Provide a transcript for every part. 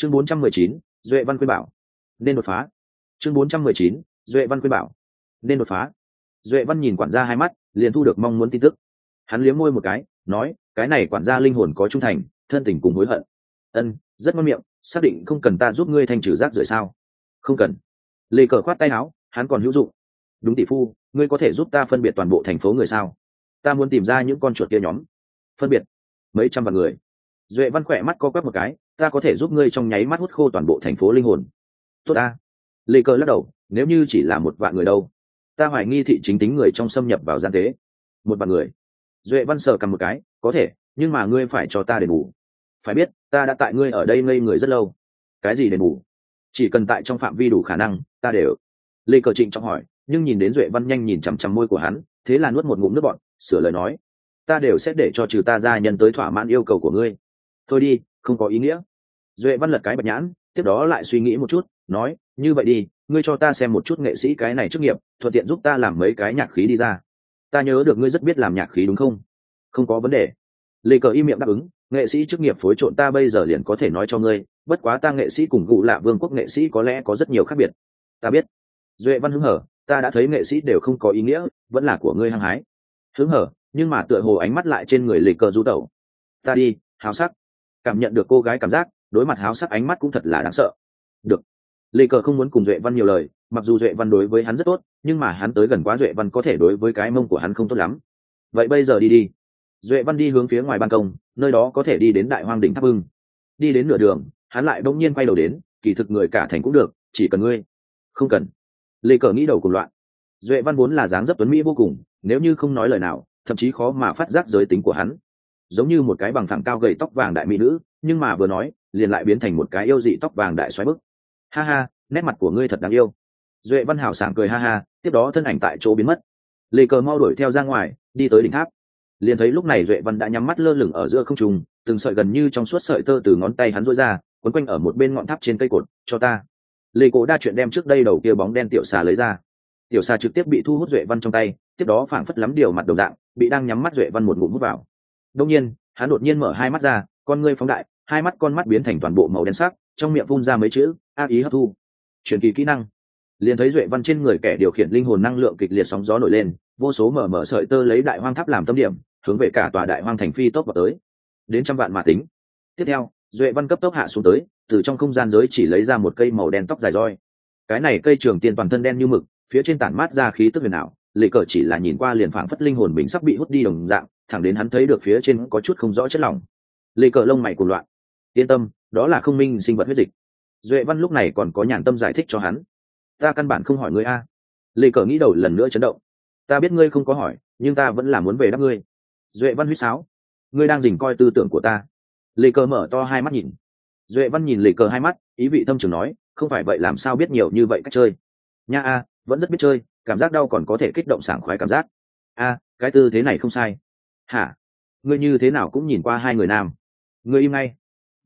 chương 419, duệ văn quyên bảo. Nên đột phá. Chương 419, duệ văn quyên bảo. Nên đột phá. Duệ văn nhìn quản gia hai mắt liền thu được mong muốn tin tức. Hắn liếm môi một cái nói cái này quản gia linh hồn có trung thành thân tình cùng hối hận. Ân rất ngon miệng xác định không cần ta giúp ngươi thanh trừ rác rưởi sao? Không cần. Lê cờ khoát tay áo hắn còn hữu dụng. Đúng tỷ phu ngươi có thể giúp ta phân biệt toàn bộ thành phố người sao? Ta muốn tìm ra những con chuột kia nhóm. Phân biệt. Mấy trăm vạn người. Duệ văn khỏe mắt co quắp một cái ta có thể giúp ngươi trong nháy mắt hút khô toàn bộ thành phố linh hồn. Tốt ta. Lê cờ lắc đầu, nếu như chỉ là một vạn người đâu, ta hoài nghi thị chính tính người trong xâm nhập vào gian tế. Một vạn người. Duệ văn sờ cầm một cái, có thể, nhưng mà ngươi phải cho ta đền bù. Phải biết, ta đã tại ngươi ở đây ngây người rất lâu. Cái gì đền bù? Chỉ cần tại trong phạm vi đủ khả năng, ta đều. Lê cờ trịnh trọng hỏi, nhưng nhìn đến duệ văn nhanh nhìn chằm chằm môi của hắn, thế là nuốt một ngụm nước bọn sửa lời nói. Ta đều sẽ để cho trừ ta ra nhân tới thỏa mãn yêu cầu của ngươi. Thôi đi, không có ý nghĩa duệ văn lật cái bạch nhãn, tiếp đó lại suy nghĩ một chút, nói, như vậy đi, ngươi cho ta xem một chút nghệ sĩ cái này chức nghiệp, thuận tiện giúp ta làm mấy cái nhạc khí đi ra. Ta nhớ được ngươi rất biết làm nhạc khí đúng không? Không có vấn đề. Lê cờ im miệng đáp ứng, nghệ sĩ chức nghiệp phối trộn ta bây giờ liền có thể nói cho ngươi, bất quá ta nghệ sĩ cùng gụ lạ vương quốc nghệ sĩ có lẽ có rất nhiều khác biệt. Ta biết. Duệ văn hứng hở, ta đã thấy nghệ sĩ đều không có ý nghĩa, vẫn là của ngươi hăng hái. Hứng hở, nhưng mà tựa hồ ánh mắt lại trên người lê cờ du tẩu. Ta đi hào sắc. Cảm nhận được cô gái cảm giác đối mặt háo sắc ánh mắt cũng thật là đáng sợ. Được. Lê cờ không muốn cùng duệ văn nhiều lời, mặc dù duệ văn đối với hắn rất tốt, nhưng mà hắn tới gần quá duệ văn có thể đối với cái mông của hắn không tốt lắm. Vậy bây giờ đi đi. Duệ văn đi hướng phía ngoài ban công, nơi đó có thể đi đến đại hoang đỉnh tháp hưng đi đến nửa đường, hắn lại bỗng nhiên quay đầu đến, kỳ thực người cả thành cũng được, chỉ cần ngươi. Không cần. Lê cờ nghĩ đầu cùng loạn. Duệ văn vốn là dáng dấp tuấn mỹ vô cùng, nếu như không nói lời nào, thậm chí khó mà phát giác giới tính của hắn. Giống như một cái bằng thẳng cao gầy tóc vàng đại mỹ nữ, nhưng mà vừa nói liền lại biến thành một cái yêu dị tóc vàng đại xoáy bức. Ha ha, nét mặt của ngươi thật đáng yêu. Duệ văn hảo sảng cười ha ha, tiếp đó thân ảnh tại chỗ biến mất. Lê cờ mau đuổi theo ra ngoài, đi tới đỉnh tháp. Liền thấy lúc này duệ văn đã nhắm mắt lơ lửng ở giữa không trùng từng sợi gần như trong suốt sợi tơ từ ngón tay hắn rối ra, quấn quanh ở một bên ngọn tháp trên cây cột, cho ta. Lê cổ đa chuyện đem trước đây đầu kia bóng đen tiểu xà lấy ra. Tiểu xà trực tiếp bị thu hút duệ văn trong tay, tiếp đó phảng phất lắm điều mặt đầu dạng, bị đang nhắm mắt duệ văn một ngụm hút vào. Đông nhiên, hắn đột nhiên mở hai mắt ra, con ngươi phóng đại hai mắt con mắt biến thành toàn bộ màu đen sắc, trong miệng phun ra mấy chữ ác ý hấp thu. Truyền kỳ kỹ năng. Liền thấy duệ văn trên người kẻ điều khiển linh hồn năng lượng kịch liệt sóng gió nổi lên, vô số mở mở sợi tơ lấy đại hoang tháp làm tâm điểm, hướng về cả tòa đại hoang thành phi tốc vào tới. Đến trăm vạn mà tính. Tiếp theo, duệ văn cấp tốc hạ xuống tới, từ trong không gian giới chỉ lấy ra một cây màu đen tóc dài roi. Cái này cây trường tiền toàn thân đen như mực, phía trên tản mát ra khí tức huyền ảo lệ cờ chỉ là nhìn qua liền phảng phất linh hồn mình sắp bị hút đi đồng dạng, thẳng đến hắn thấy được phía trên có chút không rõ chất lỏng. Lệ cờ lông mày cuồng loạn yên tâm, đó là không minh sinh vật huyết dịch. Duệ văn lúc này còn có nhàn tâm giải thích cho hắn. Ta căn bản không hỏi ngươi a. Lê cờ nghĩ đầu lần nữa chấn động. Ta biết ngươi không có hỏi, nhưng ta vẫn là muốn về đáp ngươi. Duệ văn huýt sáo. Ngươi đang dình coi tư tưởng của ta. Lê cờ mở to hai mắt nhìn. Duệ văn nhìn lê cờ hai mắt, ý vị thâm trường nói, không phải vậy làm sao biết nhiều như vậy cách chơi. Nha a, vẫn rất biết chơi, cảm giác đau còn có thể kích động sảng khoái cảm giác. A, cái tư thế này không sai. Hả? Ngươi như thế nào cũng nhìn qua hai người nam. Ngươi im ngay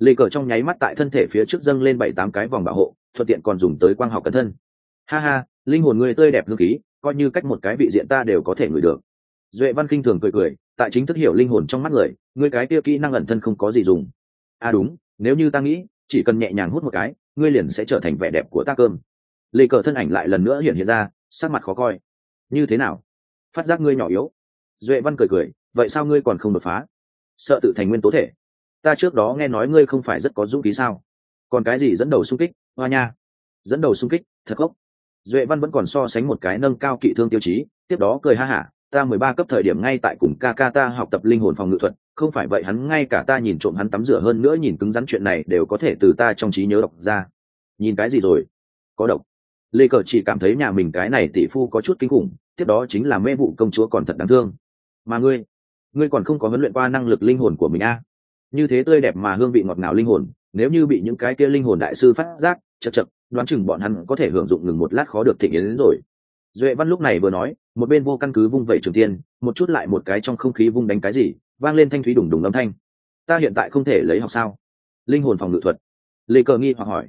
lê cờ trong nháy mắt tại thân thể phía trước dâng lên bảy tám cái vòng bảo hộ, thuận tiện còn dùng tới quang học cẩn thân. Ha ha, linh hồn ngươi tươi đẹp hương khí, coi như cách một cái vị diện ta đều có thể ngửi được. Duệ văn kinh thường cười cười, tại chính thức hiểu linh hồn trong mắt người, ngươi cái kia kỹ năng ẩn thân không có gì dùng. À đúng, nếu như ta nghĩ, chỉ cần nhẹ nhàng hút một cái, ngươi liền sẽ trở thành vẻ đẹp của ta cơm. Lê cờ thân ảnh lại lần nữa hiện hiện ra, sắc mặt khó coi. Như thế nào? Phát giác ngươi nhỏ yếu. Duệ văn cười cười, vậy sao ngươi còn không đột phá? Sợ tự thành nguyên tố thể ta trước đó nghe nói ngươi không phải rất có dũng khí sao? Còn cái gì dẫn đầu xung kích? Hoa nha. Dẫn đầu xung kích? Thật gốc duệ văn vẫn còn so sánh một cái nâng cao kỵ thương tiêu chí, tiếp đó cười ha hả, ta mười ba cấp thời điểm ngay tại cùng ca ca ta học tập linh hồn phòng ngự thuật, không phải vậy hắn ngay cả ta nhìn trộm hắn tắm rửa hơn nữa nhìn cứng rắn chuyện này đều có thể từ ta trong trí nhớ đọc ra. Nhìn cái gì rồi? Có độc. Lê cờ chỉ cảm thấy nhà mình cái này tỷ phu có chút kinh khủng, tiếp đó chính là mê vụ công chúa còn thật đáng thương. Mà ngươi ngươi còn không có huấn luyện qua năng lực linh hồn của mình a à? Như thế tươi đẹp mà hương vị ngọt ngào linh hồn, nếu như bị những cái kia linh hồn đại sư phát giác, chật chật, đoán chừng bọn hắn có thể hưởng dụng ngừng một lát khó được thịnh yến đến rồi. Duệ văn lúc này vừa nói, một bên vô căn cứ vung vẩy trường tiên, một chút lại một cái trong không khí vung đánh cái gì, vang lên thanh thúy đùng đùng âm thanh. Ta hiện tại không thể lấy học sao? Linh hồn phòng ngự thuật. Lê cờ nghi hoặc hỏi.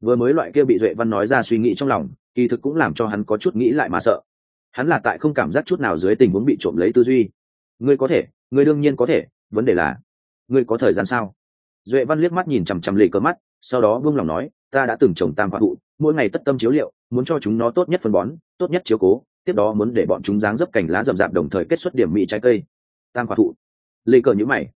Vừa mới loại kia bị duệ văn nói ra suy nghĩ trong lòng, kỳ thực cũng làm cho hắn có chút nghĩ lại mà sợ. Hắn là tại không cảm giác chút nào dưới tình huống bị trộm lấy tư duy. Ngươi có thể, ngươi đương nhiên có thể, vấn đề là ngươi có thời gian sao? Duệ văn liếc mắt nhìn chằm chằm lê cờ mắt, sau đó buông lòng nói, ta đã từng trồng tam quả thụ, mỗi ngày tất tâm chiếu liệu, muốn cho chúng nó tốt nhất phân bón, tốt nhất chiếu cố, tiếp đó muốn để bọn chúng dáng dấp cành lá rậm rạp đồng thời kết xuất điểm mỹ trái cây. Tam quả thụ. Lê cờ nhữ mày.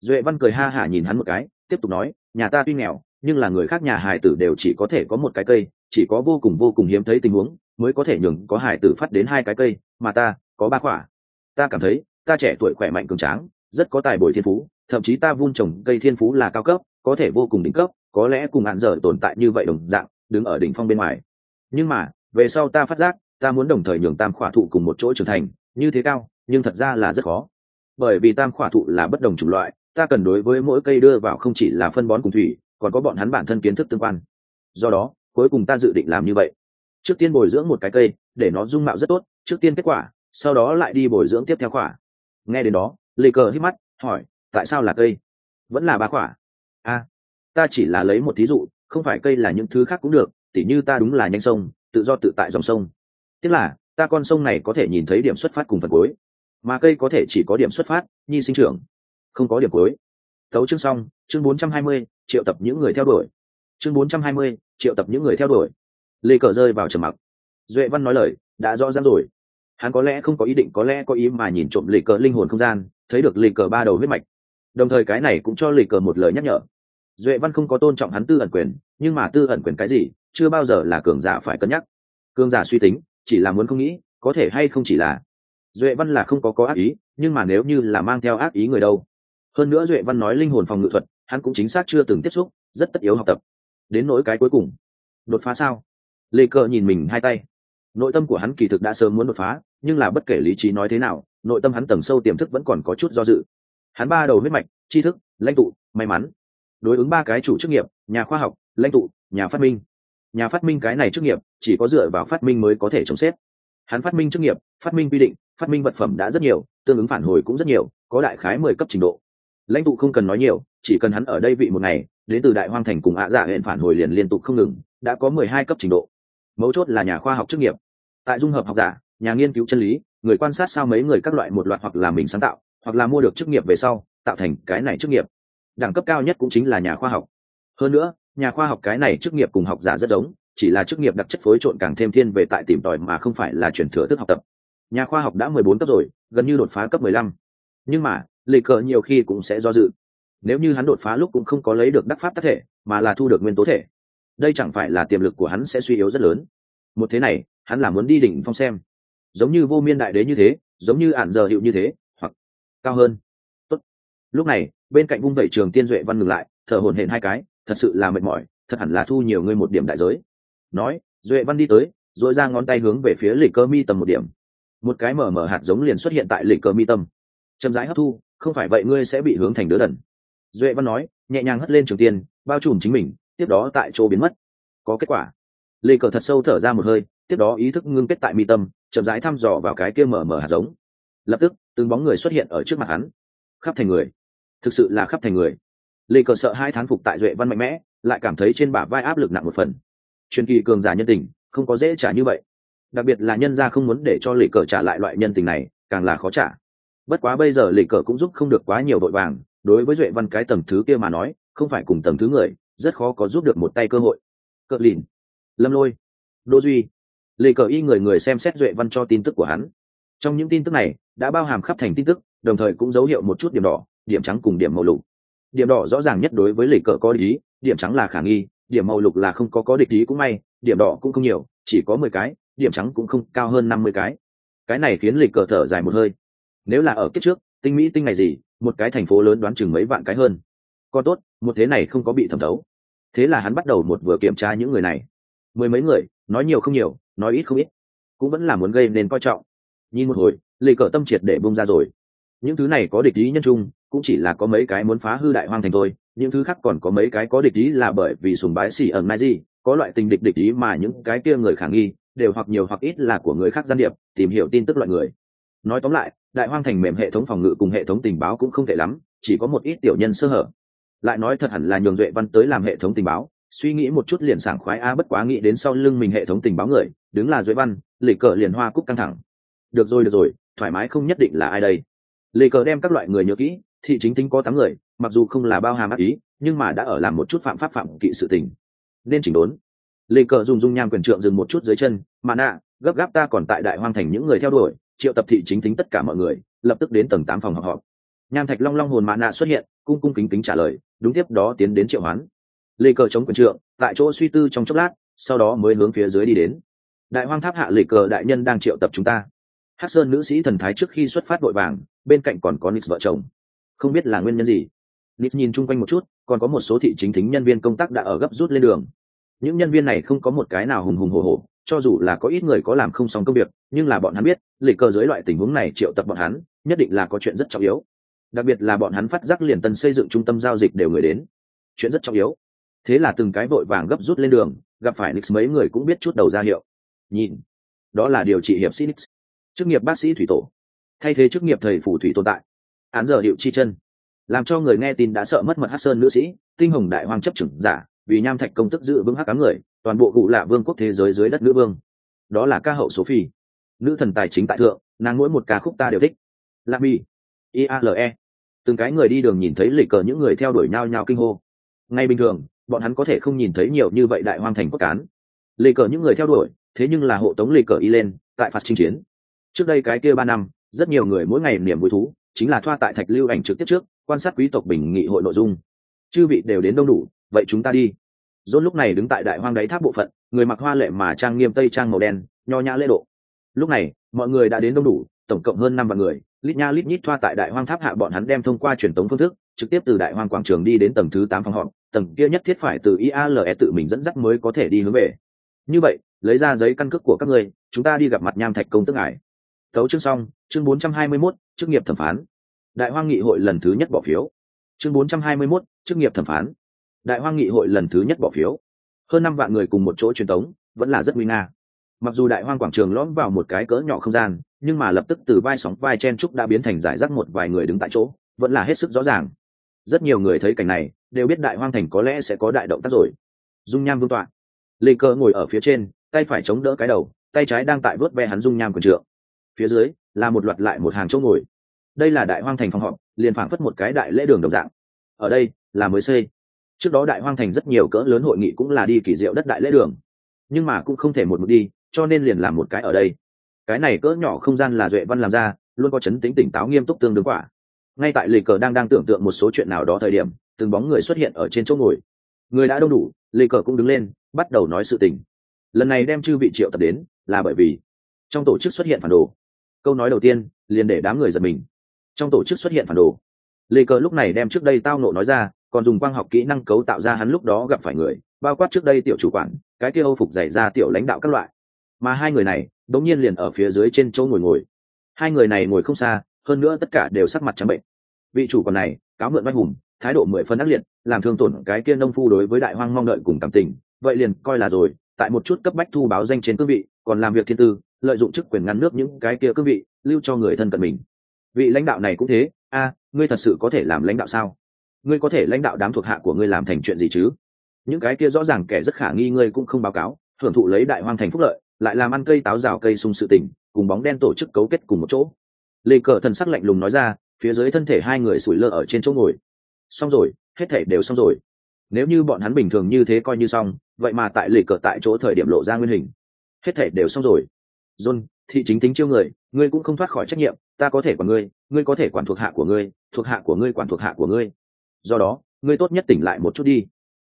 Duệ văn cười ha hả nhìn hắn một cái, tiếp tục nói, nhà ta tuy nghèo, nhưng là người khác nhà Hải tử đều chỉ có thể có một cái cây, chỉ có vô cùng vô cùng hiếm thấy tình huống, mới có thể nhường có Hải tử phát đến hai cái cây, mà ta có ba quả. Ta cảm thấy, ta trẻ tuổi khỏe mạnh cường tráng, rất có tài bồi thiên phú thậm chí ta vun trồng cây thiên phú là cao cấp, có thể vô cùng đỉnh cấp, có lẽ cùng hạn dở tồn tại như vậy đồng dạng, đứng ở đỉnh phong bên ngoài. Nhưng mà, về sau ta phát giác, ta muốn đồng thời nhường tam khỏa thụ cùng một chỗ trưởng thành, như thế cao, nhưng thật ra là rất khó. Bởi vì tam khỏa thụ là bất đồng chủng loại, ta cần đối với mỗi cây đưa vào không chỉ là phân bón cùng thủy, còn có bọn hắn bản thân kiến thức tương quan. Do đó, cuối cùng ta dự định làm như vậy. Trước tiên bồi dưỡng một cái cây, để nó dung mạo rất tốt, trước tiên kết quả, sau đó lại đi bồi dưỡng tiếp theo quả nghe đến đó, lê cờ hít mắt, hỏi tại sao là cây? Vẫn là ba quả? A ta chỉ là lấy một thí dụ không phải cây là những thứ khác cũng được tỉ như ta đúng là nhanh sông tự do tự tại dòng sông. Tức là ta con sông này có thể nhìn thấy điểm xuất phát cùng phần cuối mà cây có thể chỉ có điểm xuất phát nhi sinh trưởng không có điểm cuối. Thấu chương xong chương 420, triệu tập những người theo đuổi. Chương 420, triệu tập những người theo đuổi. Lê cờ rơi vào trầm mặc. Duệ văn nói lời đã rõ ràng rồi. Hắn có lẽ không có ý định có lẽ có ý mà nhìn trộm lê cờ linh hồn không gian thấy được lê cờ ba đầu huyết mạch đồng thời cái này cũng cho lì cờ một lời nhắc nhở. Duệ văn không có tôn trọng hắn tư ẩn quyền, nhưng mà tư ẩn quyền cái gì, chưa bao giờ là cường giả phải cân nhắc. Cường giả suy tính, chỉ là muốn không nghĩ, có thể hay không chỉ là. Duệ văn là không có có ác ý, nhưng mà nếu như là mang theo ác ý người đâu. Hơn nữa duệ văn nói linh hồn phòng ngự thuật, hắn cũng chính xác chưa từng tiếp xúc, rất tất yếu học tập. Đến nỗi cái cuối cùng, đột phá sao? Lê cờ nhìn mình hai tay. Nội tâm của hắn kỳ thực đã sớm muốn đột phá, nhưng là bất kể lý trí nói thế nào, nội tâm hắn tầng sâu tiềm thức vẫn còn có chút do dự hắn ba đầu huyết mạch, tri thức, lãnh tụ, may mắn. Đối ứng ba cái chủ chức nghiệp, nhà khoa học, lãnh tụ, nhà phát minh. Nhà phát minh cái này chức nghiệp, chỉ có dựa vào phát minh mới có thể chống xếp. Hắn phát minh chức nghiệp, phát minh quy định, phát minh vật phẩm đã rất nhiều, tương ứng phản hồi cũng rất nhiều, có đại khái mười cấp trình độ. Lãnh tụ không cần nói nhiều, chỉ cần hắn ở đây vị một ngày, đến từ đại hoang thành cùng ạ dạ hẹn phản hồi liền liên tục không ngừng, đã có mười hai cấp trình độ. Mấu chốt là nhà khoa học chức nghiệp. Tại dung hợp học giả, nhà nghiên cứu chân lý, người quan sát sao mấy người các loại một loạt hoặc là mình sáng tạo hoặc là mua được chức nghiệp về sau, tạo thành cái này chức nghiệp. Đẳng cấp cao nhất cũng chính là nhà khoa học. Hơn nữa, nhà khoa học cái này chức nghiệp cùng học giả rất giống, chỉ là chức nghiệp đặc chất phối trộn càng thêm thiên về tại tìm tòi mà không phải là chuyển thừa thức học tập. Nhà khoa học đã mười bốn cấp rồi, gần như đột phá cấp mười lăm. Nhưng mà lì cờ nhiều khi cũng sẽ do dự. Nếu như hắn đột phá lúc cũng không có lấy được đắc pháp tác thể, mà là thu được nguyên tố thể, đây chẳng phải là tiềm lực của hắn sẽ suy yếu rất lớn. Một thế này, hắn là muốn đi đỉnh phong xem. Giống như vô miên đại đế như thế, giống như ản giờ hiệu như thế cao hơn. Tốt. lúc này, bên cạnh vung vẩy trường tiên duệ văn ngừng lại, thở hổn hển hai cái, thật sự là mệt mỏi, thật hẳn là thu nhiều ngươi một điểm đại giới. Nói, duệ văn đi tới dội ra ngón tay hướng về phía lịch cơ mi tầm một điểm. Một cái mở mở hạt giống liền xuất hiện tại lịch cơ mi tâm. Chậm rãi hấp thu, không phải vậy ngươi sẽ bị hướng thành đứa đần. Duệ văn nói, nhẹ nhàng hất lên trường tiên, bao trùm chính mình, tiếp đó tại chỗ biến mất. Có kết quả. Lê cờ thật sâu thở ra một hơi, tiếp đó ý thức ngưng kết tại mi tâm, chậm rãi thăm dò vào cái kia mở mở hạt giống lập tức, từng bóng người xuất hiện ở trước mặt hắn. Khắp thành người. Thực sự là khắp thành người. Lê cờ sợ hai thán phục tại duệ văn mạnh mẽ, lại cảm thấy trên bả vai áp lực nặng một phần. Truyền kỳ cường giả nhân tình, không có dễ trả như vậy. Đặc biệt là nhân gia không muốn để cho lê cờ trả lại loại nhân tình này, càng là khó trả. Bất quá bây giờ lê cờ cũng giúp không được quá nhiều đội vàng, đối với duệ văn cái tầng thứ kia mà nói, không phải cùng tầng thứ người, rất khó có giúp được một tay cơ hội. Cợt lìn. Lâm lôi. Đỗ duy. Lê cờ y người người xem xét duệ văn cho tin tức của hắn trong những tin tức này, đã bao hàm khắp thành tin tức, đồng thời cũng dấu hiệu một chút điểm đỏ, điểm trắng cùng điểm màu lục. Điểm đỏ rõ ràng nhất đối với lê cờ có lý điểm trắng là khả nghi, điểm màu lục là không có có địch ý cũng may, điểm đỏ cũng không nhiều, chỉ có mười cái, điểm trắng cũng không cao hơn năm mươi cái. Cái này khiến lịch cờ thở dài một hơi. Nếu là ở kiếp trước, tinh mỹ tinh này gì, một cái thành phố lớn đoán chừng mấy vạn cái hơn. Còn tốt, một thế này không có bị thẩm thấu. Thế là hắn bắt đầu một vừa kiểm tra những người này. Mười mấy người, nói nhiều không nhiều, nói ít không ít, cũng vẫn là muốn gây nên coi trọng nhìn một hồi lì cờ tâm triệt để bung ra rồi. Những thứ này có địch ý nhân trung, cũng chỉ là có mấy cái muốn phá hư đại hoang thành thôi, những thứ khác còn có mấy cái có địch ý là bởi vì sùng bái xỉ ẩn mai gì, có loại tình địch địch ý mà những cái kia người khả nghi, đều hoặc nhiều hoặc ít là của người khác gian điệp, tìm hiểu tin tức loại người. Nói tóm lại, đại hoang thành mềm hệ thống phòng ngự cùng hệ thống tình báo cũng không tệ lắm, chỉ có một ít tiểu nhân sơ hở. Lại nói thật hẳn là nhường duệ văn tới làm hệ thống tình báo, suy nghĩ một chút liền sảng khoái a, bất quá nghĩ đến sau lưng mình hệ thống tình báo người, đứng là duệ văn lịch cờ liền hoa cúc căng thẳng được rồi được rồi, thoải mái không nhất định là ai đây. Lê cờ đem các loại người nhớ kỹ, thị chính tính có tám người, mặc dù không là bao hàm ác ý, nhưng mà đã ở làm một chút phạm pháp phạm kỵ sự tình. Nên chỉnh đốn. Lê cờ dùng dung nham quyền trượng dừng một chút dưới chân mà nạ gấp gáp ta còn tại đại hoang thành những người theo đuổi, triệu tập thị chính tính tất cả mọi người, lập tức đến tầng tám phòng họp họp. Nham thạch long long hồn mạ nạ xuất hiện, cung cung kính kính trả lời, đúng tiếp đó tiến đến triệu hoán. Lê cờ chống quyền trượng, tại chỗ suy tư trong chốc lát, sau đó mới hướng phía dưới đi đến. Đại hoang tháp hạ lê cờ đại nhân đang triệu tập chúng ta hắc sơn nữ sĩ thần thái trước khi xuất phát vội vàng, bên cạnh còn có nix vợ chồng. Không biết là nguyên nhân gì. Nix nhìn chung quanh một chút, còn có một số thị chính thính nhân viên công tác đã ở gấp rút lên đường. Những nhân viên này không có một cái nào hùng hùng hồ hồ cho dù là có ít người có làm không xong công việc, nhưng là bọn hắn biết, lịch cờ dưới loại tình huống này triệu tập bọn hắn, nhất định là có chuyện rất trọng yếu. Đặc biệt là bọn hắn phát giác liền tân xây dựng trung tâm giao dịch đều người đến. Chuyện rất trọng yếu. Thế là từng cái vội vàng gấp rút lên đường, gặp phải nix mấy người cũng biết chút đầu ra hiệu. Nhìn. Đó là điều trị hiệp sĩ nix chức nghiệp bác sĩ thủy tổ. Thay thế chức nghiệp thầy phủ thủy tồn tại. Án giờ hiệu chi chân. Làm cho người nghe tin đã sợ mất mật hát sơn nữ sĩ, tinh hồng đại hoàng chấp trưởng giả, vì nham thạch công tức giữ vững hắc ám người, toàn bộ cụ lạ vương quốc thế giới dưới đất nữ vương. Đó là ca hậu số phi. Nữ thần tài chính tại thượng, nàng mỗi một ca khúc ta đều thích. Lạc mi iale từng cái người đi đường nhìn thấy lịch cờ những người theo đuổi nhau nhau kinh hô. Ngay bình thường, bọn hắn có thể không nhìn thấy nhiều như vậy đại hoang thành quốc cán. Lịch cờ những người theo đuổi, thế nhưng là hộ tống lịch cờ y lên, tại phạt chinh chiến trước đây cái kia ba năm rất nhiều người mỗi ngày niềm vui thú chính là thoa tại thạch lưu ảnh trực tiếp trước quan sát quý tộc bình nghị hội nội dung. Chư vị đều đến đông đủ vậy chúng ta đi. Dôn lúc này đứng tại đại hoang đáy tháp bộ phận người mặc hoa lệ mà trang nghiêm tây trang màu đen nho nhã lễ độ. Lúc này mọi người đã đến đông đủ tổng cộng hơn năm vạn người lít nha lít nhít thoa tại đại hoang tháp hạ bọn hắn đem thông qua truyền tống phương thức trực tiếp từ đại hoang quảng trường đi đến tầng thứ tám phòng họp tầng kia nhất thiết phải từ iale tự mình dẫn dắt mới có thể đi hướng về. Như vậy lấy ra giấy căn cước của các ngươi, chúng ta đi gặp mặt nham thạch công tức ải tấu chương xong chương 421, chức nghiệp thẩm phán. Đại hoang nghị hội lần thứ nhất bỏ phiếu. Chương 421, chức nghiệp thẩm phán. Đại hoang nghị hội lần thứ nhất bỏ phiếu. Hơn năm vạn người cùng một chỗ truyền tống vẫn là rất nguy nga. Mặc dù đại hoang quảng trường lõm vào một cái cỡ nhỏ không gian nhưng mà lập tức từ vai sóng vai chen trúc đã biến thành giải rác một vài người đứng tại chỗ vẫn là hết sức rõ ràng. Rất nhiều người thấy cảnh này đều biết đại hoang thành có lẽ sẽ có đại động tác rồi. Dung nham vương tọa. Lê cơ ngồi ở phía trên tay phải chống đỡ cái đầu tay trái đang tại vớt ve hắn dung nham quần trượng phía dưới là một loạt lại một hàng chỗ ngồi. Đây là đại hoang thành phòng họp, liền phảng phất một cái đại lễ đường đồng dạng. Ở đây là mới xây. Trước đó đại hoang thành rất nhiều cỡ lớn hội nghị cũng là đi kỳ diệu đất đại lễ đường. Nhưng mà cũng không thể một một đi, cho nên liền làm một cái ở đây. Cái này cỡ nhỏ không gian là duệ văn làm ra, luôn có chấn tính tỉnh táo nghiêm túc tương đương quả. Ngay tại lì cờ đang đang tưởng tượng một số chuyện nào đó thời điểm, từng bóng người xuất hiện ở trên chỗ ngồi. Người đã đông đủ lì cờ cũng đứng lên, bắt đầu nói sự tình. Lần này đem chư vị triệu tập đến là bởi vì trong tổ chức xuất hiện phản đồ câu nói đầu tiên, liền để đám người giật mình. Trong tổ chức xuất hiện phản đồ. Lê cờ lúc này đem trước đây tao nộ nói ra, còn dùng quang học kỹ năng cấu tạo ra hắn lúc đó gặp phải người, bao quát trước đây tiểu chủ quản, cái kia âu phục dày ra tiểu lãnh đạo các loại. Mà hai người này, đống nhiên liền ở phía dưới trên chỗ ngồi ngồi. Hai người này ngồi không xa, hơn nữa tất cả đều sắc mặt trắng bệnh. Vị chủ quản này, cáo mượn bách hùng, thái độ mười phân ác liệt, làm thương tổn cái kia nông phu đối với đại hoang mong đợi cùng cảm tình, vậy liền coi là rồi tại một chút cấp bách thu báo danh trên cương vị, còn làm việc thiên tư, lợi dụng chức quyền ngăn nước những cái kia cương vị, lưu cho người thân cận mình. Vị lãnh đạo này cũng thế, a, ngươi thật sự có thể làm lãnh đạo sao? Ngươi có thể lãnh đạo đám thuộc hạ của ngươi làm thành chuyện gì chứ? Những cái kia rõ ràng kẻ rất khả nghi ngươi cũng không báo cáo, hưởng thụ lấy đại hoang thành phúc lợi, lại làm ăn cây táo rào cây sung sự tình, cùng bóng đen tổ chức cấu kết cùng một chỗ. Lê cờ thần sắc lạnh lùng nói ra, phía dưới thân thể hai người sủi lơ ở trên chỗ ngồi. Xong rồi, hết thể đều xong rồi. Nếu như bọn hắn bình thường như thế coi như xong vậy mà tại lê cờ tại chỗ thời điểm lộ ra nguyên hình. Hết thể đều xong rồi. John, thị chính tính chiêu người, ngươi cũng không thoát khỏi trách nhiệm, ta có thể quản ngươi ngươi có thể quản thuộc hạ của ngươi, thuộc hạ của ngươi quản thuộc hạ của ngươi. Do đó, ngươi tốt nhất tỉnh lại một chút đi.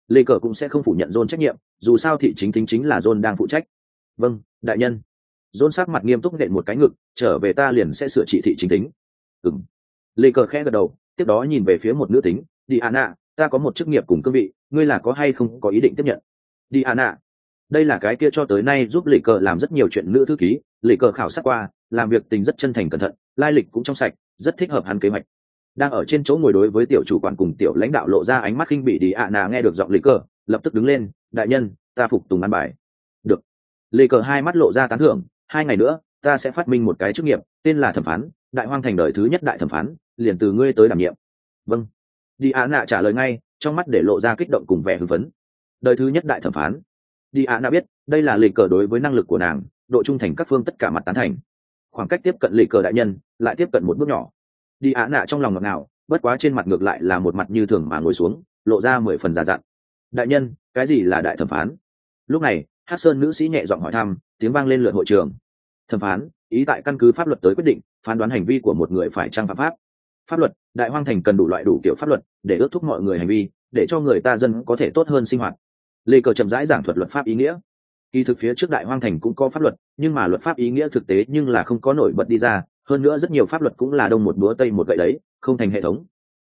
Lê cờ cũng sẽ không phủ nhận john trách nhiệm, dù sao thị chính tính chính là john đang phụ trách. Vâng đại nhân. John sắc mặt nghiêm túc nện một cái ngực, trở về ta liền sẽ sửa trị thị chính tính. Ừng lê cờ khẽ gật đầu, tiếp đó nhìn về phía một nữ tính, đi anna, ta có một chức nghiệp cùng cương vị, ngươi là có hay không có ý định tiếp nhận? Đi anna đây là cái kia cho tới nay giúp lê cờ làm rất nhiều chuyện nữ thư ký. Lê cờ khảo sát qua, làm việc tình rất chân thành cẩn thận, lai lịch cũng trong sạch, rất thích hợp hắn kế hoạch. Đang ở trên chỗ ngồi đối với tiểu chủ quản cùng tiểu lãnh đạo lộ ra ánh mắt khinh bị đi ạ nà nghe được giọng lê cờ, lập tức đứng lên, đại nhân, ta phục tùng ăn bài. Được. Lê cờ hai mắt lộ ra tán thưởng, hai ngày nữa, ta sẽ phát minh một cái chức nghiệp, tên là thẩm phán, đại hoang thành đời thứ nhất đại thẩm phán, liền từ ngươi tới đảm nhiệm. Vâng. Đi ạ trả lời ngay, trong mắt để lộ ra kích động cùng vẻ hưng phấn đời thứ nhất đại thẩm phán. Đi ạ nạ biết, đây là lịch cờ đối với năng lực của nàng, độ trung thành các phương tất cả mặt tán thành. Khoảng cách tiếp cận lịch cờ đại nhân, lại tiếp cận một bước nhỏ. Đi ạ nạ trong lòng ngọt ngào, bất quá trên mặt ngược lại là một mặt như thường mà ngồi xuống, lộ ra mười phần giả dặn. Đại nhân, cái gì là đại thẩm phán? Lúc này hát sơn nữ sĩ nhẹ giọng hỏi thăm, tiếng vang lên lượt hội trường. Thẩm phán, ý tại căn cứ pháp luật tới quyết định, phán đoán hành vi của một người phải trang phạm pháp. Pháp luật, đại hoang thành cần đủ loại đủ kiểu pháp luật, để ước thúc mọi người hành vi, để cho người ta dân có thể tốt hơn sinh hoạt lê cờ chậm rãi giảng thuật luật pháp ý nghĩa. Kỳ thực phía trước đại hoang thành cũng có pháp luật, nhưng mà luật pháp ý nghĩa thực tế nhưng là không có nổi bật đi ra, hơn nữa rất nhiều pháp luật cũng là đông một búa tây một gậy đấy, không thành hệ thống.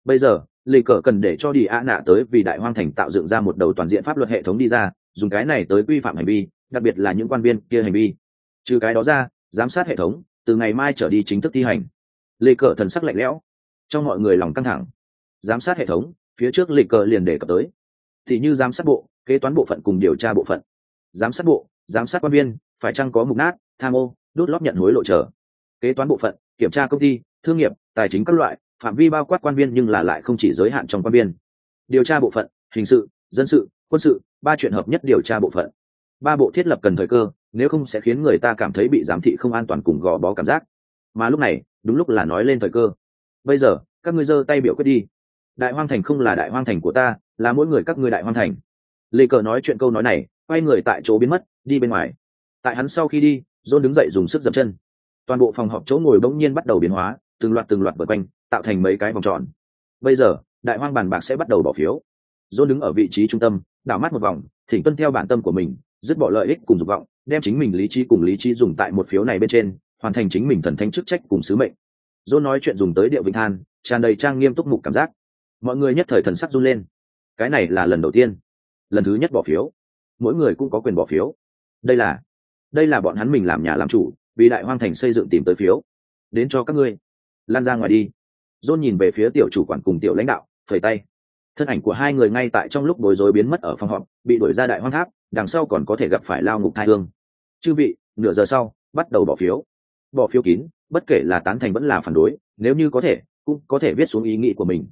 Bây giờ, lê cờ cần để cho đi a nạ tới vì đại hoang thành tạo dựng ra một đầu toàn diện pháp luật hệ thống đi ra, dùng cái này tới quy phạm hành vi, đặc biệt là những quan viên kia hành vi. Trừ cái đó ra, giám sát hệ thống, từ ngày mai trở đi chính thức thi hành. Lê cờ thần sắc lạnh lẽo, trong mọi người lòng căng thẳng. Giám sát hệ thống, phía trước lịch cờ liền đề cập tới. Thì như giám sát bộ kế toán bộ phận cùng điều tra bộ phận. Giám sát bộ, giám sát quan viên, phải chăng có mục nát, tham ô, đốt lót nhận hối lộ trở kế toán bộ phận, kiểm tra công ty, thương nghiệp, tài chính các loại, phạm vi bao quát quan viên nhưng là lại không chỉ giới hạn trong quan viên. Điều tra bộ phận, hình sự, dân sự, quân sự, ba chuyện hợp nhất điều tra bộ phận. Ba bộ thiết lập cần thời cơ, nếu không sẽ khiến người ta cảm thấy bị giám thị không an toàn cùng gò bó cảm giác. Mà lúc này, đúng lúc là nói lên thời cơ. Bây giờ, các ngươi giơ tay biểu quyết đi. Đại hoang thành không là đại hoang thành của ta, là mỗi người các ngươi đại hoang thành lê cờ nói chuyện câu nói này, quay người tại chỗ biến mất, đi bên ngoài. Tại hắn sau khi đi, john đứng dậy dùng sức dậm chân. Toàn bộ phòng họp chỗ ngồi bỗng nhiên bắt đầu biến hóa, từng loạt từng loạt vượt quanh, tạo thành mấy cái vòng tròn. Bây giờ, đại hoang bàn bạc sẽ bắt đầu bỏ phiếu. John đứng ở vị trí trung tâm, đảo mắt một vòng, thỉnh tuân theo bản tâm của mình, dứt bỏ lợi ích cùng dục vọng, đem chính mình lý trí cùng lý trí dùng tại một phiếu này bên trên, hoàn thành chính mình thần thánh chức trách cùng sứ mệnh. John nói chuyện dùng tới điệu vinh than, tràn đầy trang nghiêm túc mục cảm giác. Mọi người nhất thời thần sắc run lên. Cái này là lần đầu tiên lần thứ nhất bỏ phiếu. Mỗi người cũng có quyền bỏ phiếu. Đây là đây là bọn hắn mình làm nhà làm chủ vì đại hoang thành xây dựng tìm tới phiếu. Đến cho các ngươi. Lan ra ngoài đi. John nhìn về phía tiểu chủ quản cùng tiểu lãnh đạo phẩy tay. Thân ảnh của hai người ngay tại trong lúc bối rối biến mất ở phòng họp bị đuổi ra đại hoang tháp đằng sau còn có thể gặp phải lao ngục thai hương. Chư vị nửa giờ sau bắt đầu bỏ phiếu. Bỏ phiếu kín bất kể là tán thành vẫn là phản đối nếu như có thể cũng có thể viết xuống ý nghĩ của mình.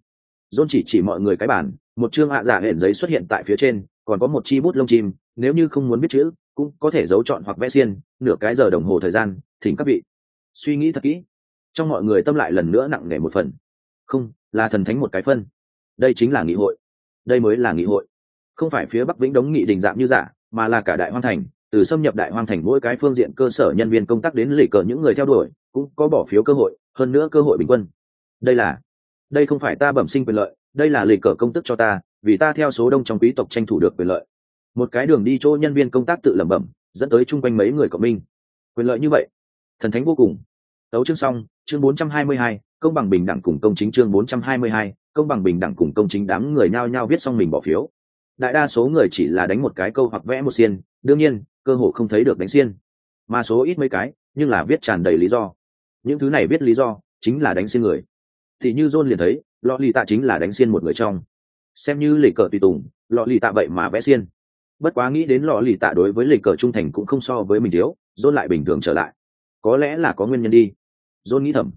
John chỉ chỉ mọi người cái bản, một chương hạ giả hển giấy xuất hiện tại phía trên, còn có một chi bút lông chim, nếu như không muốn biết chữ, cũng có thể giấu chọn hoặc vẽ xiên, nửa cái giờ đồng hồ thời gian, thỉnh các vị suy nghĩ thật kỹ. Trong mọi người tâm lại lần nữa nặng nề một phần. Không, là thần thánh một cái phân. Đây chính là nghị hội. Đây mới là nghị hội. Không phải phía Bắc Vĩnh đống nghị đình dạng như giả, mà là cả đại hoang thành, từ xâm nhập đại hoang thành mỗi cái phương diện cơ sở nhân viên công tác đến lì cờ những người theo đuổi, cũng có bỏ phiếu cơ hội, hơn nữa cơ hội bình quân. Đây là đây không phải ta bẩm sinh quyền lợi đây là lịch cờ công tức cho ta vì ta theo số đông trong quý tộc tranh thủ được quyền lợi. Một cái đường đi chỗ nhân viên công tác tự lẩm bẩm dẫn tới chung quanh mấy người cộng minh. Quyền lợi như vậy thần thánh vô cùng. Tấu chương xong chương 422, công bằng bình đẳng cùng công chính chương 422, công bằng bình đẳng cùng công chính đám người nhao nhao viết xong mình bỏ phiếu. Đại đa số người chỉ là đánh một cái câu hoặc vẽ một xiên đương nhiên cơ hội không thấy được đánh xiên. Mà số ít mấy cái nhưng là viết tràn đầy lý do. Những thứ này viết lý do chính là đánh xiên người thì như john liền thấy, lọ lì tạ chính là đánh xiên một người trong. Xem như lì cờ tùy tùng, lọ lì tạ vậy mà vẽ xiên. Bất quá nghĩ đến lọ lì tạ đối với lì cờ trung thành cũng không so với mình thiếu, john lại bình thường trở lại. Có lẽ là có nguyên nhân đi. John nghĩ thầm.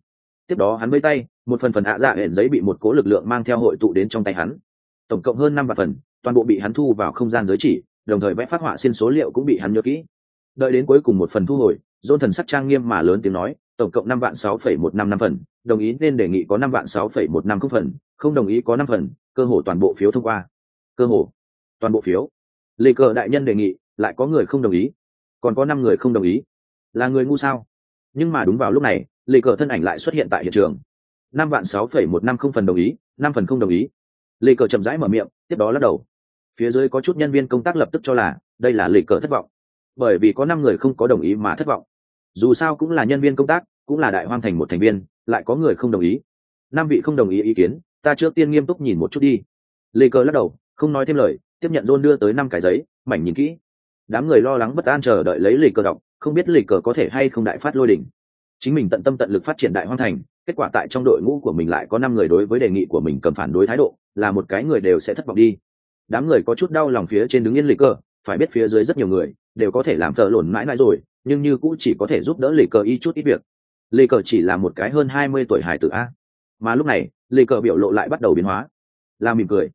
Tiếp đó hắn với tay, một phần phần ạ dạ hẹn giấy bị một cố lực lượng mang theo hội tụ đến trong tay hắn. Tổng cộng hơn năm vạn phần, toàn bộ bị hắn thu vào không gian giới chỉ, đồng thời vẽ phát họa xin số liệu cũng bị hắn nhớ kỹ. Đợi đến cuối cùng một phần thu hồi dôn thần sắc trang nghiêm mà lớn tiếng nói, tổng cộng năm vạn sáu phẩy một năm năm phần, đồng ý nên đề nghị có năm vạn sáu phẩy một năm không phần, không đồng ý có năm phần, cơ hồ toàn bộ phiếu thông qua. Cơ hồ. Toàn bộ phiếu. Lê cờ đại nhân đề nghị, lại có người không đồng ý. Còn có năm người không đồng ý. Là người ngu sao? Nhưng mà đúng vào lúc này, lê cờ thân ảnh lại xuất hiện tại hiện trường. Năm vạn sáu phẩy một năm không phần đồng ý, năm phần không đồng ý. Lê cờ chậm rãi mở miệng, tiếp đó lắc đầu. Phía dưới có chút nhân viên công tác lập tức cho là, đây là lê cờ thất vọng. Bởi vì có năm người không có đồng ý mà thất vọng dù sao cũng là nhân viên công tác, cũng là đại hoang thành một thành viên, lại có người không đồng ý. Năm vị không đồng ý ý kiến, ta trước tiên nghiêm túc nhìn một chút đi. Lê cờ lắc đầu, không nói thêm lời, tiếp nhận dôn đưa tới năm cái giấy, mảnh nhìn kỹ. Đám người lo lắng bất an chờ đợi lấy lê cờ đọc, không biết lê cờ có thể hay không đại phát lôi đỉnh chính mình tận tâm tận lực phát triển đại hoang thành, kết quả tại trong đội ngũ của mình lại có năm người đối với đề nghị của mình cầm phản đối thái độ, là một cái người đều sẽ thất vọng đi. Đám người có chút đau lòng phía trên đứng yên lê cờ phải biết phía dưới rất nhiều người đều có thể làm thợ lộn mãi mãi rồi, nhưng như cũng chỉ có thể giúp đỡ lê cờ y chút ít việc. Lê cờ chỉ là một cái hơn hai mươi tuổi hải tử a. Mà lúc này, lê cờ biểu lộ lại bắt đầu biến hóa. Là mỉm cười.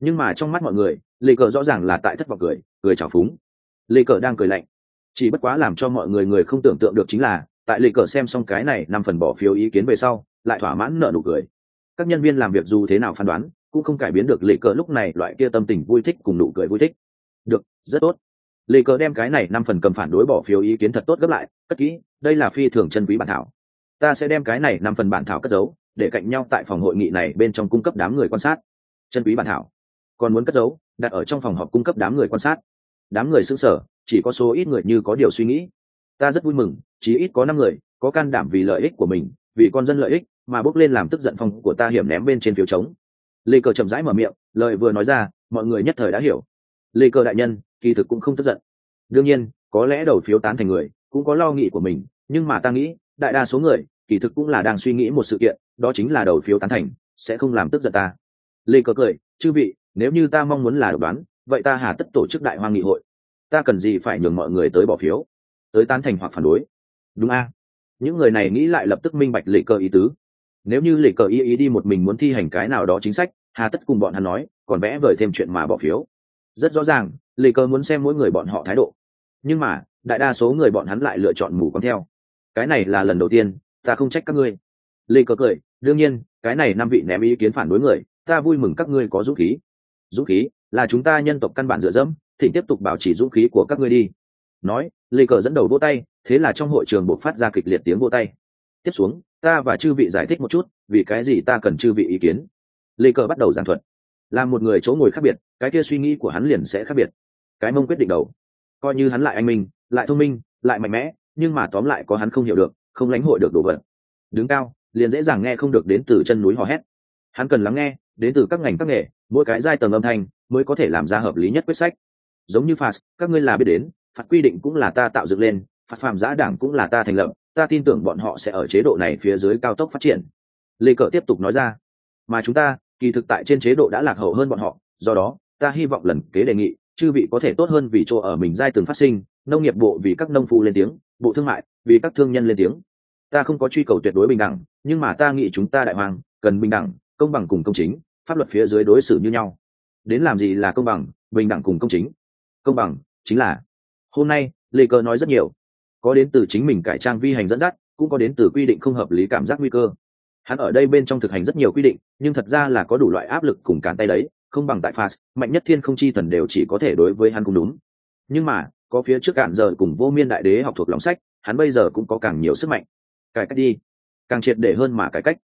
Nhưng mà trong mắt mọi người, lê cờ rõ ràng là tại thất vọng cười cười trào phúng. Lê cờ đang cười lạnh. Chỉ bất quá làm cho mọi người người không tưởng tượng được chính là, tại lê cờ xem xong cái này năm phần bỏ phiếu ý kiến về sau, lại thỏa mãn nợ nụ cười. Các nhân viên làm việc dù thế nào phán đoán, cũng không cải biến được lì cờ lúc này loại kia tâm tình vui thích cùng nụ cười vui thích được, rất tốt. Lê cờ đem cái này năm phần cầm phản đối bỏ phiếu ý kiến thật tốt gấp lại, cất kỹ, đây là phi thường chân quý bản thảo. Ta sẽ đem cái này năm phần bản thảo cất giấu, để cạnh nhau tại phòng hội nghị này bên trong cung cấp đám người quan sát. Chân quý bản thảo. Còn muốn cất giấu, đặt ở trong phòng họp cung cấp đám người quan sát. Đám người xứng sở chỉ có số ít người như có điều suy nghĩ. Ta rất vui mừng chỉ ít có năm người, có can đảm vì lợi ích của mình, vì con dân lợi ích, mà bước lên làm tức giận phòng của ta hiểm ném bên trên phiếu trống lê cờ chậm rãi mở miệng, lời vừa nói ra, mọi người nhất thời đã hiểu lê Cơ đại nhân, kỳ thực cũng không tức giận. Đương nhiên, có lẽ đầu phiếu tán thành người, cũng có lo nghĩ của mình, nhưng mà ta nghĩ, đại đa số người, kỳ thực cũng là đang suy nghĩ một sự kiện, đó chính là đầu phiếu tán thành, sẽ không làm tức giận ta. Lê Cơ cười, chư vị, nếu như ta mong muốn là độc đoán, vậy ta hà tất tổ chức đại hoang nghị hội. Ta cần gì phải nhường mọi người tới bỏ phiếu? Tới tán thành hoặc phản đối. Đúng a. Những người này nghĩ lại lập tức minh bạch lệ cờ ý tứ. Nếu như lệ cờ ý ý đi một mình muốn thi hành cái nào đó chính sách, hà tất cùng bọn hắn nói, còn vẽ vời thêm chuyện mà bỏ phiếu rất rõ ràng lì cờ muốn xem mỗi người bọn họ thái độ. Nhưng mà, đại đa số người bọn hắn lại lựa chọn mù quáng theo. Cái này là lần đầu tiên, ta không trách các ngươi. Lì cờ cười, đương nhiên, cái này năm vị ném ý kiến phản đối người, ta vui mừng các ngươi có dũng khí. Dũng khí là chúng ta nhân tộc căn bản dựa dẫm thỉnh tiếp tục bảo trì dũng khí của các ngươi đi. Nói lì cờ dẫn đầu vô tay, thế là trong hội trường buộc phát ra kịch liệt tiếng vô tay. Tiếp xuống, ta và chư vị giải thích một chút, vì cái gì ta cần chư vị ý kiến. Lê cờ bắt đầu giảng thuật. Là một người chỗ ngồi khác biệt cái kia suy nghĩ của hắn liền sẽ khác biệt. Cái mông quyết định đầu. Coi như hắn lại anh minh, lại thông minh, lại mạnh mẽ, nhưng mà tóm lại có hắn không hiểu được, không lãnh hội được đồ vật. Đứng cao, liền dễ dàng nghe không được đến từ chân núi hò hét. Hắn cần lắng nghe, đến từ các ngành các nghề, mỗi cái giai tầng âm thanh mới có thể làm ra hợp lý nhất quyết sách. Giống như phạt các ngươi là biết đến phạt quy định cũng là ta tạo dựng lên phạt phạm giã đảng cũng là ta thành lập, ta tin tưởng bọn họ sẽ ở chế độ này phía dưới cao tốc phát triển. Lê cờ tiếp tục nói ra, mà chúng ta, kỳ thực tại trên chế độ đã lạc hậu hơn bọn họ, do đó ta hy vọng lần kế đề nghị, chư vị có thể tốt hơn vì chỗ ở mình giai từng phát sinh, nông nghiệp bộ vì các nông phu lên tiếng, bộ thương mại vì các thương nhân lên tiếng. Ta không có truy cầu tuyệt đối bình đẳng, nhưng mà ta nghĩ chúng ta đại hoàng, cần bình đẳng, công bằng cùng công chính, pháp luật phía dưới đối xử như nhau. Đến làm gì là công bằng, bình đẳng cùng công chính? Công bằng chính là, hôm nay, lê cơ nói rất nhiều. Có đến từ chính mình cải trang vi hành dẫn dắt, cũng có đến từ quy định không hợp lý cảm giác nguy cơ. Hắn ở đây bên trong thực hành rất nhiều quy định, nhưng thật ra là có đủ loại áp lực cùng cán tay đấy không bằng tại phas mạnh nhất thiên không chi thần đều chỉ có thể đối với hắn cũng đúng. Nhưng mà, có phía trước cạn giờ cùng vô miên đại đế học thuộc lòng sách, hắn bây giờ cũng có càng nhiều sức mạnh. Cải cách đi. Càng triệt để hơn mà cải cách.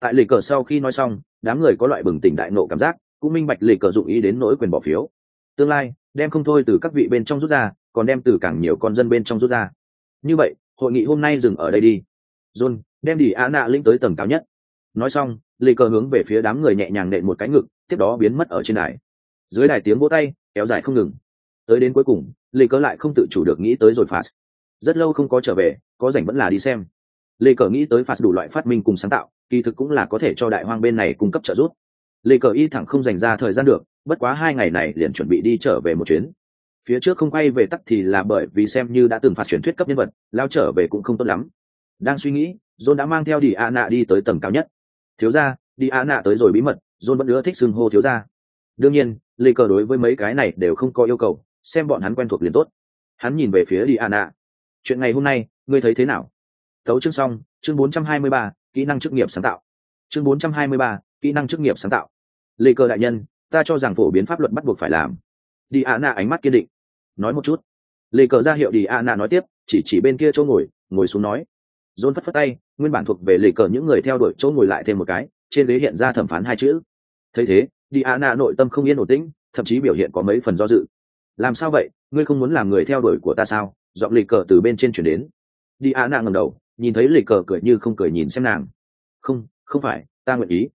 Tại lì cờ sau khi nói xong, đám người có loại bừng tỉnh đại nộ cảm giác, cũng minh bạch lì cờ dụng ý đến nỗi quyền bỏ phiếu. Tương lai, đem không thôi từ các vị bên trong rút ra, còn đem từ càng nhiều con dân bên trong rút ra. Như vậy, hội nghị hôm nay dừng ở đây đi. John, đem đi a nạ linh tới tầng cao nhất. Nói xong lì cờ hướng về phía đám người nhẹ nhàng nện một cái ngực tiếp đó biến mất ở trên đài. Dưới đài tiếng vỗ tay, kéo dài không ngừng. Tới đến cuối cùng, lê cờ lại không tự chủ được nghĩ tới rồi phạt rất lâu không có trở về, có rảnh vẫn là đi xem. Lê cờ nghĩ tới phạt đủ loại phát minh cùng sáng tạo, kỳ thực cũng là có thể cho đại hoang bên này cung cấp trợ giúp. Lê cờ y thẳng không dành ra thời gian được, bất quá hai ngày này liền chuẩn bị đi trở về một chuyến. Phía trước không quay về tắt thì là bởi vì xem như đã từng phạt truyền thuyết cấp nhân vật, lao trở về cũng không tốt lắm. Đang suy nghĩ, john đã mang theo đi a nạ đi tới tầng cao nhất. Thiếu ra đi a nạ tới rồi bí mật john vẫn ưa thích xưng hô thiếu ra đương nhiên lê cờ đối với mấy cái này đều không có yêu cầu xem bọn hắn quen thuộc liền tốt hắn nhìn về phía đi chuyện ngày hôm nay ngươi thấy thế nào Tấu chương xong, chương 423, kỹ năng chức nghiệp sáng tạo. Chương 423, kỹ năng chức nghiệp sáng tạo. Lê Cờ đại nhân, ta cho rằng phổ biến pháp luật bắt buộc phải làm. Diana ánh mắt kiên định. Nói một chút. Lê Cờ ra hiệu Diana nói tiếp, chỉ chỉ bên kia chỗ ngồi, ngồi xuống nói. John phất phất tay, nguyên bản thuộc về Lê Cờ những người theo đuổi chỗ ngồi lại thêm một cái, trên ghế hiện ra thẩm phán hai chữ. Thấy thế, đi Ana nội tâm không yên ổn tĩnh, thậm chí biểu hiện có mấy phần do dự. Làm sao vậy, ngươi không muốn làm người theo đuổi của ta sao? Giọng lịch cờ từ bên trên chuyển đến. Đi Ana ngẩng đầu, nhìn thấy lịch cờ cười như không cười nhìn xem nàng không không phải ta nguyện ý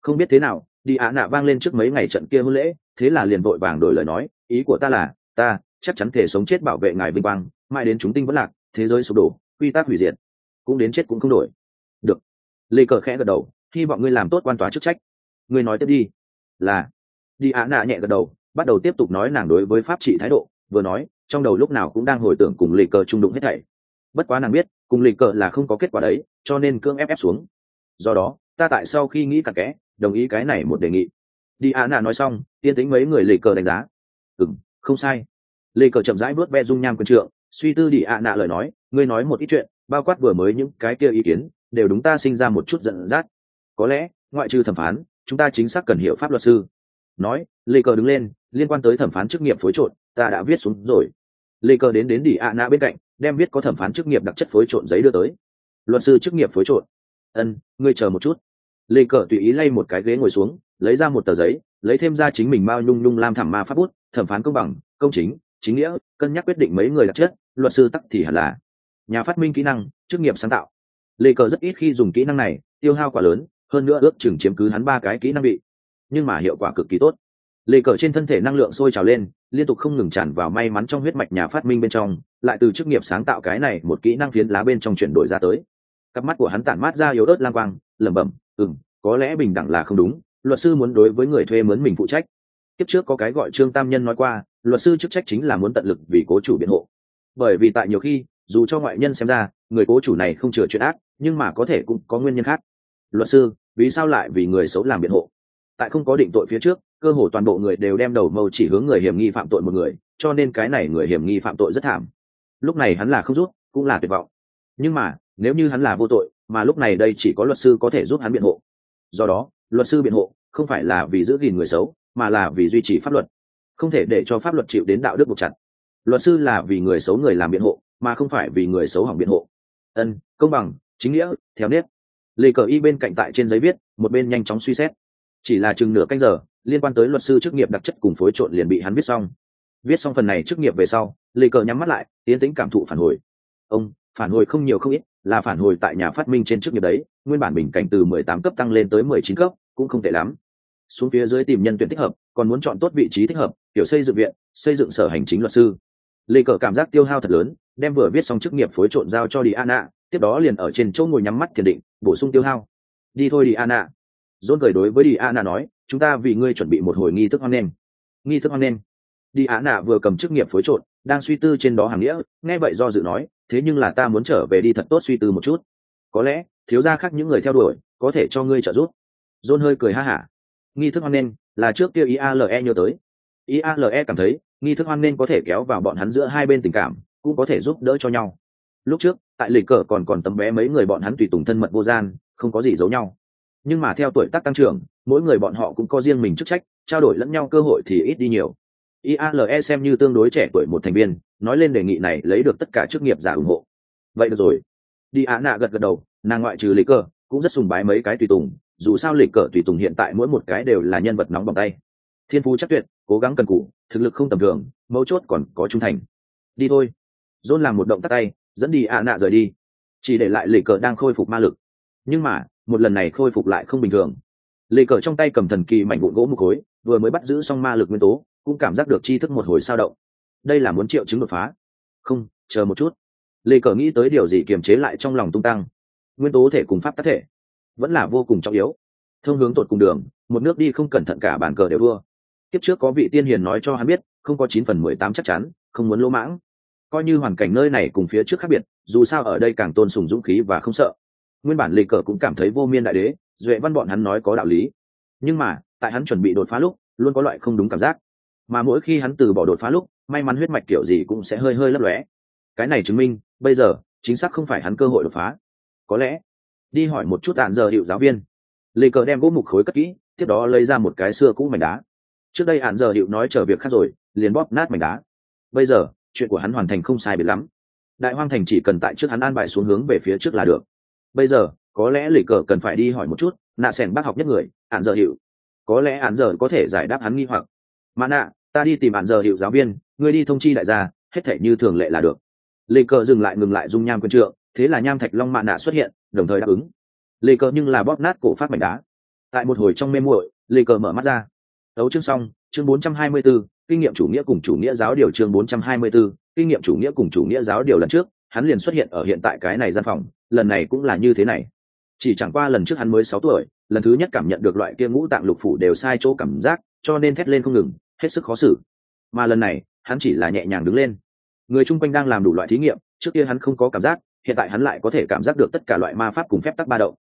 không biết thế nào đi a nạ vang lên trước mấy ngày trận kia hôn lễ thế là liền vội vàng đổi lời nói ý của ta là ta chắc chắn thể sống chết bảo vệ ngài vinh quang mãi đến chúng tinh vẫn lạc thế giới sụp đổ quy tắc hủy diệt cũng đến chết cũng không đổi được lê cờ khẽ gật đầu hy vọng ngươi làm tốt quan tòa chức trách ngươi nói tiếp đi. Là. Đi ạ nạ nhẹ gật đầu, bắt đầu tiếp tục nói nàng đối với pháp trị thái độ, vừa nói, trong đầu lúc nào cũng đang hồi tưởng cùng lê cờ trung đụng hết thảy. Bất quá nàng biết, cùng lì cờ là không có kết quả đấy, cho nên cưỡng ép ép xuống. Do đó, ta tại sau khi nghĩ cả kẽ, đồng ý cái này một đề nghị. Đi ạ nạ nói xong tiên tính mấy người lì cờ đánh giá. Ừ m không sai. Lê cờ chậm rãi vớt ve dung nham quân trượng, suy tư đi ạ nạ lời nói, ngươi nói một ít chuyện, bao quát vừa mới những cái kia ý kiến, đều đúng ta sinh ra một chút giận dắt. Có lẽ, ngoại trừ thẩm phán chúng ta chính xác cần hiểu pháp luật sư. Nói, lê cờ đứng lên, liên quan tới thẩm phán chức nghiệp phối trộn, ta đã viết xuống rồi. Lê cờ đến đến đỉ a nạ bên cạnh, đem viết có thẩm phán chức nghiệp đặc chất phối trộn giấy đưa tới. Luật sư chức nghiệp phối trộn. Ân, ngươi chờ một chút. Lê cờ tùy ý lay một cái ghế ngồi xuống, lấy ra một tờ giấy, lấy thêm ra chính mình mao nhung nhung lam thảm ma pháp bút, thẩm phán công bằng, công chính chính nghĩa, cân nhắc quyết định mấy người đặc chất, luật sư tắc thì hẳn là nhà phát minh kỹ năng, chức nghiệp sáng tạo. Lê cờ rất ít khi dùng kỹ năng này, tiêu hao quả lớn hơn nữa ước chừng chiếm cứ hắn ba cái kỹ năng bị nhưng mà hiệu quả cực kỳ tốt. Lệ cờ trên thân thể năng lượng sôi trào lên, liên tục không ngừng tràn vào may mắn trong huyết mạch nhà phát minh bên trong, lại từ chức nghiệp sáng tạo cái này một kỹ năng phiến lá bên trong chuyển đổi ra tới. Cặp mắt của hắn tản mát ra yếu ớt lang quang, lẩm bẩm, ừm, có lẽ bình đẳng là không đúng, luật sư muốn đối với người thuê mướn mình phụ trách. Tiếp trước có cái gọi trương tam nhân nói qua, luật sư chức trách chính là muốn tận lực vì cố chủ biện hộ. Bởi vì tại nhiều khi, dù cho ngoại nhân xem ra, người cố chủ này không chừa chuyện ác, nhưng mà có thể cũng có nguyên nhân khác. Luật sư vì sao lại vì người xấu làm biện hộ? Tại không có định tội phía trước, cơ hồ toàn bộ người đều đem đầu mâu chỉ hướng người hiểm nghi phạm tội một người, cho nên cái này người hiểm nghi phạm tội rất thảm. Lúc này hắn là không rút, cũng là tuyệt vọng. Nhưng mà, nếu như hắn là vô tội, mà lúc này đây chỉ có luật sư có thể giúp hắn biện hộ. Do đó, luật sư biện hộ không phải là vì giữ gìn người xấu, mà là vì duy trì pháp luật. Không thể để cho pháp luật chịu đến đạo đức buộc chặt. Luật sư là vì người xấu người làm biện hộ, mà không phải vì người xấu hỏng biện hộ. Ân, công bằng, chính nghĩa, theo nếp lê cờ y bên cạnh tại trên giấy viết một bên nhanh chóng suy xét. Chỉ là chừng nửa canh giờ liên quan tới luật sư chức nghiệp đặc chất cùng phối trộn liền bị hắn viết xong. Viết xong phần này chức nghiệp về sau lê cờ nhắm mắt lại tiến tính cảm thụ phản hồi. Ông phản hồi không nhiều không ít là phản hồi tại nhà phát minh trên chức nghiệp đấy nguyên bản bình cảnh từ mười tám cấp tăng lên tới mười chín cấp cũng không tệ lắm. Xuống phía dưới tìm nhân tuyển thích hợp còn muốn chọn tốt vị trí thích hợp kiểu xây dựng viện xây dựng sở hành chính luật sư. Lê cờ cảm giác tiêu hao thật lớn đem vừa viết xong chức nghiệp phối trộn giao cho đi Anna, tiếp đó liền ở trên chỗ ngồi nhắm mắt thiền định, bổ sung tiêu hao. Đi thôi đi, Anna. dôn cười đối với đi, Anna nói, chúng ta vì ngươi chuẩn bị một hồi nghi thức hoan nghênh. Nghi thức hoan nghênh? Đi, Anna vừa cầm chức nghiệp phối trộn, đang suy tư trên đó hàng nghĩa, nghe vậy do dự nói, thế nhưng là ta muốn trở về đi thật tốt suy tư một chút. Có lẽ, thiếu gia khác những người theo đuổi, có thể cho ngươi trợ giúp. John hơi cười ha hả. Nghi thức hoan nghênh là trước kia iale nhớ tới. Iale cảm thấy, nghi thức hoan nghênh có thể kéo vào bọn hắn giữa hai bên tình cảm, cũng có thể giúp đỡ cho nhau. Lúc trước tại lịch cờ còn còn tấm vé mấy người bọn hắn tùy tùng thân mật vô gian, không có gì giấu nhau. Nhưng mà theo tuổi tác tăng trưởng, mỗi người bọn họ cũng có riêng mình chức trách, trao đổi lẫn nhau cơ hội thì ít đi nhiều. Iale xem như tương đối trẻ tuổi một thành viên, nói lên đề nghị này lấy được tất cả chức nghiệp giả ủng hộ. Vậy được rồi. Đi á nạ gật gật đầu, nàng ngoại trừ lịch cờ, cũng rất sùng bái mấy cái tùy tùng, dù sao lịch cờ tùy tùng hiện tại mỗi một cái đều là nhân vật nóng bằng tay. Thiên phú chắc tuyệt, cố gắng cần cù, thực lực không tầm thường, mấu chốt còn có trung thành. Đi thôi. John làm một động tác tay dẫn đi ạ nạ rời đi. Chỉ để lại lì cờ đang khôi phục ma lực. Nhưng mà, một lần này khôi phục lại không bình thường. Lì cờ trong tay cầm thần kỳ mảnh vụn gỗ một khối, vừa mới bắt giữ xong ma lực nguyên tố, cũng cảm giác được chi thức một hồi sao động. Đây là muốn triệu chứng đột phá. Không, chờ một chút. Lì cờ nghĩ tới điều gì kiềm chế lại trong lòng tung tăng. Nguyên tố thể cùng pháp tác thể vẫn là vô cùng trọng yếu. Thông hướng tột cùng đường, một nước đi không cẩn thận cả bàn cờ đều vua kiếp trước có vị tiên hiền nói cho hắn biết, không có chín phần mười tám chắc chắn, không muốn lỗ mãng coi như hoàn cảnh nơi này cùng phía trước khác biệt, dù sao ở đây càng tôn sùng dũng khí và không sợ. Nguyên bản lịch cờ cũng cảm thấy vô miên đại đế, duệ văn bọn hắn nói có đạo lý. Nhưng mà, tại hắn chuẩn bị đột phá lúc, luôn có loại không đúng cảm giác. Mà mỗi khi hắn từ bỏ đột phá lúc, may mắn huyết mạch kiểu gì cũng sẽ hơi hơi lấp lóe. Cái này chứng minh, bây giờ, chính xác không phải hắn cơ hội đột phá. Có lẽ, đi hỏi một chút tàn giờ hiệu giáo viên. Lê cờ đem gỗ mục khối cất kỹ, tiếp đó lấy ra một cái xưa cũ mảnh đá. Trước đây hạn giờ hiệu nói chờ việc khác rồi, liền bóp nát mảnh đá. Bây giờ chuyện của hắn hoàn thành không sai biệt lắm. Đại hoang thành chỉ cần tại trước hắn an bài xuống hướng về phía trước là được. Bây giờ, có lẽ lì cờ cần phải đi hỏi một chút, nạ sẻn bác học nhất người ạn giờ hiệu có lẽ ạn giờ có thể giải đáp hắn nghi hoặc. Mà nạ, ta đi tìm ạn giờ hiệu giáo viên, ngươi đi thông chi đại gia, hết thể như thường lệ là được. Lì cờ dừng lại ngừng lại dung nham quân trượng, thế là nham thạch long mạ nạ xuất hiện, đồng thời đáp ứng. Lì cờ nhưng là bóp nát cổ phát mảnh đá. Tại một hồi trong mê muội lì cờ mở mắt ra. Đấu chương xong chương 424, kinh nghiệm chủ nghĩa cùng chủ nghĩa giáo điều chương 424, kinh nghiệm chủ nghĩa cùng chủ nghĩa giáo điều lần trước hắn liền xuất hiện ở hiện tại cái này gian phòng lần này cũng là như thế này. Chỉ chẳng qua lần trước hắn mới sáu tuổi lần thứ nhất cảm nhận được loại kia ngũ tạng lục phủ đều sai chỗ cảm giác cho nên thét lên không ngừng hết sức khó xử. Mà lần này hắn chỉ là nhẹ nhàng đứng lên. Người chung quanh đang làm đủ loại thí nghiệm trước kia hắn không có cảm giác hiện tại hắn lại có thể cảm giác được tất cả loại ma pháp cùng phép tắc ba động.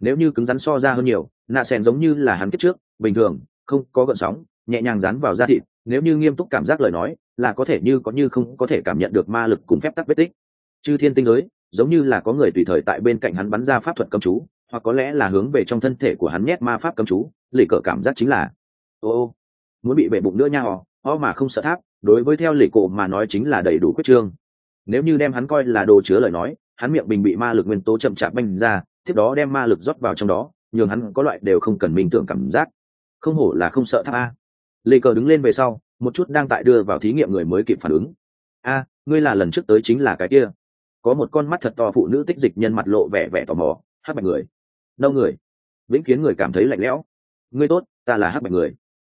Nếu như cứng rắn so ra hơn nhiều nạ sen giống như là hắn kết trước bình thường không có gợn sóng nhẹ nhàng dán vào da thịt, nếu như nghiêm túc cảm giác lời nói, là có thể như có như không có thể cảm nhận được ma lực cùng phép tắc vết tích. Chư thiên tinh giới, giống như là có người tùy thời tại bên cạnh hắn bắn ra pháp thuật cầm chú, hoặc có lẽ là hướng về trong thân thể của hắn nhét ma pháp cấm chú, lì cờ cảm giác chính là, ô ô, muốn bị bể bụng nữa nha họ ho mà không sợ tháp, đối với theo lì cổ mà nói chính là đầy đủ quyết trương. Nếu như đem hắn coi là đồ chứa lời nói, hắn miệng bình bị ma lực nguyên tố chậm chạp banh ra, tiếp đó đem ma lực rót vào trong đó, nhường hắn có loại đều không cần minh tưởng cảm giác. Không hổ là không sợ tháp a lê cờ đứng lên về sau một chút đang tại đưa vào thí nghiệm người mới kịp phản ứng. A ngươi là lần trước tới chính là cái kia. Có một con mắt thật to phụ nữ tích dịch nhân mặt lộ vẻ vẻ tò mò hát bạch người. Đâu người. Vĩnh khiến người cảm thấy lạnh lẽo. Ngươi tốt ta là hát bạch người.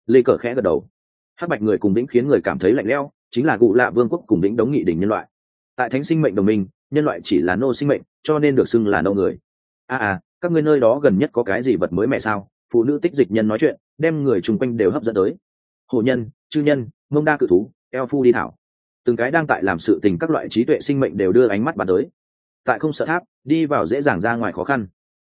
Lê cờ khẽ gật đầu. Hát bạch người cùng vĩnh khiến người cảm thấy lạnh lẽo chính là cụ lạ vương quốc cùng vĩnh đống nghị đình nhân loại. Tại thánh sinh mệnh đồng minh nhân loại chỉ là nô sinh mệnh cho nên được xưng là nô người. A à, à các ngươi nơi đó gần nhất có cái gì vật mới mẹ sao? Phụ nữ tích dịch nhân nói chuyện đem người chung quanh đều hấp dẫn tới hồ nhân, chư nhân, mông đa cự thú, eo phu đi thảo. Từng cái đang tại làm sự tình các loại trí tuệ sinh mệnh đều đưa ánh mắt bàn tới. Tại không sợ tháp, đi vào dễ dàng ra ngoài khó khăn.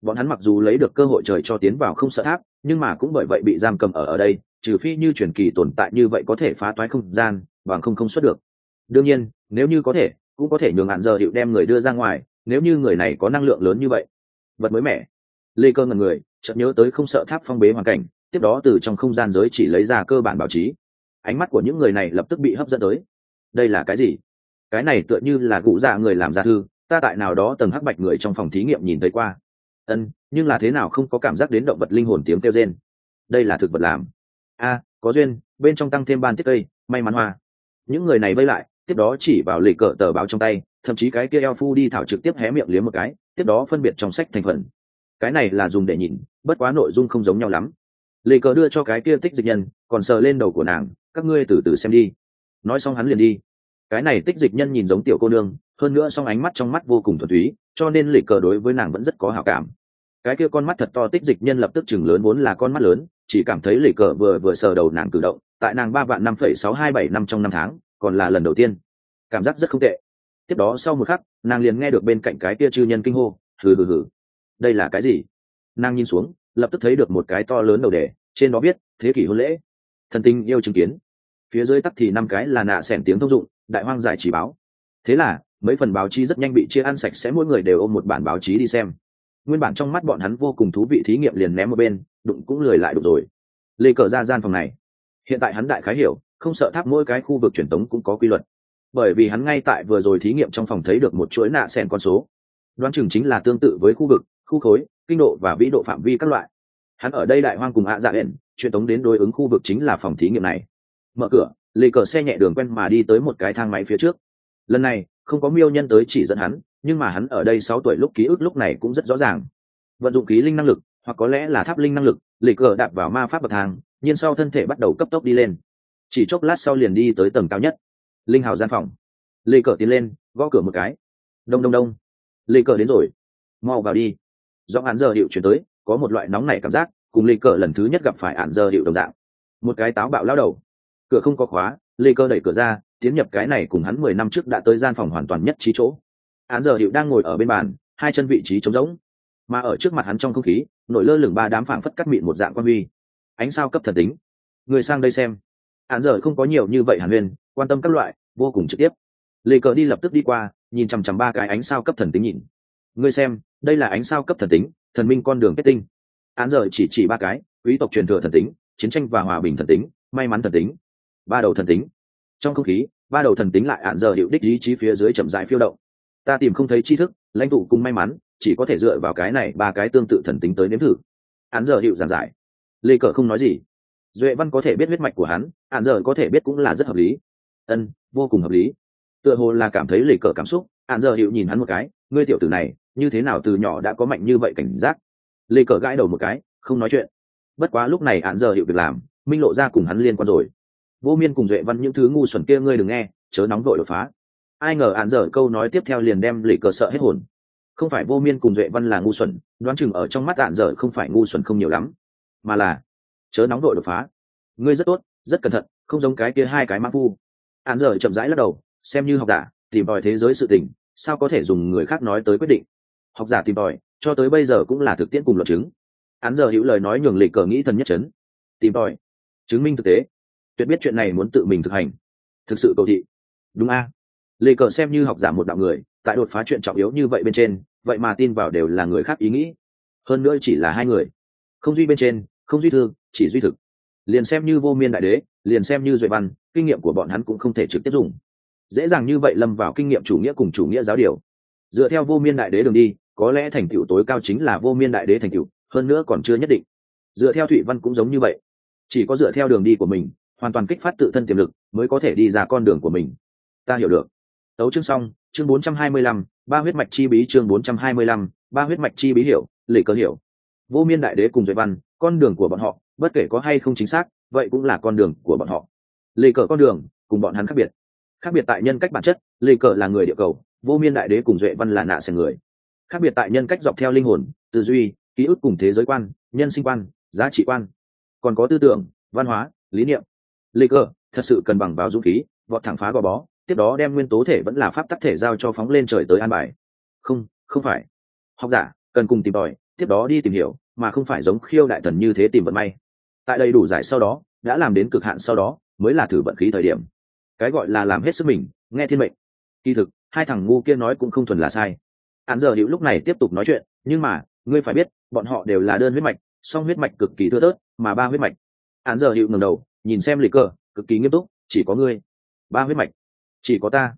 Bọn hắn mặc dù lấy được cơ hội trời cho tiến vào không sợ tháp, nhưng mà cũng bởi vậy bị giam cầm ở ở đây, trừ phi như truyền kỳ tồn tại như vậy có thể phá toái không gian, bằng không không xuất được. Đương nhiên, nếu như có thể, cũng có thể nhường hạn giờ hiệu đem người đưa ra ngoài, nếu như người này có năng lượng lớn như vậy. Vật mới mẻ. Lê cơ ngần người, chợt nhớ tới không sợ tháp phong bế hoàn cảnh tiếp đó từ trong không gian giới chỉ lấy ra cơ bản báo chí. Ánh mắt của những người này lập tức bị hấp dẫn tới. Đây là cái gì? Cái này tựa như là cụ dạ người làm ra thư, ta tại nào đó tầng hắc bạch người trong phòng thí nghiệm nhìn thấy qua. Ân, nhưng là thế nào không có cảm giác đến động vật linh hồn tiếng kêu rên? Đây là thực vật làm. A, có duyên, bên trong tăng thêm ban tiết cây, may mắn hoa. Những người này vây lại, tiếp đó chỉ vào lịch cờ tờ báo trong tay, thậm chí cái kia eo phu đi thảo trực tiếp hé miệng liếm một cái, tiếp đó phân biệt trong sách thành phần. Cái này là dùng để nhìn, bất quá nội dung không giống nhau lắm lê cờ đưa cho cái kia tích dịch nhân, còn sờ lên đầu của nàng, các ngươi từ từ xem đi. Nói xong hắn liền đi. Cái này tích dịch nhân nhìn giống tiểu cô nương, hơn nữa song ánh mắt trong mắt vô cùng thuần túy, cho nên lê cờ đối với nàng vẫn rất có hảo cảm. Cái kia con mắt thật to tích dịch nhân lập tức chừng lớn vốn là con mắt lớn, chỉ cảm thấy lê cờ vừa vừa sờ đầu nàng cử động, tại nàng ba vạn năm phẩy sáu hai bảy năm trong năm tháng, còn là lần đầu tiên. Cảm giác rất không tệ. Tiếp đó sau một khắc, nàng liền nghe được bên cạnh cái kia chư nhân kinh hô, hừ hừ hừ. Đây là cái gì? Nàng nhìn xuống lập tức thấy được một cái to lớn đầu đề, trên đó viết, thế kỷ hôn lễ. Thần tinh yêu chứng kiến. Phía dưới tắt thì năm cái là nạ xẻn tiếng thông dụng, đại hoang giải chỉ báo. Thế là, mấy phần báo chí rất nhanh bị chia ăn sạch sẽ, mỗi người đều ôm một bản báo chí đi xem. Nguyên bản trong mắt bọn hắn vô cùng thú vị thí nghiệm liền ném một bên, đụng cũng lười lại đụng rồi. Lê cờ ra gian phòng này. Hiện tại hắn đại khái hiểu, không sợ tháp mỗi cái khu vực truyền tống cũng có quy luật. Bởi vì hắn ngay tại vừa rồi thí nghiệm trong phòng thấy được một chuỗi nạ sen con số. Đoán chừng chính là tương tự với khu vực khu khối, kinh độ và vĩ độ phạm vi các loại. Hắn ở đây đại hoang cùng hạ dạ hển truyền tống đến đối ứng khu vực chính là phòng thí nghiệm này. Mở cửa, lì cờ xe nhẹ đường quen mà đi tới một cái thang máy phía trước. Lần này, không có miêu nhân tới chỉ dẫn hắn, nhưng mà hắn ở đây sáu tuổi lúc ký ức lúc này cũng rất rõ ràng. Vận dụng ký linh năng lực, hoặc có lẽ là tháp linh năng lực, lì cờ đạp vào ma pháp bậc thang, nhiên sau thân thể bắt đầu cấp tốc đi lên. Chỉ chốc lát sau liền đi tới tầng cao nhất. Linh hào gian phòng. Lê cờ tiến lên, gõ cửa một cái. Đông đông đông. Lê cờ đến rồi. Mau vào đi do hạn giờ hiệu chuyển tới, có một loại nóng này cảm giác, cùng lê cờ lần thứ nhất gặp phải hạn giờ hiệu đồng dạng. Một cái táo bạo lao đầu. Cửa không có khóa, lê cờ đẩy cửa ra, tiến nhập cái này cùng hắn mười năm trước đã tới gian phòng hoàn toàn nhất trí chỗ. Hạn giờ hiệu đang ngồi ở bên bàn, hai chân vị trí trống rỗng. Mà ở trước mặt hắn trong không khí, nổi lơ lửng ba đám phảng phất cắt mịn một dạng quan huy. Ánh sao cấp thần tính. Người sang đây xem. Hạn giờ không có nhiều như vậy hàn huyên, quan tâm các loại, vô cùng trực tiếp. Lê cờ đi lập tức đi qua, nhìn chằm chằm ba cái ánh sao cấp thần tính nhìn ngươi xem, đây là ánh sao cấp thần tính, thần minh con đường kết tinh. Án rời chỉ chỉ ba cái, quý tộc truyền thừa thần tính, chiến tranh và hòa bình thần tính, may mắn thần tính. Ba đầu thần tính. Trong không khí, ba đầu thần tính lại án giờ hiệu đích ý chí phía dưới chậm dại phiêu động. Ta tìm không thấy tri thức, lãnh tụ cùng may mắn, chỉ có thể dựa vào cái này ba cái tương tự thần tính tới nếm thử. Án giờ hiệu giản giải. Lê cờ không nói gì. Duệ văn có thể biết huyết mạch của hắn, án giờ có thể biết cũng là rất hợp lý. Ân, vô cùng hợp lý. Tựa hồ là cảm thấy lê cờ cảm xúc, án giờ hiệu nhìn hắn một cái, ngươi tiểu tử này như thế nào từ nhỏ đã có mạnh như vậy cảnh giác? Lê cờ gãi đầu một cái, không nói chuyện. Bất quá lúc này hạn giờ hiệu việc làm, minh lộ ra cùng hắn liên quan rồi. Vô miên cùng duệ văn những thứ ngu xuẩn kia ngươi đừng nghe, chớ nóng vội đột phá. Ai ngờ hạn giờ câu nói tiếp theo liền đem lì cờ sợ hết hồn. Không phải vô miên cùng duệ văn là ngu xuẩn, đoán chừng ở trong mắt hạn giờ không phải ngu xuẩn không nhiều lắm, mà là chớ nóng vội đột phá. Ngươi rất tốt, rất cẩn thận, không giống cái kia hai cái mã phu. Hạn giờ chậm rãi lắc đầu, xem như học giả, tìm tòi thế giới sự tình, sao có thể dùng người khác nói tới quyết định? Học giả tìm tòi, cho tới bây giờ cũng là thực tiễn cùng luận chứng. Án giờ hữu lời nói nhường lịch cờ nghĩ thần nhất chấn. Tìm tòi. Chứng minh thực tế. Tuyệt biết chuyện này muốn tự mình thực hành. Thực sự cầu thị. Đúng a. À? lê cờ xem như học giả một đạo người, tại đột phá chuyện trọng yếu như vậy bên trên, vậy mà tin vào đều là người khác ý nghĩ. Hơn nữa chỉ là hai người. Không duy bên trên, không duy thư, chỉ duy thực. Liền xem như vô miên đại đế, liền xem như duệ văn, kinh nghiệm của bọn hắn cũng không thể trực tiếp dùng. Dễ dàng như vậy lâm vào kinh nghiệm chủ nghĩa cùng chủ nghĩa giáo điều dựa theo vô miên đại đế đường đi có lẽ thành tựu tối cao chính là vô miên đại đế thành tựu hơn nữa còn chưa nhất định. Dựa theo thụy văn cũng giống như vậy. Chỉ có dựa theo đường đi của mình hoàn toàn kích phát tự thân tiềm lực mới có thể đi ra con đường của mình. Ta hiểu được. Tấu chương xong chương 425, ba huyết mạch chi bí chương 425, ba huyết mạch chi bí hiểu lệ cơ hiểu. Vô miên đại đế cùng duệ văn con đường của bọn họ bất kể có hay không chính xác vậy cũng là con đường của bọn họ. Lệ cờ con đường cùng bọn hắn khác biệt. Khác biệt tại nhân cách bản chất lệ cờ là người địa cầu vô miên đại đế cùng duệ văn là nạ sẻ người. Khác biệt tại nhân cách dọc theo linh hồn, tư duy, ký ức cùng thế giới quan, nhân sinh quan, giá trị quan. Còn có tư tưởng, văn hóa, lý niệm. Lê cơ thật sự cần bằng báo dũng khí, vọt thẳng phá gò bó, tiếp đó đem nguyên tố thể vẫn là pháp tắc thể giao cho phóng lên trời tới an bài. Không không phải. Học giả, cần cùng tìm tòi, tiếp đó đi tìm hiểu, mà không phải giống khiêu đại thần như thế tìm vận may. Tại đây đủ giải sau đó, đã làm đến cực hạn sau đó, mới là thử vận khí thời điểm. Cái gọi là làm hết sức mình, nghe thiên mệnh. Kỳ thực hai thằng ngu kia nói cũng không thuần là sai. Hắn giờ hữu lúc này tiếp tục nói chuyện, nhưng mà, ngươi phải biết, bọn họ đều là đơn huyết mạch, song huyết mạch cực kỳ thưa thớt, mà ba huyết mạch. Hắn giờ hữu ngẩng đầu, nhìn xem lịch cờ, cực kỳ nghiêm túc, chỉ có ngươi. Ba huyết mạch, chỉ có ta.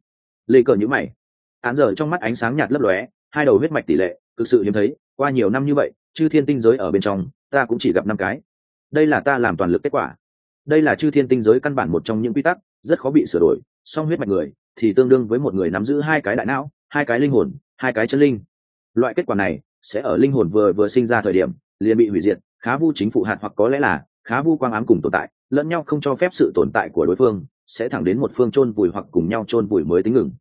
Lê cờ nhữ mày. Hắn giờ trong mắt ánh sáng nhạt lấp lóe, hai đầu huyết mạch tỷ lệ, thực sự hiếm thấy, qua nhiều năm như vậy, chư thiên tinh giới ở bên trong, ta cũng chỉ gặp năm cái. Đây là ta làm toàn lực kết quả. Đây là chư thiên tinh giới căn bản một trong những quy tắc, rất khó bị sửa đổi song huyết mạch người thì tương đương với một người nắm giữ hai cái đại não, hai cái linh hồn, hai cái chân linh. Loại kết quả này sẽ ở linh hồn vừa vừa sinh ra thời điểm, liền bị hủy diệt, khá vu chính phụ hạt hoặc có lẽ là khá vu quang ám cùng tồn tại, lẫn nhau không cho phép sự tồn tại của đối phương, sẽ thẳng đến một phương chôn vùi hoặc cùng nhau chôn vùi mới tính ngừng.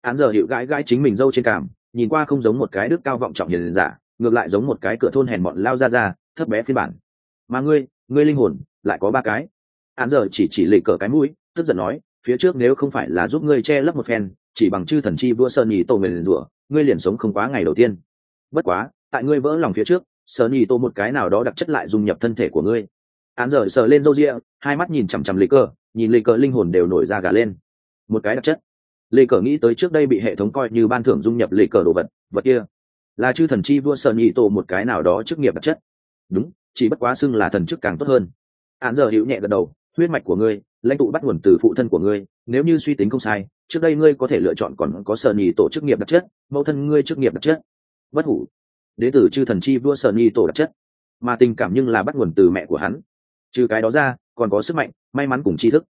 Án giờ hiệu gãi gãi chính mình dâu trên cảm nhìn qua không giống một cái đức cao vọng trọng hiền giả, ngược lại giống một cái cửa thôn hèn mọn lao ra ra, thấp bé phiên bản. Mà ngươi ngươi linh hồn, lại có ba cái. Án giờ chỉ chỉ lệ cờ cái mũi, tức giận nói phía trước nếu không phải là giúp ngươi che lấp một phen, chỉ bằng chư thần chi vua sơn nhì tổ người liền rủa, ngươi liền sống không quá ngày đầu tiên. Bất quá, tại ngươi vỡ lòng phía trước, sơn nhì tổ một cái nào đó đặc chất lại dung nhập thân thể của ngươi. Án rời sờ lên râu ria, hai mắt nhìn chằm chằm lê cờ, nhìn lê cờ linh hồn đều nổi ra gà lên. Một cái đặc chất. Lê cờ nghĩ tới trước đây bị hệ thống coi như ban thưởng dung nhập lê cờ đồ vật vật kia. Là chư thần chi vua sơn nhì tổ một cái nào đó chức nghiệp đặc chất. Đúng, chỉ bất quá xưng là thần chức càng tốt hơn. Án giờ hữu nhẹ gật đầu, huyết mạch của ngươi lãnh tụ bắt nguồn từ phụ thân của ngươi, nếu như suy tính không sai, trước đây ngươi có thể lựa chọn còn có sở nhì tổ chức nghiệp đặc chất, mẫu thân ngươi chức nghiệp đặc chất. Bất hủ. Đế tử chư thần chi vua sở nhì tổ đặc chất. Mà tình cảm nhưng là bắt nguồn từ mẹ của hắn. Trừ cái đó ra, còn có sức mạnh, may mắn cùng tri thức.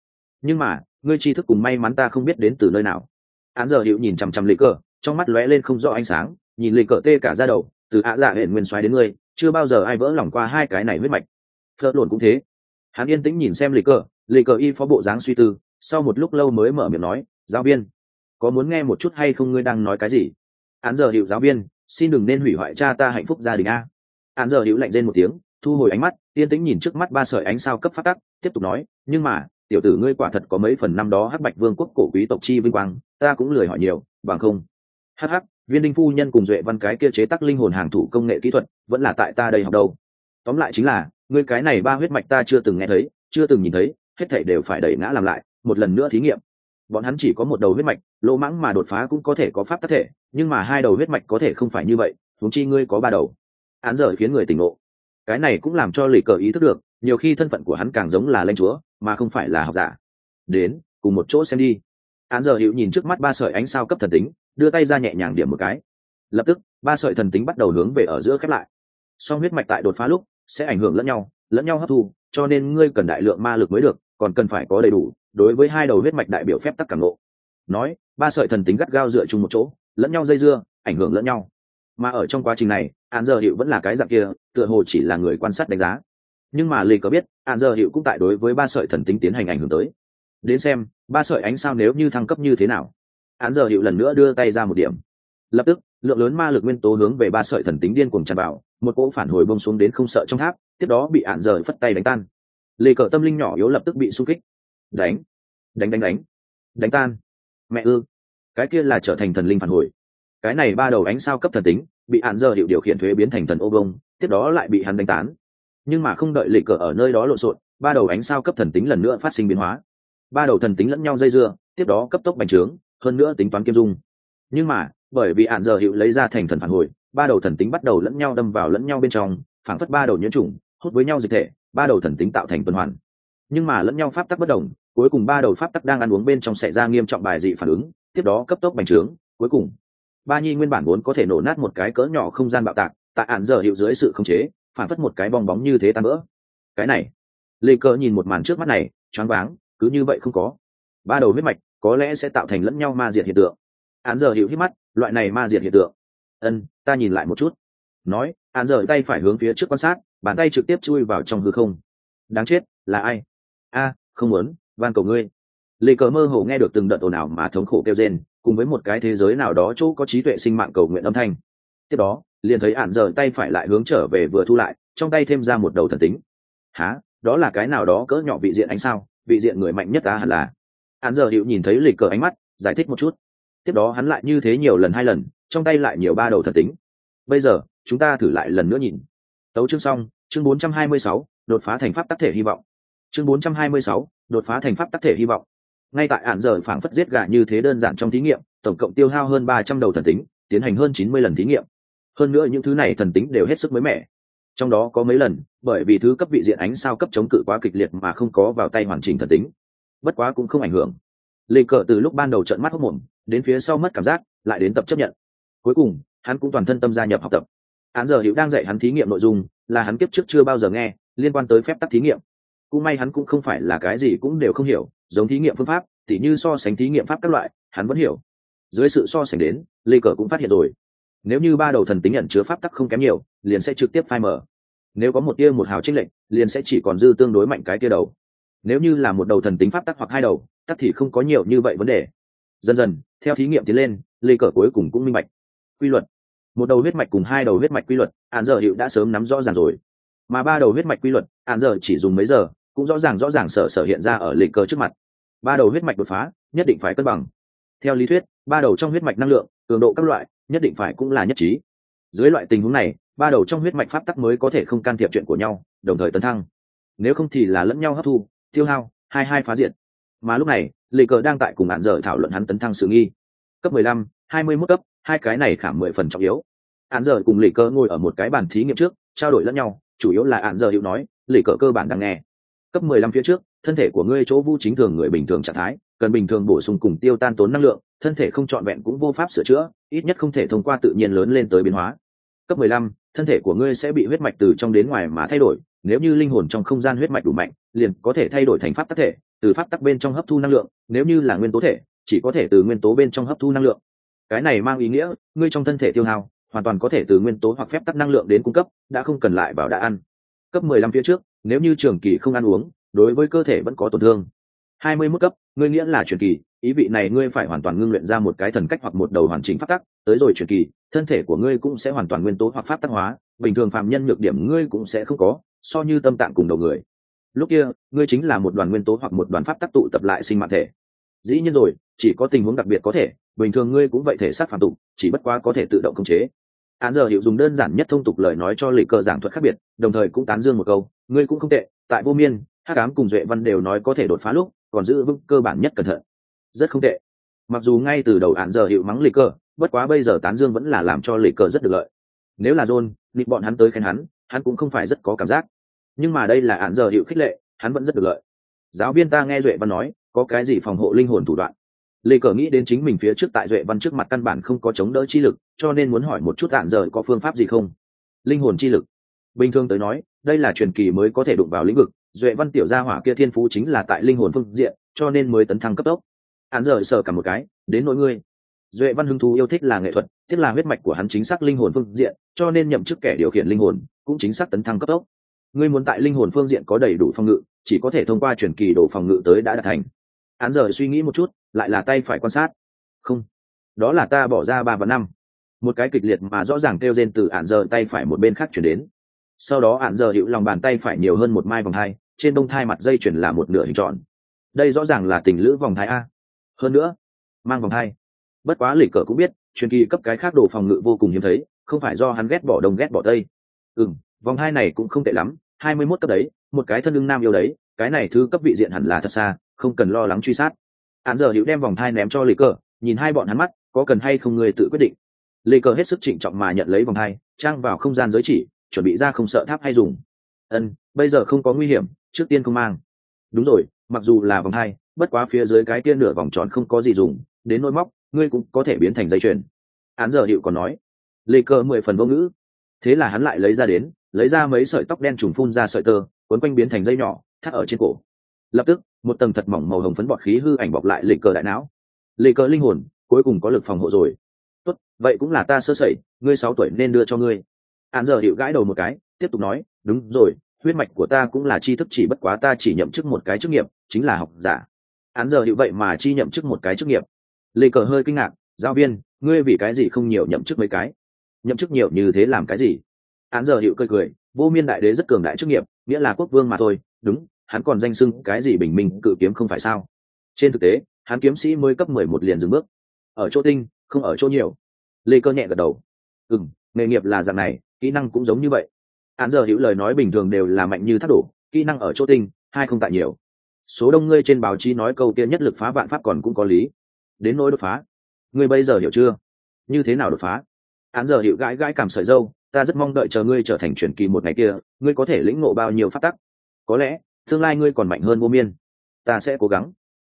Nhưng mà, ngươi tri thức cùng may mắn ta không biết đến từ nơi nào. Án giờ hiệu nhìn chằm chằm lê cờ, trong mắt lóe lên không rõ ánh sáng, nhìn lê cờ tê cả ra đầu, từ ạ dạ hệ nguyên xoáy đến ngươi, chưa bao giờ ai vỡ lòng qua hai cái này huyết mạch. Phớt lộn cũng thế. Hắn yên tĩnh nhìn xem lê cờ Lệ cờ y phó bộ dáng suy tư, sau một lúc lâu mới mở miệng nói, giáo viên, có muốn nghe một chút hay không ngươi đang nói cái gì? Án giờ hiệu, giáo viên, xin đừng nên hủy hoại cha ta hạnh phúc gia đình a. Án giờ hiệu lạnh lên một tiếng, thu hồi ánh mắt, yên tĩnh nhìn trước mắt ba sợi ánh sao cấp phát tắc, tiếp tục nói, nhưng mà, tiểu tử ngươi quả thật có mấy phần năm đó hắc bạch vương quốc cổ quý tộc chi vinh quang, ta cũng lười hỏi nhiều, bằng không. Hắc hắc, viên đinh phu nhân cùng duệ văn cái kia chế tác linh hồn hàng thủ công nghệ kỹ thuật, vẫn là tại ta đây học đâu. Tóm lại chính là, ngươi cái này ba huyết mạch ta chưa từng nghe thấy, chưa từng nhìn thấy hết thảy đều phải đẩy ngã làm lại, một lần nữa thí nghiệm. Bọn hắn chỉ có một đầu huyết mạch lỗ mãng mà đột phá cũng có thể có pháp tác thể, nhưng mà hai đầu huyết mạch có thể không phải như vậy, huống chi ngươi có ba đầu. Án giờ khiến người tỉnh ngộ. Cái này cũng làm cho lì cờ ý thức được, nhiều khi thân phận của hắn càng giống là lãnh chúa, mà không phải là học giả. Đến, cùng một chỗ xem đi. Án giờ hữu nhìn trước mắt ba sợi ánh sao cấp thần tính, đưa tay ra nhẹ nhàng điểm một cái. Lập tức, ba sợi thần tính bắt đầu hướng về ở giữa khép lại. Song huyết mạch tại đột phá lúc, sẽ ảnh hưởng lẫn nhau lẫn nhau hấp thu, cho nên ngươi cần đại lượng ma lực mới được còn cần phải có đầy đủ, đối với hai đầu huyết mạch đại biểu phép tắc cảm lộ nói, ba sợi thần tính gắt gao dựa chung một chỗ, lẫn nhau dây dưa, ảnh hưởng lẫn nhau. Mà ở trong quá trình này, an giờ hiệu vẫn là cái dạng kia, tựa hồ chỉ là người quan sát đánh giá. Nhưng mà lê có biết, an giờ hiệu cũng tại đối với ba sợi thần tính tiến hành ảnh hưởng tới. Đến xem, ba sợi ánh sao nếu như thăng cấp như thế nào. An giờ hiệu lần nữa đưa tay ra một điểm. Lập tức, lượng lớn ma lực nguyên tố hướng về ba sợi thần tính điên cuồng tràn vào, một cỗ phản hồi bông xuống đến không sợ trong tháp, tiếp đó bị ạn rời phất tay đánh tan lê cờ tâm linh nhỏ yếu lập tức bị sung kích. Đánh đánh đánh đánh đánh tan. Mẹ ư cái kia là trở thành thần linh phản hồi. Cái này ba đầu ánh sao cấp thần tính bị hạn giờ hiệu điều khiển thuế biến thành thần ô bông, tiếp đó lại bị hắn đánh tán. Nhưng mà không đợi lệ cờ ở nơi đó lộn xộn ba đầu ánh sao cấp thần tính lần nữa phát sinh biến hóa. Ba đầu thần tính lẫn nhau dây dưa tiếp đó cấp tốc bành trướng hơn nữa tính toán kiêm dung. Nhưng mà bởi vì hạn giờ hiệu lấy ra thành thần phản hồi ba đầu thần tính bắt đầu lẫn nhau đâm vào lẫn nhau bên trong phảng phất ba đầu nhiễm trùng hút với nhau dịch thể ba đầu thần tính tạo thành tuần hoàn. Nhưng mà lẫn nhau pháp tắc bất đồng, cuối cùng ba đầu pháp tắc đang ăn uống bên trong xảy ra nghiêm trọng bài dị phản ứng, tiếp đó cấp tốc bành trướng, cuối cùng, ba nhi nguyên bản vốn có thể nổ nát một cái cỡ nhỏ không gian bạo tạc tại ạn giờ hiệu dưới sự khống chế, phản phất một cái bong bóng như thế tan vỡ. Cái này, lê cơ nhìn một màn trước mắt này, choáng váng, cứ như vậy không có. Ba đầu huyết mạch có lẽ sẽ tạo thành lẫn nhau ma diệt hiện tượng. Án giờ hiệu hít mắt, loại này ma diệt hiện tượng. Ân, ta nhìn lại một chút. Nói án giờ tay phải hướng phía trước quan sát bàn tay trực tiếp chui vào trong hư không. Đáng chết, là ai? A, không muốn, van cầu ngươi. Lê cờ mơ hồ nghe được từng đợt ồn ào mà thống khổ kêu rên, cùng với một cái thế giới nào đó chỗ có trí tuệ sinh mạng cầu nguyện âm thanh. Tiếp đó, liền thấy ạn giờ tay phải lại hướng trở về vừa thu lại, trong tay thêm ra một đầu thần tính. Há đó là cái nào đó cỡ nhỏ vị diện ánh sao? Vị diện người mạnh nhất ta hẳn là. Ạn giờ hiệu nhìn thấy lịch cờ ánh mắt, giải thích một chút. Tiếp đó hắn lại như thế nhiều lần hai lần, trong tay lại nhiều ba đầu thần tính. Bây giờ, chúng ta thử lại lần nữa nhìn. Tấu chương xong chương 426, đột phá thành pháp tác thể hy vọng. Chương 426, đột phá thành pháp tác thể hy vọng. Ngay tại ản giờ phảng phất giết gà như thế đơn giản trong thí nghiệm tổng cộng tiêu hao hơn ba trăm đầu thần tính tiến hành hơn chín mươi lần thí nghiệm. Hơn nữa những thứ này thần tính đều hết sức mới mẻ. Trong đó có mấy lần bởi vì thứ cấp vị diện ánh sao cấp chống cự quá kịch liệt mà không có vào tay hoàn chỉnh thần tính. Bất quá cũng không ảnh hưởng. Lê cờ từ lúc ban đầu trận mắt hốc mồm đến phía sau mất cảm giác lại đến tập chấp nhận. Cuối cùng hắn cũng toàn thân tâm gia nhập học tập. Án giờ hữu đang dạy hắn thí nghiệm nội dung là hắn kiếp trước chưa bao giờ nghe, liên quan tới phép tắc thí nghiệm. Cũng may hắn cũng không phải là cái gì cũng đều không hiểu, giống thí nghiệm phương pháp, tỉ như so sánh thí nghiệm pháp các loại, hắn vẫn hiểu. Dưới sự so sánh đến, lê cờ cũng phát hiện rồi. Nếu như ba đầu thần tính nhận chứa pháp tắc không kém nhiều, liền sẽ trực tiếp phai mở nếu có một tia một hào trích lệnh liền sẽ chỉ còn dư tương đối mạnh cái tia đầu. Nếu như là một đầu thần tính pháp tắc hoặc hai đầu, tắc thì không có nhiều như vậy vấn đề. Dần dần, theo thí nghiệm tiến lên, lê cờ cuối cùng cũng minh bạch. Quy luật một đầu huyết mạch cùng hai đầu huyết mạch quy luật hạn giờ hiệu đã sớm nắm rõ ràng rồi. Mà ba đầu huyết mạch quy luật hạn giờ chỉ dùng mấy giờ, cũng rõ ràng rõ ràng sở sở hiện ra ở lịch cờ trước mặt. Ba đầu huyết mạch đột phá, nhất định phải cân bằng. Theo lý thuyết, ba đầu trong huyết mạch năng lượng, cường độ các loại, nhất định phải cũng là nhất trí. Dưới loại tình huống này, ba đầu trong huyết mạch pháp tắc mới có thể không can thiệp chuyện của nhau, đồng thời tấn thăng. Nếu không thì là lẫn nhau hấp thu, tiêu hao, hai hai phá diệt. mà lúc này lệ cờ đang tại cùng hạn dở thảo luận hắn tấn thăng sự nghi. Cấp mười lăm, hai mươi mốt cấp hai cái này khảm mười phần trọng yếu. Hạn giờ cùng lệ cờ ngồi ở một cái bàn thí nghiệm trước, trao đổi lẫn nhau, chủ yếu là hạn giờ hữu nói, lệ cờ cơ bản đang nghe. Cấp mười lăm phía trước, thân thể của ngươi chỗ vu chính thường người bình thường trạng thái, cần bình thường bổ sung cùng tiêu tan tốn năng lượng, thân thể không trọn vẹn cũng vô pháp sửa chữa, ít nhất không thể thông qua tự nhiên lớn lên tới biến hóa. Cấp mười lăm, thân thể của ngươi sẽ bị huyết mạch từ trong đến ngoài mà thay đổi, nếu như linh hồn trong không gian huyết mạch đủ mạnh, liền có thể thay đổi thành pháp tắc thể, từ pháp tắc bên trong hấp thu năng lượng, nếu như là nguyên tố thể, chỉ có thể từ nguyên tố bên trong hấp thu năng lượng cái này mang ý nghĩa, ngươi trong thân thể tiêu hao, hoàn toàn có thể từ nguyên tố hoặc phép tắc năng lượng đến cung cấp, đã không cần lại vào đã ăn. Cấp mười lăm phía trước, nếu như trường kỳ không ăn uống, đối với cơ thể vẫn có tổn thương. Hai mươi mức cấp, ngươi nghĩa là truyền kỳ, ý vị này ngươi phải hoàn toàn ngưng luyện ra một cái thần cách hoặc một đầu hoàn chỉnh pháp tắc, tới rồi truyền kỳ, thân thể của ngươi cũng sẽ hoàn toàn nguyên tố hoặc pháp tắc hóa, bình thường phạm nhân nhược điểm ngươi cũng sẽ không có, so như tâm tạng cùng đầu người. Lúc kia, ngươi chính là một đoàn nguyên tố hoặc một đoàn pháp tắc tụ tập lại sinh mạng thể dĩ nhiên rồi, chỉ có tình huống đặc biệt có thể, bình thường ngươi cũng vậy thể sát phản tục, chỉ bất quá có thể tự động khống chế. Án giờ hiệu dùng đơn giản nhất thông tục lời nói cho lịch cờ giảng thuật khác biệt, đồng thời cũng tán dương một câu, ngươi cũng không tệ, tại vô miên hát cám cùng duệ văn đều nói có thể đột phá lúc, còn giữ vững cơ bản nhất cẩn thận. Rất không tệ. Mặc dù ngay từ đầu án giờ hiệu mắng lịch cờ, bất quá bây giờ tán dương vẫn là làm cho lịch cờ rất được lợi. Nếu là john lịch bọn hắn tới khen hắn hắn cũng không phải rất có cảm giác. Nhưng mà đây là án giờ hiệu khích lệ, hắn vẫn rất được lợi. Giáo viên ta nghe duệ văn nói có cái gì phòng hộ linh hồn thủ đoạn. Lê cờ nghĩ đến chính mình phía trước tại duệ văn trước mặt căn bản không có chống đỡ chi lực, cho nên muốn hỏi một chút tạn giờ có phương pháp gì không? Linh hồn chi lực. Bình thường tới nói, đây là truyền kỳ mới có thể đụng vào lĩnh vực, duệ văn tiểu gia hỏa kia thiên phú chính là tại linh hồn phương diện, cho nên mới tấn thăng cấp tốc. Hắn rời sợ cả một cái, đến nỗi ngươi. Duệ văn hứng thú yêu thích là nghệ thuật, thiết là huyết mạch của hắn chính xác linh hồn phương diện, cho nên nhậm chức kẻ điều khiển linh hồn, cũng chính xác tấn thăng cấp tốc. Ngươi muốn tại linh hồn phương diện có đầy đủ phòng ngự, chỉ có thể thông qua truyền kỳ đồ phòng ngự tới đã đạt thành hắn giờ suy nghĩ một chút, lại là tay phải quan sát. Không, đó là ta bỏ ra ba và năm. Một cái kịch liệt mà rõ ràng kêu rên từ ạn giờ tay phải một bên khác chuyển đến. Sau đó ạn giờ hữu lòng bàn tay phải nhiều hơn một mai vòng hai, trên đông thai mặt dây chuyển là một nửa hình tròn. Đây rõ ràng là tình lữ vòng thai a. Hơn nữa, mang vòng hai bất quá lịch cờ cũng biết, truyền kỳ cấp cái khác đồ phòng ngự vô cùng hiếm thấy, không phải do hắn ghét bỏ đông ghét bỏ tây. Ừ m vòng hai này cũng không tệ lắm, hai mươi mốt cấp đấy, một cái thân lưng nam yêu đấy, cái này thứ cấp vị diện hẳn là thật xa không cần lo lắng truy sát. Hắn giờ hữu đem vòng thai ném cho lê cờ nhìn hai bọn hắn mắt có cần hay không người tự quyết định. Lê cờ hết sức trịnh trọng mà nhận lấy vòng thai, trang vào không gian giới chỉ chuẩn bị ra không sợ tháp hay dùng. Ân bây giờ không có nguy hiểm trước tiên không mang. Đúng rồi mặc dù là vòng hai bất quá phía dưới cái kia nửa vòng tròn không có gì dùng đến nôi móc ngươi cũng có thể biến thành dây chuyền. Án giờ hiệu còn nói. Lê cơ mười phần vô ngữ. Thế là hắn lại lấy ra đến lấy ra mấy sợi tóc đen trùng phun ra sợi tơ quấn quanh biến thành dây nhỏ thắt ở trên cổ. Lập tức một tầng thật mỏng màu hồng phấn bọt khí hư ảnh bọc lại lê cờ đại não. Lê cờ linh hồn, cuối cùng có lực phòng hộ rồi. Tốt, vậy cũng là ta sơ sẩy, ngươi sáu tuổi nên đưa cho ngươi. Án giờ hiệu gãi đầu một cái, tiếp tục nói, đúng rồi, huyết mạch của ta cũng là tri thức chỉ bất quá ta chỉ nhậm chức một cái chức nghiệp, chính là học giả. Án giờ hiệu vậy mà chi nhậm chức một cái chức nghiệp. Lê cờ hơi kinh ngạc, giáo viên, ngươi vì cái gì không nhiều nhậm chức mấy cái? Nhậm chức nhiều như thế làm cái gì? Án giờ hiệu cười cười, vô miên đại đế rất cường đại chức nghiệp, nghĩa là quốc vương mà thôi, đúng hắn còn danh xưng cái gì bình minh, cự kiếm không phải sao? Trên thực tế, hắn kiếm sĩ mới cấp mười một liền dừng bước. Ở chỗ tinh, không ở chỗ nhiều. Lê cơ nhẹ gật đầu. Ừ m nghề nghiệp là dạng này, kỹ năng cũng giống như vậy. Án giờ hữu lời nói bình thường đều là mạnh như thác đổ, kỹ năng ở chỗ tinh, hai không tại nhiều. Số đông ngươi trên báo chí nói câu kia nhất lực phá vạn pháp còn cũng có lý. Đến nỗi đột phá. Ngươi bây giờ hiểu chưa? Như thế nào đột phá? Án giờ hiệu gãi gãi cảm sợi dâu, ta rất mong đợi chờ ngươi trở thành truyền kỳ một ngày kia, ngươi có thể lĩnh ngộ bao nhiêu phát tắc? Có lẽ tương lai ngươi còn mạnh hơn vô miên. Ta sẽ cố gắng.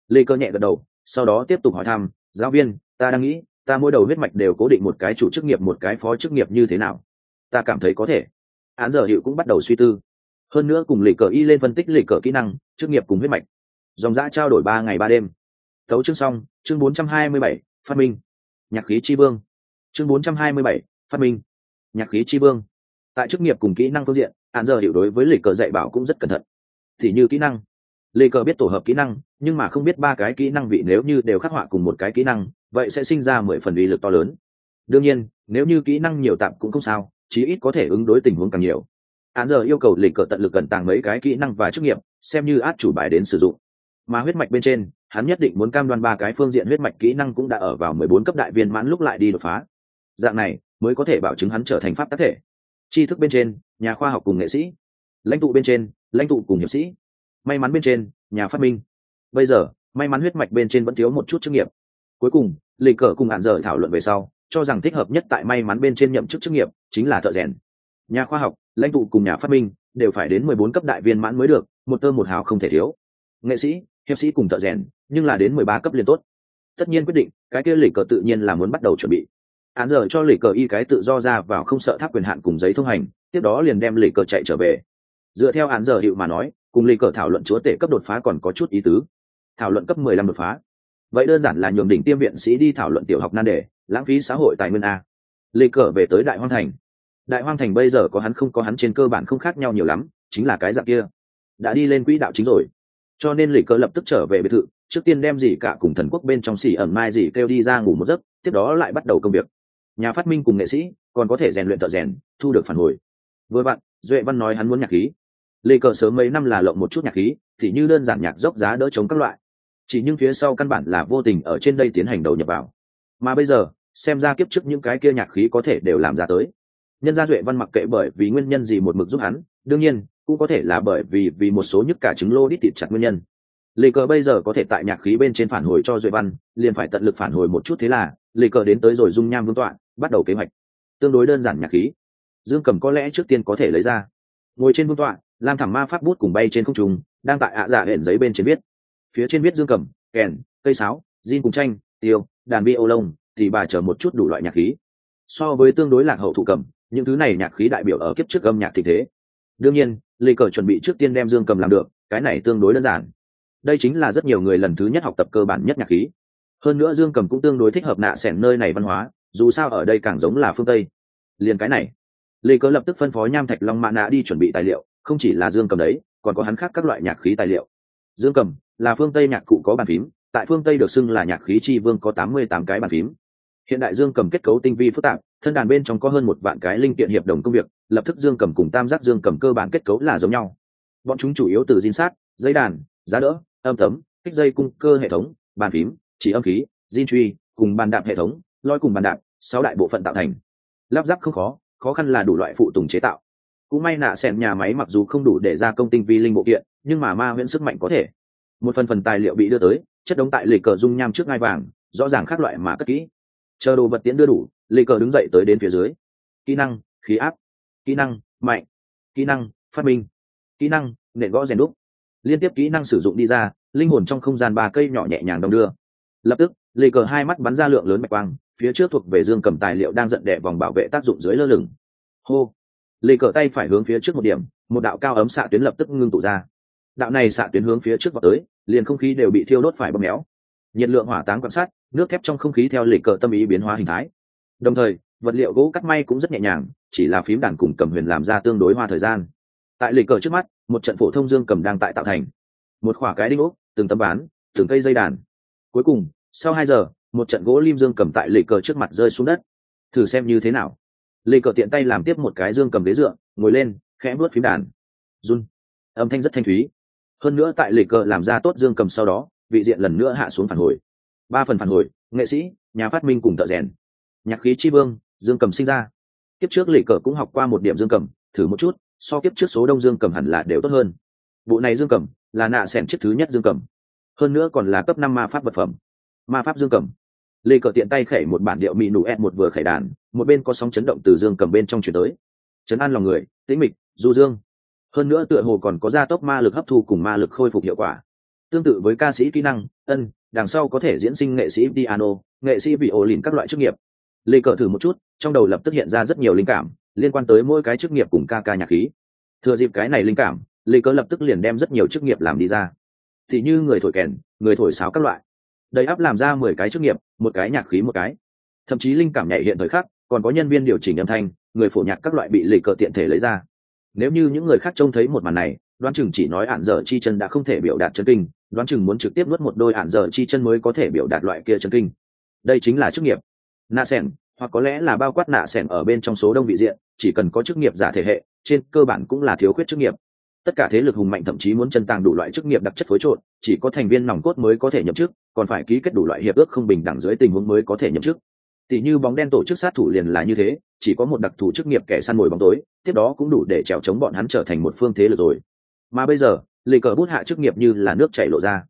Lê cơ nhẹ gật đầu, sau đó tiếp tục hỏi thăm, giáo viên, ta đang nghĩ, ta mỗi đầu huyết mạch đều cố định một cái chủ chức nghiệp, một cái phó chức nghiệp như thế nào? Ta cảm thấy có thể. Án giờ hiệu cũng bắt đầu suy tư. Hơn nữa cùng lì cờ y lên phân tích lì cờ kỹ năng, chức nghiệp cùng huyết mạch. Dòng giã trao đổi ba ngày ba đêm. Tấu chương xong, chương bốn trăm hai mươi bảy, phát minh. Nhạc khí chi vương. Chương bốn trăm hai mươi bảy, phát minh. Nhạc khí chi vương. Tại chức nghiệp cùng kỹ năng phương diện, Án giờ Hiệu đối với lì cờ dạy bảo cũng rất cẩn thận thì như kỹ năng. Lê cờ biết tổ hợp kỹ năng, nhưng mà không biết ba cái kỹ năng vị nếu như đều khắc họa cùng một cái kỹ năng, vậy sẽ sinh ra mười phần uy lực to lớn. Đương nhiên, nếu như kỹ năng nhiều tạm cũng không sao, chí ít có thể ứng đối tình huống càng nhiều. Án giờ yêu cầu lịch cờ tận lực cẩn tàng mấy cái kỹ năng và chức nghiệp, xem như át chủ bài đến sử dụng. Mà huyết mạch bên trên, hắn nhất định muốn cam đoan ba cái phương diện huyết mạch kỹ năng cũng đã ở vào mười bốn cấp đại viên mãn lúc lại đi đột phá. Dạng này, mới có thể bảo chứng hắn trở thành pháp tác thể. Tri thức bên trên, nhà khoa học cùng nghệ sĩ. Lãnh tụ bên trên lãnh tụ cùng hiệp sĩ. May mắn bên trên, nhà phát minh. Bây giờ, may mắn huyết mạch bên trên vẫn thiếu một chút chức nghiệp. Cuối cùng, lịch cờ cùng hạn dở thảo luận về sau, cho rằng thích hợp nhất tại may mắn bên trên nhậm chức chức nghiệp chính là thợ rèn. Nhà khoa học, lãnh tụ cùng nhà phát minh đều phải đến mười bốn cấp đại viên mãn mới được, một tơ một hào không thể thiếu. Nghệ sĩ, hiệp sĩ cùng thợ rèn, nhưng là đến mười ba cấp liền tốt. Tất nhiên quyết định, cái kia lịch cờ tự nhiên là muốn bắt đầu chuẩn bị. Án giờ cho lịch cờ y cái tự do ra vào không sợ tháp quyền hạn cùng giấy thông hành, tiếp đó liền đem lịch cờ chạy trở về dựa theo án giờ hiệu mà nói, cùng lì cờ thảo luận chúa tể cấp đột phá còn có chút ý tứ. Thảo luận cấp mười lăm đột phá. Vậy đơn giản là nhường đỉnh tiêm viện sĩ đi thảo luận tiểu học nan đề, lãng phí xã hội tài nguyên a. Lê cờ về tới đại hoang thành. Đại hoang thành bây giờ có hắn không có hắn trên cơ bản không khác nhau nhiều lắm, chính là cái dạng kia. Đã đi lên quỹ đạo chính rồi. Cho nên lê cờ lập tức trở về biệt thự, trước tiên đem gì cả cùng thần quốc bên trong xỉ ẩn mai gì kêu đi ra ngủ một giấc, tiếp đó lại bắt đầu công việc. Nhà phát minh cùng nghệ sĩ, còn có thể rèn luyện thợ rèn, thu được phản hồi. Vừa bạn, duệ văn nói hắn muốn nhạc khí lê cờ sớm mấy năm là lộng một chút nhạc khí, thì như đơn giản nhạc dốc giá đỡ chống các loại. Chỉ nhưng phía sau căn bản là vô tình ở trên đây tiến hành đầu nhập vào. Mà bây giờ, xem ra kiếp trước những cái kia nhạc khí có thể đều làm ra tới. Nhân gia duệ văn mặc kệ bởi vì nguyên nhân gì một mực giúp hắn, đương nhiên, cũng có thể là bởi vì vì một số nhức cả trứng lô đít thịt chặt nguyên nhân. Lê cờ bây giờ có thể tại nhạc khí bên trên phản hồi cho duệ văn, liền phải tận lực phản hồi một chút thế là, lê cờ đến tới rồi dung nham vương tọa, bắt đầu kế hoạch. Tương đối đơn giản nhạc khí. Dương cầm có lẽ trước tiên có thể lấy ra. Ngồi trên vương tọa lam thẳng ma pháp bút cùng bay trên không trung, đang tại ạ dạ hển giấy bên trên viết. Phía trên viết dương cầm, kèn, cây sáo gin cùng tranh tiêu, đàn vi ô lông, thì bà chờ một chút đủ loại nhạc khí. So với tương đối lạc hậu thụ cầm, những thứ này nhạc khí đại biểu ở kiếp trước âm nhạc tình thế. Đương nhiên, lê cờ chuẩn bị trước tiên đem dương cầm làm được, cái này tương đối đơn giản. Đây chính là rất nhiều người lần thứ nhất học tập cơ bản nhất nhạc khí. Hơn nữa dương cầm cũng tương đối thích hợp nạ sẻn nơi này văn hóa, dù sao ở đây càng giống là phương tây. Liền cái này, lê cờ lập tức phân phó nham thạch long mạ nạ đi chuẩn bị tài liệu không chỉ là dương cầm đấy, còn có hắn khác các loại nhạc khí tài liệu. Dương cầm là phương tây nhạc cụ có bàn phím, tại phương tây được xưng là nhạc khí tri vương có tám mươi tám cái bàn phím. Hiện đại dương cầm kết cấu tinh vi phức tạp, thân đàn bên trong có hơn một vạn cái linh kiện hiệp đồng công việc, lập tức dương cầm cùng tam giác dương cầm cơ bản kết cấu là giống nhau. Bọn chúng chủ yếu từ dinh sát, dây đàn, giá đỡ, âm tấm, kích dây cung cơ hệ thống, bàn phím, chỉ âm khí diên truy, cùng bàn đạp hệ thống, loi cùng bàn đạp, sáu đại bộ phận tạo thành. Lắp ráp không khó khó khăn là đủ loại phụ tùng chế tạo cũng may nạ xẻn nhà máy mặc dù không đủ để ra công tinh vi linh bộ kiện, nhưng mà ma huyễn sức mạnh có thể. Một phần phần tài liệu bị đưa tới, chất đống tại lề cờ dung nham trước ngai vàng, rõ ràng khác loại mà cất kỹ. Chờ đồ vật tiễn đưa đủ, lì cờ đứng dậy tới đến phía dưới. Kỹ năng, khí áp. Kỹ năng, mạnh. Kỹ năng, phát minh. Kỹ năng, nện gõ rèn đúc. Liên tiếp kỹ năng sử dụng đi ra, linh hồn trong không gian ba cây nhỏ nhẹ nhàng đong đưa. Lập tức, lì cờ hai mắt bắn ra lượng lớn mạch quang, phía trước thuộc về dương cầm tài liệu đang giận đẻ vòng bảo vệ tác dụng dưới lơ lửng. Hô lê cờ tay phải hướng phía trước một điểm, một đạo cao ấm xạ tuyến lập tức ngưng tụ ra. Đạo này xạ tuyến hướng phía trước vào tới, liền không khí đều bị thiêu đốt phải bơm méo. Nhiệt lượng hỏa táng quan sát, nước thép trong không khí theo lệ cờ tâm ý biến hóa hình thái. Đồng thời, vật liệu gỗ cắt may cũng rất nhẹ nhàng, chỉ là phím đàn cùng cầm huyền làm ra tương đối hoa thời gian. Tại lệ cờ trước mắt, một trận phổ thông dương cầm đang tại tạo thành. Một khoả cái đinh ốc từng tấm bán từng cây dây đàn. Cuối cùng, sau hai giờ, một trận gỗ lim dương cầm tại lệ cờ trước mặt rơi xuống đất. Thử xem như thế nào. Lê cờ tiện tay làm tiếp một cái dương cầm ghế dựa, ngồi lên, khẽ vuốt phím đàn. Run. Âm thanh rất thanh thúy. Hơn nữa tại Lê cờ làm ra tốt dương cầm sau đó, vị diện lần nữa hạ xuống phản hồi. Ba phần phản hồi, nghệ sĩ, nhà phát minh cùng thợ rèn. Nhạc khí chi vương, dương cầm sinh ra. Kiếp trước Lê cờ cũng học qua một điểm dương cầm, thử một chút, so kiếp trước số đông dương cầm hẳn là đều tốt hơn. Bộ này dương cầm, là nạ xẻn chiếc thứ nhất dương cầm. Hơn nữa còn là cấp năm ma pháp vật phẩm. Ma pháp dương cầm. Lê cờ tiện tay khẩy một bản điệu mỹ nụ ed một vừa khẩy đàn một bên có sóng chấn động từ dương cầm bên trong chuyển tới. Chấn an lòng người, tĩnh mịch, du dương. Hơn nữa tựa hồ còn có gia tốc ma lực hấp thu cùng ma lực khôi phục hiệu quả. Tương tự với ca sĩ kỹ năng, ân, đằng sau có thể diễn sinh nghệ sĩ piano, nghệ sĩ vị ổ lìn các loại chức nghiệp. Lê cờ thử một chút, trong đầu lập tức hiện ra rất nhiều linh cảm, liên quan tới mỗi cái chức nghiệp cùng ca ca nhạc khí. Thừa dịp cái này linh cảm, lê cờ lập tức liền đem rất nhiều chức nghiệp làm đi ra. Thì như người thổi kèn, người thổi sáo các loại. Đầy áp làm ra mười cái chức nghiệp, một cái nhạc khí một cái. Thậm chí linh cảm nhạy hiện thời khắc còn có nhân viên điều chỉnh âm thanh, người phổ nhạc các loại bị lì cờ tiện thể lấy ra. Nếu như những người khác trông thấy một màn này, đoán chừng chỉ nói ạn dở chi chân đã không thể biểu đạt chân kinh, đoán chừng muốn trực tiếp nuốt một đôi ạn dở chi chân mới có thể biểu đạt loại kia chân kinh. Đây chính là chức nghiệp. Nạ sẻn hoặc có lẽ là bao quát nạ sẻn ở bên trong số đông vị diện, chỉ cần có chức nghiệp giả thể hệ, trên cơ bản cũng là thiếu khuyết chức nghiệp. Tất cả thế lực hùng mạnh thậm chí muốn chân tàng đủ loại chức nghiệp đặc chất phối trộn, chỉ có thành viên nòng cốt mới có thể nhậm chức, còn phải ký kết đủ loại hiệp ước không bình đẳng dưới tình huống mới có thể nhậm chức tỷ như bóng đen tổ chức sát thủ liền là như thế chỉ có một đặc thù chức nghiệp kẻ săn mồi bóng tối tiếp đó cũng đủ để trèo chống bọn hắn trở thành một phương thế lực rồi. Mà bây giờ lì cờ bút hạ chức nghiệp như là nước chảy lộ ra.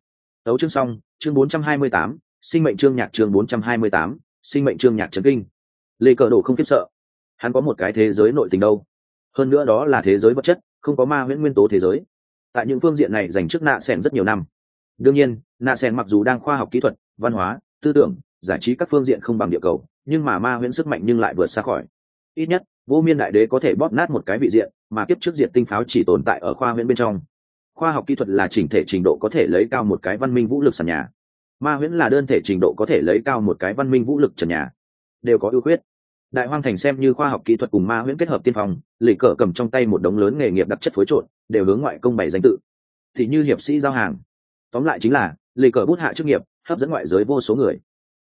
Tấu chương xong chương 428, sinh mệnh chương nhạc chương 428, sinh mệnh chương nhạc trấn kinh. Lì cờ đổ không kiếp sợ. Hắn có một cái thế giới nội tình đâu. Hơn nữa đó là thế giới vật chất không có ma huyễn nguyên tố thế giới. Tại những phương diện này dành trước nạ sen rất nhiều năm. Đương nhiên nạ sen mặc dù đang khoa học kỹ thuật văn hóa tư tưởng giải trí các phương diện không bằng địa cầu, nhưng mà ma huyễn sức mạnh nhưng lại vượt xa khỏi. Ít nhất, vô miên đại đế có thể bóp nát một cái vị diện, mà kiếp trước diện tinh pháo chỉ tồn tại ở khoa huyễn bên trong. Khoa học kỹ thuật là chỉnh thể trình độ có thể lấy cao một cái văn minh vũ lực sàn nhà. Ma huyễn là đơn thể trình độ có thể lấy cao một cái văn minh vũ lực trần nhà. Đều có ưu khuyết. Đại hoang thành xem như khoa học kỹ thuật cùng ma huyễn kết hợp tiên phong, lì cờ cầm trong tay một đống lớn nghề nghiệp đặc chất phối trộn, đều hướng ngoại công bày danh tự. Thì như hiệp sĩ giao hàng. Tóm lại chính là, lì cờ bút hạ chức nghiệp, hấp dẫn ngoại giới vô số người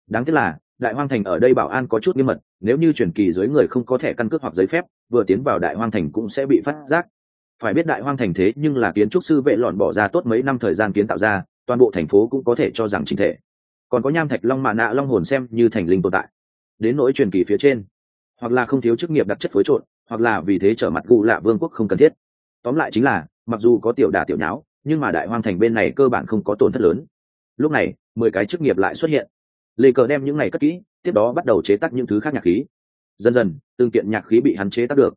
đáng tiếc là, đại hoang thành ở đây bảo an có chút nghiêm mật, nếu như truyền kỳ dưới người không có thẻ căn cước hoặc giấy phép, vừa tiến vào đại hoang thành cũng sẽ bị phát giác. Phải biết đại hoang thành thế nhưng là kiến trúc sư vệ lọn bỏ ra tốt mấy năm thời gian kiến tạo ra, toàn bộ thành phố cũng có thể cho rằng chính thể. Còn có nham thạch long mạ nạ long hồn xem như thành linh tồn tại. Đến nỗi truyền kỳ phía trên, hoặc là không thiếu chức nghiệp đặc chất phối trộn, hoặc là vì thế trở mặt cụ lạ vương quốc không cần thiết. Tóm lại chính là, mặc dù có tiểu đả tiểu nháo, nhưng mà đại hoang thành bên này cơ bản không có tổn thất lớn. Lúc này, mười cái chức nghiệp lại xuất hiện lê cờ đem những này cất kỹ, tiếp đó bắt đầu chế tác những thứ khác nhạc khí. Dần dần tương kiện nhạc khí bị hắn chế tác được.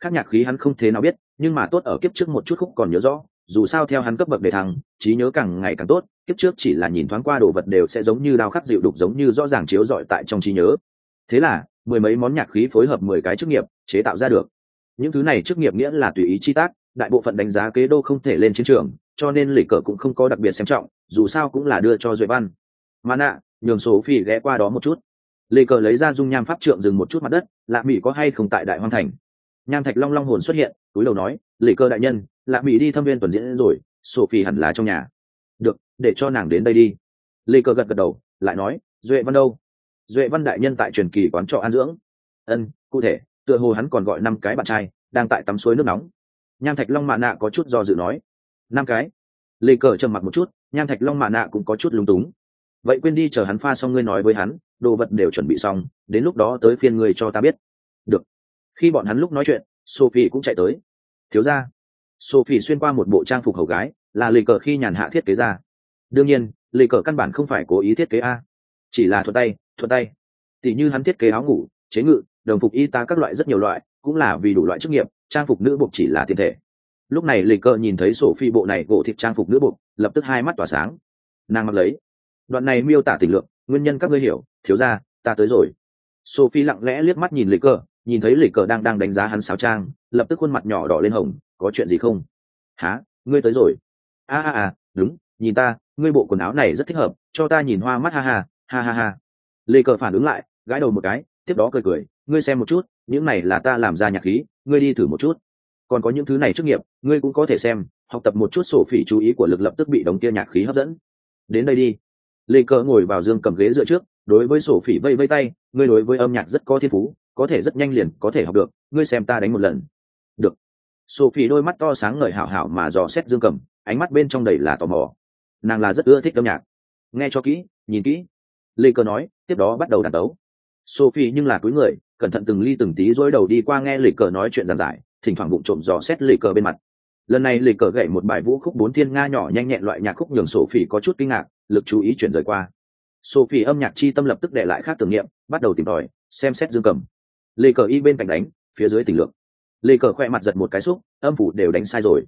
Khác nhạc khí hắn không thế nào biết, nhưng mà tốt ở kiếp trước một chút khúc còn nhớ rõ, dù sao theo hắn cấp bậc đề thăng, trí nhớ càng ngày càng tốt, kiếp trước chỉ là nhìn thoáng qua đồ vật đều sẽ giống như đao khắc dịu đục giống như rõ ràng chiếu rọi tại trong trí nhớ. Thế là, mười mấy món nhạc khí phối hợp mười cái chức nghiệp, chế tạo ra được. Những thứ này chức nghiệp nghĩa là tùy ý chi tác, đại bộ phận đánh giá kế đô không thể lên chiến trường, cho nên lỉ cờ cũng không có đặc biệt xem trọng, dù sao cũng là đưa cho duệ văn. Mà nạ nhường số phi ghé qua đó một chút. Lê cờ lấy ra dung nham pháp trượng dừng một chút mặt đất lạc mỹ có hay không tại đại hoang thành? Nham thạch long long hồn xuất hiện, túi đầu nói, lê cờ đại nhân lạc mỹ đi thâm viên tuần diễn rồi sophie hẳn là trong nhà. Được, để cho nàng đến đây đi. Lê cờ gật gật đầu, lại nói, duệ văn đâu? Duệ văn đại nhân tại truyền kỳ quán trọ an dưỡng. Ân, cụ thể, tựa hồ hắn còn gọi năm cái bạn trai, đang tại tắm suối nước nóng. Nham thạch long mạ nạ có chút do dự nói. Năm cái? Lê cờ trầm mặt một chút, nham thạch long mạ nạ cũng có chút lúng túng vậy quên đi chờ hắn pha xong ngươi nói với hắn, đồ vật đều chuẩn bị xong, đến lúc đó tới phiên ngươi cho ta biết. Được. Khi bọn hắn lúc nói chuyện, sophie cũng chạy tới. Thiếu ra sophie xuyên qua một bộ trang phục hầu gái, là lì cờ khi nhàn hạ thiết kế ra. Đương nhiên lì cờ căn bản không phải cố ý thiết kế a. Chỉ là thuật tay thuật tay. Tỷ như hắn thiết kế áo ngủ, chế ngự, đồng phục y tá các loại rất nhiều loại, cũng là vì đủ loại chức nghiệp, trang phục nữ buộc chỉ là tiền thể. Lúc này lì cờ nhìn thấy sổ phi bộ này gỗ thịt trang phục nữ buộc, lập tức hai mắt tỏa sáng. Nàng mặc lấy đoạn này miêu tả tình lượng, nguyên nhân các ngươi hiểu, thiếu ra ta tới rồi. Sophie lặng lẽ liếc mắt nhìn lịch cờ, nhìn thấy lịch cờ đang đang đánh giá hắn sáo trang, lập tức khuôn mặt nhỏ đỏ lên hồng, có chuyện gì không? Há ngươi tới rồi. A a a, đúng, nhìn ta, ngươi bộ quần áo này rất thích hợp, cho ta nhìn hoa mắt, ha ha ha ha ha. Lì cờ phản ứng lại, gãi đầu một cái, tiếp đó cười cười, ngươi xem một chút, những này là ta làm ra nhạc khí, ngươi đi thử một chút. Còn có những thứ này trước nghiệp, ngươi cũng có thể xem, học tập một chút sổ phỉ chú ý của lực lập tức bị đống kia nhạc khí hấp dẫn. Đến đây đi lê cờ ngồi vào dương cầm ghế dựa trước, đối với sổ phỉ vây vây tay, ngươi đối với âm nhạc rất có thiên phú, có thể rất nhanh liền có thể học được, ngươi xem ta đánh một lần. Được. Sổ phỉ đôi mắt to sáng ngời hảo hảo mà dò xét dương cầm, ánh mắt bên trong đầy là tò mò. Nàng là rất ưa thích âm nhạc. Nghe cho kỹ, nhìn kỹ. Lê cờ nói, tiếp đó bắt đầu đàn đấu. sophie nhưng là cúi người, cẩn thận từng ly từng tí dối đầu đi qua nghe lê cờ nói chuyện giàn giải, thỉnh thoảng bụng trộm dò xét lê cờ bên mặt. Lần này lê cờ gậy một bài vũ khúc bốn thiên nga nhỏ nhanh nhẹn loại nhạc khúc nhường sophie có chút kinh ngạc lực chú ý chuyển rời qua. Sophie âm nhạc chi tâm lập tức để lại khác tưởng niệm, bắt đầu tìm tòi, xem xét dương cầm. Lê cờ y bên cạnh đánh, phía dưới tình lượng. Lê cờ khoe mặt giật một cái xúc, âm phủ đều đánh sai rồi.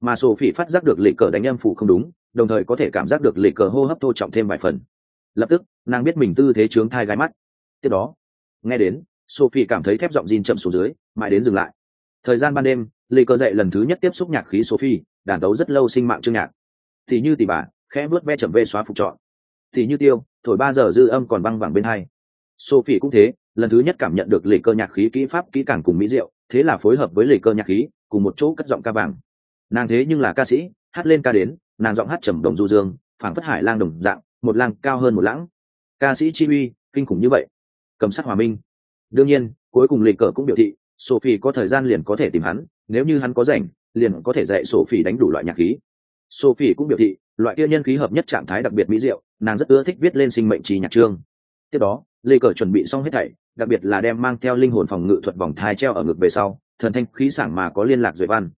Mà sophie phát giác được lê cờ đánh âm phủ không đúng, đồng thời có thể cảm giác được lê cờ hô hấp thô trọng thêm vài phần. Lập tức, nàng biết mình tư thế trướng thai gái mắt. Tiếp đó, nghe đến, sophie cảm thấy thép giọng jean chậm xuống dưới, mãi đến dừng lại. Thời gian ban đêm, lê cờ dậy lần thứ nhất tiếp xúc nhạc khí sophie, đàn tấu rất lâu sinh mạng chương nhạc. Thì như tỷ bà khẽ vuốt ve chậm ve xóa phục chọn thì như tiêu, thổi ba giờ dư âm còn băng vẳng bên hai. Sophie cũng thế, lần thứ nhất cảm nhận được lê cơ nhạc khí, kỹ pháp, kỹ càng cùng mỹ diệu, thế là phối hợp với lê cơ nhạc khí, cùng một chỗ cất giọng ca vàng. Nàng thế nhưng là ca sĩ, hát lên ca đến, nàng giọng hát trầm đồng du dương, phảng phất hải lang đồng dạng, một lang cao hơn một lãng. Ca sĩ chi uy, kinh khủng như vậy. Cầm sắc hòa minh. Đương nhiên, cuối cùng lịch cờ cũng biểu thị, sophie có thời gian liền có thể tìm hắn, nếu như hắn có rảnh, liền có thể dạy sophie đánh đủ loại nhạc khí sophie cũng biểu thị loại kia nhân khí hợp nhất trạng thái đặc biệt mỹ diệu nàng rất ưa thích viết lên sinh mệnh trì nhạc trương tiếp đó lê cờ chuẩn bị xong hết thảy đặc biệt là đem mang theo linh hồn phòng ngự thuật vòng thai treo ở ngực về sau thần thanh khí sảng mà có liên lạc duệ văn.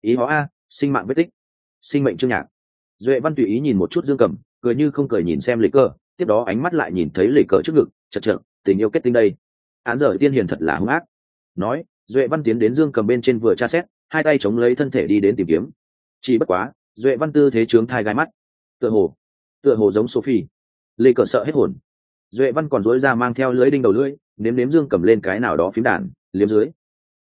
Ý họ a sinh mạng vết tích. Sinh mệnh trương nhạc. Duệ văn tùy ý nhìn một chút dương cầm cười như không cười nhìn xem Lê Cở, tiếp đó ánh mắt lại nhìn thấy lê cờ trước ngực chật chật tình yêu kết tinh đây. Án giờ tiên hiền thật là hung ác. Nói duệ văn tiến đến dương cầm bên trên vừa tra xét hai tay chống lấy thân thể đi đến tìm kiếm. Chỉ bất quá duệ văn tư thế trướng thai gai mắt. Tựa hồ tựa hồ giống sophie. Lê cờ sợ hết hồn. Duệ văn còn dối ra mang theo lưới đinh đầu lưỡi, nếm nếm dương cầm lên cái nào đó phím đàn, liếm dưới.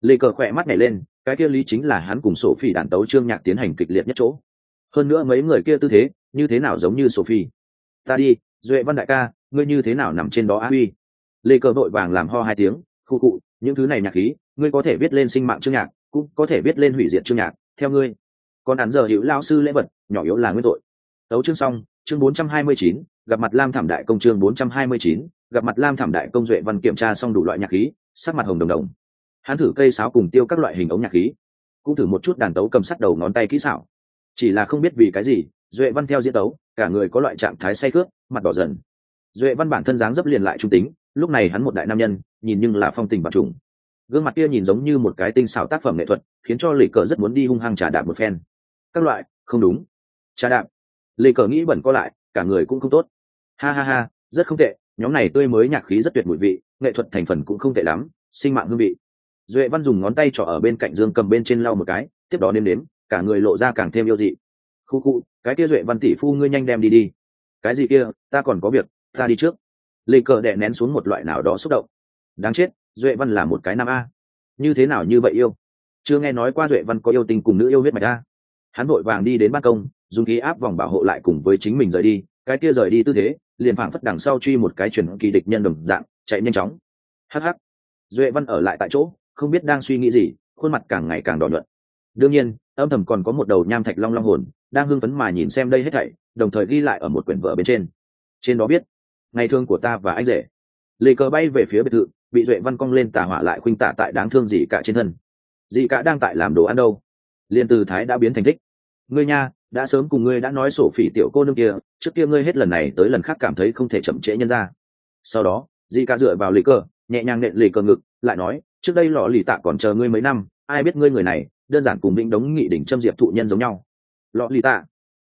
Lê cờ khỏe mắt nhảy lên, cái kia lý chính là hắn cùng sophie đàn tấu trương nhạc tiến hành kịch liệt nhất chỗ. Hơn nữa mấy người kia tư thế, như thế nào giống như sophie? Ta đi, duệ văn đại ca, ngươi như thế nào nằm trên đó á huy? Lê cờ vội vàng làm ho hai tiếng, khu cụ, những thứ này nhạc khí, ngươi có thể viết lên sinh mạng chương nhạc, cũng có thể viết lên hủy diệt chương nhạc, theo ngươi còn hắn giờ hữu lao sư lễ vật nhỏ yếu là nguyên tội. Tấu chương xong chương 429, gặp mặt lam thảm đại công chương 429, gặp mặt lam thảm đại công duệ văn kiểm tra xong đủ loại nhạc khí sắc mặt hồng đồng đồng. Hắn thử cây sáo cùng tiêu các loại hình ống nhạc khí cũng thử một chút đàn tấu cầm sắt đầu ngón tay kỹ xảo. Chỉ là không biết vì cái gì duệ văn theo diễn tấu cả người có loại trạng thái say khướt mặt đỏ dần. Duệ văn bản thân dáng dấp liền lại trung tính lúc này hắn một đại nam nhân nhìn nhưng là phong tình và trùng. Gương mặt kia nhìn giống như một cái tinh xảo tác phẩm nghệ thuật khiến cho lì cờ rất muốn đi hung hăng trả đạp một phen các loại, không đúng. Trà đạp. Lê cờ nghĩ bẩn co lại, cả người cũng không tốt. Ha ha ha, rất không tệ, nhóm này tươi mới nhạc khí rất tuyệt mùi vị, nghệ thuật thành phần cũng không tệ lắm, sinh mạng hương vị. Duệ văn dùng ngón tay trỏ ở bên cạnh dương cầm bên trên lau một cái, tiếp đó nêm nếm, cả người lộ ra càng thêm yêu dị. Khu khu, cái kia duệ văn tỷ phu ngươi nhanh đem đi đi. Cái gì kia, ta còn có việc, ta đi trước. Lê cờ đè nén xuống một loại nào đó xúc động. Đáng chết, duệ văn là một cái nam a. Như thế nào như vậy yêu? Chưa nghe nói qua duệ văn có yêu tình cùng nữ yêu huyết mạch a hắn vội vàng đi đến ban công, dùng khí áp vòng bảo hộ lại cùng với chính mình rời đi. Cái kia rời đi tư thế, liền phảng phất đằng sau truy một cái chuyển kỳ địch nhân đồng dạng, chạy nhanh chóng. Hh duệ văn ở lại tại chỗ, không biết đang suy nghĩ gì, khuôn mặt càng ngày càng đỏ nhuận. Đương nhiên, âm thầm còn có một đầu nham thạch long long hồn, đang hưng phấn mà nhìn xem đây hết thảy, đồng thời ghi lại ở một quyển vở bên trên. Trên đó biết ngày thương của ta và anh rể. Lê cờ bay về phía biệt thự, bị duệ văn cong lên tà hỏa lại khuynh tạ tại đáng thương gì cả trên thân. Dị cả đang tại làm đồ ăn đâu? Liên từ thái đã biến thành thích ngươi nha, đã sớm cùng ngươi đã nói sổ phỉ tiểu cô nương kia, trước kia ngươi hết lần này tới lần khác cảm thấy không thể chậm trễ nhân ra. Sau đó dì ca dựa vào lì cờ, nhẹ nhàng nện lì cờ ngực, lại nói, trước đây lò lì tạ còn chờ ngươi mấy năm, ai biết ngươi người này, đơn giản cùng định đống nghị đỉnh châm diệp thụ nhân giống nhau. Lò lì tạ.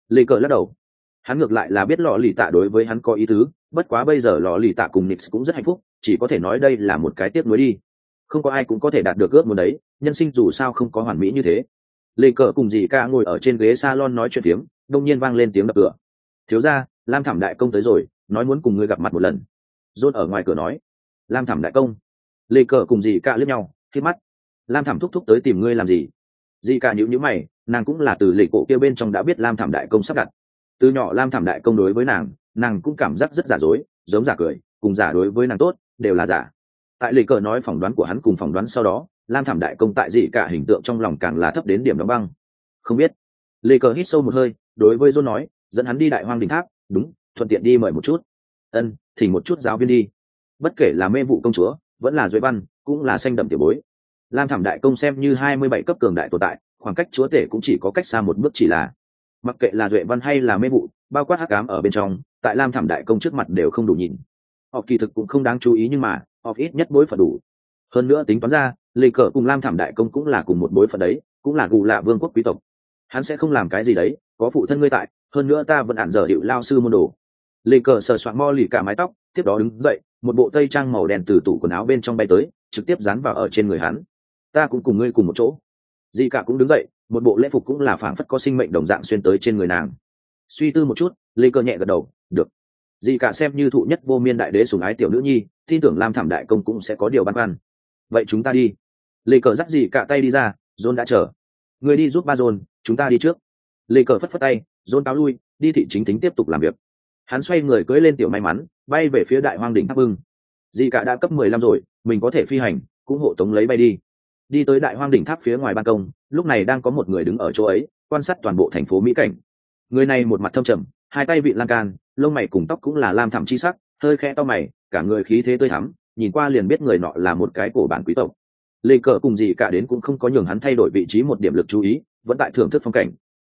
Lì cờ lắc đầu. Hắn ngược lại là biết lò lì tạ đối với hắn có ý tứ, bất quá bây giờ lò lì tạ cùng nix cũng rất hạnh phúc, chỉ có thể nói đây là một cái tiếp nối đi. Không có ai cũng có thể đạt được ước muốn đấy, nhân sinh dù sao không có hoàn mỹ như thế lê cờ cùng dì ca ngồi ở trên ghế salon nói chuyện tiếng đông nhiên vang lên tiếng đập cửa. Thiếu ra lam thảm đại công tới rồi, nói muốn cùng ngươi gặp mặt một lần. Dôn ở ngoài cửa nói. Lam thảm đại công. Lê cờ cùng dì ca lướt nhau khi mắt. Lam thảm thúc thúc tới tìm ngươi làm gì? Dì ca nhữ nhữ mày, nàng cũng là từ lệ cổ kia bên trong đã biết lam thảm đại công sắp đặt. Từ nhỏ lam thảm đại công đối với nàng nàng cũng cảm giác rất giả dối, giống giả cười, cùng giả đối với nàng tốt, đều là giả. Tại lệ cờ nói phỏng đoán của hắn cùng phỏng đoán sau đó lam thảm đại công tại dị cả hình tượng trong lòng càng là thấp đến điểm đóng băng. Không biết. Lê cờ hít sâu một hơi, đối với john nói, dẫn hắn đi đại hoang đình tháp, đúng, thuận tiện đi mời một chút. Ân thỉnh một chút giáo viên đi. Bất kể là mê vụ công chúa, vẫn là duệ văn, cũng là xanh đậm tiểu bối. Lam thảm đại công xem như hai mươi bảy cấp cường đại tồn tại, khoảng cách chúa tể cũng chỉ có cách xa một bước chỉ là. Mặc kệ là duệ văn hay là mê vụ, bao quát hắc cám ở bên trong, tại lam thảm đại công trước mặt đều không đủ nhìn. Họ kỳ thực cũng không đáng chú ý nhưng mà, họ ít nhất bối phận đủ. Hơn nữa tính toán ra lê cờ cùng lam thảm đại công cũng là cùng một bối phận đấy, cũng là gù lạ vương quốc quý tộc. Hắn sẽ không làm cái gì đấy, có phụ thân ngươi tại, hơn nữa ta vẫn ản dở hiệu lao sư môn đồ. Lê cờ sờ soạn mo lì cả mái tóc, tiếp đó đứng dậy, một bộ tây trang màu đen từ tủ quần áo bên trong bay tới, trực tiếp dán vào ở trên người hắn. Ta cũng cùng ngươi cùng một chỗ. Dì cả cũng đứng dậy, một bộ lễ phục cũng là phảng phất có sinh mệnh đồng dạng xuyên tới trên người nàng. Suy tư một chút, lê cơ nhẹ gật đầu, được. Dì cả xem như thụ nhất vô miên đại đế sùng ái tiểu nữ nhi, tin tưởng lam thảm đại công cũng sẽ có điều băn khoăn. Vậy chúng ta đi lê cờ dắt dì cạ tay đi ra, john đã chờ. Người đi giúp ba john, chúng ta đi trước. Lê cờ phất phất tay, john cáo lui, đi thị chính tính tiếp tục làm việc. Hắn xoay người cưỡi lên tiểu may mắn, bay về phía đại hoang đỉnh tháp hưng dì cạ đã cấp mười lăm rồi, mình có thể phi hành, cũng hộ tống lấy bay đi. Đi tới đại hoang đỉnh tháp phía ngoài ban công, lúc này đang có một người đứng ở chỗ ấy, quan sát toàn bộ thành phố mỹ cảnh. Người này một mặt thâm trầm, hai tay vị lan can, lông mày cùng tóc cũng là lam thẳm chi sắc, hơi khẽ to mày, cả người khí thế tươi thắm, nhìn qua liền biết người nọ là một cái cổ bản quý tộc lê cờ cùng gì cả đến cũng không có nhường hắn thay đổi vị trí một điểm lực chú ý, vẫn tại thưởng thức phong cảnh.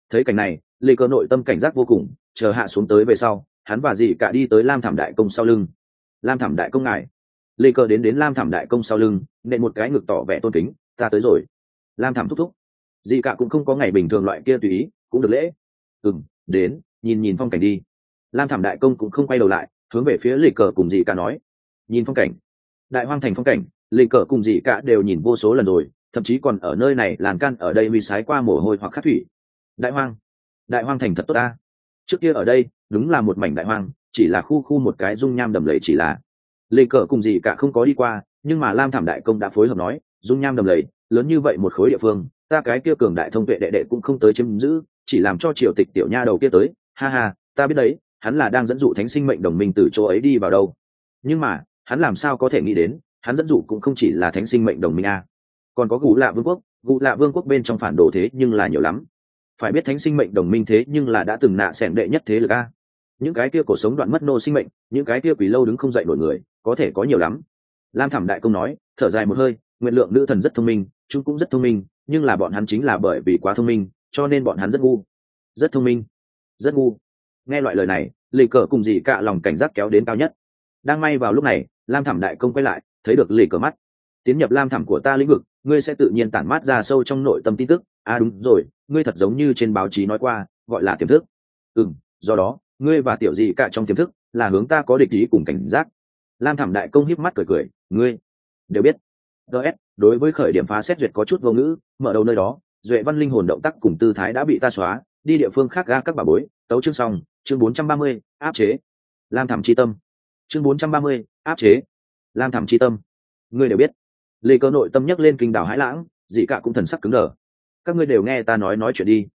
Thấy cảnh này, lê cờ nội tâm cảnh giác vô cùng, chờ hạ xuống tới về sau, hắn và dì cả đi tới lam thảm đại công sau lưng. Lam thảm đại công ngài. Lê cờ đến đến lam thảm đại công sau lưng, nện một cái ngực tỏ vẻ tôn kính, ta tới rồi. Lam thảm thúc thúc. Dì cả cũng không có ngày bình thường loại kia tùy ý, cũng được lễ. Ừ m đến, nhìn nhìn phong cảnh đi. Lam thảm đại công cũng không quay đầu lại, hướng về phía lê cờ cùng dì cả nói. Nhìn phong cảnh. Đại hoang thành phong cảnh lê cờ cùng dì cả đều nhìn vô số lần rồi, thậm chí còn ở nơi này làn can ở đây huy sái qua mồ hôi hoặc khát thủy. Đại hoang đại hoang thành thật tốt ta. Trước kia ở đây, đúng là một mảnh đại hoang, chỉ là khu khu một cái dung nham đầm lầy chỉ là. Lê cờ cùng dị cả không có đi qua, nhưng mà lam thảm đại công đã phối hợp nói, dung nham đầm lầy, lớn như vậy một khối địa phương, ta cái kia cường đại thông tuệ đệ đệ cũng không tới chiếm giữ, chỉ làm cho triều tịch tiểu nha đầu kia tới. Ha ha, ta biết đấy, hắn là đang dẫn dụ thánh sinh mệnh đồng minh từ chỗ ấy đi vào đâu. Nhưng mà, hắn làm sao có thể nghĩ đến hắn dẫn dụ cũng không chỉ là thánh sinh mệnh đồng minh a. Còn có gù lạ vương quốc, gù lạ vương quốc bên trong phản đồ thế nhưng là nhiều lắm. Phải biết thánh sinh mệnh đồng minh thế nhưng là đã từng nạ s đệ nhất thế lực a. Những cái kia cổ sống đoạn mất nô sinh mệnh, những cái kia quỷ lâu đứng không dậy nổi người, có thể có nhiều lắm. Lam thảm đại công nói, thở dài một hơi, nguyện lượng nữ thần rất thông minh, chúng cũng rất thông minh, nhưng là bọn hắn chính là bởi vì quá thông minh, cho nên bọn hắn rất ngu. Rất thông minh. Rất ngu. Nghe loại lời này lì cờ cùng dì cạ lòng cảnh giác kéo đến cao nhất. Đang may vào lúc này, lam thảm đại công quay lại thấy được lì cờ mắt. Tiến nhập lam thẳm của ta lĩnh vực, ngươi sẽ tự nhiên tản mát ra sâu trong nội tâm tin tức. À đúng rồi, ngươi thật giống như trên báo chí nói qua, gọi là tiềm thức. Ừ do đó, ngươi và tiểu dị cả trong tiềm thức là hướng ta có địch ý cùng cảnh giác. Lam thảm đại công hiếp mắt cười cười, ngươi đều biết. Ts đối với khởi điểm phá xét duyệt có chút vô ngữ, mở đầu nơi đó, duệ văn linh hồn động tác cùng tư thái đã bị ta xóa, đi địa phương khác ga các bà bối, tấu chương xong, chương bốn trăm ba mươi, áp chế. Lam thảm chi tâm. Chương bốn trăm ba mươi, áp chế lam thảm chi tâm. Ngươi đều biết. Lê cơ nội tâm nhắc lên kinh đảo hãi lãng, dị cả cũng thần sắc cứng đờ. Các ngươi đều nghe ta nói nói chuyện đi.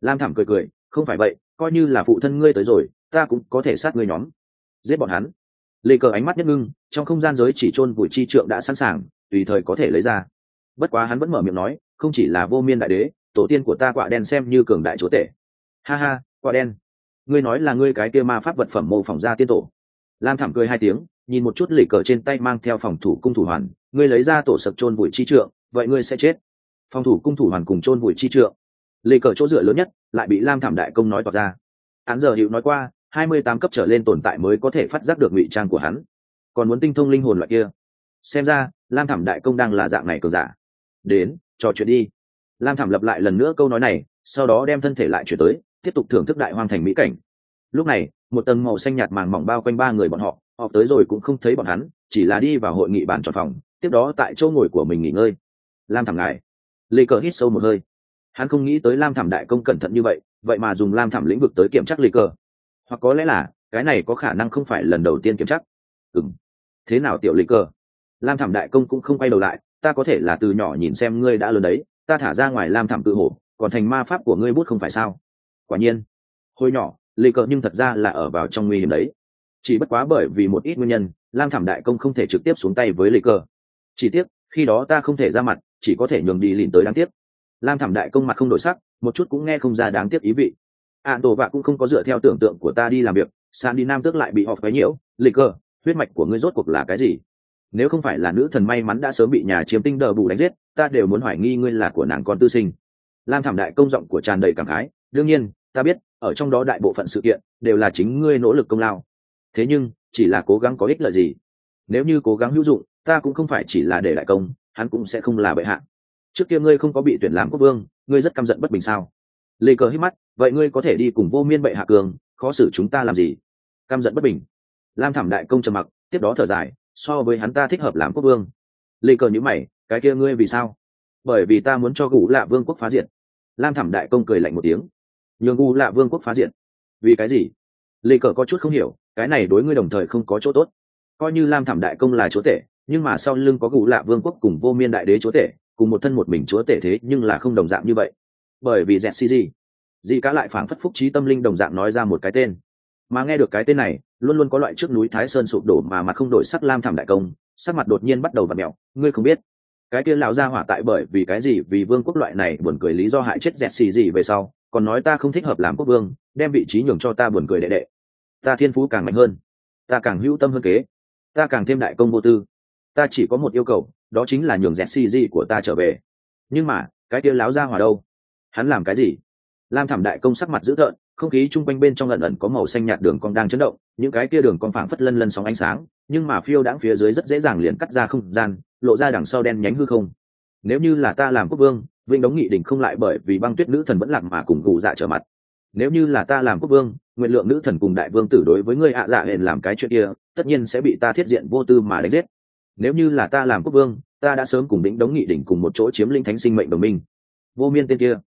Lam thảm cười cười, không phải vậy, coi như là phụ thân ngươi tới rồi, ta cũng có thể sát ngươi nhóm. Giết bọn hắn. Lê cờ ánh mắt nhất ngưng, trong không gian giới chỉ chôn vùi chi trượng đã sẵn sàng, tùy thời có thể lấy ra. Bất quá hắn vẫn mở miệng nói, không chỉ là vô miên đại đế, tổ tiên của ta quạ đen xem như cường đại chúa tể. Ha ha quạ đen. Ngươi nói là ngươi cái kia ma pháp vật phẩm mô phỏng ra tiên tổ. Lam thảm cười hai tiếng nhìn một chút lỉ cờ trên tay mang theo phòng thủ cung thủ hoàn, ngươi lấy ra tổ sập chôn bụi chi trượng, vậy ngươi sẽ chết. Phòng thủ cung thủ hoàn cùng chôn bụi chi trượng. Lỉ cờ chỗ dựa lớn nhất, lại bị lam thảm đại công nói tỏ ra. Hắn giờ hiệu nói qua, hai mươi tám cấp trở lên tồn tại mới có thể phát giác được ngụy trang của hắn. Còn muốn tinh thông linh hồn loại kia. Xem ra, lam thảm đại công đang là dạng này cờ giả. Đến, trò chuyện đi. Lam thảm lập lại lần nữa câu nói này, sau đó đem thân thể lại chuyển tới, tiếp tục thưởng thức đại hoang thành mỹ cảnh. Lúc này, một tầng màu xanh nhạt màng mỏng bao quanh ba người bọn họ họp tới rồi cũng không thấy bọn hắn, chỉ là đi vào hội nghị bàn tròn phòng, tiếp đó tại chỗ ngồi của mình nghỉ ngơi. Lam thảm ngài. Lê cờ hít sâu một hơi. Hắn không nghĩ tới lam thảm đại công cẩn thận như vậy vậy mà dùng lam thảm lĩnh vực tới kiểm tra lê cờ. Hoặc có lẽ là, cái này có khả năng không phải lần đầu tiên kiểm tra. Ừng thế nào tiểu lê cờ? Lam thảm đại công cũng không quay đầu lại, ta có thể là từ nhỏ nhìn xem ngươi đã lớn đấy, ta thả ra ngoài lam thảm tự hổ, còn thành ma pháp của ngươi bút không phải sao? Quả nhiên. Hồi nhỏ, lê cờ nhưng thật ra là ở vào trong nguy hiểm đấy chỉ bất quá bởi vì một ít nguyên nhân, lam thảm đại công không thể trực tiếp xuống tay với lê cờ chỉ tiếc, khi đó ta không thể ra mặt, chỉ có thể nhường đi lìn tới đáng tiếc. Lam thảm đại công mặt không đổi sắc, một chút cũng nghe không ra đáng tiếc ý vị. Ạn tổ vạ cũng không có dựa theo tưởng tượng của ta đi làm việc, san đi nam tước lại bị họ quấy nhiễu. Lê cờ huyết mạch của ngươi rốt cuộc là cái gì? Nếu không phải là nữ thần may mắn đã sớm bị nhà chiếm tinh đờ bù đánh giết, ta đều muốn hoài nghi ngươi là của nàng con tư sinh. Lam thảm đại công giọng của tràn đầy cảm khái. Đương nhiên, ta biết, ở trong đó đại bộ phận sự kiện, đều là chính ngươi nỗ lực công lao thế nhưng, chỉ là cố gắng có ích lợi gì? Nếu như cố gắng hữu dụng, ta cũng không phải chỉ là để đại công, hắn cũng sẽ không là bệ hạ. Trước kia ngươi không có bị tuyển làm quốc vương, ngươi rất căm giận bất bình sao? Lê cờ hít mắt, vậy ngươi có thể đi cùng vô miên bệ hạ cường, khó xử chúng ta làm gì? Căm giận bất bình. Lam thảm đại công trầm mặc, tiếp đó thở dài, so với hắn ta thích hợp làm quốc vương. Lê cờ nhữ mày, cái kia ngươi vì sao? Bởi vì ta muốn cho gù lạ vương quốc phá diệt. Lam thảm đại công cười lạnh một tiếng. Nhường gù lạ vương quốc phá diệt. Vì cái gì? Lê cờ có chút không hiểu cái này đối ngươi đồng thời không có chỗ tốt. Coi như lam thảm đại công là chúa tể, nhưng mà sau lưng có gù lạ vương quốc cùng vô miên đại đế chúa tể, cùng một thân một mình chúa tể thế nhưng là không đồng dạng như vậy. Bởi vì dẹt cg dị cá lại phảng phất phúc trí tâm linh đồng dạng nói ra một cái tên. Mà nghe được cái tên này, luôn luôn có loại trước núi thái sơn sụp đổ mà mặt không đổi sắc lam thảm đại công, sắc mặt đột nhiên bắt đầu v ặ mẹo, ngươi không biết, cái kia lão gia hỏa tại bởi vì cái gì vì vương quốc loại này buồn cười lý do hại chết dẹt xì gì về sau, còn nói ta không thích hợp làm quốc vương, đem vị trí nhường cho ta buồn cười đệ đệ ta thiên phú càng mạnh hơn, ta càng hữu tâm hơn kế, ta càng thêm đại công vô tư, ta chỉ có một yêu cầu, đó chính là nhường dẹt xì gì của ta trở về. Nhưng mà, cái kia láo ra hòa đâu? Hắn làm cái gì? Lam thảm đại công sắc mặt dữ tợn, không khí chung quanh bên trong lần ẩn có màu xanh nhạt đường cong đang chấn động, những cái kia đường cong phảng phất lân lân sóng ánh sáng, nhưng mà phiêu đãng phía dưới rất dễ dàng liền cắt ra không gian, lộ ra đằng sau đen nhánh hư không. Nếu như là ta làm quốc vương, vinh đống nghị đình không lại bởi vì băng tuyết nữ thần vẫn lạc mà cùng cụ dạ trở mặt nếu như là ta làm quốc vương, nguyện lượng nữ thần cùng đại vương tử đối với ngươi ạ dạ hển làm cái chuyện kia, tất nhiên sẽ bị ta thiết diện vô tư mà đánh giết. Nếu như là ta làm quốc vương, ta đã sớm cùng đỉnh đống nghị đỉnh cùng một chỗ chiếm linh thánh sinh mệnh đồng minh. Vô miên tên kia,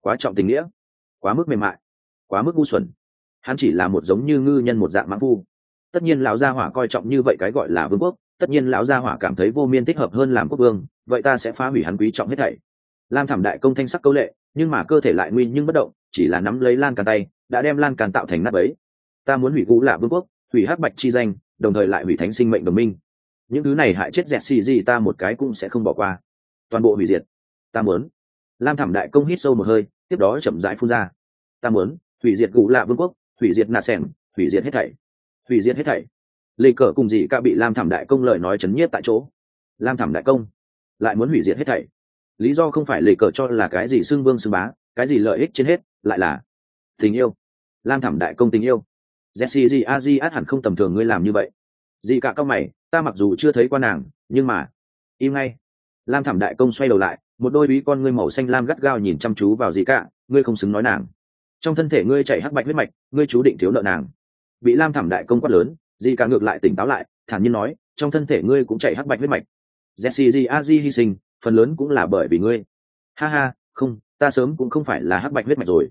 quá trọng tình nghĩa, quá mức mềm mại, quá mức ngu xuẩn. Hắn chỉ là một giống như ngư nhân một dạng mãn phu. Tất nhiên lão gia hỏa coi trọng như vậy cái gọi là vương quốc, tất nhiên lão gia hỏa cảm thấy vô miên thích hợp hơn làm quốc vương, vậy ta sẽ phá hủy hắn quý trọng hết thảy. Lam thảm đại công thanh sắc câu lệ, nhưng mà cơ thể lại nguy nhưng bất động chỉ là nắm lấy lan càn tay, đã đem lan càn tạo thành nắp ấy ta muốn hủy cũ lạ vương quốc, hủy hắc bạch chi danh, đồng thời lại hủy thánh sinh mệnh đồng minh. Những thứ này hại chết dẹt xì gì ta một cái cũng sẽ không bỏ qua. Toàn bộ hủy diệt. Ta muốn. Lam thảm đại công hít sâu một hơi, tiếp đó chậm rãi phun ra. Ta muốn. Hủy diệt cụ lạ vương quốc, hủy diệt nà sẻng hủy diệt hết thảy. Hủy diệt hết thảy. Lê cờ cùng dị ca bị lam thảm đại công lời nói chấn nhiếp tại chỗ. Lam thảm đại công. Lại muốn hủy diệt hết thảy. Lý do không phải lê cờ cho là cái gì xưng vương xưng bá cái gì lợi ích trên hết, lại là tình yêu. Lam thảm đại công tình yêu. Jesse g a g át hẳn không tầm thường ngươi làm như vậy. Dị cả cao mày, ta mặc dù chưa thấy qua nàng, nhưng mà, im ngay. Lam thảm đại công xoay đầu lại, một đôi bí con ngươi màu xanh lam gắt gao nhìn chăm chú vào dị cả, ngươi không xứng nói nàng. Trong thân thể ngươi chạy hắc bạch huyết mạch, ngươi chú định thiếu nợ nàng. Bị lam thảm đại công quát lớn di cả ngược lại tỉnh táo lại, thản nhiên nói, trong thân thể ngươi cũng chạy hắc bạch huyết mạch. Jesse di a di hy sinh, phần lớn cũng là bởi vì ngươi. Ha ha, không ta sớm cũng không phải là hắc bạch huyết mạch rồi.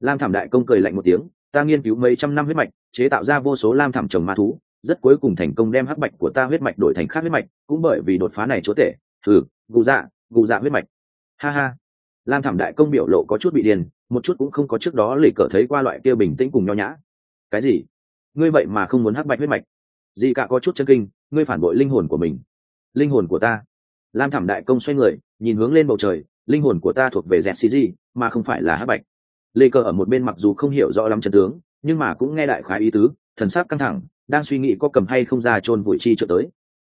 Lam thảm đại công cười lạnh một tiếng, ta nghiên cứu mấy trăm năm huyết mạch, chế tạo ra vô số lam thảm trồng ma thú, rất cuối cùng thành công đem hắc mạch của ta huyết mạch đổi thành khác huyết mạch, cũng bởi vì đột phá này chúa tể, thử, gù dạ gù dạ huyết mạch. Ha ha. Lam thảm đại công biểu lộ có chút bị điền một chút cũng không có trước đó lì cờ thấy qua loại kia bình tĩnh cùng nho nhã. Cái gì? Ngươi vậy mà không muốn hắc bạch huyết mạch? Gì cả có chút chân kinh, ngươi phản bội linh hồn của mình. Linh hồn của ta. Lam thảm đại công xoay người, nhìn hướng lên bầu trời linh hồn của ta thuộc về dẹt xì gì mà không phải là hắc bạch. Lê cờ ở một bên mặc dù không hiểu rõ lắm chân tướng, nhưng mà cũng nghe đại khái ý tứ, thần sắc căng thẳng, đang suy nghĩ có cầm hay không ra chôn vùi chi trợ tới.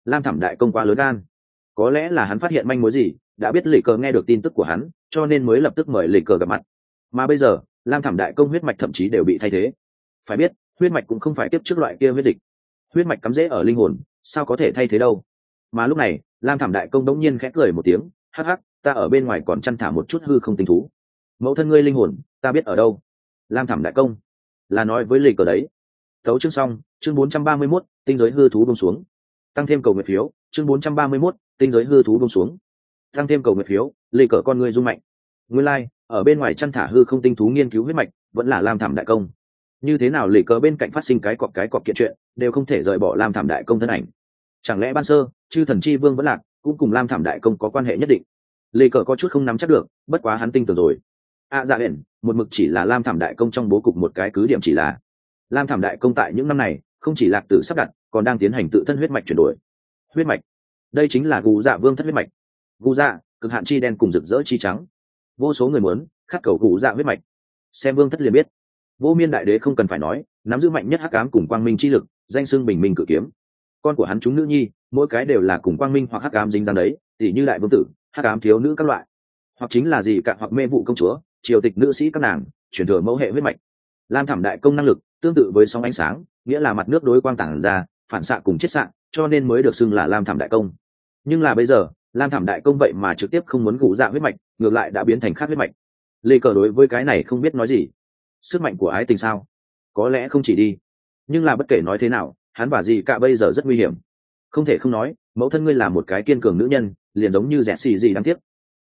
Lam thảm đại công qua lớn gan. Có lẽ là hắn phát hiện manh mối gì, đã biết lê cờ nghe được tin tức của hắn, cho nên mới lập tức mời lê cờ gặp mặt. Mà bây giờ, lam thảm đại công huyết mạch thậm chí đều bị thay thế. Phải biết, huyết mạch cũng không phải tiếp trước loại kia huyết dịch. Huyết mạch cắm rễ ở linh hồn, sao có thể thay thế đâu? Mà lúc này, lam thảm đại công đống nhiên khẽ cười một tiếng, hắc hắc ta ở bên ngoài còn chăn thả một chút hư không tinh thú. Mẫu thân ngươi linh hồn ta biết ở đâu. Lam thảm đại công là nói với lì cờ đấy. Thấu chương xong chương 431, tinh giới hư thú bông xuống. Tăng thêm cầu nguyện phiếu chương 431, tinh giới hư thú bông xuống. Tăng thêm cầu nguyện phiếu lì cờ con ngươi dung mạnh. Ngươi lai、like, ở bên ngoài chăn thả hư không tinh thú nghiên cứu huyết mạch vẫn là lam thảm đại công. Như thế nào lì cờ bên cạnh phát sinh cái cọp cái cọp kiện chuyện đều không thể rời bỏ lam thảm đại công thân ảnh. Chẳng lẽ ban sơ chư thần chi vương vẫn lạc cũng cùng lam thảm đại công có quan hệ nhất định? Lê cờ có chút không nắm chắc được bất quá hắn tinh tưởng rồi. A à, dạ hển một mực chỉ là lam thảm đại công trong bố cục một cái cứ điểm chỉ là. Lam thảm đại công tại những năm này không chỉ lạc tử sắp đặt còn đang tiến hành tự thân huyết mạch chuyển đổi. Huyết mạch. Đây chính là gù dạ vương thất huyết mạch. Gù dạ cực hạn chi đen cùng rực rỡ chi trắng. Vô số người muốn khắc cầu gù dạ huyết mạch. Xem vương thất liền biết. Vô miên đại đế không cần phải nói nắm giữ mạnh nhất hắc ám cùng quang minh chi lực danh xưng bình minh cử kiếm. Con của hắn chúng nữ nhi mỗi cái đều là cùng quang minh hoặc hắc ám dính dáng đấy tỉ như đại vương tử hắc ám thiếu nữ các loại. Hoặc chính là gì cả hoặc mê vụ công chúa, triều tịch nữ sĩ các nàng, chuyển thừa mẫu hệ huyết mạch. Lam thảm đại công năng lực, tương tự với sóng ánh sáng, nghĩa là mặt nước đối quang tản ra, phản xạ cùng chiết xạ, cho nên mới được xưng là lam thảm đại công. Nhưng là bây giờ, lam thảm đại công vậy mà trực tiếp không muốn cụ dạ huyết mạch, ngược lại đã biến thành khác huyết mạch. Lê cờ đối với cái này không biết nói gì. Sức mạnh của ái tình sao? Có lẽ không chỉ đi. Nhưng là bất kể nói thế nào, hắn và gì cả bây giờ rất nguy hiểm. Không thể không nói, mẫu thân ngươi là một cái kiên cường nữ nhân liền giống như rẻ xì gì đáng tiếc.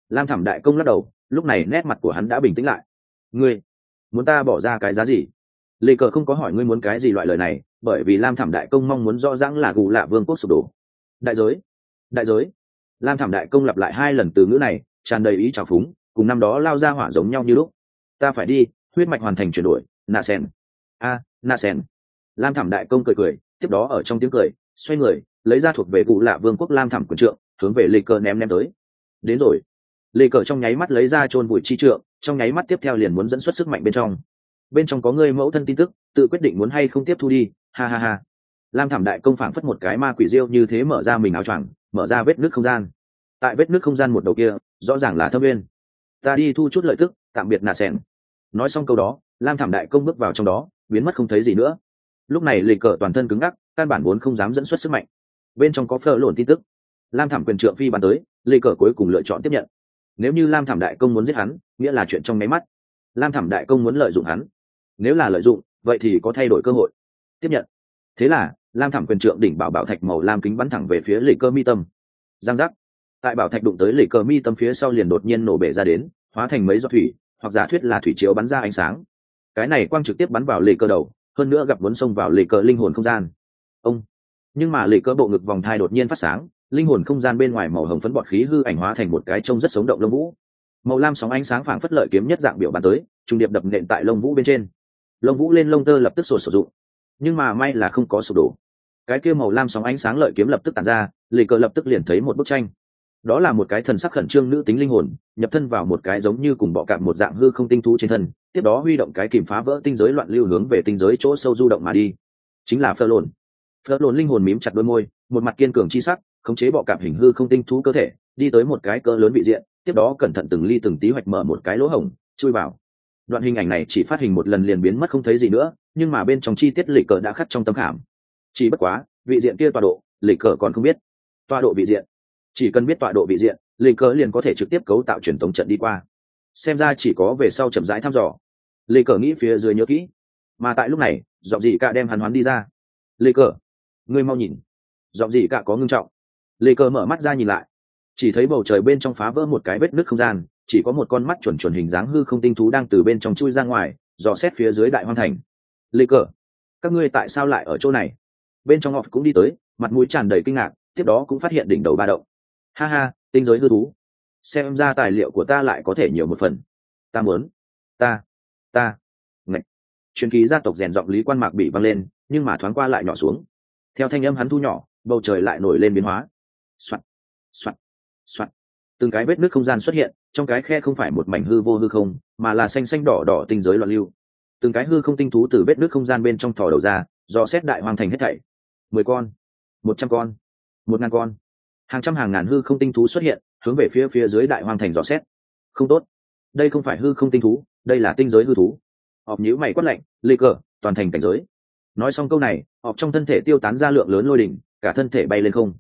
Lam thảm đại công lắc đầu lúc này nét mặt của hắn đã bình tĩnh lại. Ngươi muốn ta bỏ ra cái giá gì? Lê cờ không có hỏi ngươi muốn cái gì loại lời này bởi vì lam thảm đại công mong muốn rõ ràng là gù lạ vương quốc sụp đổ. Đại giới đại giới. Lam thảm đại công lặp lại hai lần từ ngữ này tràn đầy ý trào phúng cùng năm đó lao ra hỏa giống nhau như lúc. Ta phải đi huyết mạch hoàn thành chuyển đổi nà sen a à, sen lam thảm đại công cười cười tiếp đó ở trong tiếng cười xoay người lấy ra thuộc về cụ lạ vương quốc lam thảm quần trượng hướng về lê cờ ném ném tới. Đến rồi. Lê cờ trong nháy mắt lấy ra chôn bụi chi trượng, trong nháy mắt tiếp theo liền muốn dẫn xuất sức mạnh bên trong. Bên trong có người mẫu thân tin tức, tự quyết định muốn hay không tiếp thu đi, ha ha ha. Lam thảm đại công phản phất một cái ma quỷ diêu như thế mở ra mình áo choàng, mở ra vết nước không gian. Tại vết nước không gian một đầu kia, rõ ràng là thâm viên ta đi thu chút lợi tức, tạm biệt nà sẻn nói xong câu đó, lam thảm đại công bước vào trong đó, biến mất không thấy gì nữa. Lúc này lịch cờ toàn thân cứng ngắc, căn bản vốn không dám dẫn xuất sức mạnh. Bên trong có phở lộn tin tức lam thảm quyền trượng phi bàn tới, lê cờ cuối cùng lựa chọn tiếp nhận. Nếu như lam thảm đại công muốn giết hắn, nghĩa là chuyện trong máy mắt. Lam thảm đại công muốn lợi dụng hắn. Nếu là lợi dụng, vậy thì có thay đổi cơ hội. Tiếp nhận. Thế là, lam thảm quyền trượng đỉnh bảo bảo thạch màu lam kính bắn thẳng về phía lì cơ mi tâm. Giang giác. Tại bảo thạch đụng tới lì cơ mi tâm phía sau liền đột nhiên nổ bể ra đến, hóa thành mấy giọt thủy, hoặc giả thuyết là thủy chiếu bắn ra ánh sáng. Cái này quang trực tiếp bắn vào lì cơ đầu, hơn nữa gặp muốn xông vào lì cơ linh hồn không gian. Ông. Nhưng mà lì cơ bộ ngực vòng thai đột nhiên phát sáng linh hồn không gian bên ngoài màu hồng phấn bọt khí hư ảnh hóa thành một cái trông rất sống động lông vũ. Màu lam sóng ánh sáng phảng phất lợi kiếm nhất dạng biểu bàn tới trung điệp đập nện tại lông vũ bên trên. Lông vũ lên lông tơ lập tức sổ sử dụng nhưng mà may là không có sụp đổ. Cái kia màu lam sóng ánh sáng lợi kiếm lập tức tàn ra, lì cờ lập tức liền thấy một bức tranh. Đó là một cái thần sắc khẩn trương nữ tính linh hồn, nhập thân vào một cái giống như cùng bọ cạp một dạng hư không tinh thú trên thân, tiếp đó huy động cái kìm phá vỡ tinh giới loạn lưu hướng về tinh giới chỗ sâu du động mà đi. Chính là phơ lồn. Phơ lồn linh hồn mím chặt đôi môi, một mặt kiên cường chi sắc khống chế bọ cạp hình hư không tinh thú cơ thể, đi tới một cái cỡ lớn vị diện, tiếp đó cẩn thận từng ly từng tí hoạch mở một cái lỗ hổng, chui vào. Đoạn hình ảnh này chỉ phát hình một lần liền biến mất không thấy gì nữa, nhưng mà bên trong chi tiết lịch cờ đã khắc trong tấm khảm. Chỉ bất quá, vị diện kia tọa độ, lịch cờ còn không biết. Tọa độ vị diện. Chỉ cần biết tọa độ vị diện, lịch cờ liền có thể trực tiếp cấu tạo truyền thống trận đi qua. Xem ra chỉ có về sau chậm rãi thăm dò. Lịch cờ nghĩ phía dưới nhớ kỹ. Mà tại lúc này, giọng dị cả đem hắn hoán đi ra. Lịch cờ, ngươi mau nhìn. Giọng dị cả có ngưng trọng. Lê cờ mở mắt ra nhìn lại. Chỉ thấy bầu trời bên trong phá vỡ một cái vết nứt không gian, chỉ có một con mắt chuẩn chuẩn hình dáng hư không tinh thú đang từ bên trong chui ra ngoài, dò xét phía dưới đại hoang thành. Lê cờ các ngươi tại sao lại ở chỗ này? Bên trong off cũng đi tới, mặt mũi tràn đầy kinh ngạc, tiếp đó cũng phát hiện đỉnh đầu ba động. Ha ha, tinh giới hư thú. Xem ra tài liệu của ta lại có thể nhiều một phần. Ta muốn. Ta. Ta. Ngạch. Truyền ký gia tộc rèn giọng lý quan mạc bị văng lên, nhưng mà thoáng qua lại nhỏ xuống. Theo thanh âm hắn thu nhỏ, bầu trời lại nổi lên biến hóa soạt soạt soạt. Từng cái vết nước không gian xuất hiện, trong cái khe không phải một mảnh hư vô hư không, mà là xanh xanh đỏ đỏ tinh giới loạn lưu. Từng cái hư không tinh thú từ vết nước không gian bên trong thò đầu ra, do xét đại hoàng thành hết thảy. Mười con, một trăm con, một ngàn con. Hàng trăm hàng ngàn hư không tinh thú xuất hiện, hướng về phía phía dưới đại hoàng thành dò xét. Không tốt. Đây không phải hư không tinh thú, đây là tinh giới hư thú. Họp nhữ mày quát lạnh, lê cờ, toàn thành cảnh giới. Nói xong câu này, họp trong thân thể tiêu tán ra lượng lớn lôi đỉnh, cả thân thể bay lên không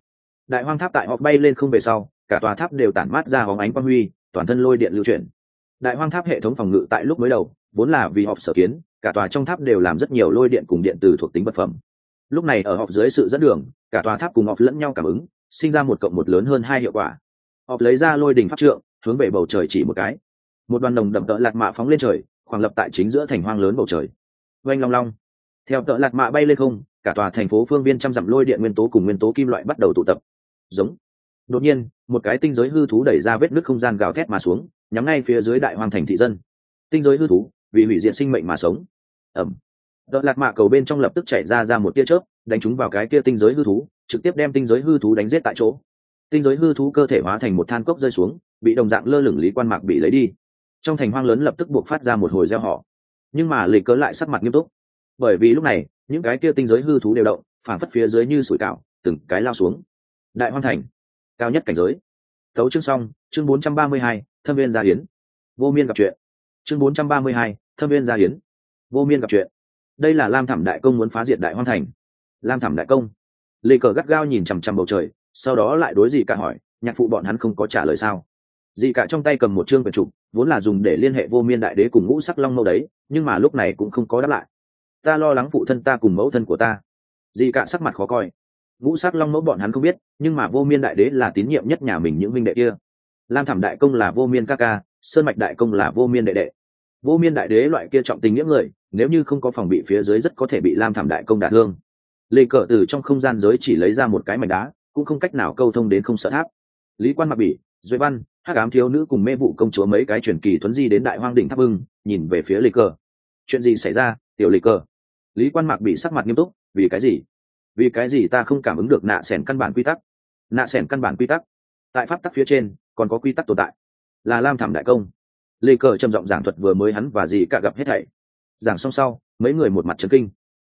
đại hoang tháp tại họp bay lên không về sau, cả tòa tháp đều tản mát ra hóng ánh quang huy, toàn thân lôi điện lưu chuyển. Đại hoang tháp hệ thống phòng ngự tại lúc mới đầu, vốn là vì họp sở kiến, cả tòa trong tháp đều làm rất nhiều lôi điện cùng điện từ thuộc tính vật phẩm. Lúc này ở họp dưới sự dẫn đường, cả tòa tháp cùng họp lẫn nhau cảm ứng, sinh ra một cộng một lớn hơn hai hiệu quả. Họp lấy ra lôi đình pháp trượng, hướng về bầu trời chỉ một cái. Một đoàn đồng đậm tợ lạc mạ phóng lên trời, khoảng lập tại chính giữa thành hoang lớn bầu trời. Oanh long long. Theo tợ lạc mạ bay lên không, cả tòa thành phố phương viên trăm dặm lôi điện nguyên tố cùng nguyên tố kim loại bắt đầu tụ tập giống. Đột nhiên, một cái tinh giới hư thú đẩy ra vết nứt không gian gào thét mà xuống, nhắm ngay phía dưới đại hoàng thành thị dân. Tinh giới hư thú, vì hủy diệt sinh mệnh mà sống. Ẩm. Đợt lạc mạ cầu bên trong lập tức chạy ra ra một tia chớp, đánh chúng vào cái kia tinh giới hư thú, trực tiếp đem tinh giới hư thú đánh giết tại chỗ. Tinh giới hư thú cơ thể hóa thành một than cốc rơi xuống, bị đồng dạng lơ lửng lý quan mạc bị lấy đi. Trong thành hoang lớn lập tức buộc phát ra một hồi gieo họ. Nhưng mà lịch cớ lại sắc mặt nghiêm túc. Bởi vì lúc này, những cái kia tinh giới hư thú đều động, phản phất phía dưới như sủi cảo, từng cái lao xuống đại Hoan thành. Cao nhất cảnh giới. Tấu chương xong, chương bốn trăm ba mươi hai, thâm viên gia hiến. Vô miên gặp chuyện. Chương bốn trăm ba mươi hai, thâm viên gia hiến. Vô miên gặp chuyện. Đây là lam thảm đại công muốn phá diệt đại Hoan thành. Lam thảm đại công. Lê cờ gắt gao nhìn chằm chằm bầu trời, sau đó lại đối dị cả hỏi, nhạc phụ bọn hắn không có trả lời sao? Dị cả trong tay cầm một chương quyển trục, vốn là dùng để liên hệ vô miên đại đế cùng ngũ sắc long mâu đấy, nhưng mà lúc này cũng không có đáp lại. Ta lo lắng phụ thân ta cùng mẫu thân của ta. Dị cả sắc mặt khó coi ngũ sắc long mẫu bọn hắn không biết, nhưng mà vô miên đại đế là tín nhiệm nhất nhà mình những minh đệ kia. Lam thảm đại công là vô miên ca ca, sơn mạch đại công là vô miên đệ đệ. Vô miên đại đế loại kia trọng tình nghĩa người, nếu như không có phòng bị phía dưới rất có thể bị lam thảm đại công đả thương. Lê cờ từ trong không gian giới chỉ lấy ra một cái mảnh đá, cũng không cách nào câu thông đến không sợ tháp. Lý quan mặc bỉ duy văn, hắc ám thiếu nữ cùng mê vụ công chúa mấy cái truyền kỳ thuấn di đến đại hoang đỉnh tháp bưng nhìn về phía lê cờ. Chuyện gì xảy ra, tiểu lê cờ? Lý quan Mặc bị sắc mặt nghiêm túc, vì cái gì? Vì cái gì ta không cảm ứng được nạ sẻn căn bản quy tắc? Nạ sẻn căn bản quy tắc? Tại pháp tắc phía trên, còn có quy tắc tồn tại. Là lam thảm đại công. Lê cờ trầm giọng giảng thuật vừa mới hắn và gì cả gặp hết thảy. Giảng xong sau, mấy người một mặt trấn kinh.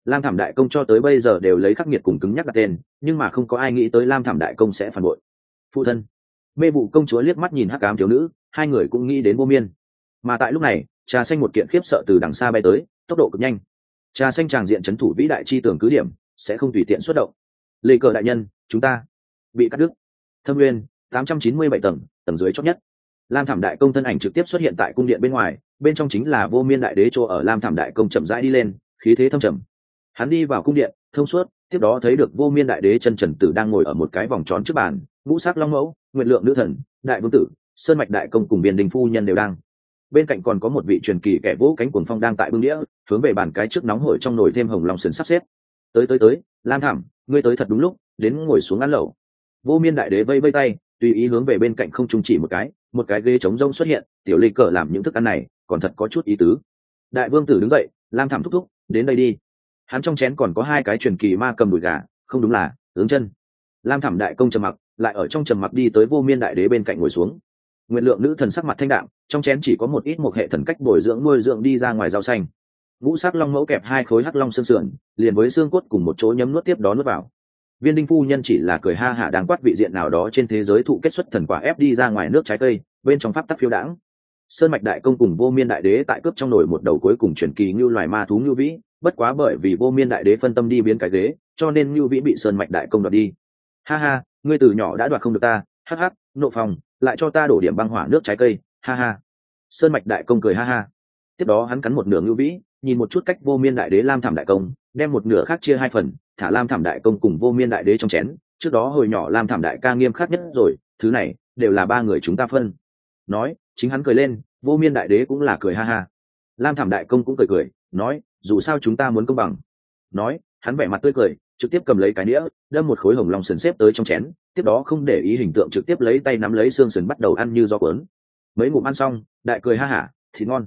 Lam thảm đại công cho tới bây giờ đều lấy khắc nghiệt cùng cứng nhắc đặt tên, nhưng mà không có ai nghĩ tới lam thảm đại công sẽ phản bội. Phụ thân. Mê vụ công chúa liếc mắt nhìn hắc cám thiếu nữ, hai người cũng nghĩ đến vô miên. Mà tại lúc này, trà xanh một kiện khiếp sợ từ đằng xa bay tới, tốc độ cực nhanh. Trà xanh tràng diện c h ấ n thủ vĩ đại chi tưởng cứ điểm sẽ không tùy tiện xuất động. Lê cờ đại nhân, chúng ta bị cắt đứt. Thâm nguyên, tám trăm chín mươi bảy tầng tầng dưới chót nhất. Lam thảm đại công thân ảnh trực tiếp xuất hiện tại cung điện bên ngoài, bên trong chính là vô miên đại đế chỗ ở lam thảm đại công chậm rãi đi lên, khí thế thâm trầm. Hắn đi vào cung điện, thông suốt, tiếp đó thấy được vô miên đại đế chân trần tử đang ngồi ở một cái vòng tròn trước bàn, ngũ sắc long mẫu nguyện lượng nữ thần, đại vương tử, sơn mạch đại công cùng biên đình phu nhân đều đang. Bên cạnh còn có một vị truyền kỳ kẻ vỗ cánh cuồng phong đang tại bưng đĩa, hướng về bàn cái trước nóng hổi trong nồi thêm hồng lòng sườn sắp xếp tới tới tới, lam thảm, ngươi tới thật đúng lúc, đến ngồi xuống ăn lẩu. Vô miên đại đế vây vây tay, tùy ý hướng về bên cạnh không trung chỉ một cái một cái ghế trống rông xuất hiện, tiểu lịch cờ, làm những thức ăn này, còn thật có chút ý tứ. Đại vương tử đứng dậy, lam thảm thúc thúc, đến đây đi. Hắn trong chén còn có hai cái truyền kỳ ma cầm đùi gà, không đúng là tướng chân. Lam thảm đại công trầm mặc, lại ở trong trầm mặc đi tới vô miên đại đế bên cạnh ngồi xuống. Nguyện lượng nữ thần sắc mặt thanh đạm, trong chén chỉ có một ít một hệ thần cách bồi dưỡng nuôi dưỡng đi ra ngoài rau xanh ngũ sắc long mẫu kẹp hai khối hắc long xương sườn, liền với xương cốt cùng một chỗ nhấm nuốt tiếp đó nuốt vào. Viên đinh phu nhân chỉ là cười ha hả đang quát vị diện nào đó trên thế giới thụ kết xuất thần quả ép đi ra ngoài nước trái cây, bên trong pháp tắc phiêu đãng. Sơn mạch đại công cùng vô miên đại đế tại cướp trong nồi một đầu cuối cùng truyền kỳ như loài ma thú như vĩ, bất quá bởi vì vô miên đại đế phân tâm đi biến cái ghế, cho nên như vĩ bị sơn mạch đại công đoạt đi. Ha ha, ngươi từ nhỏ đã đoạt không được ta, hắc hắc, nộ phòng, lại cho ta đổ điểm băng hỏa nước trái cây, ha ha. Sơn mạch đại công cười ha ha. Tiếp đó hắn cắn một nửa ngưu vĩ nhìn một chút cách vô miên đại đế lam thảm đại công, đem một nửa khác chia hai phần, thả lam thảm đại công cùng vô miên đại đế trong chén, trước đó hồi nhỏ lam thảm đại ca nghiêm khắc nhất rồi, thứ này, đều là ba người chúng ta phân. Nói, chính hắn cười lên, vô miên đại đế cũng là cười ha ha. Lam thảm đại công cũng cười cười, nói, dù sao chúng ta muốn công bằng. Nói, hắn vẻ mặt tươi cười, trực tiếp cầm lấy cái đĩa, đâm một khối hồng long sườn xếp tới trong chén, tiếp đó không để ý hình tượng trực tiếp lấy tay nắm lấy xương sườn bắt đầu ăn như do cuốn. Mấy ngụm ăn xong, đại cười ha hả, thịt ngon.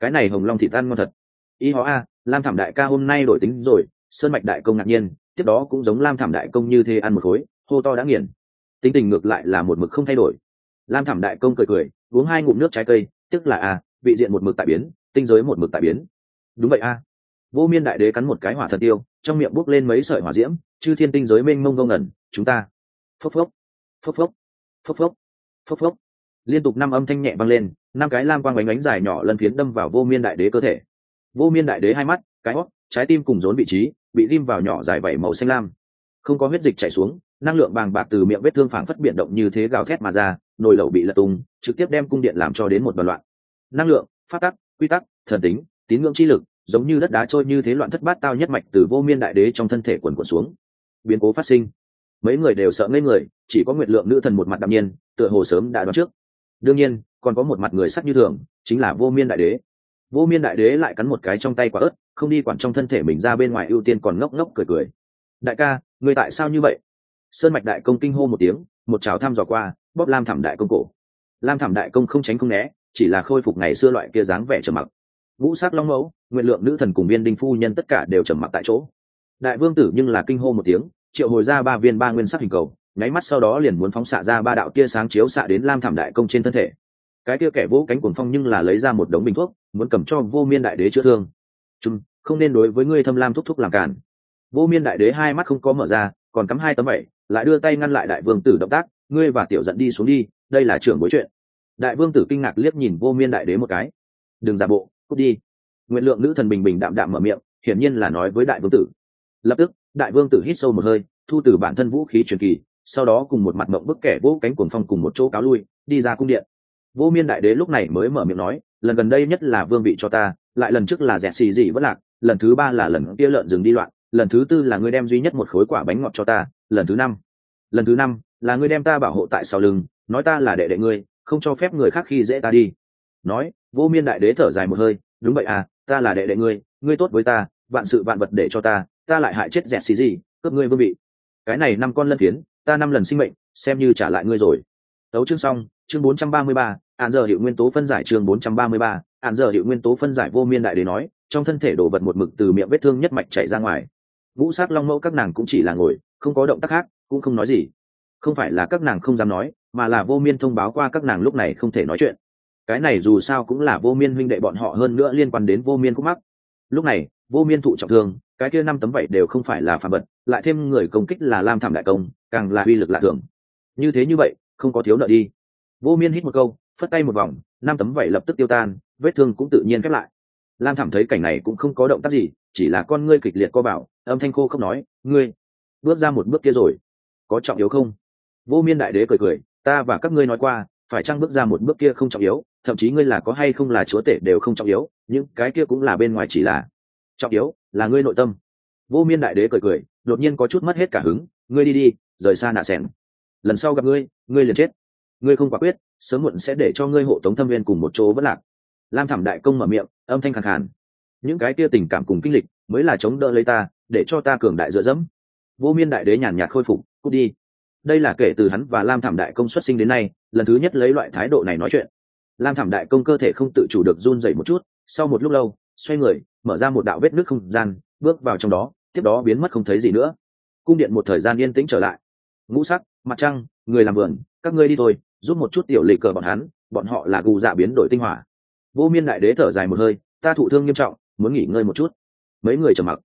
Cái này hồng long thịt ăn ngon thật y hóa a, lam thảm đại ca hôm nay đổi tính rồi, sơn mạch đại công ngạc nhiên, tiếp đó cũng giống lam thảm đại công như thế ăn một khối, hô to đã nghiền. Tính tình ngược lại là một mực không thay đổi. Lam thảm đại công cười cười, uống hai ngụm nước trái cây, tức là a, vị diện một mực tại biến, tinh giới một mực tại biến. Đúng vậy a. Vô miên đại đế cắn một cái hỏa thật tiêu, trong miệng bốc lên mấy sợi hỏa diễm, chư thiên tinh giới mênh mông ngông ngẩn, chúng ta. Phốc phốc phốc phốc phốc phốc phốc phốc. Liên tục năm âm thanh nhẹ vang lên, năm cái lam quang bánh bánh dài nhỏ lân phiến đâm vào vô miên đại đế cơ thể vô miên đại đế hai mắt, cái hót, trái tim cùng rốn vị trí, bị ghim vào nhỏ dài vẩy màu xanh lam. Không có huyết dịch chảy xuống, năng lượng bàng bạc từ miệng vết thương phảng phất biển động như thế gào thét mà ra, nồi lẩu bị lật tung, trực tiếp đem cung điện làm cho đến một đoàn loạn. Năng lượng phát tắc, quy tắc, thần tính, tín ngưỡng chi lực, giống như đất đá trôi như thế loạn thất bát tao nhất mạch từ vô miên đại đế trong thân thể quần quần xuống. Biến cố phát sinh. Mấy người đều sợ ngây người, chỉ có nguyệt lượng nữ thần một mặt đạm nhiên, tựa hồ sớm đã đoán trước. Đương nhiên, còn có một mặt người sắc như thường, chính là vô miên đại đế vô miên đại đế lại cắn một cái trong tay quả ớt, không đi quản trong thân thể mình ra bên ngoài ưu tiên còn ngốc ngốc cười cười. Đại ca, người tại sao như vậy? Sơn mạch đại công kinh hô một tiếng, một chào thăm dò qua, bóp lam thảm đại công cổ. Lam thảm đại công không tránh không né, chỉ là khôi phục ngày xưa loại kia dáng vẻ trầm mặc. Vũ sát long mẫu, nguyện lượng nữ thần cùng viên đinh phu nhân tất cả đều trầm mặc tại chỗ. Đại vương tử nhưng là kinh hô một tiếng, triệu hồi ra ba viên ba nguyên sắc hình cầu, nháy mắt sau đó liền muốn phóng xạ ra ba đạo tia sáng chiếu xạ đến lam thảm đại công trên thân thể cái kia kẻ vỗ cánh cuồng phong nhưng là lấy ra một đống bình thuốc, muốn cầm cho vô miên đại đế chữa thương. Chung không nên đối với ngươi thâm lam thúc thúc làm cản. Vô miên đại đế hai mắt không có mở ra, còn cắm hai tấm bảy, lại đưa tay ngăn lại đại vương tử động tác, ngươi và tiểu dẫn đi xuống đi, đây là trưởng bối chuyện. Đại vương tử kinh ngạc liếc nhìn vô miên đại đế một cái. Đừng giả bộ, cút đi. Nguyện lượng nữ thần bình bình đạm đạm mở miệng, hiển nhiên là nói với đại vương tử. Lập tức, đại vương tử hít sâu một hơi, thu từ bản thân vũ khí truyền kỳ, sau đó cùng một mặt mộng bức kẻ vỗ cánh cuồng phong cùng một chỗ cáo lui, đi ra cung điện vô miên đại đế lúc này mới mở miệng nói, lần gần đây nhất là vương vị cho ta, lại lần trước là dẹt xì dị vất lạc, lần thứ ba là lần kia lợn rừng đi loạn, lần thứ tư là ngươi đem duy nhất một khối quả bánh ngọt cho ta, lần thứ năm, lần thứ năm là ngươi đem ta bảo hộ tại sau lưng, nói ta là đệ đệ ngươi, không cho phép người khác khi dễ ta đi. Nói, vô miên đại đế thở dài một hơi, đúng vậy à ta là đệ đệ ngươi ngươi tốt với ta, vạn sự vạn vật để cho ta ta lại hại chết dẹt xì gì, cướp ngươi vương vị. Cái này năm con lân phiến, ta năm lần sinh mệnh, xem như trả lại ngươi rồi. Tấu chương xong, chương bốn trăm ba mươi ba hạn giờ hiệu nguyên tố phân giải chương bốn trăm ba mươi ba hạn giờ hiệu nguyên tố phân giải vô miên đại đế nói, trong thân thể đổ vật một mực từ miệng vết thương nhất mạch chảy ra ngoài. Ngũ sát long mẫu các nàng cũng chỉ là ngồi, không có động tác khác, cũng không nói gì. Không phải là các nàng không dám nói, mà là vô miên thông báo qua các nàng lúc này không thể nói chuyện. Cái này dù sao cũng là vô miên huynh đệ bọn họ hơn nữa liên quan đến vô miên khúc mắc. Lúc này, vô miên thụ trọng thương, cái kia năm tấm vảy đều không phải là phàm vật, lại thêm người công kích là lam thảm đại công, càng là uy lực lạ thường. Như thế như vậy, không có thiếu nợ đi. Vô miên hít một câu phất tay một vòng, năm tấm vẩy lập tức tiêu tan, vết thương cũng tự nhiên khép lại. Lam thảm thấy cảnh này cũng không có động tác gì, chỉ là con ngươi kịch liệt co bảo, âm thanh khô không nói, ngươi, bước ra một bước kia rồi. Có trọng yếu không? Vô miên đại đế cười cười, ta và các ngươi nói qua, phải chăng bước ra một bước kia không trọng yếu, thậm chí ngươi là có hay không là chúa tể đều không trọng yếu nhưng cái kia cũng là bên ngoài chỉ là trọng yếu, là ngươi nội tâm. Vô miên đại đế cười cười, đột nhiên có chút mất hết cả hứng, ngươi đi đi, rời xa nạ sẻn. Lần sau gặp ngươi ngươi liền chết. Ngươi không quả quyết sớm muộn sẽ để cho ngươi hộ tống thâm viên cùng một chỗ vất lạc. Lam thảm đại công mở miệng, âm thanh khẳng khàn. Những cái kia tình cảm cùng kinh lịch mới là chống đỡ lấy ta, để cho ta cường đại dựa dẫm. Vô miên đại đế nhàn nhạt khôi phục, cút đi. Đây là kể từ hắn và lam thảm đại công xuất sinh đến nay, lần thứ nhất lấy loại thái độ này nói chuyện. Lam thảm đại công cơ thể không tự chủ được run dậy một chút, sau một lúc lâu, xoay người, mở ra một đạo vết nước không gian, bước vào trong đó, tiếp đó biến mất không thấy gì nữa. Cung điện một thời gian yên tĩnh trở lại. Ngũ sắc, mặt trăng, người làm vườn, các ngươi đi thôi giúp một chút tiểu lệ cờ bọn hắn, bọn họ là gù dạ biến đổi tinh hỏa. Vô miên đại đế thở dài một hơi, ta thụ thương nghiêm trọng, muốn nghỉ ngơi một chút. Mấy người trầm mặc.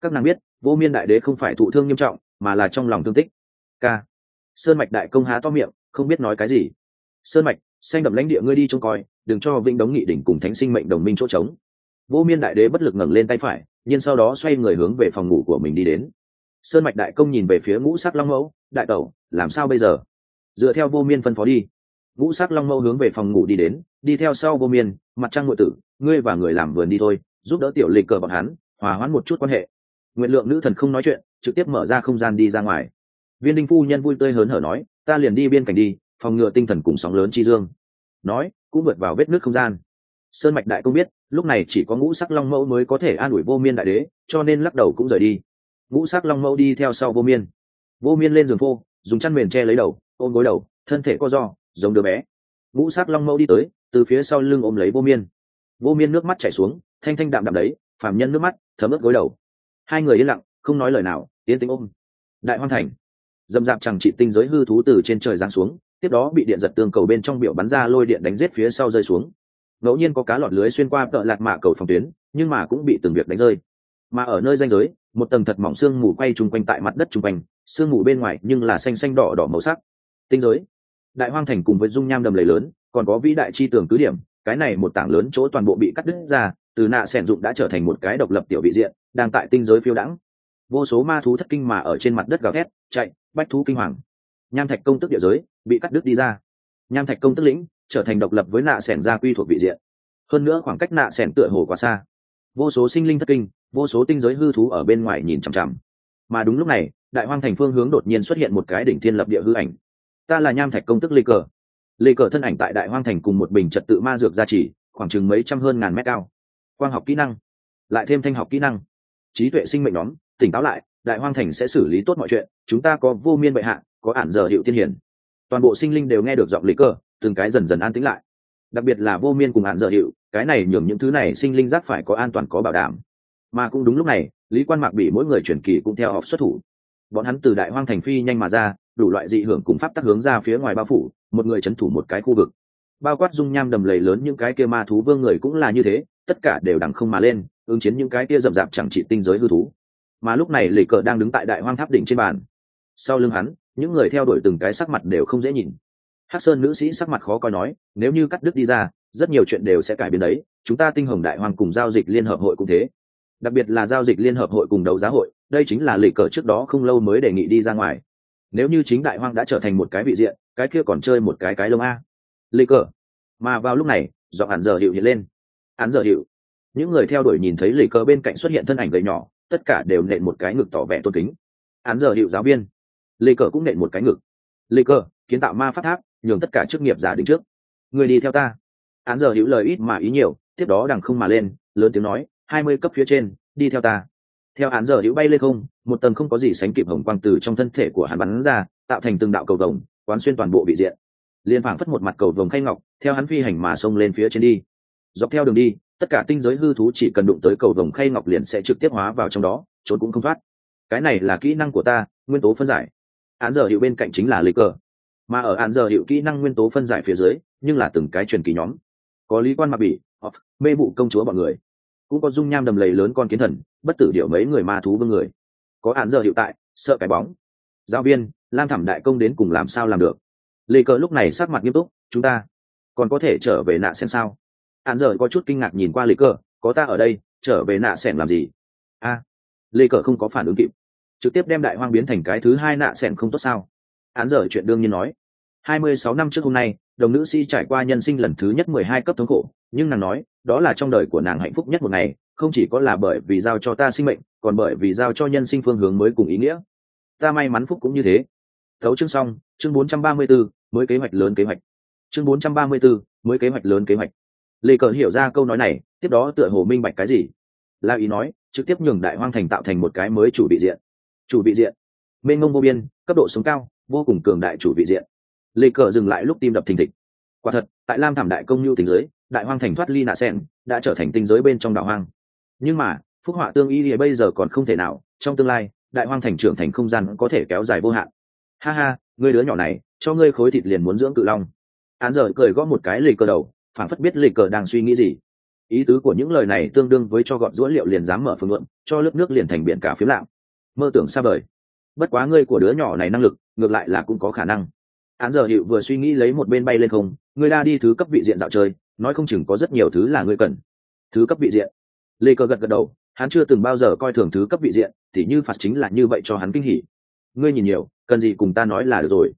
Các nàng biết, vô miên đại đế không phải thụ thương nghiêm trọng, mà là trong lòng thương tích. K. Sơn mạch đại công há to miệng, không biết nói cái gì. Sơn mạch, xanh đậm lãnh địa ngươi đi trông coi, đừng cho vĩnh đống nghị đỉnh cùng thánh sinh mệnh đồng minh chỗ trống. Vô miên đại đế bất lực ngẩng lên tay phải, nhưng sau đó xoay người hướng về phòng ngủ của mình đi đến. Sơn mạch đại công nhìn về phía ngũ sắc long mẫu, đại tẩu, làm sao bây giờ? Dựa theo vô miên phân phó đi. Ngũ sắc long mâu hướng về phòng ngủ đi đến, đi theo sau vô miên, mặt trăng ngụy tử, ngươi và người làm vườn đi thôi, giúp đỡ tiểu lịch cờ bọn hắn, hòa hoãn một chút quan hệ. Nguyện lượng nữ thần không nói chuyện, trực tiếp mở ra không gian đi ra ngoài. Viên đinh phu nhân vui tươi hớn hở nói, ta liền đi biên cảnh đi, phòng ngừa tinh thần cùng sóng lớn chi dương. Nói, cũng vượt vào vết nước không gian. Sơn mạch đại công biết, lúc này chỉ có ngũ sắc long mẫu mới có thể an ủi vô miên đại đế, cho nên lắc đầu cũng rời đi. Ngũ sắc long mẫu đi theo sau vô miên. Vô miên lên giường phô, dùng chăn mền che lấy đầu ôm gối đầu, thân thể co do, giống đứa bé. Ngũ sát long mẫu đi tới, từ phía sau lưng ôm lấy vô miên. Vô miên nước mắt chảy xuống, thanh thanh đạm đạm đấy, phàm nhân nước mắt, thấm ướt gối đầu. Hai người yên lặng, không nói lời nào yên tĩnh ôm. Đại hoang thành. Dầm dạp chẳng trị tinh giới hư thú từ trên trời giáng xuống, tiếp đó bị điện giật tương cầu bên trong biểu bắn ra lôi điện đánh rết phía sau rơi xuống. Ngẫu nhiên có cá lọt lưới xuyên qua tợ lạt mạ cầu phòng tuyến, nhưng mà cũng bị từng việc đánh rơi. Mà ở nơi danh giới, một tầng thật mỏng xương mù quay chung quanh tại mặt đất chung quanh xương mù bên ngoài nhưng là xanh xanh đỏ đỏ màu sắc tinh giới. Đại hoang thành cùng với dung nham đầm lầy lớn, còn có vĩ đại chi tường cứ điểm, cái này một tảng lớn chỗ toàn bộ bị cắt đứt ra, từ nạ sẻn dụng đã trở thành một cái độc lập tiểu vị diện, đang tại tinh giới phiêu đãng. Vô số ma thú thất kinh mà ở trên mặt đất gào thét, chạy, bách thú kinh hoàng. Nham thạch công tức địa giới, bị cắt đứt đi ra. Nham thạch công tức lĩnh, trở thành độc lập với nạ sẻn gia quy thuộc vị diện. Hơn nữa khoảng cách nạ sẻn tựa hồ quá xa. Vô số sinh linh thất kinh, vô số tinh giới hư thú ở bên ngoài nhìn chằm chằm. Mà đúng lúc này, đại hoang thành phương hướng đột nhiên xuất hiện một cái đỉnh thiên lập địa hư ảnh ta là nham thạch công tức lê cờ. Lê cờ thân ảnh tại đại hoang thành cùng một bình trật tự ma dược gia trì khoảng chừng mấy trăm hơn ngàn mét cao. Quang học kỹ năng lại thêm thanh học kỹ năng. Trí tuệ sinh mệnh nhóm tỉnh táo lại đại hoang thành sẽ xử lý tốt mọi chuyện chúng ta có vô miên bệ hạ có ản giờ hiệu tiên hiển toàn bộ sinh linh đều nghe được giọng lê cờ, từng cái dần dần an tĩnh lại. Đặc biệt là vô miên cùng ản giờ hiệu cái này nhường những thứ này sinh linh giác phải có an toàn có bảo đảm. Mà cũng đúng lúc này lý quan mạc bị mỗi người truyền kỳ cũng theo họp xuất thủ. Bọn hắn từ đại hoang thành phi nhanh mà ra đủ loại dị hưởng cùng pháp tắc hướng ra phía ngoài bao phủ, một người c h ấ n thủ một cái khu vực. Bao quát dung nham đầm lầy lớn những cái kia ma thú vương người cũng là như thế, tất cả đều đằng không mà lên, ứng chiến những cái kia rậm rạp chẳng trị tinh giới hư thú. Mà lúc này lì cờ đang đứng tại đại hoang tháp đỉnh trên bàn. Sau lưng hắn, những người theo đuổi từng cái sắc mặt đều không dễ nhìn. Hắc sơn nữ sĩ sắc mặt khó coi nói, nếu như cắt đứt đi ra, rất nhiều chuyện đều sẽ cải biến đấy, chúng ta tinh hồng đại hoàng cùng giao dịch liên hợp hội cũng thế. Đặc biệt là giao dịch liên hợp hội cùng đấu giá hội, đây chính là lì cờ trước đó không lâu mới đề nghị đi ra ngoài nếu như chính đại hoang đã trở thành một cái vị diện, cái kia còn chơi một cái cái lông a. Lê cờ. Mà vào lúc này, giọng hắn giờ hiệu hiện lên. Hắn giờ hiệu. Những người theo đuổi nhìn thấy lê cờ bên cạnh xuất hiện thân ảnh gầy nhỏ, tất cả đều nện một cái ngực tỏ vẻ tôn kính. Hắn giờ hiệu giáo viên. Lê cờ cũng nện một cái ngực. Lê cờ, kiến tạo ma phát tháp, nhường tất cả chức nghiệp giả đứng trước. Người đi theo ta. Hắn giờ hiệu lời ít mà ý nhiều, tiếp đó đằng không mà lên, lớn tiếng nói, hai mươi cấp phía trên, đi theo ta theo hắn giờ hữu bay lên không, một tầng không có gì sánh kịp hồng quang từ trong thân thể của hắn bắn ra, tạo thành từng đạo cầu vồng, quán xuyên toàn bộ vị diện. Liên phảng phất một mặt cầu vồng khay ngọc, theo hắn phi hành mà xông lên phía trên đi. Dọc theo đường đi, tất cả tinh giới hư thú chỉ cần đụng tới cầu vồng khay ngọc liền sẽ trực tiếp hóa vào trong đó, trốn cũng không thoát. Cái này là kỹ năng của ta, nguyên tố phân giải. Án giờ hiệu bên cạnh chính là lấy cờ. Mà ở án giờ hiệu kỹ năng nguyên tố phân giải phía dưới, nhưng là từng cái truyền kỳ nhóm. Có lý quan mặc bỉ mê vụ công chúa bọn người cũng có dung nham đầm lầy lớn con kiến thần bất tử điệu mấy người ma thú vương người. Có hạn giờ hiệu tại sợ cái bóng. Giáo viên lam thẩm đại công đến cùng làm sao làm được? Lê cờ lúc này sát mặt nghiêm túc chúng ta còn có thể trở về nạ xem sao? Hạn giờ có chút kinh ngạc nhìn qua lê cờ có ta ở đây trở về nạ xem làm gì? A. À, lê cờ không có phản ứng kịp trực tiếp đem đại hoang biến thành cái thứ hai nạ xem không tốt sao? Án giờ chuyện đương nhiên nói hai mươi sáu năm trước hôm nay đồng nữ si trải qua nhân sinh lần thứ nhất mười hai cấp thống khổ nhưng nàng nói đó là trong đời của nàng hạnh phúc nhất một ngày không chỉ có là bởi vì giao cho ta sinh mệnh còn bởi vì giao cho nhân sinh phương hướng mới cùng ý nghĩa. Ta may mắn phúc cũng như thế. Thấu chương xong chương 434, mới kế hoạch lớn kế hoạch. Chương 434, mới kế hoạch lớn kế hoạch. Lê cờ hiểu ra câu nói này tiếp đó tựa hồ minh bạch cái gì. La ý nói trực tiếp nhường đại hoang thành tạo thành một cái mới chủ bị diện. Chủ bị diện. Mênh mông vô biên cấp độ sống cao vô cùng cường đại chủ vị diện. Lê cờ dừng lại lúc tim đập thình thịch. Quả thật tại lam thảm đại công nhu tình giới đại hoang thành thoát ly nạ sen đã trở thành tinh giới bên trong đảo hoang. Nhưng mà, phúc họa tương y thì bây giờ còn không thể nào, trong tương lai, đại hoang thành trưởng thành không gian có thể kéo dài vô hạn. Ha ha, người đứa nhỏ này, cho ngươi khối thịt liền muốn dưỡng cự long. Án giờ cười gõ một cái lì cờ đầu phản phất biết lì cờ đang suy nghĩ gì. Ý tứ của những lời này tương đương với cho gọt rũa liệu liền dám mở phương luận, cho lớp nước liền thành biển cả phiếu lạm mơ tưởng xa vời. Bất quá ngươi của đứa nhỏ này năng lực, ngược lại là cũng có khả năng. Án giờ hiệu vừa suy nghĩ lấy một bên bay lên không, ngươi đa đi thứ cấp vị diện dạo chơi nói không chừng có rất nhiều thứ là ngươi cần. Thứ cấp vị diện. Lê cơ gật gật đầu, hắn chưa từng bao giờ coi thường thứ cấp vị diện thì như phạt chính là như vậy cho hắn kinh hỉ. Ngươi nhìn nhiều, cần gì cùng ta nói là được rồi.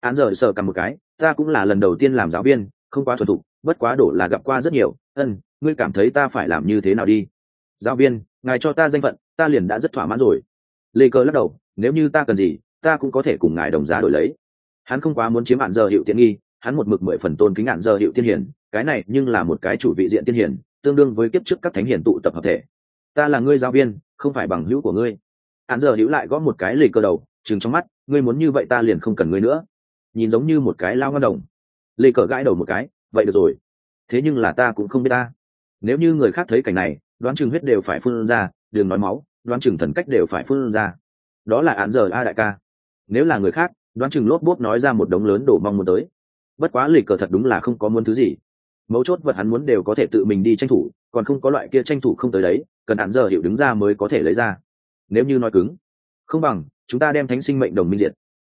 Án giờ sợ cầm một cái, ta cũng là lần đầu tiên làm giáo viên, không quá thuần thục, bất quá đổ là gặp qua rất nhiều. Ân, ngươi cảm thấy ta phải làm như thế nào đi? Giáo viên, ngài cho ta danh phận, ta liền đã rất thỏa mãn rồi. Lê cơ lắc đầu, nếu như ta cần gì, ta cũng có thể cùng ngài đồng giá đổi lấy. Hắn không quá muốn chiếm hạn giờ hiệu tiện nghi, hắn một mực mười phần tôn kính hạn giờ hiệu tiên hiển cái này nhưng là một cái chủ vị diện tiên hiển tương đương với kiếp trước các thánh hiển tụ tập hợp thể. Ta là ngươi giáo viên, không phải bằng hữu của ngươi. Hạn giờ hữu lại gõ một cái lì cơ đầu chừng trong mắt, ngươi muốn như vậy ta liền không cần ngươi nữa. Nhìn giống như một cái lao ngân đồng. Lì cờ gãi đầu một cái, vậy được rồi. Thế nhưng là ta cũng không biết ta. Nếu như người khác thấy cảnh này, đoán chừng huyết đều phải phun ra, đường nói máu, đoán chừng thần cách đều phải phun ra. Đó là án giờ a đại ca. Nếu là người khác, đoán chừng lốp bốp nói ra một đống lớn đổ mong muốn tới. Bất quá lì cờ thật đúng là không có muốn thứ gì mấu chốt vật hắn muốn đều có thể tự mình đi tranh thủ, còn không có loại kia tranh thủ không tới đấy, cần hạn giờ hiểu đứng ra mới có thể lấy ra. Nếu như nói cứng, không bằng, chúng ta đem thánh sinh mệnh đồng minh diệt.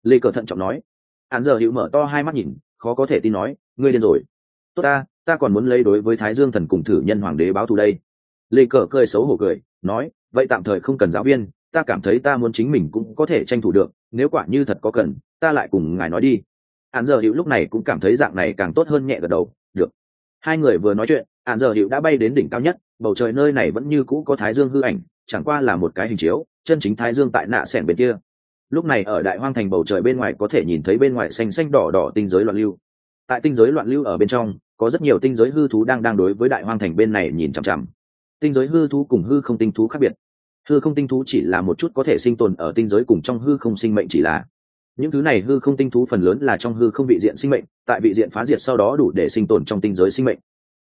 Lê cờ thận trọng nói. Hạn giờ hiểu mở to hai mắt nhìn, khó có thể tin nói, ngươi điên rồi. Tốt ta ta còn muốn lấy đối với thái dương thần cùng thử nhân hoàng đế báo thù đây. Lê cờ cười xấu hổ cười, nói, vậy tạm thời không cần giáo viên, ta cảm thấy ta muốn chính mình cũng có thể tranh thủ được, nếu quả như thật có cần, ta lại cùng ngài nói đi. Hắn giờ hữu lúc này cũng cảm thấy dạng này càng tốt hơn nhẹ gật đầu, được hai người vừa nói chuyện ạn giờ hiệu đã bay đến đỉnh cao nhất, bầu trời nơi này vẫn như cũ có thái dương hư ảnh, chẳng qua là một cái hình chiếu, chân chính thái dương tại nạ sẻn bên kia. Lúc này ở đại hoang thành bầu trời bên ngoài có thể nhìn thấy bên ngoài xanh xanh đỏ đỏ tinh giới loạn lưu. Tại tinh giới loạn lưu ở bên trong, có rất nhiều tinh giới hư thú đang đang đối với đại hoang thành bên này nhìn chằm chằm. Tinh giới hư thú cùng hư không tinh thú khác biệt. Hư không tinh thú chỉ là một chút có thể sinh tồn ở tinh giới cùng trong hư không sinh mệnh chỉ là những thứ này hư không tinh thú phần lớn là trong hư không vị diện sinh mệnh, tại vị diện phá diệt sau đó đủ để sinh tồn trong tinh giới sinh mệnh.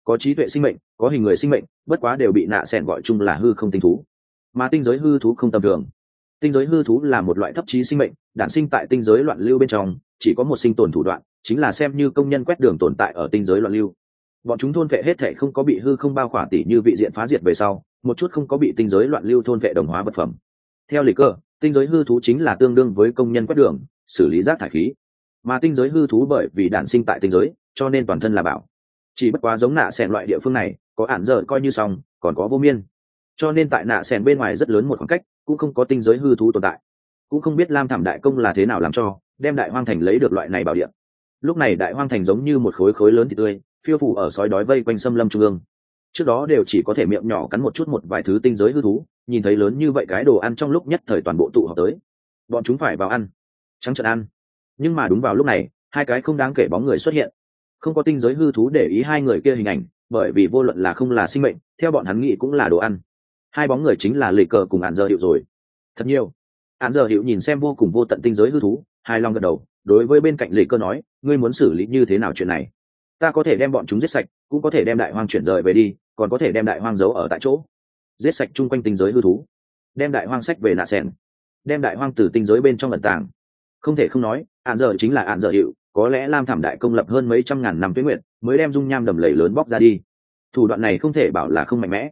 Có trí tuệ sinh mệnh, có hình người sinh mệnh, bất quá đều bị nạ sẻn gọi chung là hư không tinh thú. Mà tinh giới hư thú không tầm thường. Tinh giới hư thú là một loại thấp trí sinh mệnh, đản sinh tại tinh giới loạn lưu bên trong, chỉ có một sinh tồn thủ đoạn, chính là xem như công nhân quét đường tồn tại ở tinh giới loạn lưu. Bọn chúng thôn vệ hết thể không có bị hư không bao khỏa tỷ như vị diện phá diệt về sau, một chút không có bị tinh giới loạn lưu thôn vệ đồng hóa vật phẩm. Theo lịch cơ, tinh giới hư thú chính là tương đương với công nhân quét đường xử lý rác thải khí. Mà tinh giới hư thú bởi vì đản sinh tại tinh giới, cho nên toàn thân là bảo. Chỉ bất quá giống nạ sẻn loại địa phương này, có ản dở coi như xong, còn có vô miên. Cho nên tại nạ sẻn bên ngoài rất lớn một khoảng cách, cũng không có tinh giới hư thú tồn tại. Cũng không biết lam thảm đại công là thế nào làm cho, đem đại hoang thành lấy được loại này bảo điện lúc này đại hoang thành giống như một khối khối lớn thì tươi, phiêu phủ ở sói đói vây quanh xâm lâm trung ương. Trước đó đều chỉ có thể miệng nhỏ cắn một chút một vài thứ tinh giới hư thú, nhìn thấy lớn như vậy cái đồ ăn trong lúc nhất thời toàn bộ tụ họp tới. Bọn chúng phải vào ăn trắng trợn ăn. Nhưng mà đúng vào lúc này, hai cái không đáng kể bóng người xuất hiện. Không có tinh giới hư thú để ý hai người kia hình ảnh, bởi vì vô luận là không là sinh mệnh, theo bọn hắn nghĩ cũng là đồ ăn. Hai bóng người chính là lì cờ cùng ạn giờ hiệu rồi. Thật nhiều. Ạn giờ hiệu nhìn xem vô cùng vô tận tinh giới hư thú hai long gật đầu, đối với bên cạnh lì cờ nói, ngươi muốn xử lý như thế nào chuyện này? Ta có thể đem bọn chúng giết sạch, cũng có thể đem đại hoang chuyển rời về đi, còn có thể đem đại hoang giấu ở tại chỗ. Giết sạch chung quanh tinh giới hư thú. Đem đại hoang sách về nạ sẻn. Đem đại hoang từ tinh giới bên trong lận tàng không thể không nói ạn dở chính là ạn dở hiệu, có lẽ lam thảm đại công lập hơn mấy trăm ngàn năm tuyến nguyện, mới đem dung nham đầm lầy lớn bóc ra đi. Thủ đoạn này không thể bảo là không mạnh mẽ,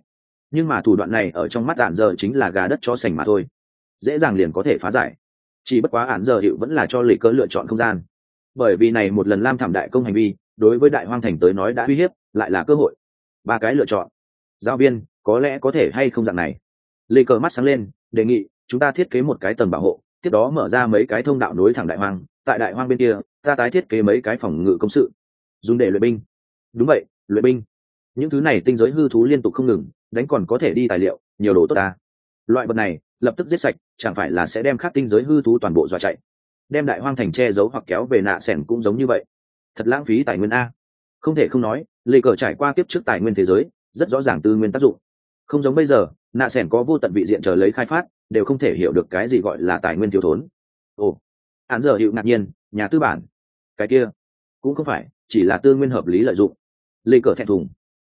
nhưng mà thủ đoạn này ở trong mắt ạn dở chính là gà đất cho sành mà thôi. Dễ dàng liền có thể phá giải. Chỉ bất quá ạn dở hiệu vẫn là cho lì cớ lựa chọn không gian. Bởi vì này một lần lam thảm đại công hành vi, đối với đại hoang thành tới nói đã uy hiếp, lại là cơ hội. Ba cái lựa chọn. Giáo viên, có lẽ có thể hay không dạng này? Lì cờ mắt sáng lên, đề nghị, chúng ta thiết kế một cái tầng bảo hộ tiếp đó mở ra mấy cái thông đạo nối thẳng đại hoang, tại đại hoang bên kia, ta tái thiết kế mấy cái phòng ngự công sự. Dùng để luyện binh. Đúng vậy, luyện binh. Những thứ này tinh giới hư thú liên tục không ngừng, đánh còn có thể đi tài liệu, nhiều đồ tốt ta. Loại vật này, lập tức giết sạch, chẳng phải là sẽ đem khắc tinh giới hư thú toàn bộ dọa chạy. Đem đại hoang thành che giấu hoặc kéo về nạ sẻn cũng giống như vậy. Thật lãng phí tài nguyên a. Không thể không nói, lê cờ trải qua kiếp trước tài nguyên thế giới, rất rõ ràng tư nguyên tác dụng. Không giống bây giờ, nạ sẻn có vô tận vị diện chờ lấy khai phát đều không thể hiểu được cái gì gọi là tài nguyên thiếu thốn. Ồ án giờ hiệu ngạc nhiên nhà tư bản. Cái kia cũng không phải chỉ là tư nguyên hợp lý lợi dụng. Lê cờ thẹn thùng.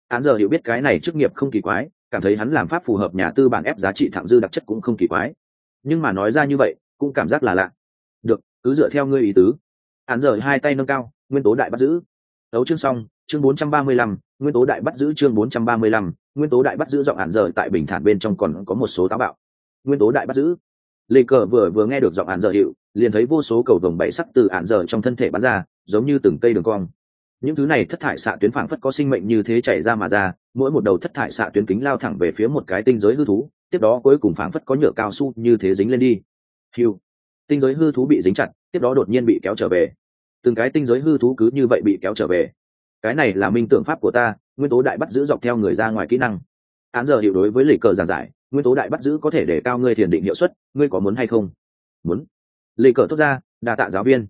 Án giờ hiểu biết cái này chức nghiệp không kỳ quái cảm thấy hắn làm pháp phù hợp nhà tư bản ép giá trị thẳng dư đặc chất cũng không kỳ quái. Nhưng mà nói ra như vậy cũng cảm giác là lạ. Được cứ dựa theo ngươi ý tứ. Án giờ hai tay nâng cao nguyên tố đại bắt giữ. Đấu chương xong chương 435, nguyên tố đại bắt giữ chương 435, nguyên tố đại bắt giữ giọng án giờ tại bình thản bên trong còn có một số táo bạo nguyên tố đại bắt giữ. Lê cờ vừa vừa nghe được giọng ạn dở hiệu, liền thấy vô số cầu vồng bảy sắc từ ạn dở trong thân thể bắn ra, giống như từng cây đường cong. Những thứ này thất thải xạ tuyến phảng phất có sinh mệnh như thế chảy ra mà ra, mỗi một đầu thất thải xạ tuyến kính lao thẳng về phía một cái tinh giới hư thú, tiếp đó cuối cùng phảng phất có nhựa cao su như thế dính lên đi. Hiu tinh giới hư thú bị dính chặt, tiếp đó đột nhiên bị kéo trở về. Từng cái tinh giới hư thú cứ như vậy bị kéo trở về. Cái này là minh tưởng pháp của ta, nguyên tố đại bắt giữ dọc theo người ra ngoài kỹ năng. Án giờ hiểu đối với lịch cờ giảng giải nguyên tố đại bắt giữ có thể để cao ngươi thiền định hiệu suất, ngươi có muốn hay không? Muốn. Lê cờ thốt ra, đa tạ giáo viên.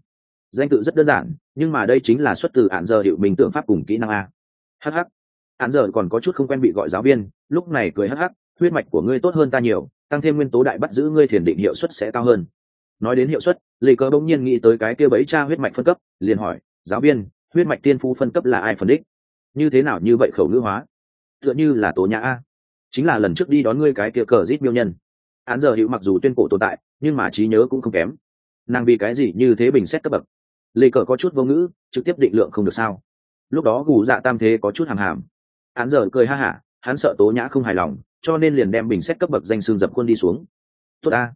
Danh tự rất đơn giản, nhưng mà đây chính là xuất từ án giờ hiệu bình tượng pháp cùng kỹ năng a. Hh án giờ còn có chút không quen bị gọi giáo viên, lúc này cười hh huyết mạch của ngươi tốt hơn ta nhiều, tăng thêm nguyên tố đại bắt giữ ngươi thiền định hiệu suất sẽ cao hơn. Nói đến hiệu suất, lê cờ bỗng nhiên nghĩ tới cái kia bấy cha huyết mạch phân cấp, liền hỏi, giáo viên, huyết mạch tiên phu phân cấp là ai phân đích? Như thế nào như vậy khẩu ngữ hóa? Tựa như là tố nhã a chính là lần trước đi đón ngươi cái kia cờ rít miêu nhân. Án giờ hữu mặc dù tuyên cổ tồn tại, nhưng mà trí nhớ cũng không kém. Nàng vì cái gì như thế bình xét cấp bậc? Lê cờ có chút vô ngữ, trực tiếp định lượng không được sao? Lúc đó gù dạ tam thế có chút hàm hàm. Án giờ cười ha hả, hắn sợ tố nhã không hài lòng, cho nên liền đem bình xét cấp bậc danh xương dập khuôn đi xuống. Tốt a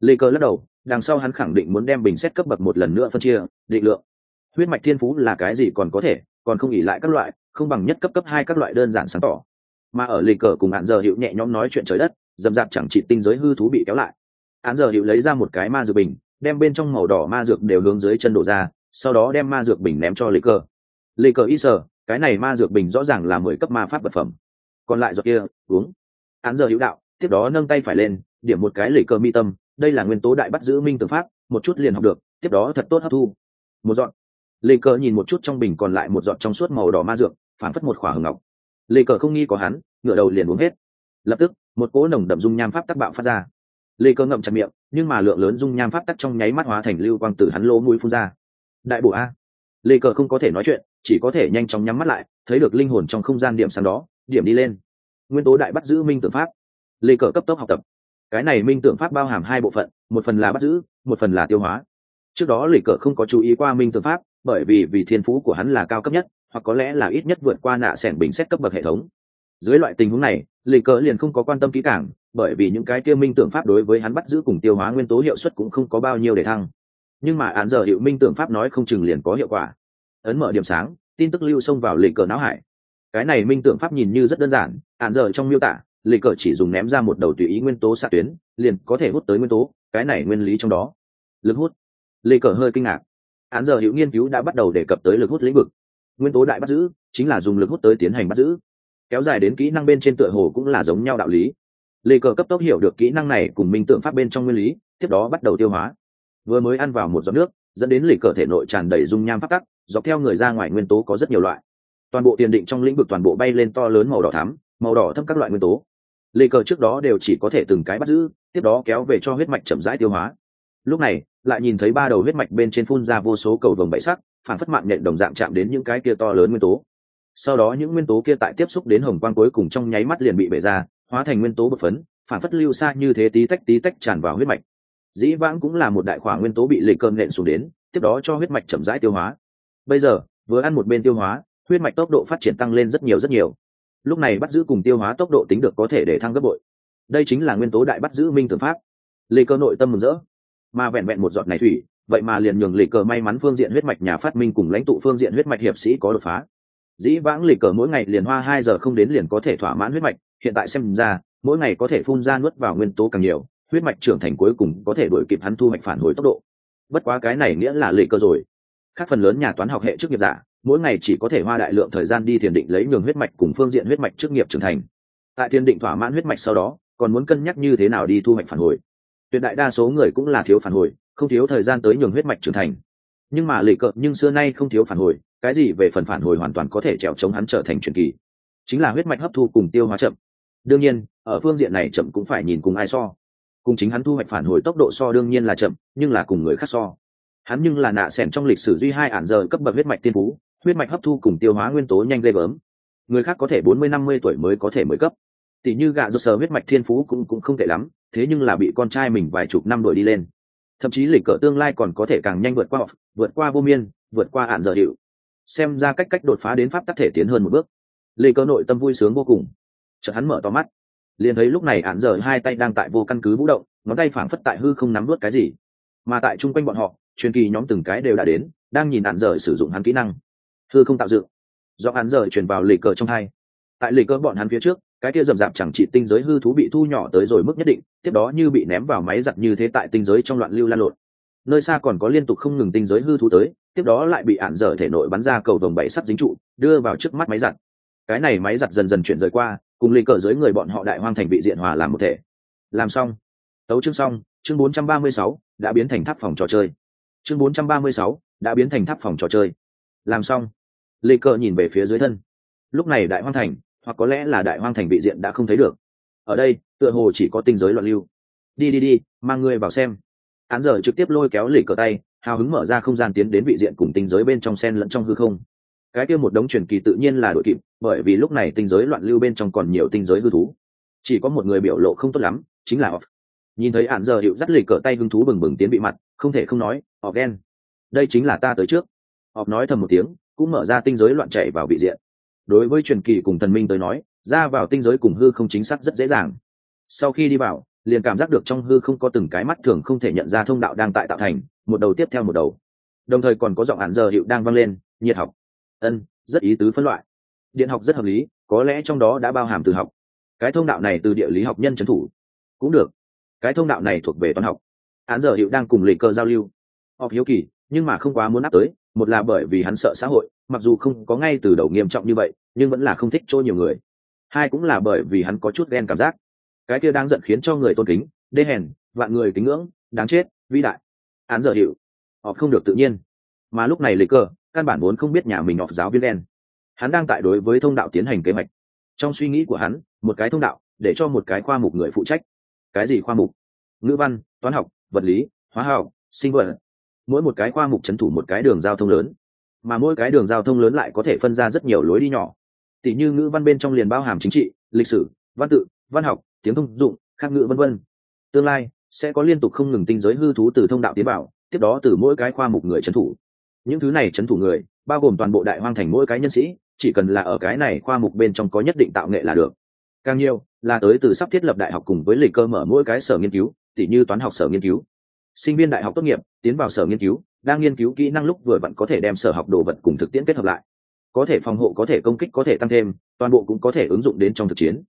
lê cờ lắc đầu, đằng sau hắn khẳng định muốn đem bình xét cấp bậc một lần nữa phân chia, định lượng. Huyết mạch thiên phú là cái gì còn có thể, còn không ỉ lại các loại, không bằng nhất cấp cấp hai các loại đơn giản sáng tỏ mà ở lê cờ cùng hạn giờ hiệu nhẹ nhõm nói chuyện trời đất dầm dạp chẳng chỉ tinh giới hư thú bị kéo lại. Hạn giờ hiệu lấy ra một cái ma dược bình, đem bên trong màu đỏ ma dược đều hướng dưới chân đổ ra, sau đó đem ma dược bình ném cho lê cờ. Lê cờ y sờ, cái này ma dược bình rõ ràng là mười cấp ma pháp vật phẩm. Còn lại giọt kia, uống. Án giờ hữu đạo, tiếp đó nâng tay phải lên, điểm một cái lì cơ mi tâm, đây là nguyên tố đại bắt giữ minh tư pháp, một chút liền học được, tiếp đó thật tốt hấp thu. Một dọn lì cờ nhìn một chút trong bình còn lại một dọn trong suốt màu đỏ ma dược phản phất một khỏa hừng ngọc. Lê cờ không nghi có hắn ngựa đầu liền uống hết. Lập tức, một cỗ nồng đậm dung nham pháp tắc bạo phát ra. Lê cờ ngậm chặt miệng, nhưng mà lượng lớn dung nham pháp tắc trong nháy mắt hóa thành lưu quang từ hắn lỗ mũi phun ra. Đại bộ a. Lê cờ không có thể nói chuyện, chỉ có thể nhanh chóng nhắm mắt lại, thấy được linh hồn trong không gian điểm sáng đó, điểm đi lên. Nguyên tố đại bắt giữ minh tượng pháp. Lê cờ cấp tốc học tập. Cái này minh tượng pháp bao hàm hai bộ phận, một phần là bắt giữ, một phần là tiêu hóa trước đó lì cờ không có chú ý qua minh tượng pháp, bởi vì vì thiên phú của hắn là cao cấp nhất, hoặc có lẽ là ít nhất vượt qua nạ sẻn bình xét cấp bậc hệ thống. Dưới loại tình huống này lì cờ liền không có quan tâm kỹ càng, bởi vì những cái kia minh tưởng pháp đối với hắn bắt giữ cùng tiêu hóa nguyên tố hiệu suất cũng không có bao nhiêu để thăng. Nhưng mà án giờ hiệu minh tưởng pháp nói không chừng liền có hiệu quả. Ấn mở điểm sáng, tin tức lưu xông vào lì cờ não hải. Cái này minh tưởng pháp nhìn như rất đơn giản, án giờ trong miêu tả lì cờ chỉ dùng ném ra một đầu tùy ý nguyên tố xạ tuyến, liền có thể hút tới nguyên tố, cái này nguyên lý trong đó. Lực hút Lê cờ hơi kinh ngạc. Án giờ hữu nghiên cứu đã bắt đầu đề cập tới lực hút lĩnh vực. Nguyên tố đại bắt giữ chính là dùng lực hút tới tiến hành bắt giữ. Kéo dài đến kỹ năng bên trên tựa hồ cũng là giống nhau đạo lý. Lê cờ cấp tốc hiểu được kỹ năng này cùng minh tượng pháp bên trong nguyên lý, tiếp đó bắt đầu tiêu hóa. Vừa mới ăn vào một giọt nước, dẫn đến lì cờ thể nội tràn đầy dung nham phát tắc, dọc theo người ra ngoài nguyên tố có rất nhiều loại. Toàn bộ tiền định trong lĩnh vực toàn bộ bay lên to lớn màu đỏ thắm, màu đỏ thâm các loại nguyên tố. Lê cờ trước đó đều chỉ có thể từng cái bắt giữ, tiếp đó kéo về cho huyết mạch chậm rãi tiêu hóa. Lúc này lại nhìn thấy ba đầu huyết mạch bên trên phun ra vô số cầu vồng bảy sắc, phản phất mạng nhện đồng dạng chạm đến những cái kia to lớn nguyên tố. Sau đó những nguyên tố kia tại tiếp xúc đến hồng quang cuối cùng trong nháy mắt liền bị bể ra, hóa thành nguyên tố bột phấn, phản phất lưu xa như thế tí tách tí tách tràn vào huyết mạch. Dĩ vãng cũng là một đại khoản nguyên tố bị lệ cơm nện xuống đến, tiếp đó cho huyết mạch chậm rãi tiêu hóa. Bây giờ, vừa ăn một bên tiêu hóa, huyết mạch tốc độ phát triển tăng lên rất nhiều rất nhiều. Lúc này bắt giữ cùng tiêu hóa tốc độ tính được có thể để thăng gấp bội. Đây chính là nguyên tố đại bắt giữ minh tưởng pháp. Lê cơ nội tâm mừng rỡ mà vẹn vẹn một giọt này thủy, vậy mà liền nhường lịch cờ may mắn phương diện huyết mạch nhà phát minh cùng lãnh tụ phương diện huyết mạch hiệp sĩ có đột phá. Dĩ vãng lịch cờ mỗi ngày liền hoa hai giờ không đến liền có thể thỏa mãn huyết mạch, hiện tại xem ra, mỗi ngày có thể phun ra nuốt vào nguyên tố càng nhiều, huyết mạch trưởng thành cuối cùng có thể đuổi kịp hắn thu hoạch phản hồi tốc độ. Bất quá cái này nghĩa là lịch cờ rồi. Các phần lớn nhà toán học hệ chức nghiệp giả, mỗi ngày chỉ có thể hoa đại lượng thời gian đi thiền định lấy nhường huyết mạch cùng phương diện huyết mạch chức nghiệp trưởng thành. Tại thiền định thỏa mãn huyết mạch sau đó, còn muốn cân nhắc như thế nào đi thu hoạch phản hồi tuyệt đại đa số người cũng là thiếu phản hồi, không thiếu thời gian tới nhường huyết mạch trưởng thành. Nhưng mà lì cợt nhưng xưa nay không thiếu phản hồi, cái gì về phần phản hồi hoàn toàn có thể trèo chống hắn trở thành truyền kỳ. Chính là huyết mạch hấp thu cùng tiêu hóa chậm. Đương nhiên, ở phương diện này chậm cũng phải nhìn cùng ai so. Cùng chính hắn thu hoạch phản hồi tốc độ so đương nhiên là chậm, nhưng là cùng người khác so. Hắn nhưng là nạ sẻn trong lịch sử duy hai ản giờ cấp bậc huyết mạch tiên phú, huyết mạch hấp thu cùng tiêu hóa nguyên tố nhanh ghê gớm. Người khác có thể bốn mươi năm mươi tuổi mới có thể mới cấp. Tỷ như gạ do sờ huyết mạch thiên phú cũng cũng không tệ lắm thế nhưng là bị con trai mình vài chục năm đuổi đi lên. Thậm chí lịch cỡ tương lai còn có thể càng nhanh vượt qua vượt qua vô miên, vượt qua hạn giờ hiệu. Xem ra cách cách đột phá đến pháp tắc thể tiến hơn một bước. Lê cỡ nội tâm vui sướng vô cùng. Chợt hắn mở to mắt. Liền thấy lúc này hạn giờ hai tay đang tại vô căn cứ vũ động, ngón tay phảng phất tại hư không nắm vớt cái gì. Mà tại chung quanh bọn họ, truyền kỳ nhóm từng cái đều đã đến, đang nhìn hạn giờ sử dụng hắn kỹ năng. Hư không tạo dựng. Do hắn giờ truyền vào lịch cờ trong hai. Tại lịch cờ bọn hắn phía trước cái kia rậm rạp chẳng chỉ tinh giới hư thú bị thu nhỏ tới rồi mức nhất định tiếp đó như bị ném vào máy giặt như thế tại tinh giới trong loạn lưu lan lộn. Nơi xa còn có liên tục không ngừng tinh giới hư thú tới tiếp đó lại bị ạn dở thể nội bắn ra cầu vồng bảy sắt dính trụ đưa vào trước mắt máy giặt. Cái này máy giặt dần dần chuyển rời qua cùng lê cờ dưới người bọn họ đại hoang thành bị diện hòa làm một thể. Làm xong. Tấu chương xong chương 436, đã biến thành tháp phòng trò chơi. Chương 436, đã biến thành tháp phòng trò chơi. Làm xong. Lê cờ nhìn về phía dưới thân. Lúc này đại hoang thành hoặc có lẽ là đại hoang thành bị diện đã không thấy được. Ở đây, tựa hồ chỉ có tinh giới loạn lưu. Đi đi đi, mang ngươi vào xem. Án giờ trực tiếp lôi kéo lỉ cờ tay, hào hứng mở ra không gian tiến đến vị diện cùng tinh giới bên trong sen lẫn trong hư không. Cái kia một đống truyền kỳ tự nhiên là đội kịp, bởi vì lúc này tinh giới loạn lưu bên trong còn nhiều tinh giới hư thú. Chỉ có một người biểu lộ không tốt lắm, chính là off. Nhìn thấy ạn giờ hiệu dắt lì cờ tay hứng thú bừng bừng tiến bị mặt, không thể không nói, off ghen. Đây chính là ta tới trước. Off nói thầm một tiếng, cũng mở ra tinh giới loạn chạy vào vị diện đối với truyền kỳ cùng thần minh tới nói, ra vào tinh giới cùng hư không chính xác rất dễ dàng. Sau khi đi vào, liền cảm giác được trong hư không có từng cái mắt thường không thể nhận ra thông đạo đang tại tạo thành, một đầu tiếp theo một đầu. Đồng thời còn có giọng hạn giờ hiệu đang vang lên, nhiệt học. Ân, rất ý tứ phân loại. Điện học rất hợp lý, có lẽ trong đó đã bao hàm từ học. Cái thông đạo này từ địa lý học nhân trấn thủ. Cũng được. Cái thông đạo này thuộc về toán học. Án giờ hiệu đang cùng lịch cơ giao lưu. Học hiếu kỳ, nhưng mà không quá muốn áp tới, một là bởi vì hắn sợ xã hội mặc dù không có ngay từ đầu nghiêm trọng như vậy, nhưng vẫn là không thích chỗ nhiều người. Hai cũng là bởi vì hắn có chút ghen cảm giác. Cái kia đang giận khiến cho người tôn kính, đê hèn, vạn người kính ngưỡng, đáng chết, vĩ đại. Án giờ hiệu. Họ không được tự nhiên. Mà lúc này lịch cơ, căn bản vốn không biết nhà mình học giáo viên đen. Hắn đang tại đối với thông đạo tiến hành kế hoạch. Trong suy nghĩ của hắn, một cái thông đạo, để cho một cái khoa mục người phụ trách. Cái gì khoa mục? Ngữ văn, toán học, vật lý, hóa học, sinh vật. Mỗi một cái khoa mục c thủ một cái đường giao thông lớn mà mỗi cái đường giao thông lớn lại có thể phân ra rất nhiều lối đi nhỏ. Tỷ như ngữ văn bên trong liền bao hàm chính trị, lịch sử, văn tự, văn học, tiếng thông dụng, khác ngữ vân vân. Tương lai sẽ có liên tục không ngừng tinh giới hư thú từ thông đạo tế bào. tiếp đó từ mỗi cái khoa mục người trấn thủ. Những thứ này trấn thủ người, bao gồm toàn bộ đại hoang thành mỗi cái nhân sĩ, chỉ cần là ở cái này khoa mục bên trong có nhất định tạo nghệ là được. Càng nhiều, là tới từ sắp thiết lập đại học cùng với lịch cơ mở mỗi cái sở nghiên cứu, tỉ như toán học sở nghiên cứu. Sinh viên đại học tốt nghiệp, tiến vào sở nghiên cứu đang nghiên cứu kỹ năng lúc vừa vặn có thể đem sở học đồ vật cùng thực tiễn kết hợp lại. Có thể phòng hộ, có thể công kích, có thể tăng thêm, toàn bộ cũng có thể ứng dụng đến trong thực chiến.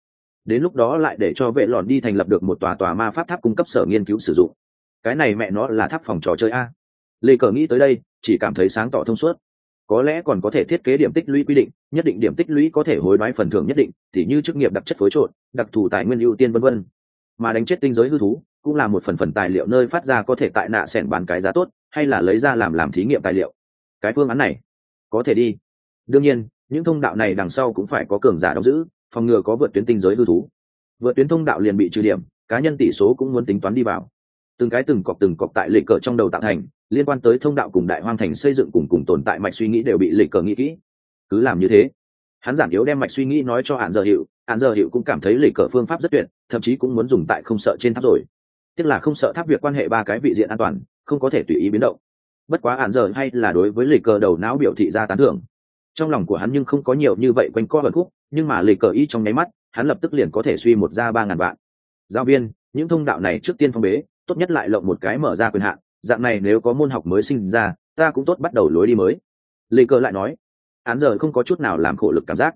Đến lúc đó lại để cho vệ lòn đi thành lập được một tòa tòa ma pháp tháp cung cấp sở nghiên cứu sử dụng. Cái này mẹ nó là tháp phòng trò chơi a. Lê cờ nghĩ tới đây, chỉ cảm thấy sáng tỏ thông suốt. Có lẽ còn có thể thiết kế điểm tích lũy quy định, nhất định điểm tích lũy có thể hối đoái phần thưởng nhất định, thì như chức nghiệp đặc chất phối trộn, đặc thù tài nguyên ưu tiên vân vân. Mà đánh chết tinh giới hư thú, cũng là một phần phần tài liệu nơi phát ra có thể tại nạ sẻn bán cái giá tốt hay là lấy ra làm làm thí nghiệm tài liệu? Cái phương án này, có thể đi. Đương nhiên, những thông đạo này đằng sau cũng phải có cường giả đóng giữ, phòng ngừa có vượt tuyến tinh giới hư thú. Vượt tuyến thông đạo liền bị trừ điểm, cá nhân tỷ số cũng muốn tính toán đi vào. Từng cái từng cọc từng cọc tại lịch cờ trong đầu tạo thành, liên quan tới thông đạo cùng đại hoang thành xây dựng cùng cùng tồn tại mạch suy nghĩ đều bị lịch cờ nghĩ kỹ. Cứ làm như thế, hắn giản yếu đem mạch suy nghĩ nói cho hạn giờ hiệu hạn giờ hiệu cũng cảm thấy lịch cờ phương pháp rất tuyệt, thậm chí cũng muốn dùng tại không sợ trên tháp rồi. Tức là không sợ tháp việc quan hệ ba cái vị diện an toàn không có thể tùy ý biến động. Bất quá hạn giờ hay là đối với lịch cờ đầu não biểu thị ra tán thưởng. Trong lòng của hắn nhưng không có nhiều như vậy quanh co vật khúc, nhưng mà lịch cờ ý trong nháy mắt, hắn lập tức liền có thể suy một ra ba ngàn vạn. Giáo viên, những thông đạo này trước tiên phong bế, tốt nhất lại lộng một cái mở ra quyền hạn, dạng này nếu có môn học mới sinh ra, ta cũng tốt bắt đầu lối đi mới. Lịch cờ lại nói, hắn giờ không có chút nào làm khổ lực cảm giác.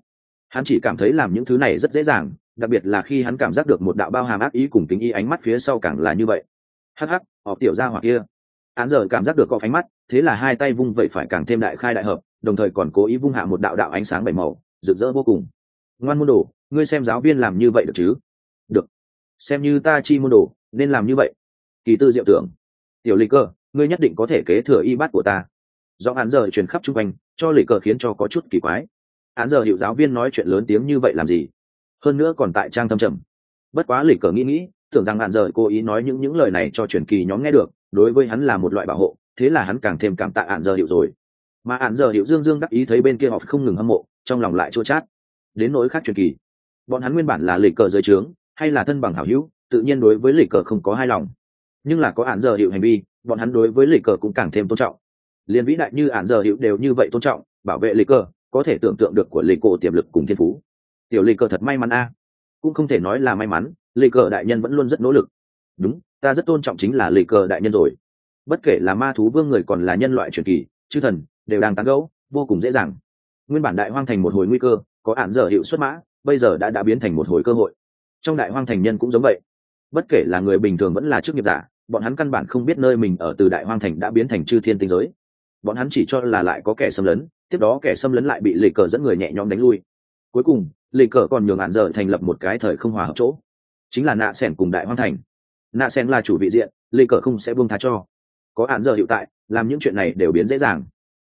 Hắn chỉ cảm thấy làm những thứ này rất dễ dàng, đặc biệt là khi hắn cảm giác được một đạo bao hàm ác ý cùng kính y ánh mắt phía sau càng là như vậy. Hắc hắc, họ tiểu ra hoặc kia. Án giờ cảm giác được có phánh mắt, thế là hai tay vung vậy phải càng thêm đại khai đại hợp, đồng thời còn cố ý vung hạ một đạo đạo ánh sáng bảy màu, rực rỡ vô cùng. Ngoan môn đồ, ngươi xem giáo viên làm như vậy được chứ? Được. Xem như ta chi môn đồ, nên làm như vậy. Kỳ tư diệu tưởng. Tiểu lịch cơ, ngươi nhất định có thể kế thừa y bát của ta. Do Án giờ truyền khắp chung quanh, cho lịch cơ khiến cho có chút kỳ quái. Án giờ hiệu giáo viên nói chuyện lớn tiếng như vậy làm gì? Hơn nữa còn tại trang thâm trầm. Bất quá lịch cờ nghĩ nghĩ, tưởng rằng Án giờ cố ý nói những những lời này cho truyền kỳ nhóm nghe được đối với hắn là một loại bảo hộ, thế là hắn càng thêm cảm tạ ạn giờ hiệu rồi. Mà ạn giờ hiệu dương dương đắc ý thấy bên kia họ không ngừng hâm mộ, trong lòng lại chua chát. Đến nỗi khác truyền kỳ, bọn hắn nguyên bản là lịch cờ dưới trướng, hay là thân bằng hảo hữu, tự nhiên đối với lịch cờ không có hai lòng. Nhưng là có ạn giờ hiệu hành vi, bọn hắn đối với lịch cờ cũng càng thêm tôn trọng. Liền vĩ đại như ạn giờ hiệu đều như vậy tôn trọng, bảo vệ lịch cờ, có thể tưởng tượng được của lịch cổ tiềm lực cùng thiên phú. Tiểu lịch cờ thật may mắn a. Cũng không thể nói là may mắn lịch cờ đại nhân vẫn luôn rất nỗ lực đúng, ta rất tôn trọng chính là lịch cờ đại nhân rồi. Bất kể là ma thú vương người còn là nhân loại truyền kỳ, chư thần, đều đang tán gẫu, vô cùng dễ dàng. Nguyên bản đại hoang thành một hồi nguy cơ, có ạn dở hiệu xuất mã, bây giờ đã đã biến thành một hồi cơ hội. Trong đại hoang thành nhân cũng giống vậy. Bất kể là người bình thường vẫn là chức nghiệp giả, bọn hắn căn bản không biết nơi mình ở từ đại hoang thành đã biến thành chư thiên tinh giới. Bọn hắn chỉ cho là lại có kẻ xâm lấn, tiếp đó kẻ xâm lấn lại bị lệ cờ dẫn người nhẹ nhõm đánh lui. Cuối cùng, lệ cờ còn nhường ạn dở thành lập một cái thời không hòa hợp chỗ. Chính là nạ sẻn cùng đại hoang thành nạ Sen là chủ vị diện, lê cờ không sẽ buông tha cho. Có hạn giờ hiệu tại, làm những chuyện này đều biến dễ dàng.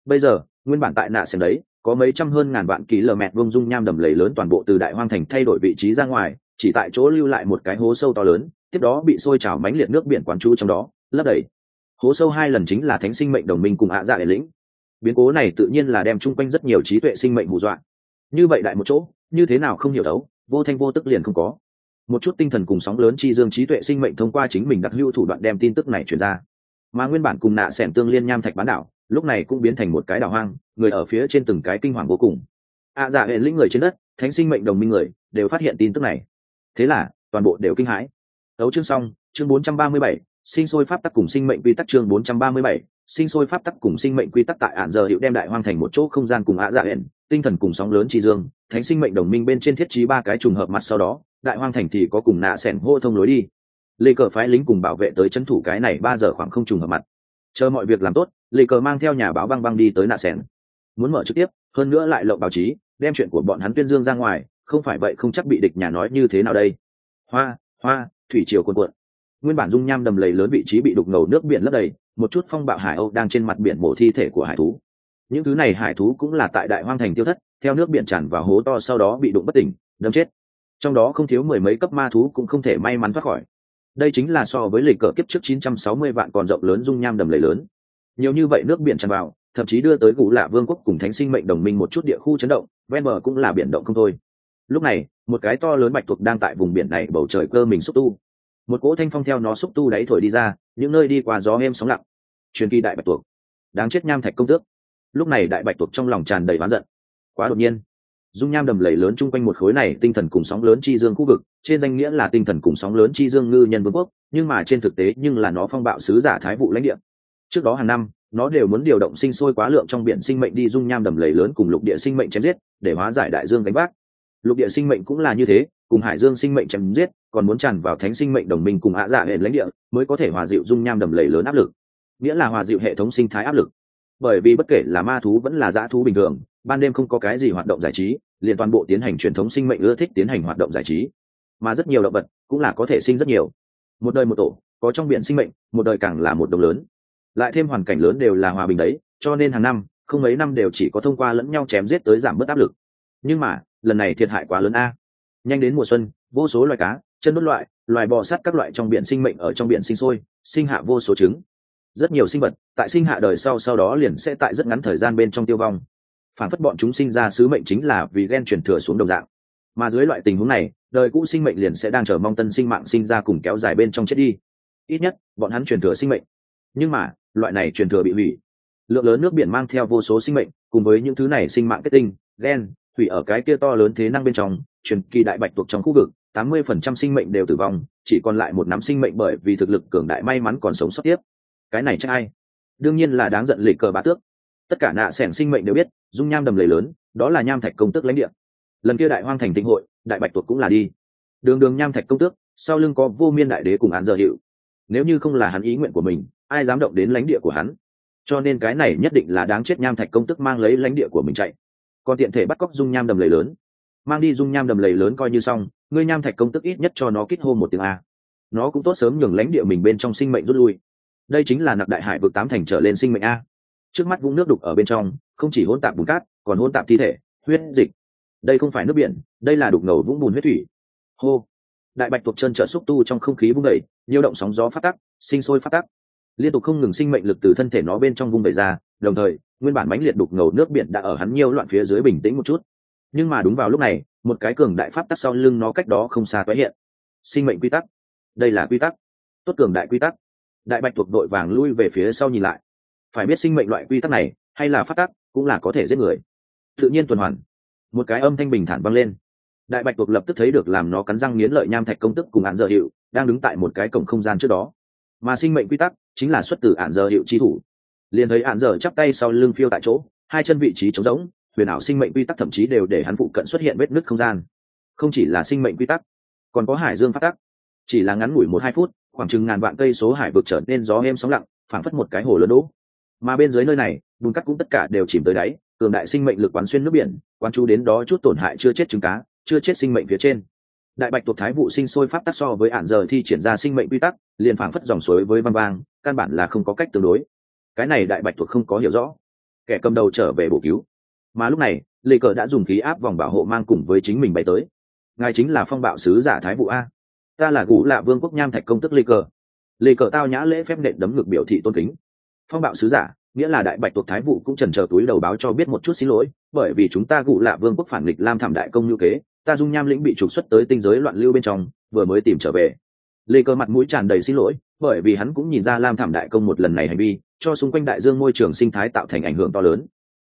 Bây giờ, nguyên bản tại nạ Sen đấy, có mấy trăm hơn ngàn vạn ký lờ mẹt vông dung nham đầm lầy lớn toàn bộ từ đại hoang thành thay đổi vị trí ra ngoài, chỉ tại chỗ lưu lại một cái hố sâu to lớn, tiếp đó bị sôi trào mánh liệt nước biển quán chú trong đó, lấp đầy. Hố sâu hai lần chính là thánh sinh mệnh đồng minh cùng ạ dạ hệ lĩnh. Biến cố này tự nhiên là đem chung quanh rất nhiều trí tuệ sinh mệnh hù dọa. Như vậy đại một chỗ, như thế nào không hiểu đấu, vô thanh vô tức liền không có một chút tinh thần cùng sóng lớn chi dương trí tuệ sinh mệnh thông qua chính mình đặc hữu thủ đoạn đem tin tức này truyền ra. Mà nguyên bản cùng nạ sẻn tương liên nham thạch bán đảo lúc này cũng biến thành một cái đảo hoang người ở phía trên từng cái kinh hoàng vô cùng. Ạ dạ hệ lĩnh người trên đất thánh sinh mệnh đồng minh người đều phát hiện tin tức này. Thế là toàn bộ đều kinh hãi. Đấu chương xong chương 437, sinh sôi pháp tắc cùng sinh mệnh quy tắc chương 437, sinh sôi pháp tắc cùng sinh mệnh quy tắc tại ạn giờ hiệu đem đại hoang thành một chỗ không gian cùng ạ dạ hẹn tinh thần cùng sóng lớn chi dương thánh sinh mệnh đồng minh bên trên thiết trí ba cái trùng hợp mặt sau đó đại hoang thành thì có cùng nạ sẻn hô thông lối đi. Lê cờ phái lính cùng bảo vệ tới c thủ cái này ba giờ khoảng không trùng hợp mặt. Chờ mọi việc làm tốt, lê cờ mang theo nhà báo băng băng đi tới nạ sẻn. Muốn mở trực tiếp, hơn nữa lại lộng báo chí, đem chuyện của bọn hắn tuyên dương ra ngoài, không phải vậy không chắc bị địch nhà nói như thế nào đây. Hoa hoa, thủy triều cuồn cuộn. Nguyên bản dung nham đầm lầy lớn vị trí bị đục ngầu nước biển lấp đầy, một chút phong bạo hải âu đang trên mặt biển mổ thi thể của hải thú. Những thứ này hải thú cũng là tại đại hoang thành tiêu thất, theo nước biển tràn vào hố to sau đó bị đụng bất tỉnh, đâm chết trong đó không thiếu mười mấy cấp ma thú cũng không thể may mắn thoát khỏi. Đây chính là so với lịch cờ kiếp trước 960 vạn còn rộng lớn dung nham đầm lầy lớn. Nhiều như vậy nước biển tràn vào, thậm chí đưa tới cụ lạ vương quốc cùng thánh sinh mệnh đồng minh một chút địa khu chấn động, ven bờ cũng là biển động không thôi. Lúc này, một cái to lớn bạch tuộc đang tại vùng biển này bầu trời cơ mình xúc tu. Một cỗ thanh phong theo nó xúc tu đáy thổi đi ra, những nơi đi qua gió êm sóng lặng. Truyền kỳ đại bạch tuộc. Đáng chết nham thạch công tước. Lúc này đại bạch tuộc trong lòng tràn đầy oán giận. Quá đột nhiên dung nham đầm lầy lớn chung quanh một khối này tinh thần cùng sóng lớn chi dương khu vực, trên danh nghĩa là tinh thần cùng sóng lớn chi dương ngư nhân vương quốc, nhưng mà trên thực tế nhưng là nó phong bạo sứ giả thái vụ lãnh địa. Trước đó hàng năm, nó đều muốn điều động sinh sôi quá lượng trong biển sinh mệnh đi dung nham đầm lầy lớn cùng lục địa sinh mệnh chém giết, để hóa giải đại dương gánh vác. Lục địa sinh mệnh cũng là như thế, cùng hải dương sinh mệnh chém giết, còn muốn tràn vào thánh sinh mệnh đồng minh cùng hạ dạ hệ lãnh địa, mới có thể hòa dịu dung nham đầm lầy lớn áp lực. Nghĩa là hòa dịu hệ thống sinh thái áp lực. Bởi vì bất kể là ma thú vẫn là dã thú bình thường ban đêm không có cái gì hoạt động giải trí, liền toàn bộ tiến hành truyền thống sinh mệnh ưa thích tiến hành hoạt động giải trí. Mà rất nhiều động vật cũng là có thể sinh rất nhiều. Một đời một tổ, có trong biển sinh mệnh, một đời càng là một đồng lớn. Lại thêm hoàn cảnh lớn đều là hòa bình đấy, cho nên hàng năm, không mấy năm đều chỉ có thông qua lẫn nhau chém giết tới giảm bớt áp lực. Nhưng mà, lần này thiệt hại quá lớn a. Nhanh đến mùa xuân, vô số loài cá, chân đốt loại, loài bò sát các loại trong biển sinh mệnh ở trong biển sinh sôi, sinh hạ vô số trứng. Rất nhiều sinh vật, tại sinh hạ đời sau sau đó liền sẽ tại rất ngắn thời gian bên trong tiêu vong phản phất bọn chúng sinh ra sứ mệnh chính là vì ghen chuyển thừa xuống đồng dạng. Mà dưới loại tình huống này, đời cũ sinh mệnh liền sẽ đang chờ mong tân sinh mạng sinh ra cùng kéo dài bên trong chết đi. Ít nhất, bọn hắn truyền thừa sinh mệnh. Nhưng mà, loại này truyền thừa bị hủy. Lượng lớn nước biển mang theo vô số sinh mệnh, cùng với những thứ này sinh mạng kết tinh, gen hủy ở cái kia to lớn thế năng bên trong, truyền kỳ đại bạch tuộc trong khu vực, tám mươi phần trăm sinh mệnh đều tử vong, chỉ còn lại một nắm sinh mệnh bởi vì thực lực cường đại may mắn còn sống sót tiếp. Cái này chắc ai? Đương nhiên là đáng giận lịch cờ bá tước tất cả nạ sẻn sinh mệnh đều biết, dung nham đầm lầy lớn, đó là nham thạch công tước lãnh địa. Lần kia đại hoang thành tịnh hội, đại bạch tuộc cũng là đi. Đường đường nham thạch công tước, sau lưng có vô miên đại đế cùng án giờ hiệu. Nếu như không là hắn ý nguyện của mình, ai dám động đến lãnh địa của hắn? Cho nên cái này nhất định là đáng chết nham thạch công tức mang lấy lãnh địa của mình chạy. Còn tiện thể bắt cóc dung nham đầm lầy lớn. Mang đi dung nham đầm lầy lớn coi như xong, ngươi nham thạch công tức ít nhất cho nó kích hô một tiếng a. Nó cũng tốt sớm nhường lãnh địa mình bên trong sinh mệnh rút lui. Đây chính là nặc đại hải vực tám thành trở lên sinh mệnh a trước mắt vũng nước đục ở bên trong, không chỉ hôn tạp bùn cát, còn hôn tạp thi thể, huyết dịch. Đây không phải nước biển, đây là đục ngầu vũng bùn huyết thủy. Hô. Đại bạch tuộc chân trợ xúc tu trong không khí vung đẩy nhiều động sóng gió phát tắc, sinh sôi phát tắc. Liên tục không ngừng sinh mệnh lực từ thân thể nó bên trong vung đẩy ra, đồng thời, nguyên bản mãnh liệt đục ngầu nước biển đã ở hắn nhiều loạn phía dưới bình tĩnh một chút. Nhưng mà đúng vào lúc này, một cái cường đại pháp tắc sau lưng nó cách đó không xa tái hiện. Sinh mệnh quy tắc. Đây là quy tắc. Tốt cường đại quy tắc. Đại bạch thuộc đội vàng lui về phía sau nhìn lại phải biết sinh mệnh loại quy tắc này, hay là phát tắc, cũng là có thể giết người. Tự nhiên tuần hoàn. Một cái âm thanh bình thản vang lên. Đại bạch tuộc lập tức thấy được làm nó cắn răng nghiến lợi nham thạch công tức cùng hạn giờ hiệu, đang đứng tại một cái cổng không gian trước đó. Mà sinh mệnh quy tắc chính là xuất từ hạn giờ hiệu chi thủ. Liền thấy hạn giờ chắp tay sau lưng phiêu tại chỗ, hai chân vị trí trống rỗng, huyền ảo sinh mệnh quy tắc thậm chí đều để hắn phụ cận xuất hiện vết nứt không gian. Không chỉ là sinh mệnh quy tắc, còn có hải dương phát tắc. Chỉ là ngắn ngủi một hai phút, khoảng chừng ngàn vạn cây số hải vực trở nên gió êm sóng lặng, phảng phất một cái hồ lớn đỗ mà bên dưới nơi này, bùn cắt cũng tất cả đều chìm tới đáy, cường đại sinh mệnh lực quán xuyên nước biển, quán chú đến đó chút tổn hại chưa chết trứng cá, chưa chết sinh mệnh phía trên. Đại bạch tuộc thái vụ sinh sôi pháp tắc so với ản giờ thi triển ra sinh mệnh quy tắc, liền phảng phất dòng suối với văn vang, căn bản là không có cách tương đối. Cái này đại bạch tuộc không có hiểu rõ. Kẻ cầm đầu trở về bổ cứu. Mà lúc này, lê cờ đã dùng khí áp vòng bảo hộ mang cùng với chính mình bay tới. Ngài chính là phong bạo sứ giả thái vụ a. Ta là gũ lạ vương quốc nham thạch công tức lê cờ. Lê cờ tao nhã lễ phép nện đấm ngực biểu thị tôn kính phong bạo sứ giả, nghĩa là đại bạch tuộc thái vụ cũng trần chờ túi đầu báo cho biết một chút xin lỗi, bởi vì chúng ta gụ lạ vương quốc phản nghịch lam thảm đại công như kế, ta dung nham lĩnh bị trục xuất tới tinh giới loạn lưu bên trong, vừa mới tìm trở về. Lê cơ mặt mũi tràn đầy xin lỗi, bởi vì hắn cũng nhìn ra lam thảm đại công một lần này hành vi, cho xung quanh đại dương môi trường sinh thái tạo thành ảnh hưởng to lớn.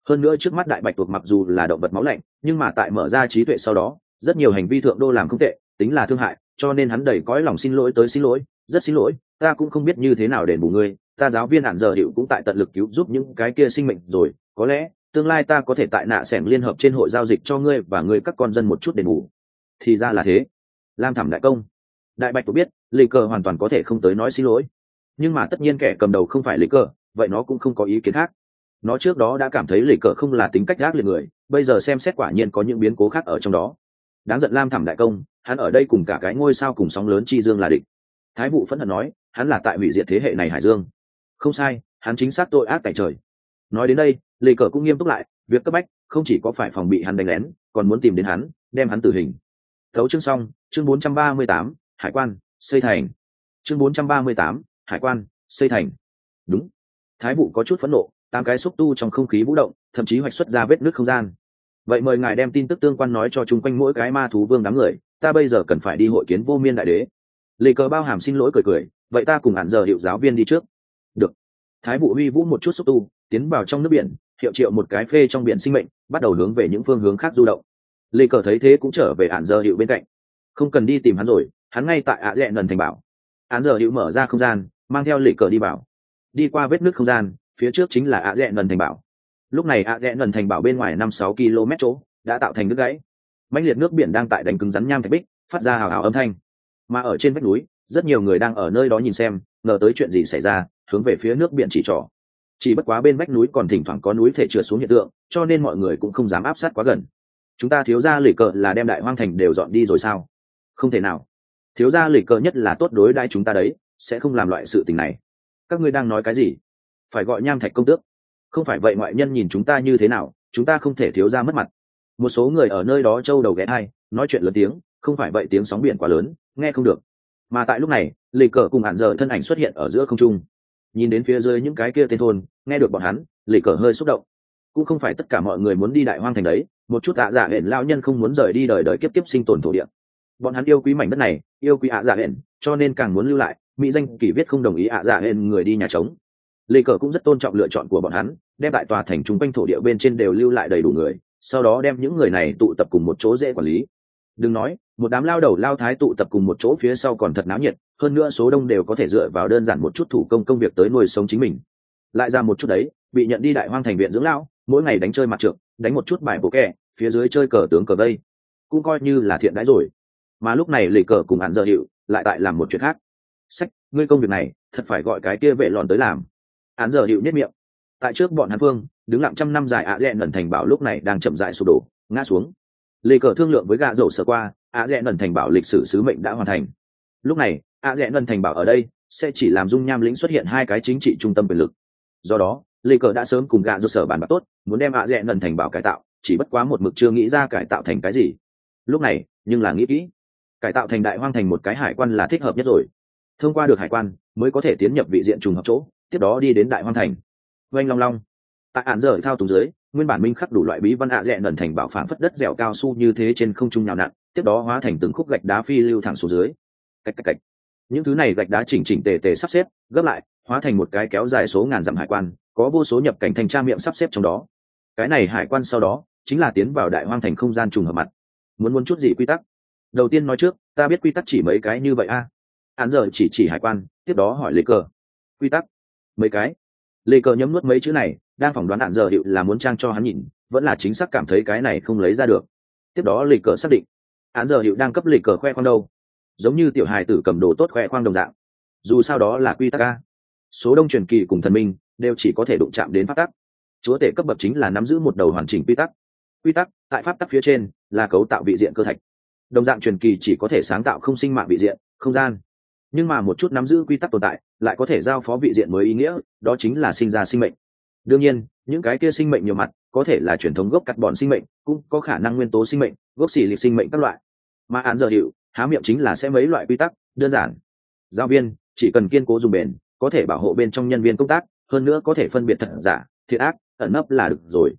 Hơn nữa trước mắt đại bạch tuộc mặc dù là động vật máu lạnh, nhưng mà tại mở ra trí tuệ sau đó, rất nhiều hành vi thượng đô làm không tệ, tính là thương hại, cho nên hắn đầy cõi lòng xin lỗi tới xin lỗi, rất xin lỗi, ta cũng không biết như thế nào đền bù ngươi ta giáo viên hạn giờ hiệu cũng tại tận lực cứu giúp những cái kia sinh mệnh rồi, có lẽ tương lai ta có thể tại nạ s ẻ liên hợp trên hội giao dịch cho ngươi và ngươi các con dân một chút đền bù. Thì ra là thế. Lam thảm đại công. Đại bạch tôi biết lì cờ hoàn toàn có thể không tới nói xin lỗi. Nhưng mà tất nhiên kẻ cầm đầu không phải lì cờ vậy nó cũng không có ý kiến khác. Nó trước đó đã cảm thấy lì cờ không là tính cách gác liệt người, bây giờ xem xét quả nhiên có những biến cố khác ở trong đó. Đáng giận lam thảm đại công, hắn ở đây cùng cả cái ngôi sao cùng sóng lớn chi dương là địch. Thái vụ phẫn hận nói, hắn là tại hủy diệt thế hệ này hải dương không sai hắn chính xác tội ác tại trời. Nói đến đây lê cờ cũng nghiêm túc lại việc cấp bách không chỉ có phải phòng bị hắn đánh lén còn muốn tìm đến hắn đem hắn tử hình. Thấu chương xong chương 438, hải quan xây thành. Chương 438, hải quan xây thành. Đúng. Thái vụ có chút phẫn nộ tám cái xúc tu trong không khí vũ động thậm chí hoạch xuất ra vết nước không gian. Vậy mời ngài đem tin tức tương quan nói cho chung quanh mỗi cái ma thú vương đám người ta bây giờ cần phải đi hội kiến vô miên đại đế. Lê cờ bao hàm xin lỗi cười cười vậy ta cùng hạn giờ hiệu giáo viên đi trước được. Thái vụ huy vũ một chút xúc tu, tiến vào trong nước biển, hiệu triệu một cái phê trong biển sinh mệnh, bắt đầu hướng về những phương hướng khác du động. Lê cờ thấy thế cũng trở về hạn giờ hiệu bên cạnh. Không cần đi tìm hắn rồi, hắn ngay tại ạ dẹn lần thành bảo. Án giờ hiệu mở ra không gian, mang theo Lệ cờ đi bảo đi qua vết nước không gian, phía trước chính là ạ dẹn lần thành bảo. Lúc này ạ dẹn lần thành bảo bên ngoài năm sáu km chỗ, đã tạo thành nước gãy. Mạnh liệt nước biển đang tại đánh cứng rắn nham thạch bích, phát ra hào hào âm thanh. Mà ở trên vách núi rất nhiều người đang ở nơi đó nhìn xem, ngờ tới chuyện gì xảy ra, hướng về phía nước biển chỉ trỏ. Chỉ bất quá bên vách núi còn thỉnh thoảng có núi thể trượt xuống hiện tượng, cho nên mọi người cũng không dám áp sát quá gần. Chúng ta thiếu ra lì cờ là đem đại hoang thành đều dọn đi rồi sao? Không thể nào. Thiếu ra lì cờ nhất là tốt đối đãi chúng ta đấy, sẽ không làm loại sự tình này. Các ngươi đang nói cái gì? Phải gọi nham thạch công tước. Không phải vậy ngoại nhân nhìn chúng ta như thế nào, chúng ta không thể thiếu ra mất mặt. Một số người ở nơi đó trâu đầu ghé hai nói chuyện lớn tiếng, không phải vậy tiếng sóng biển quá lớn, nghe không được mà tại lúc này lì cờ cùng hạn giờ thân ảnh xuất hiện ở giữa không trung. Nhìn đến phía dưới những cái kia tên thôn, nghe được bọn hắn lì cờ hơi xúc động. Cũng không phải tất cả mọi người muốn đi đại hoang thành đấy, một chút ạ dạ hển lao nhân không muốn rời đi đời đời kiếp kiếp sinh tồn thổ địa. Bọn hắn yêu quý mảnh đất này, yêu quý ạ dạ hển cho nên càng muốn lưu lại, mỹ danh kỷ viết không đồng ý ạ dạ hển người đi nhà trống. Lì cờ cũng rất tôn trọng lựa chọn của bọn hắn, đem đại tòa thành chung quanh thổ địa bên trên đều lưu lại đầy đủ người, sau đó đem những người này tụ tập cùng một chỗ dễ quản lý. Đừng nói một đám lao đầu lao thái tụ tập cùng một chỗ phía sau còn thật náo nhiệt, hơn nữa số đông đều có thể dựa vào đơn giản một chút thủ công công việc tới nuôi sống chính mình. Lại ra một chút đấy, bị nhận đi đại hoang thành viện dưỡng lão, mỗi ngày đánh chơi mặt trượt đánh một chút bài bộ kẹ, phía dưới chơi cờ tướng cờ vây. Cũng coi như là thiện đãi rồi. Mà lúc này lì cờ cùng hạn giờ hiệu lại tại làm một chuyện khác. Sách, ngươi công việc này, thật phải gọi cái kia vệ lòn tới làm. Án giờ hiệu nhất miệng. Tại trước bọn hắn phương đứng lặng trăm năm dài ạ dẹn lần thành bảo lúc này đang chậm dại sụp đổ, ngã xuống. Lê cờ thương lượng với gạ dầu sở qua ạ rẽ nần thành bảo lịch sử sứ mệnh đã hoàn thành. Lúc này ạ rẽ nần thành bảo ở đây sẽ chỉ làm dung nham lĩnh xuất hiện hai cái chính trị trung tâm quyền lực. Do đó, lê cờ đã sớm cùng gạ do sở bàn bạc tốt, muốn đem ạ rẽ nần thành bảo cải tạo, chỉ bất quá một mực chưa nghĩ ra cải tạo thành cái gì. Lúc này, nhưng là nghĩ kỹ, cải tạo thành đại hoang thành một cái hải quan là thích hợp nhất rồi. Thông qua được hải quan, mới có thể tiến nhập vị diện trùng hợp chỗ, tiếp đó đi đến đại hoang thành. Oanh long long. Tại ạn dở thao túng dưới, nguyên bản minh khắc đủ loại bí văn ạ à nần thành bảo phản phất đất dẻo cao su như thế trên không trung nhào nặn tiếp đó hóa thành từng khúc gạch đá phi lưu thẳng xuống dưới. Cách cách cách. Những thứ này gạch đá chỉnh chỉnh tề tề sắp xếp, gấp lại, hóa thành một cái kéo dài số ngàn dặm hải quan, có vô số nhập cảnh thanh tra miệng sắp xếp trong đó. Cái này hải quan sau đó, chính là tiến vào đại hoang thành không gian trùng hợp mặt. Muốn muốn chút gì quy tắc? Đầu tiên nói trước, ta biết quy tắc chỉ mấy cái như vậy a. À. hắn giờ chỉ chỉ hải quan, tiếp đó hỏi lê cờ. Quy tắc? Mấy cái? Lê cờ nhấm nuốt mấy chữ này, đang phỏng đoán hạn giờ hiệu là muốn trang cho hắn nhìn, vẫn là chính xác cảm thấy cái này không lấy ra được. Tiếp đó lê cờ xác định Án giờ hiệu đang cấp lịch cờ khoe khoang đâu? Giống như tiểu hài tử cầm đồ tốt khoe khoang đồng dạng. Dù sao đó là quy tắc a. Số đông truyền kỳ cùng thần minh đều chỉ có thể đụng chạm đến pháp tắc. Chúa tể cấp bậc chính là nắm giữ một đầu hoàn chỉnh quy tắc. Quy tắc, tại pháp tắc phía trên, là cấu tạo vị diện cơ thạch. Đồng dạng truyền kỳ chỉ có thể sáng tạo không sinh mạng vị diện, không gian. Nhưng mà một chút nắm giữ quy tắc tồn tại, lại có thể giao phó vị diện mới ý nghĩa, đó chính là sinh ra sinh mệnh. Đương nhiên, những cái kia sinh mệnh nhiều mặt, có thể là truyền thống gốc cắt bọn sinh mệnh, cũng có khả năng nguyên tố sinh mệnh gốc xỉ lịch sinh mệnh các loại. Mà án giờ hiệu há miệng chính là sẽ mấy loại quy tắc, đơn giản. Giáo viên, chỉ cần kiên cố dùng bền, có thể bảo hộ bên trong nhân viên công tác, hơn nữa có thể phân biệt thật giả, thiệt ác, ẩn nấp là được rồi.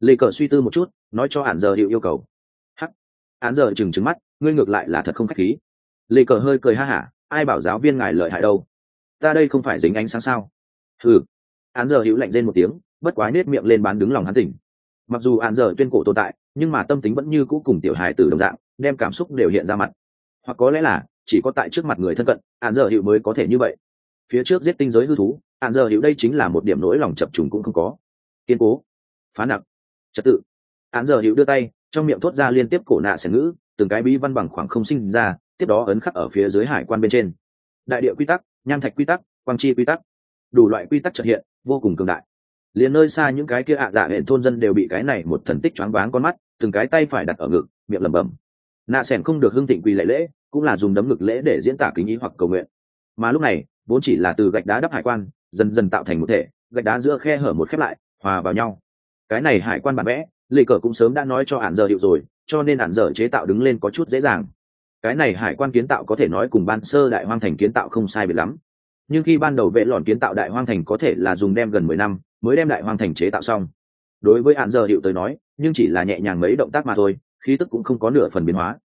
Lê cờ suy tư một chút, nói cho hạn giờ hiệu yêu cầu. Hắc. Án giờ chừng trừng mắt, ngươi ngược lại là thật không khách khí. Lê cờ hơi cười ha hả, ai bảo giáo viên ngài lợi hại đâu? Ta đây không phải dính ánh sáng sao? Ừ án giờ hữu lạnh lên một tiếng, bất quá nết miệng lên bán đứng lòng hắn tỉnh mặc dù ạn giờ tuyên cổ tồn tại, nhưng mà tâm tính vẫn như cũ cùng tiểu hài tử đồng dạng, đem cảm xúc đều hiện ra mặt. Hoặc có lẽ là, chỉ có tại trước mặt người thân cận ạn giờ hiệu mới có thể như vậy. Phía trước giết tinh giới hư thú ạn giờ hiệu đây chính là một điểm nỗi lòng chập trùng cũng không có. Kiên cố, phá nặc trật tự. Ạn giờ hiệu đưa tay, trong miệng thốt ra liên tiếp cổ nạ xẻ ngữ, từng cái bí văn bằng khoảng không sinh ra, tiếp đó ấn khắc ở phía dưới hải quan bên trên. Đại địa quy tắc, nham thạch quy tắc, quang chi quy tắc. Đủ loại quy tắc trật hiện, vô cùng cường đại liền nơi xa những cái kia ạ dạ hệ thôn dân đều bị cái này một thần tích choáng váng con mắt, từng cái tay phải đặt ở ngực, miệng lẩm bẩm. Nạ sẻn không được hưng thịnh quỳ lệ lễ, cũng là dùng đấm ngực lễ để diễn tả kính ý hoặc cầu nguyện. Mà lúc này, vốn chỉ là từ gạch đá đắp hải quan, dần dần tạo thành một thể, gạch đá giữa khe hở một khép lại, hòa vào nhau. Cái này hải quan bản vẽ lì cờ cũng sớm đã nói cho ản giờ hiệu rồi, cho nên ản giờ chế tạo đứng lên có chút dễ dàng. Cái này hải quan kiến tạo có thể nói cùng ban sơ đại hoang thành kiến tạo không sai biệt lắm. Nhưng khi ban đầu vệ lòn kiến tạo đại hoang thành có thể là dùng đem gần mười năm mới đem đại hoang thành chế tạo xong. Đối với hạn giờ hiệu tới nói, nhưng chỉ là nhẹ nhàng mấy động tác mà thôi, khí tức cũng không có nửa phần biến hóa.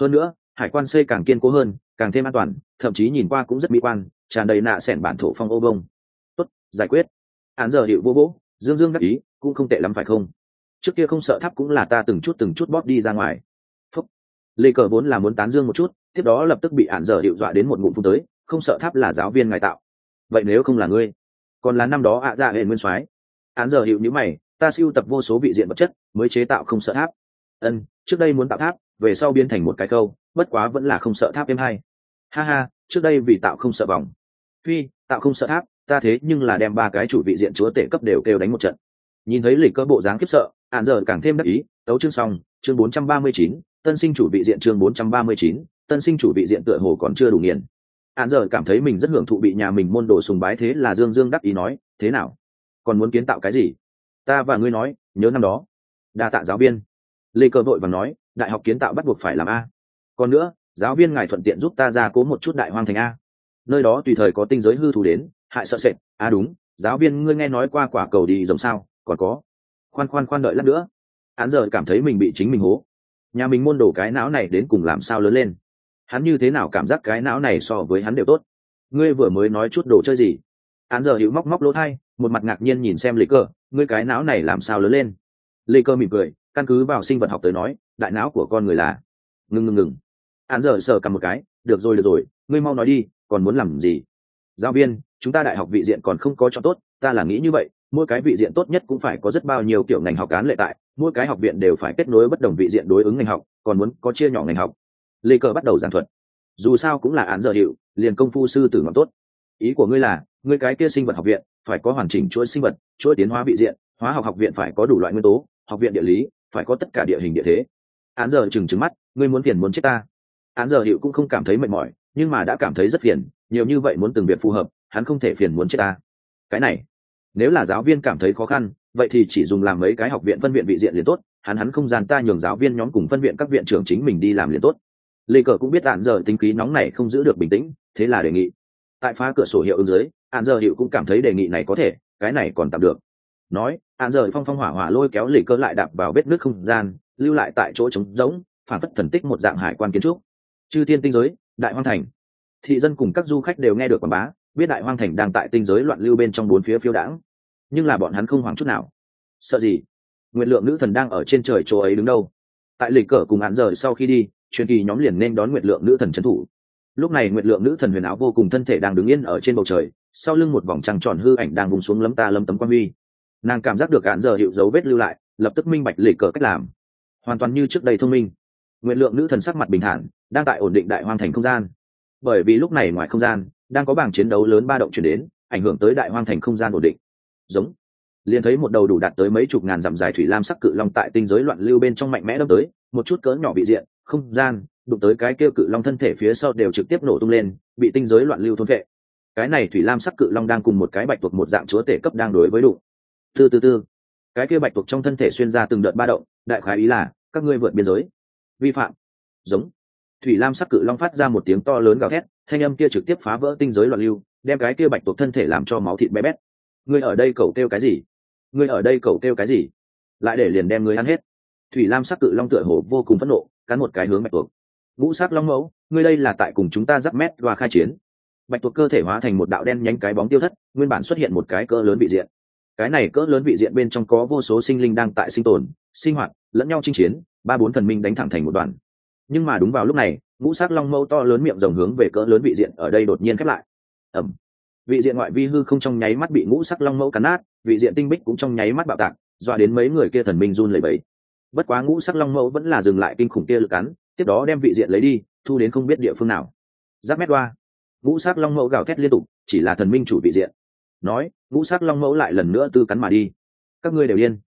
Hơn nữa, hải quan xây càng kiên cố hơn, càng thêm an toàn, thậm chí nhìn qua cũng rất mỹ quan, tràn đầy nạ sẻn bản thổ phong ô bông. tốt, giải quyết. Hạn giờ hiệu vô vỗ, dương dương đắc ý, cũng không tệ lắm phải không? Trước kia không sợ tháp cũng là ta từng chút từng chút bóp đi ra ngoài. Phúc. Lê cờ vốn là muốn tán dương một chút, tiếp đó lập tức bị hạn giờ hiệu dọa đến một ngụm phun tới, không sợ tháp là giáo viên ngài tạo. Vậy nếu không là ngươi? Còn là năm đó ạ dạ hệ nguyên soái. Án giờ hiệu nhữ mày ta siêu tập vô số vị diện vật chất mới chế tạo không sợ tháp. Ân trước đây muốn tạo tháp về sau biến thành một cái câu bất quá vẫn là không sợ tháp em hay. Ha ha trước đây vì tạo không sợ vòng. Phi tạo không sợ tháp ta thế nhưng là đem ba cái chủ vị diện chúa tể cấp đều kêu đánh một trận. Nhìn thấy lịch cơ bộ dáng khiếp sợ ạn giờ càng thêm đắc ý tấu chương xong chương 439, tân sinh chủ vị diện chương 439, tân sinh chủ vị diện tựa hồ còn chưa đủ nghiền hạn giờ cảm thấy mình rất hưởng thụ bị nhà mình môn đồ sùng bái thế là dương dương đắc ý nói, thế nào? Còn muốn kiến tạo cái gì? Ta và ngươi nói, nhớ năm đó. Đa tạ giáo viên. Lê cơ vội và nói, đại học kiến tạo bắt buộc phải làm a. Còn nữa, giáo viên ngài thuận tiện giúp ta ra cố một chút đại hoang thành a. Nơi đó tùy thời có tinh giới hư thù đến, hại sợ sệt. A, đúng. Giáo viên, ngươi nghe nói qua quả cầu đi giống sao? Còn có. Khoan khoan khoan đợi lát nữa. Hắn giờ cảm thấy mình bị chính mình hố. Nhà mình môn đồ cái não này đến cùng làm sao lớn lên? Hắn như thế nào cảm giác cái não này so với hắn đều tốt? Ngươi vừa mới nói chút đồ chơi gì? Hắn giờ hữu móc móc lỗ thai, một mặt ngạc nhiên nhìn xem lịch cơ, ngươi cái não này làm sao lớn lên? Lịch cơ mỉm cười, căn cứ vào sinh vật học tới nói, đại não của con người là ngừng ngừng ngừng. Hắn giờ sờ cầm một cái, được rồi được rồi, ngươi mau nói đi, còn muốn làm gì? Giáo viên, chúng ta đại học vị diện còn không có cho tốt, ta là nghĩ như vậy, mỗi cái vị diện tốt nhất cũng phải có rất bao nhiêu kiểu ngành học cán lệ tại, mỗi cái học viện đều phải kết nối bất đồng vị diện đối ứng ngành học, còn muốn có chia nhỏ ngành học lê cờ bắt đầu giảng thuật. Dù sao cũng là án giờ hiệu, liền công phu sư tử ngọn tốt. Ý của ngươi là, ngươi cái kia sinh vật học viện, phải có hoàn chỉnh chuỗi sinh vật, chuỗi tiến hóa vị diện, hóa học học viện phải có đủ loại nguyên tố, học viện địa lý, phải có tất cả địa hình địa thế. Án giờ chừng trừng mắt, ngươi muốn phiền muốn chết ta. Án giờ hiệu cũng không cảm thấy mệt mỏi, nhưng mà đã cảm thấy rất phiền, nhiều như vậy muốn từng việc phù hợp, hắn không thể phiền muốn chết ta. Cái này, nếu là giáo viên cảm thấy khó khăn, vậy thì chỉ dùng làm mấy cái học viện phân viện vị diện liền tốt, hắn hắn không gian ta nhường giáo viên nhóm cùng phân viện các viện trưởng chính mình đi làm liền tốt lê cờ cũng biết ạn giờ tính khí nóng này không giữ được bình tĩnh, thế là đề nghị. Tại phá cửa sổ hiệu ứng dưới ạn giờ hiệu cũng cảm thấy đề nghị này có thể, cái này còn tạm được. Nói ạn giờ phong phong hỏa hỏa lôi kéo lê cờ lại đạp vào vết nước không gian, lưu lại tại chỗ trống rỗng, phản phất thần tích một dạng hải quan kiến trúc. Chư thiên tinh giới, đại hoang thành. Thị dân cùng các du khách đều nghe được quảng bá, biết đại hoang thành đang tại tinh giới loạn lưu bên trong bốn phía phiêu đãng. Nhưng là bọn hắn không hoảng chút nào. Sợ gì? Nguyện lượng nữ thần đang ở trên trời chỗ ấy đứng đâu? Tại lịch cờ cùng hắn rời sau khi đi truyền kỳ nhóm liền nên đón Nguyệt lượng nữ thần trấn thủ. Lúc này Nguyệt lượng nữ thần huyền áo vô cùng thân thể đang đứng yên ở trên bầu trời, sau lưng một vòng trăng tròn hư ảnh đang vùng xuống lấm ta lấm tấm quan huy. Nàng cảm giác được hạn giờ hiệu dấu vết lưu lại, lập tức minh bạch lịch cờ cách làm. Hoàn toàn như trước đây thông minh. Nguyện lượng nữ thần sắc mặt bình thản, đang tại ổn định đại hoang thành không gian. Bởi vì lúc này ngoài không gian, đang có bảng chiến đấu lớn ba động chuyển đến, ảnh hưởng tới đại hoang thành không gian ổn định. Giống. Liền thấy một đầu đủ đạt tới mấy chục ngàn dặm dài thủy lam sắc cự long tại tinh giới loạn lưu bên trong mạnh mẽ đâm tới, một chút cỡ nhỏ bị diện không gian, đụng tới cái kêu cự long thân thể phía sau đều trực tiếp nổ tung lên, bị tinh giới loạn lưu thôn vệ. Cái này thủy lam sắc cự long đang cùng một cái bạch tuộc một dạng chúa tể cấp đang đối với đụng. Tư tư tư cái kia bạch tuộc trong thân thể xuyên ra từng đợt ba động, đại khái ý là, các ngươi vượt biên giới. Vi phạm. Giống. Thủy lam sắc cự long phát ra một tiếng to lớn gào thét, thanh âm kia trực tiếp phá vỡ tinh giới loạn lưu, đem cái kia bạch tuộc thân thể làm cho máu thịt bé bét. Ngươi ở đây cầu kêu cái gì? Ngươi ở đây cầu kêu cái gì? Lại để liền đem ngươi ăn hết. Thủy lam sắc cự long tựa hồ vô cùng phẫn nộ cắn một cái hướng bạch tuộc. Ngũ sắc long mẫu, ngươi đây là tại cùng chúng ta giáp mét và khai chiến. Bạch tuộc cơ thể hóa thành một đạo đen nhánh cái bóng tiêu thất, nguyên bản xuất hiện một cái cỡ lớn vị diện. Cái này cỡ lớn vị diện bên trong có vô số sinh linh đang tại sinh tồn, sinh hoạt, lẫn nhau chinh chiến, ba bốn thần minh đánh thẳng thành một đoàn. Nhưng mà đúng vào lúc này, ngũ sắc long mâu to lớn miệng rồng hướng về cỡ lớn vị diện ở đây đột nhiên khép lại. Ẩm vị diện ngoại vi hư không trong nháy mắt bị ngũ sắc long mẫu cắn nát, vị diện tinh bích cũng trong nháy mắt bạo tạc dọa đến mấy người kia thần minh run lẩy bẩy bất quá ngũ sắc long mẫu vẫn là dừng lại kinh khủng kia lực cắn, tiếp đó đem vị diện lấy đi, thu đến không biết địa phương nào. Giáp mét đoa ngũ sắc long mẫu gào thét liên tục, chỉ là thần minh chủ vị diện. Nói, ngũ sắc long mẫu lại lần nữa tư cắn mà đi. Các ngươi đều điên.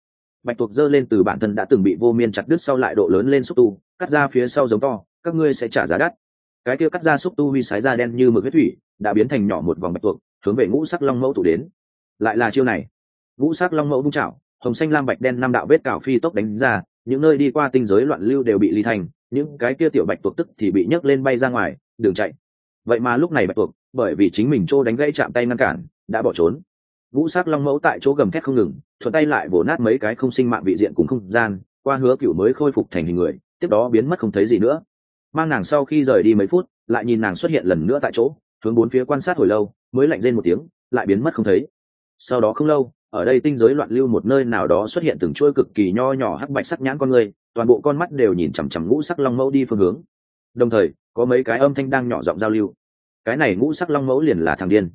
Bạch tuộc dơ lên từ bản thân đã từng bị vô miên chặt đứt sau lại độ lớn lên xúc tu, cắt ra phía sau giống to, các ngươi sẽ trả giá đắt. Cái kia cắt ra xúc tu huy sái ra đen như mực huyết thủy, đã biến thành nhỏ một vòng bạch tuộc, hướng về ngũ sắc long mẫu tụ đến. Lại là chiêu này. Ngũ sắc long mẫu vung chảo, hồng xanh lam bạch đen năm đạo vết cào phi tốc đánh ra những nơi đi qua tinh giới loạn lưu đều bị ly thành, những cái kia tiểu bạch tuộc tức thì bị nhấc lên bay ra ngoài, đường chạy. Vậy mà lúc này bạch tuộc, bởi vì chính mình trô đánh gãy chạm tay ngăn cản, đã bỏ trốn. Vũ sát long mẫu tại chỗ gầm thét không ngừng, thuận tay lại vồ nát mấy cái không sinh mạng vị diện cùng không gian, qua hứa cựu mới khôi phục thành hình người, tiếp đó biến mất không thấy gì nữa. Mang nàng sau khi rời đi mấy phút, lại nhìn nàng xuất hiện lần nữa tại chỗ, hướng bốn phía quan sát hồi lâu, mới lạnh lên một tiếng, lại biến mất không thấy. Sau đó không lâu ở đây tinh giới loạn lưu một nơi nào đó xuất hiện từng chuôi cực kỳ nho nhỏ hắc bạch sắc nhãn con người, toàn bộ con mắt đều nhìn chằm chằm ngũ sắc long mẫu đi phương hướng. Đồng thời, có mấy cái âm thanh đang nhỏ giọng giao lưu. Cái này ngũ sắc long mẫu liền là thằng điên.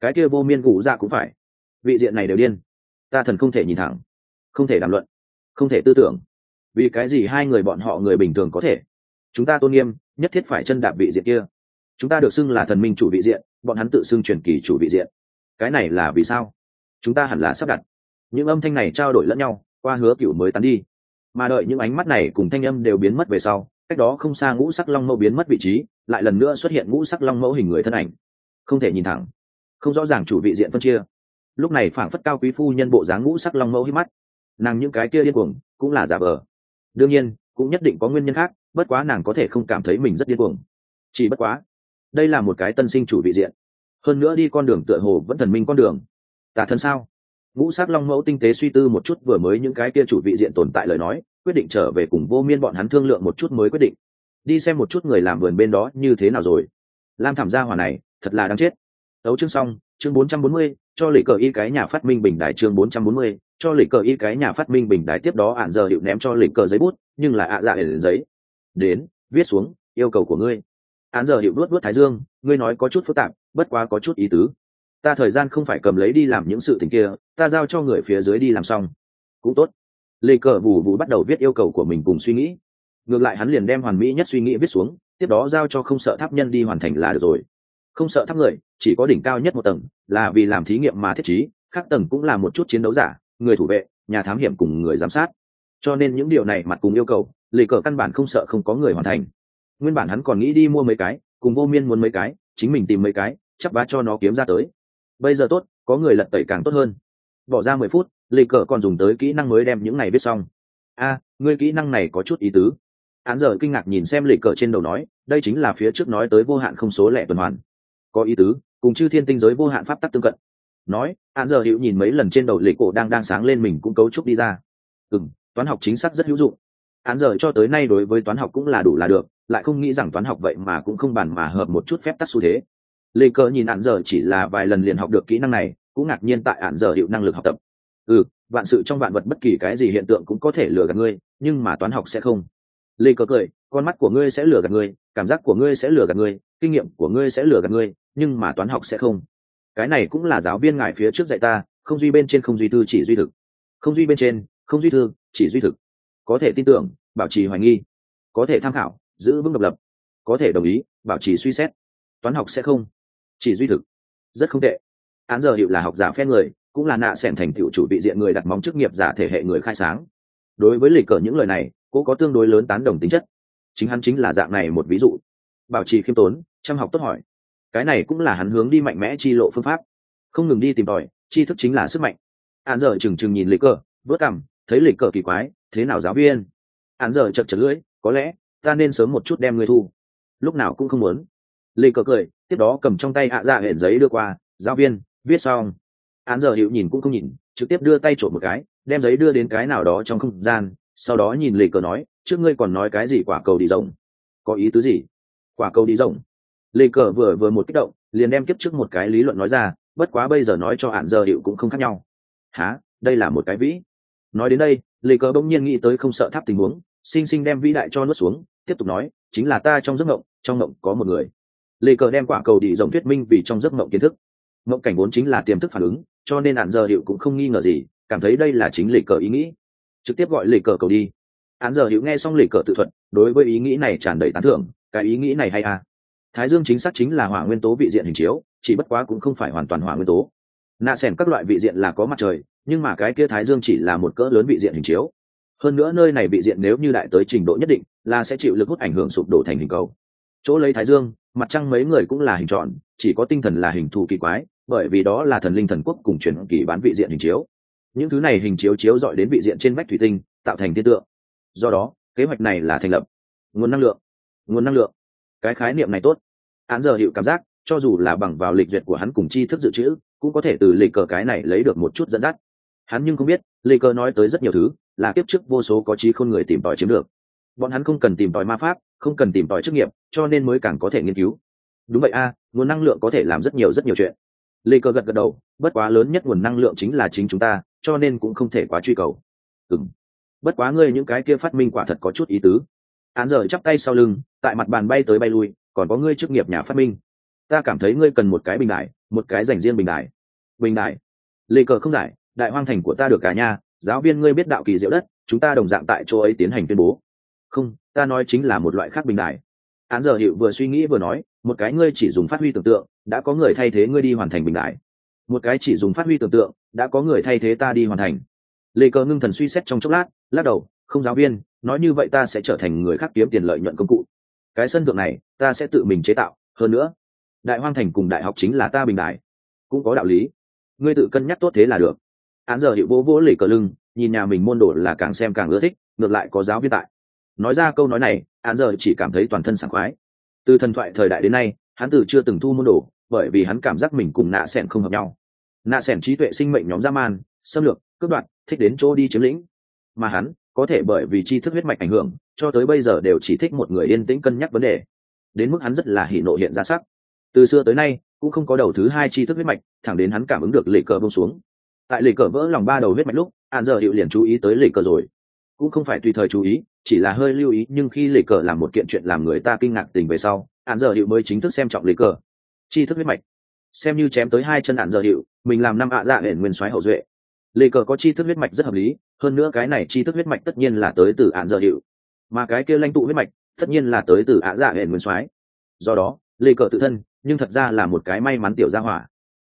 Cái kia vô miên gù ra cũng phải. Vị diện này đều điên. Ta thần không thể nhìn thẳng, không thể đàm luận, không thể tư tưởng. Vì cái gì hai người bọn họ người bình thường có thể? Chúng ta tôn nghiêm, nhất thiết phải chân đạp vị diện kia. Chúng ta được xưng là thần minh chủ vị diện, bọn hắn tự xưng truyền kỳ chủ vị diện. Cái này là vì sao? Chúng ta hẳn là sắp đặt. Những âm thanh này trao đổi lẫn nhau, qua hứa cựu mới tán đi. Mà đợi những ánh mắt này cùng thanh âm đều biến mất về sau, cách đó không xa ngũ sắc long mẫu biến mất vị trí, lại lần nữa xuất hiện ngũ sắc long mẫu hình người thân ảnh. Không thể nhìn thẳng. Không rõ ràng chủ vị diện phân chia. Lúc này phảng phất cao quý phu nhân bộ dáng ngũ sắc long mẫu hít mắt. Nàng những cái kia điên cuồng, cũng là giả vờ. Đương nhiên, cũng nhất định có nguyên nhân khác, bất quá nàng có thể không cảm thấy mình rất điên cuồng. Chỉ bất quá, đây là một cái tân sinh chủ vị diện. Hơn nữa đi con đường tựa hồ vẫn thần minh con đường tà thân sao? Ngũ sắc long mẫu tinh tế suy tư một chút vừa mới những cái kia chủ vị diện tồn tại lời nói quyết định trở về cùng vô miên bọn hắn thương lượng một chút mới quyết định. Đi xem một chút người làm vườn bên đó như thế nào rồi. Lam thảm gia hỏa này thật là đáng chết. Đấu chương xong chương 440, cho lì cờ y cái nhà phát minh bình đại chương 440, cho lì cờ y cái nhà phát minh bình đại tiếp đó ạn giờ hiệu ném cho lì cờ giấy bút nhưng là ạ dạ để giấy. Đến viết xuống yêu cầu của ngươi. Án giờ hiệu đuốt đuốt thái dương ngươi nói có chút phức tạp bất quá có chút ý tứ ta thời gian không phải cầm lấy đi làm những sự tình kia, ta giao cho người phía dưới đi làm xong. Cũng tốt. Lê cờ vù vù bắt đầu viết yêu cầu của mình cùng suy nghĩ. Ngược lại hắn liền đem hoàn mỹ nhất suy nghĩ viết xuống, tiếp đó giao cho không sợ tháp nhân đi hoàn thành là được rồi. Không sợ tháp người, chỉ có đỉnh cao nhất một tầng, là vì làm thí nghiệm mà thiết trí các tầng cũng là một chút chiến đấu giả, người thủ vệ, nhà thám hiểm cùng người giám sát. Cho nên những điều này mặt cùng yêu cầu lì cờ căn bản không sợ không có người hoàn thành. Nguyên bản hắn còn nghĩ đi mua mấy cái, cùng vô miên muốn mấy cái, chính mình tìm mấy cái chắc vá cho nó kiếm ra tới bây giờ tốt, có người lật tẩy càng tốt hơn. Bỏ ra mười phút lì cờ còn dùng tới kỹ năng mới đem những này viết xong. A ngươi kỹ năng này có chút ý tứ. Hắn giờ kinh ngạc nhìn xem lì cờ trên đầu nói, đây chính là phía trước nói tới vô hạn không số lẻ tuần hoàn. Có ý tứ, cùng chư thiên tinh giới vô hạn pháp tắc tương cận. Nói, hắn giờ hữu nhìn mấy lần trên đầu lì cổ đang đang sáng lên mình cũng cấu trúc đi ra. Ừ toán học chính xác rất hữu dụng. Hắn giờ cho tới nay đối với toán học cũng là đủ là được, lại không nghĩ rằng toán học vậy mà cũng không bàn mà hợp một chút phép tắc xu thế lê cờ nhìn ạn giờ chỉ là vài lần liền học được kỹ năng này, cũng ngạc nhiên tại ạn giờ hiệu năng lực học tập. Ừ vạn sự trong vạn vật bất kỳ cái gì hiện tượng cũng có thể lừa gạt ngươi, nhưng mà toán học sẽ không. Lê cờ cười, con mắt của ngươi sẽ lừa gạt ngươi, cảm giác của ngươi sẽ lừa gạt ngươi, kinh nghiệm của ngươi sẽ lừa gạt ngươi, nhưng mà toán học sẽ không. Cái này cũng là giáo viên ngài phía trước dạy ta, không duy bên trên không duy tư chỉ duy thực. Không duy bên trên, không duy thư chỉ duy thực. Có thể tin tưởng, bảo trì hoài nghi. Có thể tham khảo, giữ vững độc lập. Có thể đồng ý, bảo trì suy xét. Toán học sẽ không chỉ duy thực. Rất không tệ. Án giờ hiệu là học giả phen người, cũng là nạ sẻn thành tựu chủ vị diện người đặt móng chức nghiệp giả thể hệ người khai sáng. Đối với lịch cờ những lời này, cô có tương đối lớn tán đồng tính chất. Chính hắn chính là dạng này một ví dụ. Bảo trì khiêm tốn, chăm học tốt hỏi. Cái này cũng là hắn hướng đi mạnh mẽ chi lộ phương pháp. Không ngừng đi tìm tòi chi thức chính là sức mạnh. Án giờ chừng chừng nhìn lịch cờ vớt cằm, thấy lịch cờ kỳ quái, thế nào giáo viên? Án giờ chật chật lưỡi, có lẽ, ta nên sớm một chút đem người thu. Lúc nào cũng không muốn lê cờ cười, tiếp đó cầm trong tay ạ dạ hẹn giấy đưa qua, giáo viên, viết xong. Án giờ hiệu nhìn cũng không nhìn, trực tiếp đưa tay trộm một cái, đem giấy đưa đến cái nào đó trong không gian, sau đó nhìn lê cờ nói, trước ngươi còn nói cái gì quả cầu đi rộng? Có ý tứ gì? Quả cầu đi rộng. Lê cờ vừa vừa một kích động, liền đem kiếp trước một cái lý luận nói ra, bất quá bây giờ nói cho hạn giờ hiệu cũng không khác nhau. Há đây là một cái vĩ. Nói đến đây, lê cờ bỗng nhiên nghĩ tới không sợ tháp tình huống, sinh sinh đem vĩ đại cho nuốt xuống, tiếp tục nói, chính là ta trong giấc mộng, trong mộng có một người lê cờ đem quả cầu đi rộng thuyết minh vì trong giấc mộng kiến thức. Mộng cảnh vốn chính là tiềm thức phản ứng, cho nên hạn giờ hiệu cũng không nghi ngờ gì, cảm thấy đây là chính lê cờ ý nghĩ. Trực tiếp gọi lê cờ cầu đi. Hạn giờ hiệu nghe xong lê cờ tự thuật, đối với ý nghĩ này tràn đầy tán thưởng, cái ý nghĩ này hay à? Thái dương chính xác chính là hỏa nguyên tố vị diện hình chiếu, chỉ bất quá cũng không phải hoàn toàn hỏa nguyên tố. Nạ xẻm các loại vị diện là có mặt trời, nhưng mà cái kia thái dương chỉ là một cỡ lớn vị diện hình chiếu. Hơn nữa nơi này vị diện nếu như đại tới trình độ nhất định, là sẽ chịu lực hút ảnh hưởng sụp đổ thành hình cầu. Chỗ lấy thái dương mặt trăng mấy người cũng là hình tròn, chỉ có tinh thần là hình thù kỳ quái, bởi vì đó là thần linh thần quốc cùng chuyển kỳ bán vị diện hình chiếu. Những thứ này hình chiếu chiếu dọi đến vị diện trên vách thủy tinh, tạo thành thiên tượng. Do đó, kế hoạch này là thành lập. Nguồn năng lượng. Nguồn năng lượng. Cái khái niệm này tốt. Án giờ hiệu cảm giác, cho dù là bằng vào lịch duyệt của hắn cùng chi thức dự trữ, cũng có thể từ lịch cờ cái này lấy được một chút dẫn dắt. Hắn nhưng không biết, lịch cờ nói tới rất nhiều thứ, là kiếp trước vô số có trí khôn người tìm tòi chiếm được. Bọn hắn không cần tìm tòi ma pháp không cần tìm tòi chức nghiệp, cho nên mới càng có thể nghiên cứu. Đúng vậy a, nguồn năng lượng có thể làm rất nhiều rất nhiều chuyện. Lê cơ gật gật đầu, bất quá lớn nhất nguồn năng lượng chính là chính chúng ta, cho nên cũng không thể quá truy cầu. Ừ m bất quá ngươi những cái kia phát minh quả thật có chút ý tứ. Án rời chắp tay sau lưng, tại mặt bàn bay tới bay lui, còn có ngươi chức nghiệp nhà phát minh. Ta cảm thấy ngươi cần một cái bình đại, một cái dành riêng bình đại. Bình đại. Lê cờ không giải, đại hoang thành của ta được cả nhà, giáo viên ngươi biết đạo kỳ diệu đất, chúng ta đồng dạng tại chỗ ấy tiến hành tuyên bố. Không ta nói chính là một loại khác bình đại. Án giờ hiệu vừa suy nghĩ vừa nói, một cái ngươi chỉ dùng phát huy tưởng tượng, đã có người thay thế ngươi đi hoàn thành bình đại. Một cái chỉ dùng phát huy tưởng tượng, đã có người thay thế ta đi hoàn thành. Lê cờ ngưng thần suy xét trong chốc lát, lắc đầu, không giáo viên, nói như vậy ta sẽ trở thành người khác kiếm tiền lợi nhuận công cụ. Cái sân thượng này, ta sẽ tự mình chế tạo, hơn nữa, đại hoang thành cùng đại học chính là ta bình đại. Cũng có đạo lý. Ngươi tự cân nhắc tốt thế là được. Án giờ hiệu vỗ vỗ lì cờ lưng, nhìn nhà mình môn đồ là càng xem càng ưa thích, ngược lại có giáo viên tại nói ra câu nói này hắn giờ chỉ cảm thấy toàn thân sảng khoái. Từ thần thoại thời đại đến nay, hắn từ chưa từng thu môn đồ, bởi vì hắn cảm giác mình cùng nạ sẻn không hợp nhau. Nạ sẻn trí tuệ sinh mệnh nhóm gia man, xâm lược, cướp đoạt, thích đến chỗ đi chiếm lĩnh. Mà hắn, có thể bởi vì tri thức huyết mạch ảnh hưởng, cho tới bây giờ đều chỉ thích một người yên tĩnh cân nhắc vấn đề. Đến mức hắn rất là hỉ nộ hiện ra sắc. Từ xưa tới nay, cũng không có đầu thứ hai tri thức huyết mạch, thẳng đến hắn cảm ứng được lệ cờ bông xuống. Tại lệ cờ vỡ lòng ba đầu huyết mạch lúc hạn giờ hiệu liền chú ý tới lệ cờ rồi. Cũng không phải tùy thời chú ý chỉ là hơi lưu ý, nhưng khi lệ cờ làm một kiện chuyện làm người ta kinh ngạc tình về sau hạn giờ hiệu mới chính thức xem trọng lệ cờ. Chi thức huyết mạch. Xem như chém tới hai chân hạn giờ hiệu, mình làm năm ạ dạ hển nguyên soái hậu duệ. Lệ cờ có chi thức huyết mạch rất hợp lý, hơn nữa cái này chi thức huyết mạch tất nhiên là tới từ hạn giờ hiệu. Mà cái kia lãnh tụ huyết mạch, tất nhiên là tới từ ạ dạ hển nguyên soái. Do đó lệ cờ tự thân, nhưng thật ra là một cái may mắn tiểu gia hỏa.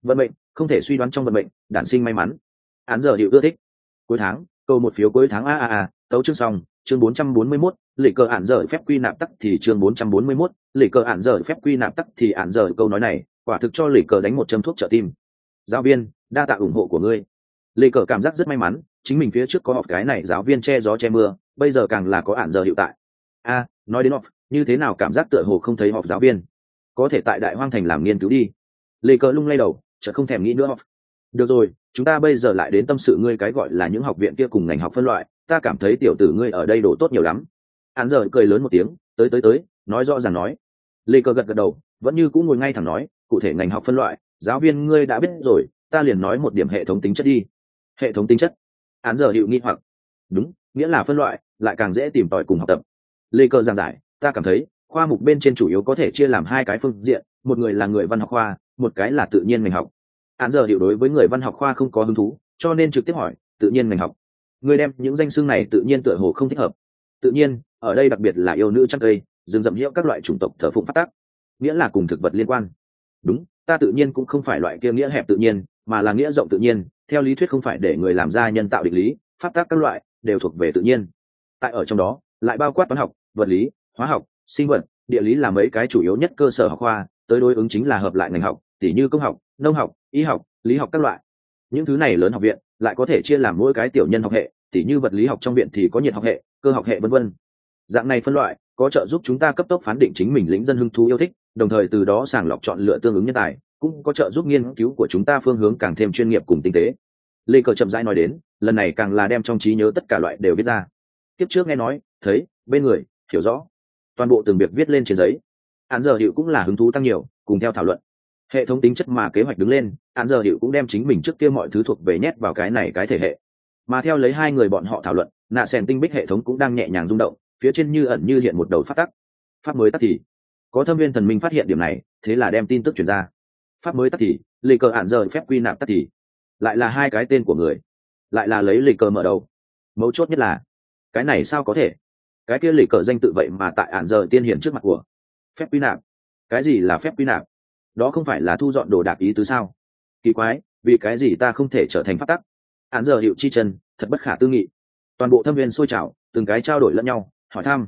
Vận mệnh, không thể suy đoán trong vận mệnh, đản sinh may mắn. Án giờ hiệu ưa thích. Cuối tháng, câu một phiếu cuối tháng a a a, tấu chương xong chương 441, lệ cờ ản giờ phép quy nạp tắc thì chương 441, lệ cờ ản giờ phép quy nạp tắc thì ản giờ câu nói này quả thực cho lệ cờ đánh một châm thuốc trợ tim. Giáo viên đa tạ ủng hộ của ngươi. Lệ cờ cảm giác rất may mắn chính mình phía trước có học cái này giáo viên che gió che mưa bây giờ càng là có ản giờ hiệu tại. A nói đến học như thế nào cảm giác tựa hồ không thấy học giáo viên? Có thể tại đại hoang thành làm nghiên cứu đi. Lê cờ lung lay đầu chợt không thèm nghĩ nữa học. Được rồi chúng ta bây giờ lại đến tâm sự ngươi cái gọi là những học viện kia cùng ngành học phân loại ta cảm thấy tiểu tử ngươi ở đây đổ tốt nhiều lắm. Hắn giờ cười lớn một tiếng, tới tới tới, nói rõ ràng nói. Lê cơ gật gật đầu, vẫn như cũng ngồi ngay thẳng nói, cụ thể ngành học phân loại, giáo viên ngươi đã biết rồi, ta liền nói một điểm hệ thống tính chất đi. Hệ thống tính chất. Hắn giờ hiệu nghi hoặc. Đúng, nghĩa là phân loại, lại càng dễ tìm tòi cùng học tập. Lê cơ giảng giải, ta cảm thấy, khoa mục bên trên chủ yếu có thể chia làm hai cái phương diện, một người là người văn học khoa, một cái là tự nhiên ngành học. Án giờ hiệu đối với người văn học khoa không có hứng thú, cho nên trực tiếp hỏi, tự nhiên ngành học người đem những danh xưng này tự nhiên tựa hồ không thích hợp. Tự nhiên, ở đây đặc biệt là yêu nữ trăng cây, rừng rậm hiệu các loại chủng tộc thờ phụng phát tác. Nghĩa là cùng thực vật liên quan. Đúng, ta tự nhiên cũng không phải loại kia nghĩa hẹp tự nhiên, mà là nghĩa rộng tự nhiên, theo lý thuyết không phải để người làm ra nhân tạo định lý, phát tác các loại đều thuộc về tự nhiên. Tại ở trong đó, lại bao quát toán học, vật lý, hóa học, sinh vật, địa lý là mấy cái chủ yếu nhất cơ sở học khoa, tới đối ứng chính là hợp lại ngành học, tỉ như công học, nông học, y học, lý học các loại. Những thứ này lớn học viện lại có thể chia làm mỗi cái tiểu nhân học hệ, tỉ như vật lý học trong viện thì có nhiệt học hệ, cơ học hệ, vân vân. Dạng này phân loại, có trợ giúp chúng ta cấp tốc phán định chính mình lĩnh dân hưng thú yêu thích, đồng thời từ đó sàng lọc chọn lựa tương ứng nhân tài, cũng có trợ giúp nghiên cứu của chúng ta phương hướng càng thêm chuyên nghiệp cùng tinh tế. Lê cờ chậm rãi nói đến, lần này càng là đem trong trí nhớ tất cả loại đều viết ra. Tiếp trước nghe nói, thấy, bên người, hiểu rõ. Toàn bộ từng việc viết lên trên giấy. Hạn giờ hiệu cũng là hứng thú tăng nhiều, cùng theo thảo luận hệ thống tính chất mà kế hoạch đứng lên hạn giờ hiệu cũng đem chính mình trước kia mọi thứ thuộc về nhét vào cái này cái thể hệ. Mà theo lấy hai người bọn họ thảo luận, nạ sèn tinh bích hệ thống cũng đang nhẹ nhàng rung động, phía trên như ẩn như hiện một đầu phát tắc. Pháp mới tắc thì, có thâm viên thần minh phát hiện điểm này, thế là đem tin tức chuyển ra. Pháp mới tắc thì lì cờ hạn giờ phép quy nạp tắc thì, lại là hai cái tên của người, lại là lấy lì cờ mở đầu. Mấu chốt nhất là, cái này sao có thể? Cái kia lì cờ danh tự vậy mà tại hạn giờ tiên hiển trước mặt của, phép quy nạp. Cái gì là phép quy nạp? Đó không phải là thu dọn đồ đạc ý tứ sao? Kỳ quái, vì cái gì ta không thể trở thành phát tắc? Án giờ hiệu chi chân, thật bất khả tư nghị. Toàn bộ thâm viên sôi trào, từng cái trao đổi lẫn nhau, hỏi thăm.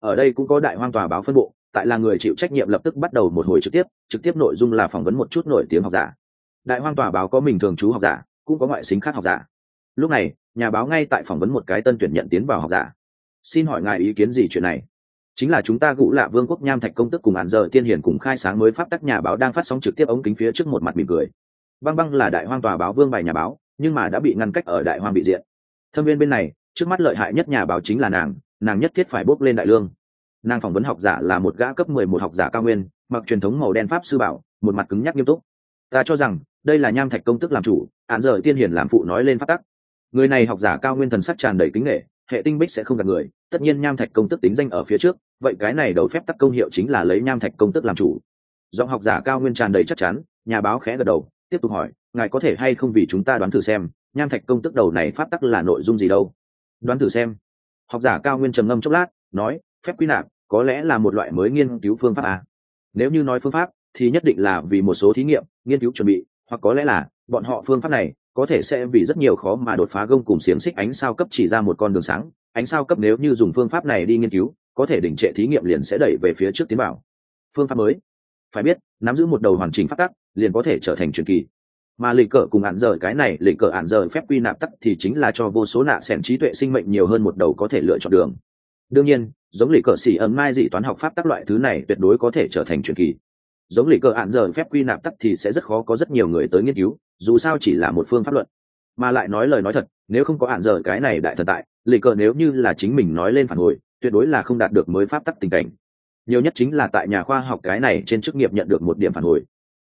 Ở đây cũng có đại hoang tòa báo phân bộ, tại là người chịu trách nhiệm lập tức bắt đầu một hồi trực tiếp trực tiếp nội dung là phỏng vấn một chút nổi tiếng học giả. Đại hoang tòa báo có mình thường trú học giả, cũng có ngoại xính khác học giả. Lúc này, nhà báo ngay tại phỏng vấn một cái tân tuyển nhận tiến vào học giả. Xin hỏi ngài ý kiến gì chuyện này? Chính là chúng ta gũ lạ vương quốc nham thạch công tức cùng hàn giờ tiên hiển cùng khai sáng mới pháp tắc nhà báo đang phát sóng trực tiếp ống kính phía trước một mặt mỉm cười. Băng băng là đại hoang tòa báo vương bài nhà báo, nhưng mà đã bị ngăn cách ở đại hoang bị diện. Thâm viên bên này, trước mắt lợi hại nhất nhà báo chính là nàng nàng nhất thiết phải bốc lên đại lương. Nàng phỏng vấn học giả là một gã cấp mười một học giả cao nguyên, mặc truyền thống màu đen pháp sư bảo, một mặt cứng nhắc nghiêm túc. Ta cho rằng, đây là nham thạch công tức làm chủ hạn giờ tiên hiển làm phụ nói lên phát tắc. Người này học giả cao nguyên thần sắc tràn đầy kính nghệ, hệ tinh bích sẽ không gặp người tất nhiên nham thạch công tức tính danh ở phía trước, vậy cái này đầu phép tắc công hiệu chính là lấy nham thạch công tức làm chủ. Giọng học giả cao nguyên tràn đầy chắc chắn, nhà báo khẽ gật đầu, tiếp tục hỏi, ngài có thể hay không vì chúng ta đoán thử xem, nham thạch công tức đầu này pháp tắc là nội dung gì đâu? Đoán thử xem. Học giả cao nguyên trầm ngâm chốc lát, nói, phép quy nạp, có lẽ là một loại mới nghiên cứu phương pháp à. nếu như nói phương pháp, thì nhất định là vì một số thí nghiệm, nghiên cứu chuẩn bị, hoặc có lẽ là, bọn họ phương pháp này, có thể sẽ vì rất nhiều khó mà đột phá gông cùng xiềng xích ánh sao cấp chỉ ra một con đường sáng ánh sao cấp nếu như dùng phương pháp này đi nghiên cứu, có thể đình trệ thí nghiệm liền sẽ đẩy về phía trước tiến bảo phương pháp mới. Phải biết, nắm giữ một đầu hoàn chỉnh phát tắc, liền có thể trở thành truyền kỳ. Mà lịch cờ cùng ạn rời, cái này lịch cờ ạn rời phép quy nạp tắc thì chính là cho vô số nạ xẻn trí tuệ sinh mệnh nhiều hơn một đầu có thể lựa chọn đường. Đương nhiên, giống lịch cờ xỉ ấm mai dị toán học pháp tắc loại thứ này tuyệt đối có thể trở thành truyền kỳ. Giống lịch cờ ạn rời phép quy nạp tắc thì sẽ rất khó có rất nhiều người tới nghiên cứu, dù sao chỉ là một phương pháp luận. Mà lại nói lời nói thật, nếu không có ạn rời cái này đại thần tại lịch cờ nếu như là chính mình nói lên phản hồi, tuyệt đối là không đạt được mới pháp tắc tình cảnh. Nhiều nhất chính là tại nhà khoa học cái này trên chức nghiệp nhận được một điểm phản hồi.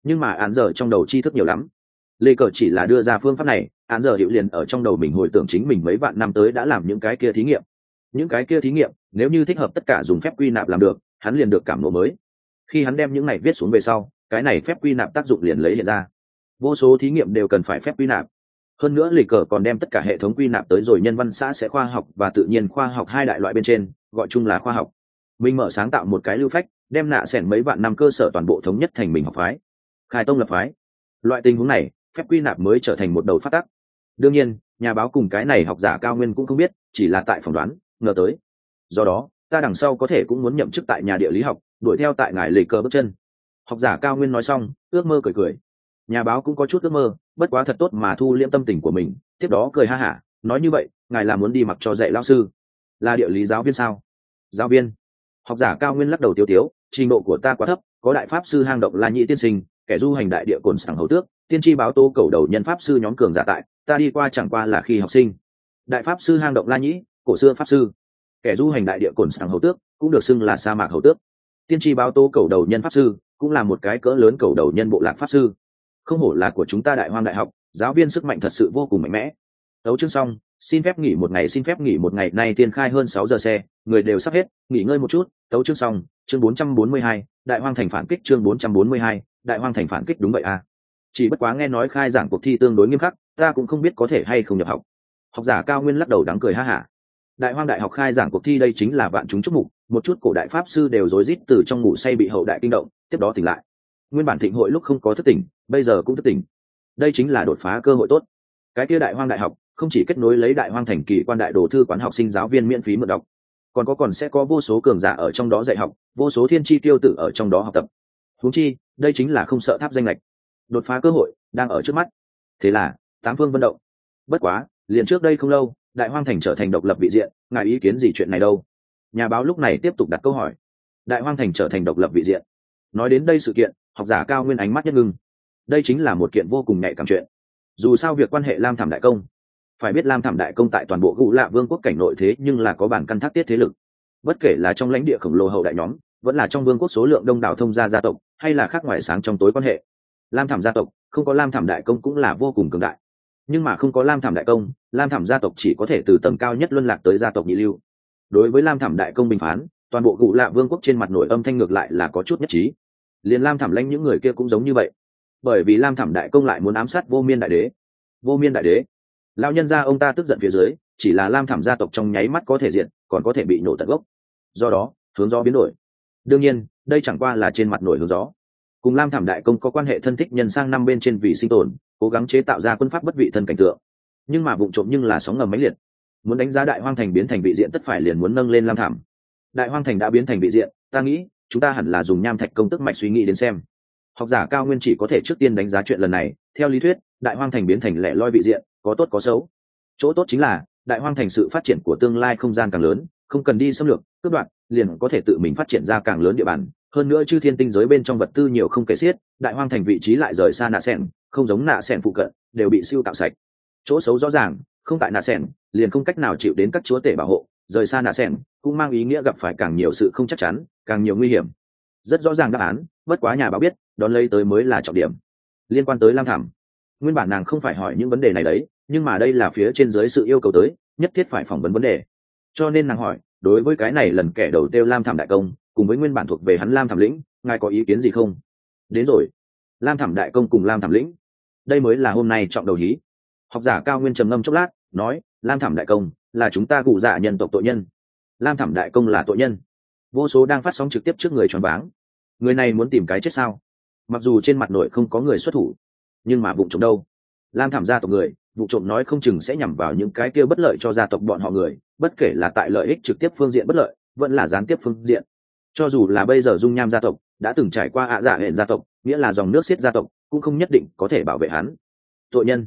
Nhưng mà án giờ trong đầu tri thức nhiều lắm. Lê cờ chỉ là đưa ra phương pháp này, án giờ hiệu liền ở trong đầu mình hồi tưởng chính mình mấy vạn năm tới đã làm những cái kia thí nghiệm. Những cái kia thí nghiệm, nếu như thích hợp tất cả dùng phép quy nạp làm được, hắn liền được cảm nộ mới. Khi hắn đem những này viết xuống về sau, cái này phép quy nạp tác dụng liền lấy hiện ra. Vô số thí nghiệm đều cần phải phép quy nạp hơn nữa lịch cờ còn đem tất cả hệ thống quy nạp tới rồi nhân văn xã sẽ khoa học và tự nhiên khoa học hai đại loại bên trên, gọi chung là khoa học. Mình mở sáng tạo một cái lưu phách, đem nạ xẻn mấy vạn năm cơ sở toàn bộ thống nhất thành mình học phái. Khai tông lập phái. Loại tình huống này, phép quy nạp mới trở thành một đầu phát tắc. Đương nhiên, nhà báo cùng cái này học giả cao nguyên cũng không biết, chỉ là tại phỏng đoán, ngờ tới. Do đó, ta đằng sau có thể cũng muốn nhậm chức tại nhà địa lý học, đuổi theo tại ngài lì cờ bước chân. Học giả cao nguyên nói xong, ước mơ cười cười nhà báo cũng có chút ước mơ, bất quá thật tốt mà thu liễm tâm tình của mình, tiếp đó cười ha hả, nói như vậy, ngài là muốn đi mặc cho dạy lao sư. Là địa lý giáo viên sao? Giáo viên. Học giả cao nguyên lắc đầu tiêu tiếu, trình độ của ta quá thấp, có đại pháp sư hang động la nhị tiên sinh, kẻ du hành đại địa cồn sảng hầu tước, tiên tri báo tô cầu đầu nhân pháp sư nhóm cường giả tại, ta đi qua chẳng qua là khi học sinh. Đại pháp sư hang động la nhĩ, cổ xưa pháp sư. Kẻ du hành đại địa cồn sảng hầu tước, cũng được xưng là sa mạc hầu tước. Tiên tri báo tô cầu đầu nhân pháp sư, cũng là một cái cỡ lớn cầu đầu nhân bộ lạc pháp sư không hổ là của chúng ta đại hoang đại học, giáo viên sức mạnh thật sự vô cùng mạnh mẽ. Đấu chương xong, xin phép nghỉ một ngày, xin phép nghỉ một ngày, nay tiên khai hơn sáu giờ xe, người đều sắp hết, nghỉ ngơi một chút. Tấu chương xong, chương bốn trăm bốn mươi hai, đại hoang thành phản kích, chương bốn trăm bốn mươi hai, đại hoang thành phản kích đúng vậy à. Chỉ bất quá nghe nói khai giảng cuộc thi tương đối nghiêm khắc, ta cũng không biết có thể hay không nhập học. Học giả cao nguyên lắc đầu đắng cười ha hả. Đại hoang đại học khai giảng cuộc thi đây chính là vạn chúng chúc mục, một chút cổ đại pháp sư đều rối rít từ trong ngủ say bị hậu đại kinh động, tiếp đó tỉnh lại. Nguyên bản thịnh hội lúc không có thất tỉnh bây giờ cũng thức tỉnh. Đây chính là đột phá cơ hội tốt. Cái kia đại hoang đại học, không chỉ kết nối lấy đại hoang thành kỳ quan đại đồ thư quán học sinh giáo viên miễn phí mượn đọc, còn có còn sẽ có vô số cường giả ở trong đó dạy học, vô số thiên tri tiêu tử ở trong đó học tập. Huống chi, đây chính là không sợ tháp danh lệch. Đột phá cơ hội đang ở trước mắt. Thế là, tám phương vận động. Bất quá, liền trước đây không lâu, đại hoang thành trở thành độc lập vị diện, ngài ý kiến gì chuyện này đâu? Nhà báo lúc này tiếp tục đặt câu hỏi. Đại hoang thành trở thành độc lập vị diện. Nói đến đây sự kiện, học giả cao nguyên ánh mắt nhất ngưng đây chính là một kiện vô cùng nhạy cảm chuyện. Dù sao việc quan hệ lam thảm đại công, phải biết lam thảm đại công tại toàn bộ gũ lạ vương quốc cảnh nội thế nhưng là có bản căn thác tiết thế lực. Bất kể là trong lãnh địa khổng lồ hậu đại nhóm, vẫn là trong vương quốc số lượng đông đảo thông gia gia tộc, hay là khác ngoài sáng trong tối quan hệ, lam thảm gia tộc, không có lam thảm đại công cũng là vô cùng cường đại. Nhưng mà không có lam thảm đại công, lam thảm gia tộc chỉ có thể từ tầng cao nhất luân lạc tới gia tộc nhị lưu. Đối với lam thảm đại công bình phán, toàn bộ cụ lạ vương quốc trên mặt nổi âm thanh ngược lại là có chút nhất trí. Liền lam thảm lãnh những người kia cũng giống như vậy bởi vì lam thảm đại công lại muốn ám sát vô miên đại đế. Vô miên đại đế? Lao nhân ra ông ta tức giận phía dưới, chỉ là lam thảm gia tộc trong nháy mắt có thể diện, còn có thể bị nổ tận gốc. Do đó, hướng gió biến đổi. Đương nhiên, đây chẳng qua là trên mặt nổi hướng gió. Cùng lam thảm đại công có quan hệ thân thích nhân sang năm bên trên vì sinh tồn, cố gắng chế tạo ra quân pháp bất vị thân cảnh tượng. Nhưng mà vụ trộm nhưng là sóng ngầm máy liệt. Muốn đánh giá đại hoang thành biến thành vị diện tất phải liền muốn nâng lên lam thảm. Đại hoang thành đã biến thành vị diện, ta nghĩ, chúng ta hẳn là dùng nham thạch công tức mạch suy nghĩ đến xem học giả cao nguyên chỉ có thể trước tiên đánh giá chuyện lần này. Theo lý thuyết, đại hoang thành biến thành lẻ loi vị diện, có tốt có xấu. Chỗ tốt chính là, đại hoang thành sự phát triển của tương lai không gian càng lớn, không cần đi xâm lược, cướp đoạn liền có thể tự mình phát triển ra càng lớn địa bàn. Hơn nữa chư thiên tinh giới bên trong vật tư nhiều không kể xiết, đại hoang thành vị trí lại rời xa nạ sẻn, không giống nạ sẻn phụ cận, đều bị siêu tạo sạch. Chỗ xấu rõ ràng, không tại nạ sẻn, liền không cách nào chịu đến các chúa tể bảo hộ. Rời xa nạ sẻn, cũng mang ý nghĩa gặp phải càng nhiều sự không chắc chắn, càng nhiều nguy hiểm rất rõ ràng đáp án, bất quá nhà báo biết, đón lấy tới mới là trọng điểm. Liên quan tới lam thảm, nguyên bản nàng không phải hỏi những vấn đề này đấy, nhưng mà đây là phía trên dưới sự yêu cầu tới, nhất thiết phải phỏng vấn vấn đề. Cho nên nàng hỏi, đối với cái này lần kẻ đầu tiêu lam thảm đại công, cùng với nguyên bản thuộc về hắn lam thảm lĩnh, ngài có ý kiến gì không? Đến rồi. Lam thảm đại công cùng lam thảm lĩnh. Đây mới là hôm nay trọng đầu hí học giả cao nguyên trầm ngâm chốc lát, nói, lam thảm đại công, là chúng ta cụ dạ nhân tộc tội nhân. Lam thảm đại công là tội nhân vô số đang phát sóng trực tiếp trước người tròn váng. Người này muốn tìm cái chết sao? Mặc dù trên mặt nội không có người xuất thủ, nhưng mà vụ trộm đâu? Lam thảm gia tộc người, vụ trộm nói không chừng sẽ nhằm vào những cái kia bất lợi cho gia tộc bọn họ người, bất kể là tại lợi ích trực tiếp phương diện bất lợi, vẫn là gián tiếp phương diện. Cho dù là bây giờ dung nham gia tộc, đã từng trải qua ạ à dạ hệ gia tộc, nghĩa là dòng nước xiết gia tộc, cũng không nhất định có thể bảo vệ hắn. Tội nhân.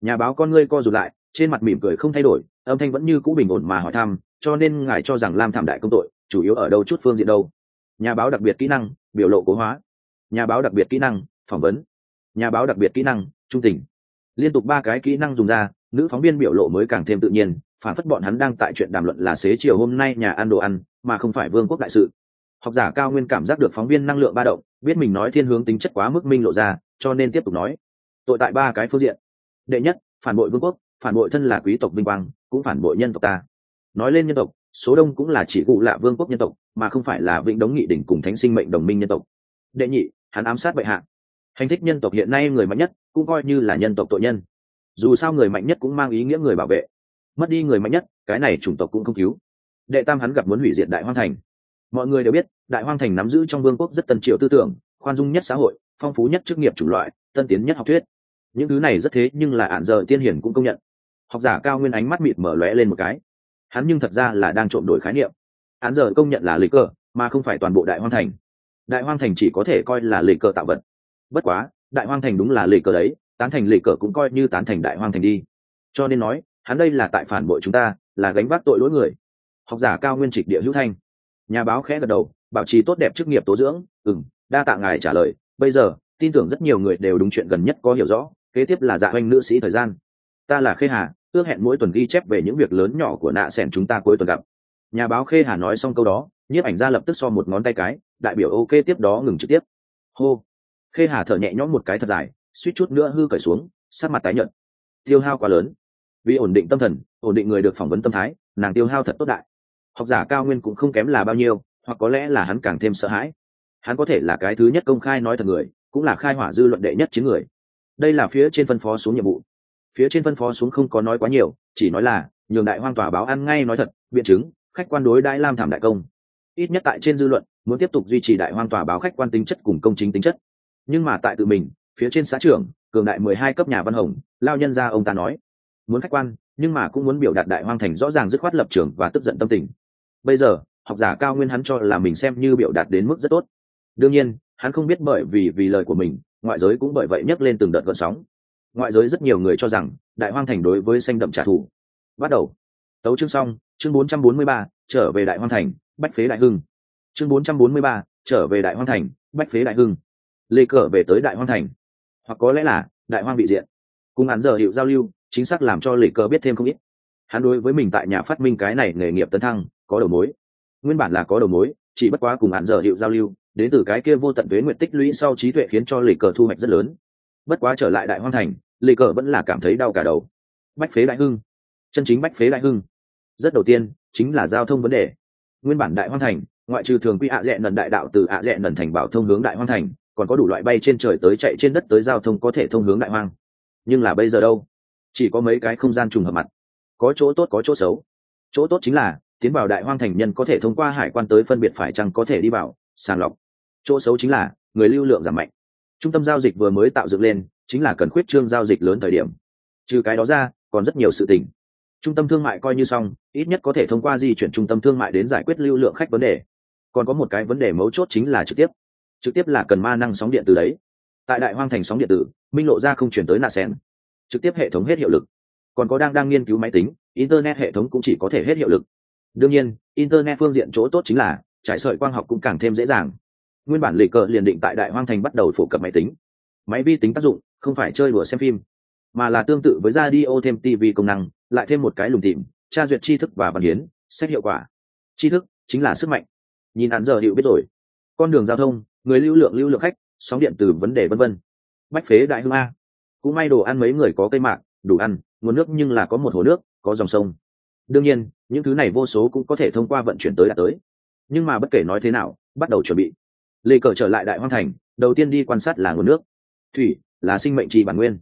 Nhà báo con ngươi co rụt lại, trên mặt mỉm cười không thay đổi, âm thanh vẫn như cũ bình ổn mà hỏi thăm, cho nên ngài cho rằng lam thảm đại công tội chủ yếu ở đâu chút phương diện đâu. Nhà báo đặc biệt kỹ năng, biểu lộ cố hóa. Nhà báo đặc biệt kỹ năng, phỏng vấn. Nhà báo đặc biệt kỹ năng, trung tình. Liên tục ba cái kỹ năng dùng ra, nữ phóng viên biểu lộ mới càng thêm tự nhiên, phản phất bọn hắn đang tại chuyện đàm luận là xế chiều hôm nay nhà ăn đồ ăn, mà không phải vương quốc đại sự. Học giả cao nguyên cảm giác được phóng viên năng lượng ba động, biết mình nói thiên hướng tính chất quá mức minh lộ ra, cho nên tiếp tục nói. Tội tại ba cái phương diện. Đệ nhất, phản bội vương quốc, phản bội thân là quý tộc vinh quang, cũng phản bội nhân tộc ta. Nói lên nhân tộc số đông cũng là chỉ cụ lạ vương quốc nhân tộc, mà không phải là vĩnh đống nghị đỉnh cùng thánh sinh mệnh đồng minh nhân tộc. Đệ nhị, hắn ám sát bệ hạ. Hành thích nhân tộc hiện nay người mạnh nhất, cũng coi như là nhân tộc tội nhân. Dù sao người mạnh nhất cũng mang ý nghĩa người bảo vệ. Mất đi người mạnh nhất, cái này chủng tộc cũng không cứu. Đệ tam hắn gặp muốn hủy diệt đại hoang thành. Mọi người đều biết, đại hoang thành nắm giữ trong vương quốc rất tân triệu tư tưởng, khoan dung nhất xã hội, phong phú nhất chức nghiệp chủng loại, tân tiến nhất học thuyết. Những thứ này rất thế nhưng là ạn giờ tiên hiển cũng công nhận. Học giả cao nguyên ánh mắt mịt mở lóe lên một cái hắn nhưng thật ra là đang trộm đổi khái niệm. Án giờ công nhận là lịch cờ, mà không phải toàn bộ đại hoang thành. Đại hoang thành chỉ có thể coi là lịch cờ tạo vật. Bất quá, đại hoang thành đúng là lịch cờ đấy, tán thành lịch cờ cũng coi như tán thành đại hoang thành đi. Cho nên nói, hắn đây là tại phản bội chúng ta, là gánh vác tội lỗi người. Học giả cao nguyên trịch địa hữu thanh. Nhà báo khẽ gật đầu, bảo trì tốt đẹp chức nghiệp tố dưỡng ừ m đa tạ ngài trả lời. Bây giờ, tin tưởng rất nhiều người đều đúng chuyện gần nhất có hiểu rõ, kế tiếp là dạ oanh nữ sĩ thời gian. Ta là khê hà ước hẹn mỗi tuần ghi chép về những việc lớn nhỏ của nạ s chúng ta cuối tuần gặp. Nhà báo khê hà nói xong câu đó, nhiếp ảnh ra lập tức so một ngón tay cái, đại biểu ok tiếp đó ngừng trực tiếp. Hô. Khê hà thở nhẹ nhõm một cái thật dài, suýt chút nữa hư cởi xuống sát mặt tái nhợt. Tiêu hao quá lớn. Vì ổn định tâm thần, ổn định người được phỏng vấn tâm thái, nàng tiêu hao thật tốt đại. Học giả cao nguyên cũng không kém là bao nhiêu, hoặc có lẽ là hắn càng thêm sợ hãi. Hắn có thể là cái thứ nhất công khai nói thật người, cũng là khai hỏa dư luận đệ nhất chính người. Đây là phía trên phân phó xuống nhiệm vụ phía trên phân phó xuống không có nói quá nhiều, chỉ nói là, nhường đại hoang tòa báo ăn ngay nói thật, biện chứng, khách quan đối đãi lam thảm đại công. Ít nhất tại trên dư luận, muốn tiếp tục duy trì đại hoang tòa báo khách quan tính chất cùng công chính tính chất. Nhưng mà tại tự mình, phía trên xã trưởng, cường đại mười hai cấp nhà văn hồng, lao nhân ra ông ta nói, muốn khách quan, nhưng mà cũng muốn biểu đạt đại hoang thành rõ ràng dứt khoát lập trường và tức giận tâm tình. Bây giờ, học giả cao nguyên hắn cho là mình xem như biểu đạt đến mức rất tốt. Đương nhiên, hắn không biết bởi vì vì lời của mình, ngoại giới cũng bởi vậy nhấc lên từng đợt gợn sóng ngoại giới rất nhiều người cho rằng đại hoang thành đối với xanh đậm trả thù. Bắt đầu. Tấu chương xong chương 443, trở về đại hoang thành bách phế đại hưng. Chương 443, trở về đại hoang thành bách phế đại hưng. Lê cờ về tới đại hoang thành. Hoặc có lẽ là đại hoang bị diện. Cùng hắn giờ hiệu giao lưu chính xác làm cho lê cờ biết thêm không ít. Hắn đối với mình tại nhà phát minh cái này nghề nghiệp tấn thăng có đầu mối. Nguyên bản là có đầu mối chỉ bất quá cùng hắn giờ hiệu giao lưu đến từ cái kia vô tận tuế nguyện tích lũy sau trí tuệ khiến cho lê cờ thu hoạch rất lớn bất quá trở lại đại hoang thành, lê cờ vẫn là cảm thấy đau cả đầu. Bách phế đại hưng. Chân chính bách phế đại hưng. Rất đầu tiên, chính là giao thông vấn đề. Nguyên bản đại hoang thành, ngoại trừ thường quy ạ dẹ nần đại đạo từ ạ dẹ nần thành bảo thông hướng đại hoang thành, còn có đủ loại bay trên trời tới chạy trên đất tới giao thông có thể thông hướng đại hoang. Nhưng là bây giờ đâu? Chỉ có mấy cái không gian trùng hợp mặt. Có chỗ tốt, có chỗ xấu. Chỗ tốt chính là, tiến vào đại hoang thành nhân có thể thông qua hải quan tới phân biệt phải chăng có thể đi vào, sàng lọc. Chỗ xấu chính là, người lưu lượng giảm mạnh trung tâm giao dịch vừa mới tạo dựng lên, chính là cần khuyết trương giao dịch lớn thời điểm. Trừ cái đó ra, còn rất nhiều sự tình. Trung tâm thương mại coi như xong, ít nhất có thể thông qua di chuyển trung tâm thương mại đến giải quyết lưu lượng khách vấn đề. Còn có một cái vấn đề mấu chốt chính là trực tiếp. Trực tiếp là cần ma năng sóng điện từ đấy. Tại đại hoang thành sóng điện tử, minh lộ ra không chuyển tới nạ sen trực tiếp hệ thống hết hiệu lực. Còn có đang đang nghiên cứu máy tính, internet hệ thống cũng chỉ có thể hết hiệu lực. Đương nhiên, internet phương diện chỗ tốt chính là, trải sợi quang học cũng càng thêm dễ dàng nguyên bản lì cờ liền định tại đại hoang thành bắt đầu phổ cập máy tính. Máy vi tính tác dụng không phải chơi đùa xem phim mà là tương tự với radio thêm tv công năng lại thêm một cái lùng tìm tra duyệt tri thức và văn hiến xét hiệu quả. Tri thức chính là sức mạnh. Nhìn hắn giờ hiệu biết rồi. Con đường giao thông người lưu lượng lưu lượng khách sóng điện từ vấn đề vân vân. Bách phế đại hương a. Cũng may đồ ăn mấy người có cây mạ, đủ ăn nguồn nước nhưng là có một hồ nước có dòng sông. Đương nhiên những thứ này vô số cũng có thể thông qua vận chuyển tới đạt tới. Nhưng mà bất kể nói thế nào bắt đầu chuẩn bị lê cờ trở lại đại hoang thành, đầu tiên đi quan sát là nguồn nước. Thủy là sinh mệnh trì bản nguyên.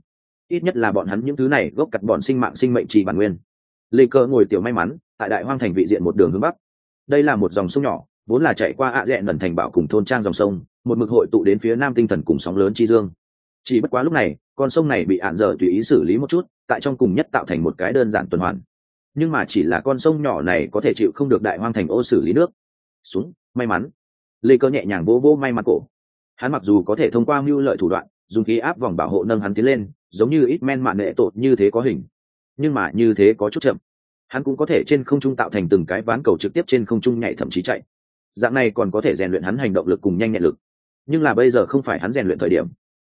Ít nhất là bọn hắn những thứ này gốc cặt bọn sinh mạng sinh mệnh trì bản nguyên. Lê cờ ngồi tiểu may mắn, tại đại hoang thành vị diện một đường hướng bắc. Đây là một dòng sông nhỏ, vốn là chạy qua ạ à dẹn lần thành bảo cùng thôn trang dòng sông, một mực hội tụ đến phía nam tinh thần cùng sóng lớn chi dương. Chỉ bất quá lúc này, con sông này bị ạn dở tùy ý xử lý một chút, tại trong cùng nhất tạo thành một cái đơn giản tuần hoàn. Nhưng mà chỉ là con sông nhỏ này có thể chịu không được đại hoang thành ô xử lý nước. Xuống, may mắn lê cơ nhẹ nhàng vỗ vỗ may mặt cổ. Hắn mặc dù có thể thông qua mưu lợi thủ đoạn, dùng khí áp vòng bảo hộ nâng hắn tiến lên, giống như ít men mạn nệ tột như thế có hình. Nhưng mà như thế có chút chậm. Hắn cũng có thể trên không trung tạo thành từng cái ván cầu trực tiếp trên không trung nhảy thậm chí chạy. Dạng này còn có thể rèn luyện hắn hành động lực cùng nhanh nhẹn lực. Nhưng là bây giờ không phải hắn rèn luyện thời điểm.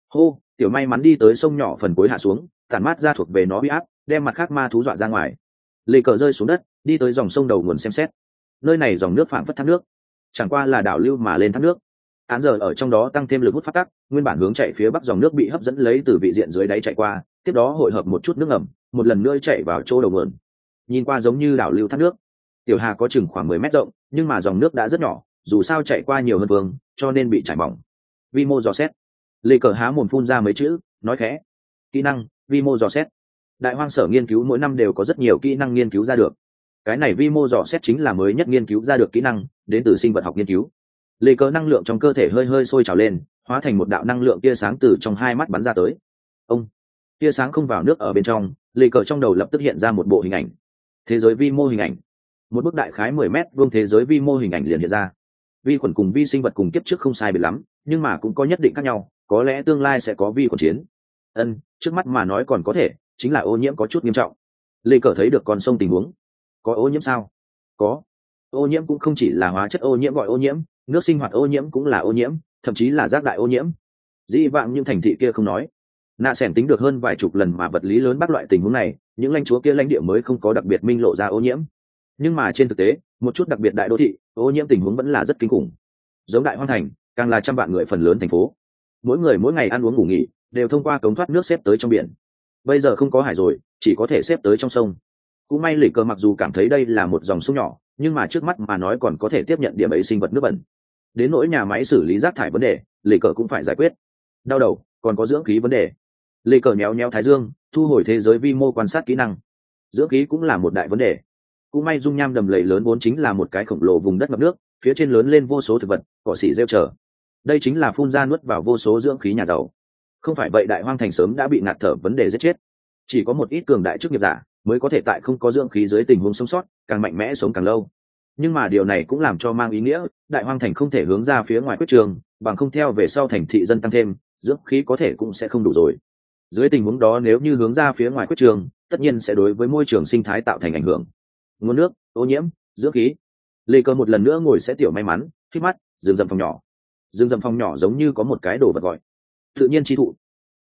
Hô, tiểu may mắn đi tới sông nhỏ phần cuối hạ xuống, tản mát ra thuộc về nó bị áp, đem mặt khác ma thú dọa ra ngoài. Lê cờ rơi xuống đất, đi tới dòng sông đầu nguồn xem xét. Nơi này dòng nước phảng phất thác nước chẳng qua là đảo lưu mà lên thác nước. Án giờ ở trong đó tăng thêm lực hút phát tắc, nguyên bản hướng chạy phía bắc dòng nước bị hấp dẫn lấy từ vị diện dưới đáy chạy qua, tiếp đó hội hợp một chút nước ngầm, một lần nữa chạy vào chỗ đầu nguồn. Nhìn qua giống như đảo lưu thác nước. Tiểu hà có chừng khoảng mười mét rộng, nhưng mà dòng nước đã rất nhỏ, dù sao chạy qua nhiều hơn vương cho nên bị chảy mỏng. Vi mô dò xét. Lê cờ há mồm phun ra mấy chữ, nói khẽ. Kỹ năng, vi mô dò xét. Đại hoang sở nghiên cứu mỗi năm đều có rất nhiều kỹ năng nghiên cứu ra được cái này vi mô dò xét chính là mới nhất nghiên cứu ra được kỹ năng, đến từ sinh vật học nghiên cứu. Lê cờ năng lượng trong cơ thể hơi hơi sôi trào lên, hóa thành một đạo năng lượng tia sáng từ trong hai mắt bắn ra tới. Ông! Tia sáng không vào nước ở bên trong, lê cờ trong đầu lập tức hiện ra một bộ hình ảnh. Thế giới vi mô hình ảnh. Một bức đại khái mười mét vuông thế giới vi mô hình ảnh liền hiện ra. Vi khuẩn cùng vi sinh vật cùng kiếp trước không sai biệt lắm, nhưng mà cũng có nhất định khác nhau, có lẽ tương lai sẽ có vi khuẩn chiến. Ân, trước mắt mà nói còn có thể, chính là ô nhiễm có chút nghiêm trọng. Lê cờ thấy được con sông tình huống có ô nhiễm sao? Có. Ô nhiễm cũng không chỉ là hóa chất ô nhiễm gọi ô nhiễm, nước sinh hoạt ô nhiễm cũng là ô nhiễm, thậm chí là rác đại ô nhiễm. Dĩ vãng những thành thị kia không nói. Nạ s ẻ n tính được hơn vài chục lần mà vật lý lớn bắt loại tình huống này, những lãnh chúa kia lãnh địa mới không có đặc biệt minh lộ ra ô nhiễm. Nhưng mà trên thực tế, một chút đặc biệt đại đô thị, ô nhiễm tình huống vẫn là rất kinh khủng. Giống đại hoang thành, càng là trăm vạn người phần lớn thành phố. Mỗi người mỗi ngày ăn uống ngủ nghỉ, đều thông qua cống thoát nước xếp tới trong biển. Bây giờ không có hải rồi, chỉ có thể xếp tới trong sông cũng may lì cờ mặc dù cảm thấy đây là một dòng sông nhỏ, nhưng mà trước mắt mà nói còn có thể tiếp nhận điểm ấy sinh vật nước bẩn. Đến nỗi nhà máy xử lý rác thải vấn đề lì cờ cũng phải giải quyết. Đau đầu, còn có dưỡng khí vấn đề. Lì cờ méo méo thái dương, thu hồi thế giới vi mô quan sát kỹ năng. Dưỡng khí cũng là một đại vấn đề. Cũng may dung nham đầm lầy lớn vốn chính là một cái khổng lồ vùng đất ngập nước, phía trên lớn lên vô số thực vật, cỏ xỉ rêu trở. Đây chính là phun ra nuốt vào vô số dưỡng khí nhà giàu. Không phải vậy đại hoang thành sớm đã bị ngạt thở vấn đề giết chết. Chỉ có một ít cường đại chức nghiệp giả mới có thể tại không có dưỡng khí dưới tình huống sống sót, càng mạnh mẽ sống càng lâu. Nhưng mà điều này cũng làm cho mang ý nghĩa, đại hoang thành không thể hướng ra phía ngoài quyết trường, bằng không theo về sau thành thị dân tăng thêm, dưỡng khí có thể cũng sẽ không đủ rồi. Dưới tình huống đó nếu như hướng ra phía ngoài quyết trường, tất nhiên sẽ đối với môi trường sinh thái tạo thành ảnh hưởng. Nguồn nước, ô nhiễm, dưỡng khí. Lê cơ một lần nữa ngồi sẽ tiểu may mắn khi mắt, rừng rậm phòng nhỏ. Rừng rậm phòng nhỏ giống như có một cái đồ vật gọi. Tự nhiên chi thụ.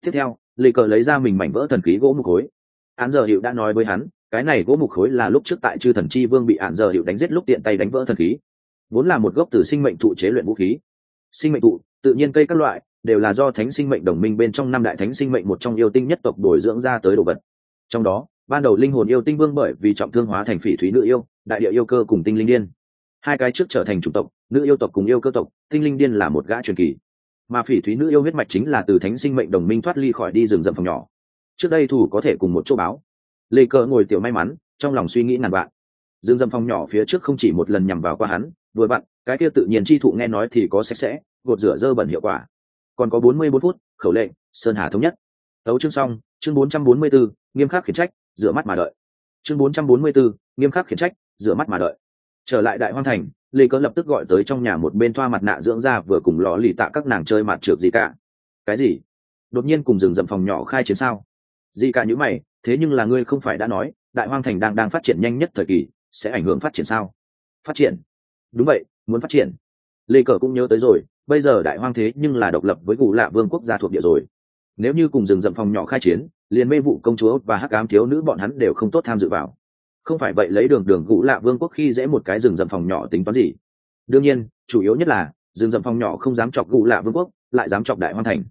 Tiếp theo, lê cờ lấy ra mình mảnh vỡ thần khí gỗ một khối án giờ hiệu đã nói với hắn, cái này gỗ mục khối là lúc trước tại chư thần chi vương bị án giờ hiệu đánh giết lúc tiện tay đánh vỡ thần khí. Vốn là một gốc từ sinh mệnh thụ chế luyện vũ khí. Sinh mệnh thụ, tự nhiên cây các loại, đều là do thánh sinh mệnh đồng minh bên trong năm đại thánh sinh mệnh một trong yêu tinh nhất tộc bồi dưỡng ra tới đồ vật. Trong đó, ban đầu linh hồn yêu tinh vương bởi vì trọng thương hóa thành phỉ thúy nữ yêu, đại địa yêu cơ cùng tinh linh điên. Hai cái trước trở thành chủng tộc, nữ yêu tộc cùng yêu cơ tộc, tinh linh điên là một gã truyền kỳ. Mà phỉ thúy nữ yêu huyết mạch chính là từ thánh sinh mệnh đồng minh thoát ly khỏi đi rừng rậm phòng nhỏ trước đây thủ có thể cùng một chỗ báo. Lê cờ ngồi tiểu may mắn trong lòng suy nghĩ ngàn vạn. Dương dâm phòng nhỏ phía trước không chỉ một lần nhằm vào qua hắn vừa vặn cái kia tự nhiên chi thụ nghe nói thì có sạch sẽ gột rửa dơ bẩn hiệu quả. Còn có bốn mươi bốn phút khẩu lệnh sơn hà thống nhất. Tấu chương xong chương 444, nghiêm khắc khiển trách rửa mắt mà đợi. Chương 444, nghiêm khắc khiển trách rửa mắt mà đợi. Trở lại đại hoang thành lê cớ lập tức gọi tới trong nhà một bên thoa mặt nạ dưỡng da vừa cùng lò lì tạ các nàng chơi mặt trượt gì cả. Cái gì? Đột nhiên cùng rừng dầm phòng nhỏ khai chiến sao? Gì cả những mày, thế nhưng là ngươi không phải đã nói, đại hoang thành đang đang phát triển nhanh nhất thời kỳ, sẽ ảnh hưởng phát triển sao? Phát triển. Đúng vậy, muốn phát triển. Lê cờ cũng nhớ tới rồi, bây giờ đại hoang thế nhưng là độc lập với cụ lạ vương quốc gia thuộc địa rồi. Nếu như cùng rừng rậm phòng nhỏ khai chiến, liền mê vụ công chúa và hắc ám thiếu nữ bọn hắn đều không tốt tham dự vào. Không phải vậy lấy đường đường cụ lạ vương quốc khi dễ một cái rừng rậm phòng nhỏ tính toán gì? Đương nhiên, chủ yếu nhất là, rừng rậm phòng nhỏ không dám chọc cụ lạ vương quốc, lại dám chọc đại hoang thành.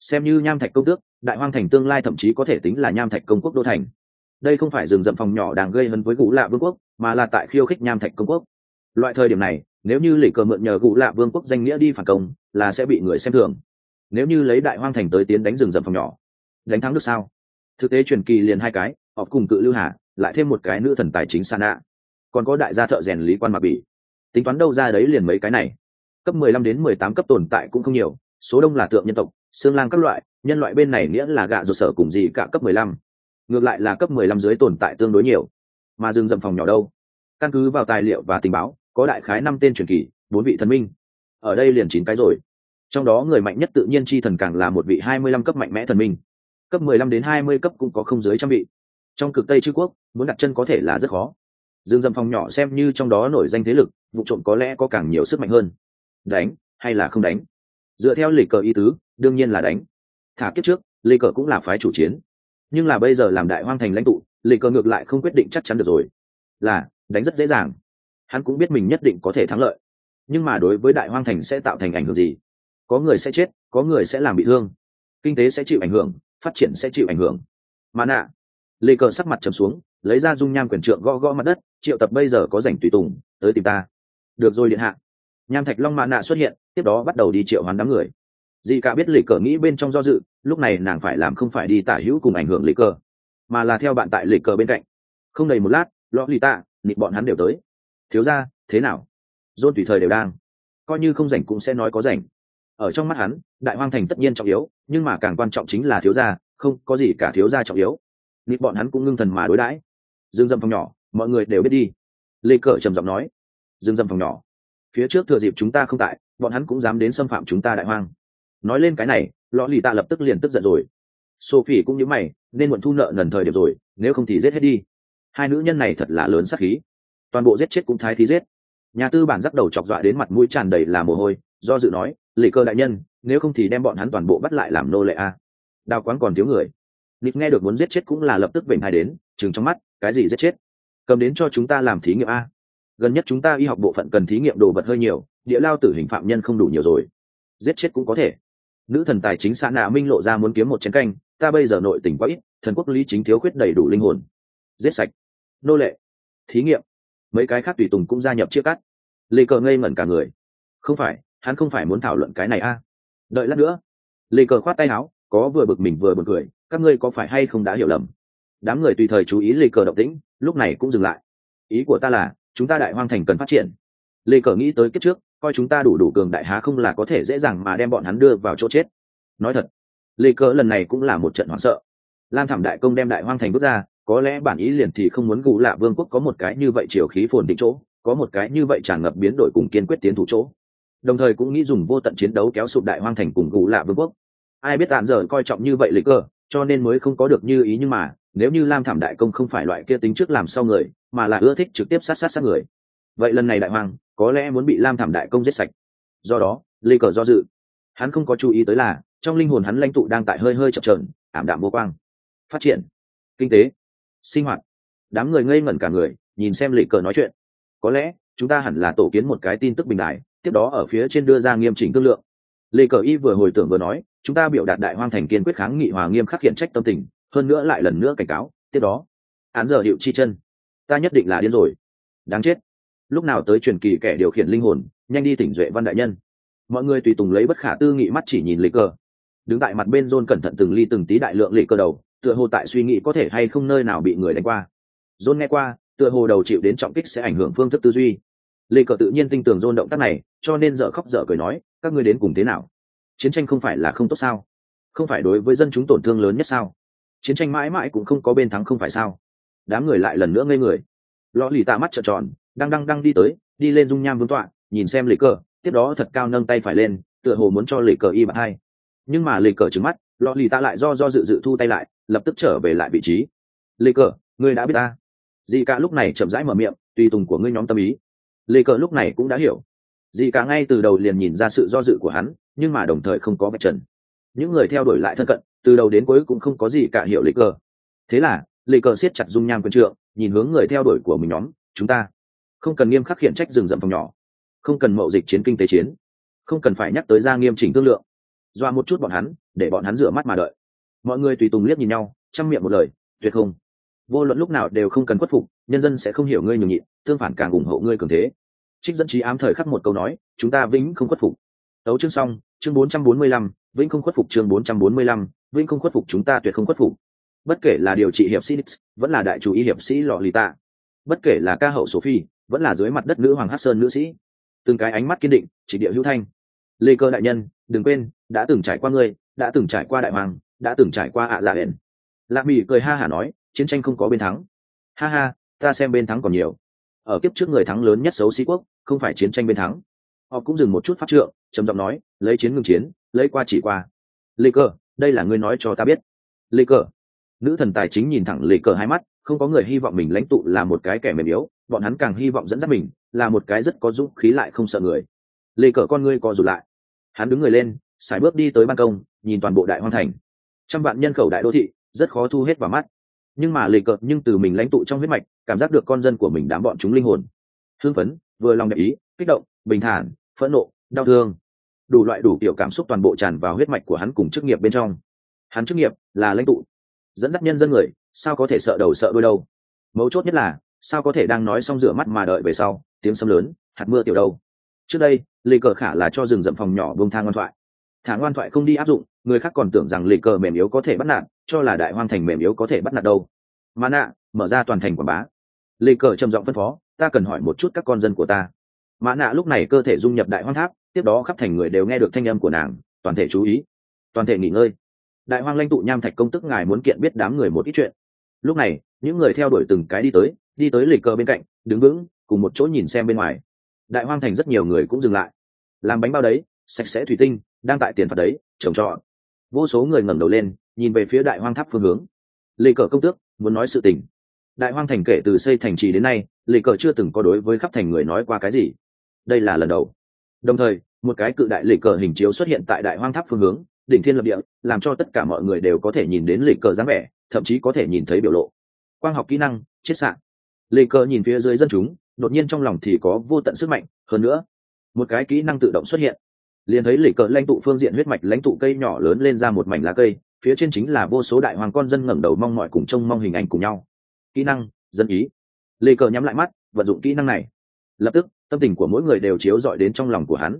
Xem như nham thạch công tước đại hoang thành tương lai thậm chí có thể tính là nham thạch công quốc đô thành. Đây không phải rừng rậm phòng nhỏ đang gây hấn với cụ lạ vương quốc, mà là tại khiêu khích nham thạch công quốc. Loại thời điểm này, nếu như lỉ cờ mượn nhờ cụ lạ vương quốc danh nghĩa đi phản công, là sẽ bị người xem thường. Nếu như lấy đại hoang thành tới tiến đánh rừng rậm phòng nhỏ, đánh thắng được sao? Thực tế truyền kỳ liền hai cái họ cùng cự lưu hà, lại thêm một cái nữ thần tài chính sa nạ còn có đại gia thợ rèn lý quan mạc bỉ. Tính toán đâu ra đấy liền mấy cái này. Cấp mười lăm đến mười tám cấp tồn tại cũng không nhiều, số đông là tượng nhân tộc, xương lang các loại nhân loại bên này nghĩa là gạ ruột sở cùng gì cả cấp mười lăm. Ngược lại là cấp mười lăm dưới tồn tại tương đối nhiều. Mà rừng rậm phòng nhỏ đâu? Căn cứ vào tài liệu và tình báo, có đại khái năm tên truyền kỳ, bốn vị thần minh. Ở đây liền chín cái rồi. Trong đó người mạnh nhất tự nhiên chi thần càng là một vị hai mươi lăm cấp mạnh mẽ thần minh. Cấp mười lăm đến hai mươi cấp cũng có không dưới trăm vị. Trong cực tây chư quốc, muốn đặt chân có thể là rất khó. Dương dầm phòng nhỏ xem như trong đó nổi danh thế lực, vụ trộm có lẽ có càng nhiều sức mạnh hơn. Đánh hay là không đánh? Dựa theo lịch cờ ý tứ, đương nhiên là đánh thả kiếp trước, lê cờ cũng là phái chủ chiến. Nhưng là bây giờ làm đại hoang thành lãnh tụ, lê cờ ngược lại không quyết định chắc chắn được rồi. Là, đánh rất dễ dàng. Hắn cũng biết mình nhất định có thể thắng lợi. Nhưng mà đối với đại hoang thành sẽ tạo thành ảnh hưởng gì? Có người sẽ chết, có người sẽ làm bị thương. Kinh tế sẽ chịu ảnh hưởng, phát triển sẽ chịu ảnh hưởng. Mà nạ, lê cờ sắc mặt trầm xuống, lấy ra dung nham quyền trượng gõ gõ mặt đất, triệu tập bây giờ có rảnh tùy tùng, tới tìm ta. Được rồi điện hạ. Nham thạch long mạ nạ xuất hiện, tiếp đó bắt đầu đi triệu hoán đám người dì cả biết lì cờ nghĩ bên trong do dự, lúc này nàng phải làm không phải đi tả hữu cùng ảnh hưởng lì cờ, mà là theo bạn tại lì cờ bên cạnh. Không đầy một lát lõ lì tạ nịt bọn hắn đều tới. Thiếu ra thế nào? Dôn tùy thời đều đang. Coi như không rảnh cũng sẽ nói có rảnh. Ở trong mắt hắn, đại hoang thành tất nhiên trọng yếu, nhưng mà càng quan trọng chính là thiếu gia, không có gì cả thiếu gia trọng yếu. Nịt bọn hắn cũng ngưng thần mà đối đãi. Dương dâm phòng nhỏ, mọi người đều biết đi. Lê cờ trầm giọng nói. Dương dâm phòng nhỏ, phía trước thừa dịp chúng ta không tại, bọn hắn cũng dám đến xâm phạm chúng ta đại hoang nói lên cái này lõ lì tạ lập tức liền tức giận rồi. Sophie cũng như mày, nên muộn thu nợ nần thời điểm rồi, nếu không thì giết hết đi. Hai nữ nhân này thật là lớn sắc khí. Toàn bộ giết chết cũng thái thí giết. Nhà tư bản dắt đầu chọc dọa đến mặt mũi tràn đầy là mồ hôi, do dự nói, lì cơ đại nhân, nếu không thì đem bọn hắn toàn bộ bắt lại làm nô lệ a. Đào quán còn thiếu người. Nịp nghe được muốn giết chết cũng là lập tức vểnh hai đến chừng trong mắt, cái gì giết chết? Cầm đến cho chúng ta làm thí nghiệm a. Gần nhất chúng ta y học bộ phận cần thí nghiệm đồ vật hơi nhiều, địa lao tử hình phạm nhân không đủ nhiều rồi. Giết chết cũng có thể nữ thần tài chính xã nạ minh lộ ra muốn kiếm một chén canh, ta bây giờ nội tỉnh quá ít, thần quốc lý chính thiếu khuyết đầy đủ linh hồn. Giết sạch. Nô lệ. Thí nghiệm. Mấy cái khác tùy tùng cũng gia nhập chia cắt. Lê cờ ngây ngẩn cả người. Không phải, hắn không phải muốn thảo luận cái này a. Đợi lát nữa. Lê cờ khoát tay áo, có vừa bực mình vừa bực cười, các ngươi có phải hay không đã hiểu lầm? Đám người tùy thời chú ý lê cờ động tĩnh, lúc này cũng dừng lại. Ý của ta là, chúng ta đại hoang thành cần phát triển. Lê cờ nghĩ tới kết trước coi chúng ta đủ đủ cường đại há không là có thể dễ dàng mà đem bọn hắn đưa vào chỗ chết. Nói thật, lê cờ lần này cũng là một trận hoảng sợ. Lam thảm đại công đem đại hoang thành bước ra, có lẽ bản ý liền thì không muốn gù lạ vương quốc có một cái như vậy chiều khí phồn định chỗ, có một cái như vậy tràn ngập biến đổi cùng kiên quyết tiến thủ chỗ. Đồng thời cũng nghĩ dùng vô tận chiến đấu kéo sụp đại hoang thành cùng gù lạ vương quốc. Ai biết tạm giờ coi trọng như vậy lịch cơ, cho nên mới không có được như ý nhưng mà, nếu như lam thảm đại công không phải loại kia tính trước làm sau người, mà là ưa thích trực tiếp sát sát sát người vậy lần này đại hoàng có lẽ muốn bị lam thảm đại công giết sạch do đó lê cờ do dự hắn không có chú ý tới là trong linh hồn hắn lãnh tụ đang tại hơi hơi chập trờn ảm đạm vô quang. Phát triển. Kinh tế. Sinh hoạt. Đám người ngây ngẩn cả người, nhìn xem lệ cờ nói chuyện. Có lẽ, chúng ta hẳn là tổ kiến một cái tin tức bình đại, tiếp đó ở phía trên đưa ra nghiêm chỉnh thương lượng. Lê cờ y vừa hồi tưởng vừa nói, chúng ta biểu đạt đại hoang thành kiên quyết kháng nghị hòa nghiêm khắc hiện trách tâm tình, hơn nữa lại lần nữa cảnh cáo, tiếp đó. Án giờ hiệu chi chân. Ta nhất định là điên rồi. Đáng chết lúc nào tới truyền kỳ kẻ điều khiển linh hồn, nhanh đi tỉnh duệ văn đại nhân. Mọi người tùy tùng lấy bất khả tư nghị mắt chỉ nhìn lê cờ đứng tại mặt bên rôn cẩn thận từng ly từng tí đại lượng lê cơ đầu, tựa hồ tại suy nghĩ có thể hay không nơi nào bị người đánh qua. John nghe qua, tựa hồ đầu chịu đến trọng kích sẽ ảnh hưởng phương thức tư duy. Lê cờ tự nhiên tin tưởng john động tác này, cho nên dở khóc dở cười nói, các ngươi đến cùng thế nào? Chiến tranh không phải là không tốt sao? Không phải đối với dân chúng tổn thương lớn nhất sao? Chiến tranh mãi mãi cũng không có bên thắng không phải sao? Đám người lại lần nữa ngây người. Lò lì tạ mắt trợn tròn đang đang đang đi tới, đi lên dung nham vương tọa, nhìn xem lì cờ, tiếp đó thật cao nâng tay phải lên, tựa hồ muốn cho lì cờ y bạc hai. Nhưng mà lì cờ trứng mắt lò lì ta lại do do dự dự thu tay lại, lập tức trở về lại vị trí. Lì cờ, ngươi đã biết ta. Dì cả lúc này chậm rãi mở miệng, tùy tùng của ngươi nhóm tâm ý. Lì cờ lúc này cũng đã hiểu. Dì cả ngay từ đầu liền nhìn ra sự do dự của hắn, nhưng mà đồng thời không có vạch trần. Những người theo đuổi lại thân cận, từ đầu đến cuối cũng không có gì cả hiểu lì cờ. Thế là lì cờ siết chặt dung nham quân trượng, nhìn hướng người theo đuổi của mình nhóm, chúng ta không cần nghiêm khắc khiển trách rừng rậm phòng nhỏ không cần mậu dịch chiến kinh tế chiến không cần phải nhắc tới ra nghiêm chỉnh thương lượng. Doa một chút bọn hắn để bọn hắn rửa mắt mà đợi. Mọi người tùy tùng liếc nhìn nhau chăm miệng một lời tuyệt không. Vô luận lúc nào đều không cần khuất phục nhân dân sẽ không hiểu ngươi nhường nhịn tương phản càng ủng hộ ngươi cường thế. Trích dẫn trí ám thời khắc một câu nói chúng ta vĩnh không khuất phục. Đấu chương xong chương 445, vĩnh không khuất phục chương 445, vĩnh không khuất phục chúng ta tuyệt không khuất phục. Bất kể là điều trị hiệp sĩ vẫn là đại chủ y hiệp sĩ lọ lì tạ. Bất kể là ca hậu sophie vẫn là dưới mặt đất nữ hoàng hát sơn nữ sĩ. Từng cái ánh mắt kiên định, chỉ địa hữu thanh. Lê cơ đại nhân, đừng quên, đã từng trải qua ngươi, đã từng trải qua đại hoàng, đã từng trải qua ạ dạ hển lạc mỹ cười ha hả nói, chiến tranh không có bên thắng. Ha ha, ta xem bên thắng còn nhiều. Ở kiếp trước người thắng lớn nhất xấu sĩ quốc, không phải chiến tranh bên thắng. Họ cũng dừng một chút phát trượng, trầm giọng nói, lấy chiến ngừng chiến, lấy qua chỉ qua. Lê cơ, đây là ngươi nói cho ta biết. Lê cơ. Nữ thần tài chính nhìn thẳng lê cơ hai mắt, không có người hy vọng mình lãnh tụ là một cái kẻ mềm yếu bọn hắn càng hy vọng dẫn dắt mình, là một cái rất có dũng khí lại không sợ người. Lê cờ con ngươi co rụt lại. Hắn đứng người lên, sải bước đi tới ban công, nhìn toàn bộ đại hoang thành. Trăm vạn nhân khẩu đại đô thị, rất khó thu hết vào mắt. Nhưng mà lê cờ nhưng từ mình lãnh tụ trong huyết mạch, cảm giác được con dân của mình đám bọn chúng linh hồn. Hưng phấn, vừa lòng đẹp ý, kích động, bình thản, phẫn nộ, đau thương. Đủ loại đủ kiểu cảm xúc toàn bộ tràn vào huyết mạch của hắn cùng chức nghiệp bên trong. Hắn chức nghiệp là lãnh tụ, dẫn dắt nhân dân người, sao có thể sợ đầu sợ đôi đâu? Mấu chốt nhất là sao có thể đang nói xong rửa mắt mà đợi về sau, tiếng sấm lớn, hạt mưa tiểu đâu? Trước đây, lì cờ khả là cho rừng rậm phòng nhỏ bông thang ngoan thoại. Thả ngoan thoại không đi áp dụng, người khác còn tưởng rằng lì cờ mềm yếu có thể bắt nạt, cho là đại hoang thành mềm yếu có thể bắt nạt đâu. Mà nạ, mở ra toàn thành quảng bá. Lì cờ trầm giọng phân phó, ta cần hỏi một chút các con dân của ta. Mã nạ lúc này cơ thể dung nhập đại hoang tháp, tiếp đó khắp thành người đều nghe được thanh âm của nàng, toàn thể chú ý. Toàn thể nghỉ ngơi. Đại hoang lãnh tụ nham thạch công tức ngài muốn kiện biết đám người một ít chuyện. Lúc này, những người theo đuổi từng cái đi tới đi tới lịch cờ bên cạnh, đứng vững, cùng một chỗ nhìn xem bên ngoài. Đại hoang thành rất nhiều người cũng dừng lại. Làm bánh bao đấy, sạch sẽ thủy tinh, đang tại tiền phạt đấy, trồng trọt. Vô số người ngẩng đầu lên, nhìn về phía đại hoang tháp phương hướng. Lê cờ công tước, muốn nói sự tình. Đại hoang thành kể từ xây thành trì đến nay lê cờ chưa từng có đối với khắp thành người nói qua cái gì. Đây là lần đầu. Đồng thời, một cái cự đại lê cờ hình chiếu xuất hiện tại đại hoang tháp phương hướng, đỉnh thiên lập địa, làm cho tất cả mọi người đều có thể nhìn đến lê cờ dáng vẻ, thậm chí có thể nhìn thấy biểu lộ. Quang học kỹ năng, chiết sạn lê cờ nhìn phía dưới dân chúng, đột nhiên trong lòng thì có vô tận sức mạnh. Hơn nữa, một cái kỹ năng tự động xuất hiện. Liền thấy lê cờ lãnh tụ phương diện huyết mạch, lãnh tụ cây nhỏ lớn lên ra một mảnh lá cây, phía trên chính là vô số đại hoàng con dân ngẩng đầu mong mọi cùng trông mong hình ảnh cùng nhau. Kỹ năng, dân ý. Lê cờ nhắm lại mắt, vận dụng kỹ năng này. Lập tức, tâm tình của mỗi người đều chiếu dọi đến trong lòng của hắn.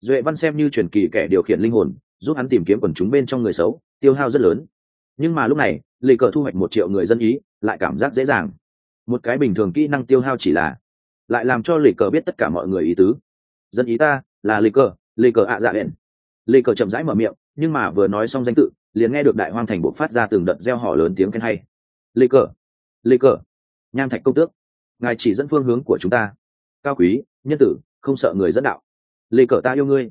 Duệ văn xem như truyền kỳ kẻ điều khiển linh hồn, giúp hắn tìm kiếm quần chúng bên trong người xấu, tiêu hao rất lớn. Nhưng mà lúc này, lê cờ thu hoạch một triệu người dân ý, lại cảm giác dễ dàng một cái bình thường kỹ năng tiêu hao chỉ là lại làm cho lê cờ biết tất cả mọi người ý tứ. Dân ý ta là lê cờ lê cờ ạ dạ hẹn. Lê cờ chậm rãi mở miệng, nhưng mà vừa nói xong danh tự, liền nghe được đại hoang thành bộ phát ra từng đợt gieo họ lớn tiếng khen hay. Lê cờ lê cờ, nham thạch công tước, ngài chỉ dẫn phương hướng của chúng ta. Cao quý, nhân tử, không sợ người dẫn đạo. Lê cờ ta yêu ngươi.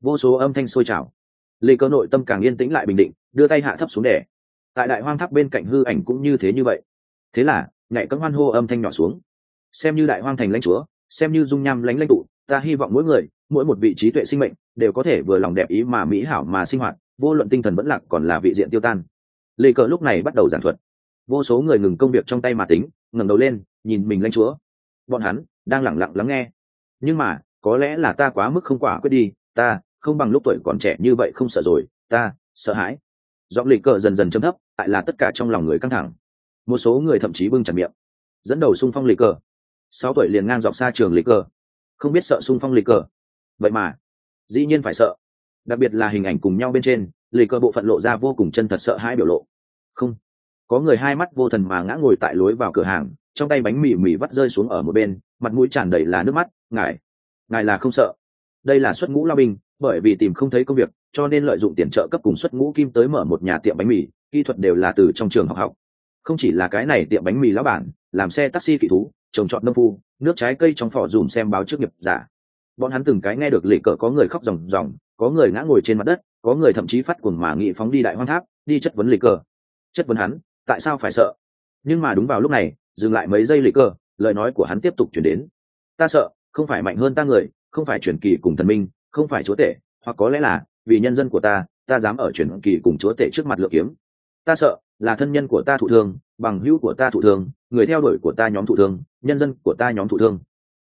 Vô số âm thanh sôi trào. Lê cờ nội tâm càng yên tĩnh lại bình định, đưa tay hạ thấp xuống đẻ tại đại hoang tháp bên cạnh hư ảnh cũng như thế như vậy. Thế là nhạy cấm hoan hô âm thanh nhỏ xuống. Xem như đại hoang thành lãnh chúa, xem như dung nham lãnh lãnh tụ, ta hy vọng mỗi người, mỗi một vị trí tuệ sinh mệnh, đều có thể vừa lòng đẹp ý mà mỹ hảo mà sinh hoạt, vô luận tinh thần vẫn lạc còn là vị diện tiêu tan. Lê cờ lúc này bắt đầu giảng thuật. Vô số người ngừng công việc trong tay mà tính, ngẩng đầu lên, nhìn mình lãnh chúa. Bọn hắn đang lẳng lặng lắng nghe. Nhưng mà, có lẽ là ta quá mức không quả quyết đi, ta không bằng lúc tuổi còn trẻ như vậy không sợ rồi, ta sợ hãi. Giọng lịch cờ dần dần chấm thấp, tại là tất cả trong lòng người căng thẳng một số người thậm chí bưng chặt miệng. Dẫn đầu xung phong lịch cờ. Sáu tuổi liền ngang dọc xa trường lịch cờ. Không biết sợ xung phong lịch cờ. Vậy mà, dĩ nhiên phải sợ. Đặc biệt là hình ảnh cùng nhau bên trên, lịch cờ bộ phận lộ ra vô cùng chân thật sợ hãi biểu lộ. Không, có người hai mắt vô thần mà ngã ngồi tại lối vào cửa hàng, trong tay bánh mì mì vắt rơi xuống ở một bên, mặt mũi tràn đầy là nước mắt, ngài ngài là không sợ. Đây là xuất ngũ lao binh, bởi vì tìm không thấy công việc, cho nên lợi dụng tiền trợ cấp cùng xuất ngũ kim tới mở một nhà tiệm bánh mì, kỹ thuật đều là từ trong trường học học không chỉ là cái này tiệm bánh mì lão bản, làm xe taxi kỳ thú, trồng trọt nông phu, nước trái cây trong phỏ dùm xem báo trước nghiệp giả. Bọn hắn từng cái nghe được lệ cờ có người khóc ròng ròng, có người ngã ngồi trên mặt đất, có người thậm chí phát cuồng mà nghị phóng đi đại hoang tháp, đi chất vấn lệ cờ. Chất vấn hắn, tại sao phải sợ? Nhưng mà đúng vào lúc này, dừng lại mấy giây lệ cờ, lời nói của hắn tiếp tục chuyển đến. Ta sợ, không phải mạnh hơn ta người, không phải truyền kỳ cùng thần minh, không phải chúa tể, hoặc có lẽ là vì nhân dân của ta ta dám ở truyền kỳ cùng chúa tể trước mặt lựa kiếm ta sợ, là thân nhân của ta thụ thương, bằng hữu của ta thụ thương, người theo đuổi của ta nhóm thụ thương, nhân dân của ta nhóm thụ thương.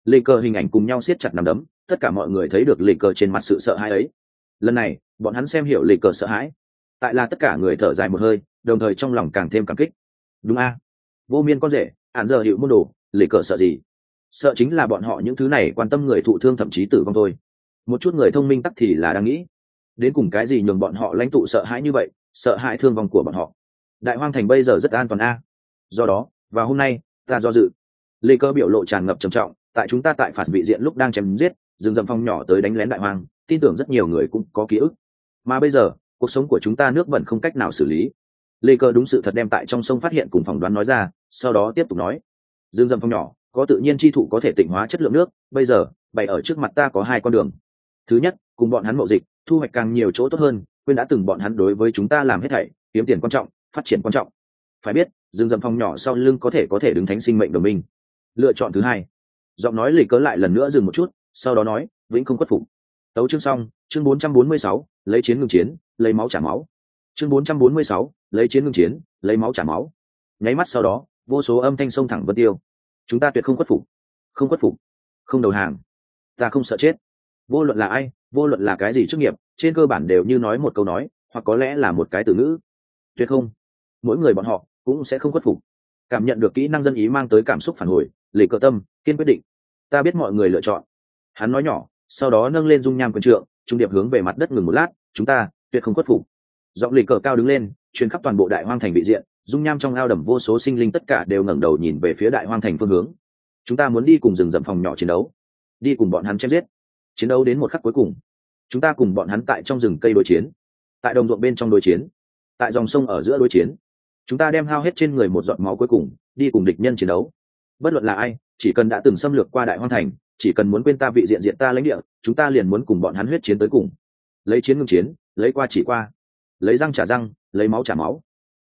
Lê cờ hình ảnh cùng nhau siết chặt nằm đấm, tất cả mọi người thấy được lê cờ trên mặt sự sợ hãi ấy. Lần này, bọn hắn xem hiểu lê cờ sợ hãi. Tại là tất cả người thở dài một hơi, đồng thời trong lòng càng thêm cảm kích. Đúng a. Vô miên con rể, hạn giờ hiệu môn đồ, lê cờ sợ gì? Sợ chính là bọn họ những thứ này quan tâm người thụ thương thậm chí tử vong thôi. Một chút người thông minh tắc thì là đang nghĩ, đến cùng cái gì nhường bọn họ lãnh tụ sợ hãi như vậy? Sợ hãi thương vong của bọn họ. Đại hoang thành bây giờ rất an toàn a. Do đó, và hôm nay, ta do dự. Lê cơ biểu lộ tràn ngập trầm trọng, tại chúng ta tại phạt vị diện lúc đang chém giết, rừng rậm phong nhỏ tới đánh lén đại hoang, tin tưởng rất nhiều người cũng có ký ức. Mà bây giờ, cuộc sống của chúng ta nước bẩn không cách nào xử lý. Lê cơ đúng sự thật đem tại trong sông phát hiện cùng phỏng đoán nói ra, sau đó tiếp tục nói. Rừng rậm phong nhỏ, có tự nhiên chi thụ có thể tịnh hóa chất lượng nước, bây giờ, bày ở trước mặt ta có hai con đường. Thứ nhất, cùng bọn hắn mậu dịch, thu hoạch càng nhiều chỗ tốt hơn quên đã từng bọn hắn đối với chúng ta làm hết thảy kiếm tiền quan trọng phát triển quan trọng. Phải biết rừng rậm phong nhỏ sau lưng có thể có thể đứng thánh sinh mệnh đồng minh. Lựa chọn thứ hai. Giọng nói lì cớ lại lần nữa dừng một chút sau đó nói vĩnh không khuất phục. Tấu chương xong chương 446, lấy chiến ngừng chiến lấy máu trả máu. Chương 446, lấy chiến ngừng chiến lấy máu trả máu. Nháy mắt sau đó vô số âm thanh sông thẳng vân tiêu. Chúng ta tuyệt không khuất phục. Không khuất phục. Không đầu hàng. Ta không sợ chết vô luận là ai, vô luận là cái gì chức nghiệp, trên cơ bản đều như nói một câu nói, hoặc có lẽ là một cái từ ngữ. Tuyệt không. Mỗi người bọn họ cũng sẽ không khuất phục. Cảm nhận được kỹ năng dân ý mang tới cảm xúc phản hồi lì cờ tâm, kiên quyết định. Ta biết mọi người lựa chọn. Hắn nói nhỏ, sau đó nâng lên dung nham quần trượng, trung điệp hướng về mặt đất ngừng một lát, chúng ta tuyệt không khuất phục. Giọng lì cờ cao đứng lên, truyền khắp toàn bộ đại hoang thành vị diện, dung nham trong ao đầm vô số sinh linh tất cả đều ngẩng đầu nhìn về phía đại hoang thành phương hướng. Chúng ta muốn đi cùng rừng rậm phòng nhỏ chiến đấu. Đi cùng bọn hắn chém giết chiến đấu đến một khắc cuối cùng. Chúng ta cùng bọn hắn tại trong rừng cây đối chiến, tại đồng ruộng bên trong đối chiến, tại dòng sông ở giữa đối chiến. Chúng ta đem hao hết trên người một giọt máu cuối cùng, đi cùng địch nhân chiến đấu. Bất luận là ai, chỉ cần đã từng xâm lược qua đại hoang thành, chỉ cần muốn quên ta vị diện diện ta lãnh địa, chúng ta liền muốn cùng bọn hắn huyết chiến tới cùng. Lấy chiến ngưng chiến, lấy qua chỉ qua. Lấy răng trả răng, lấy máu trả máu.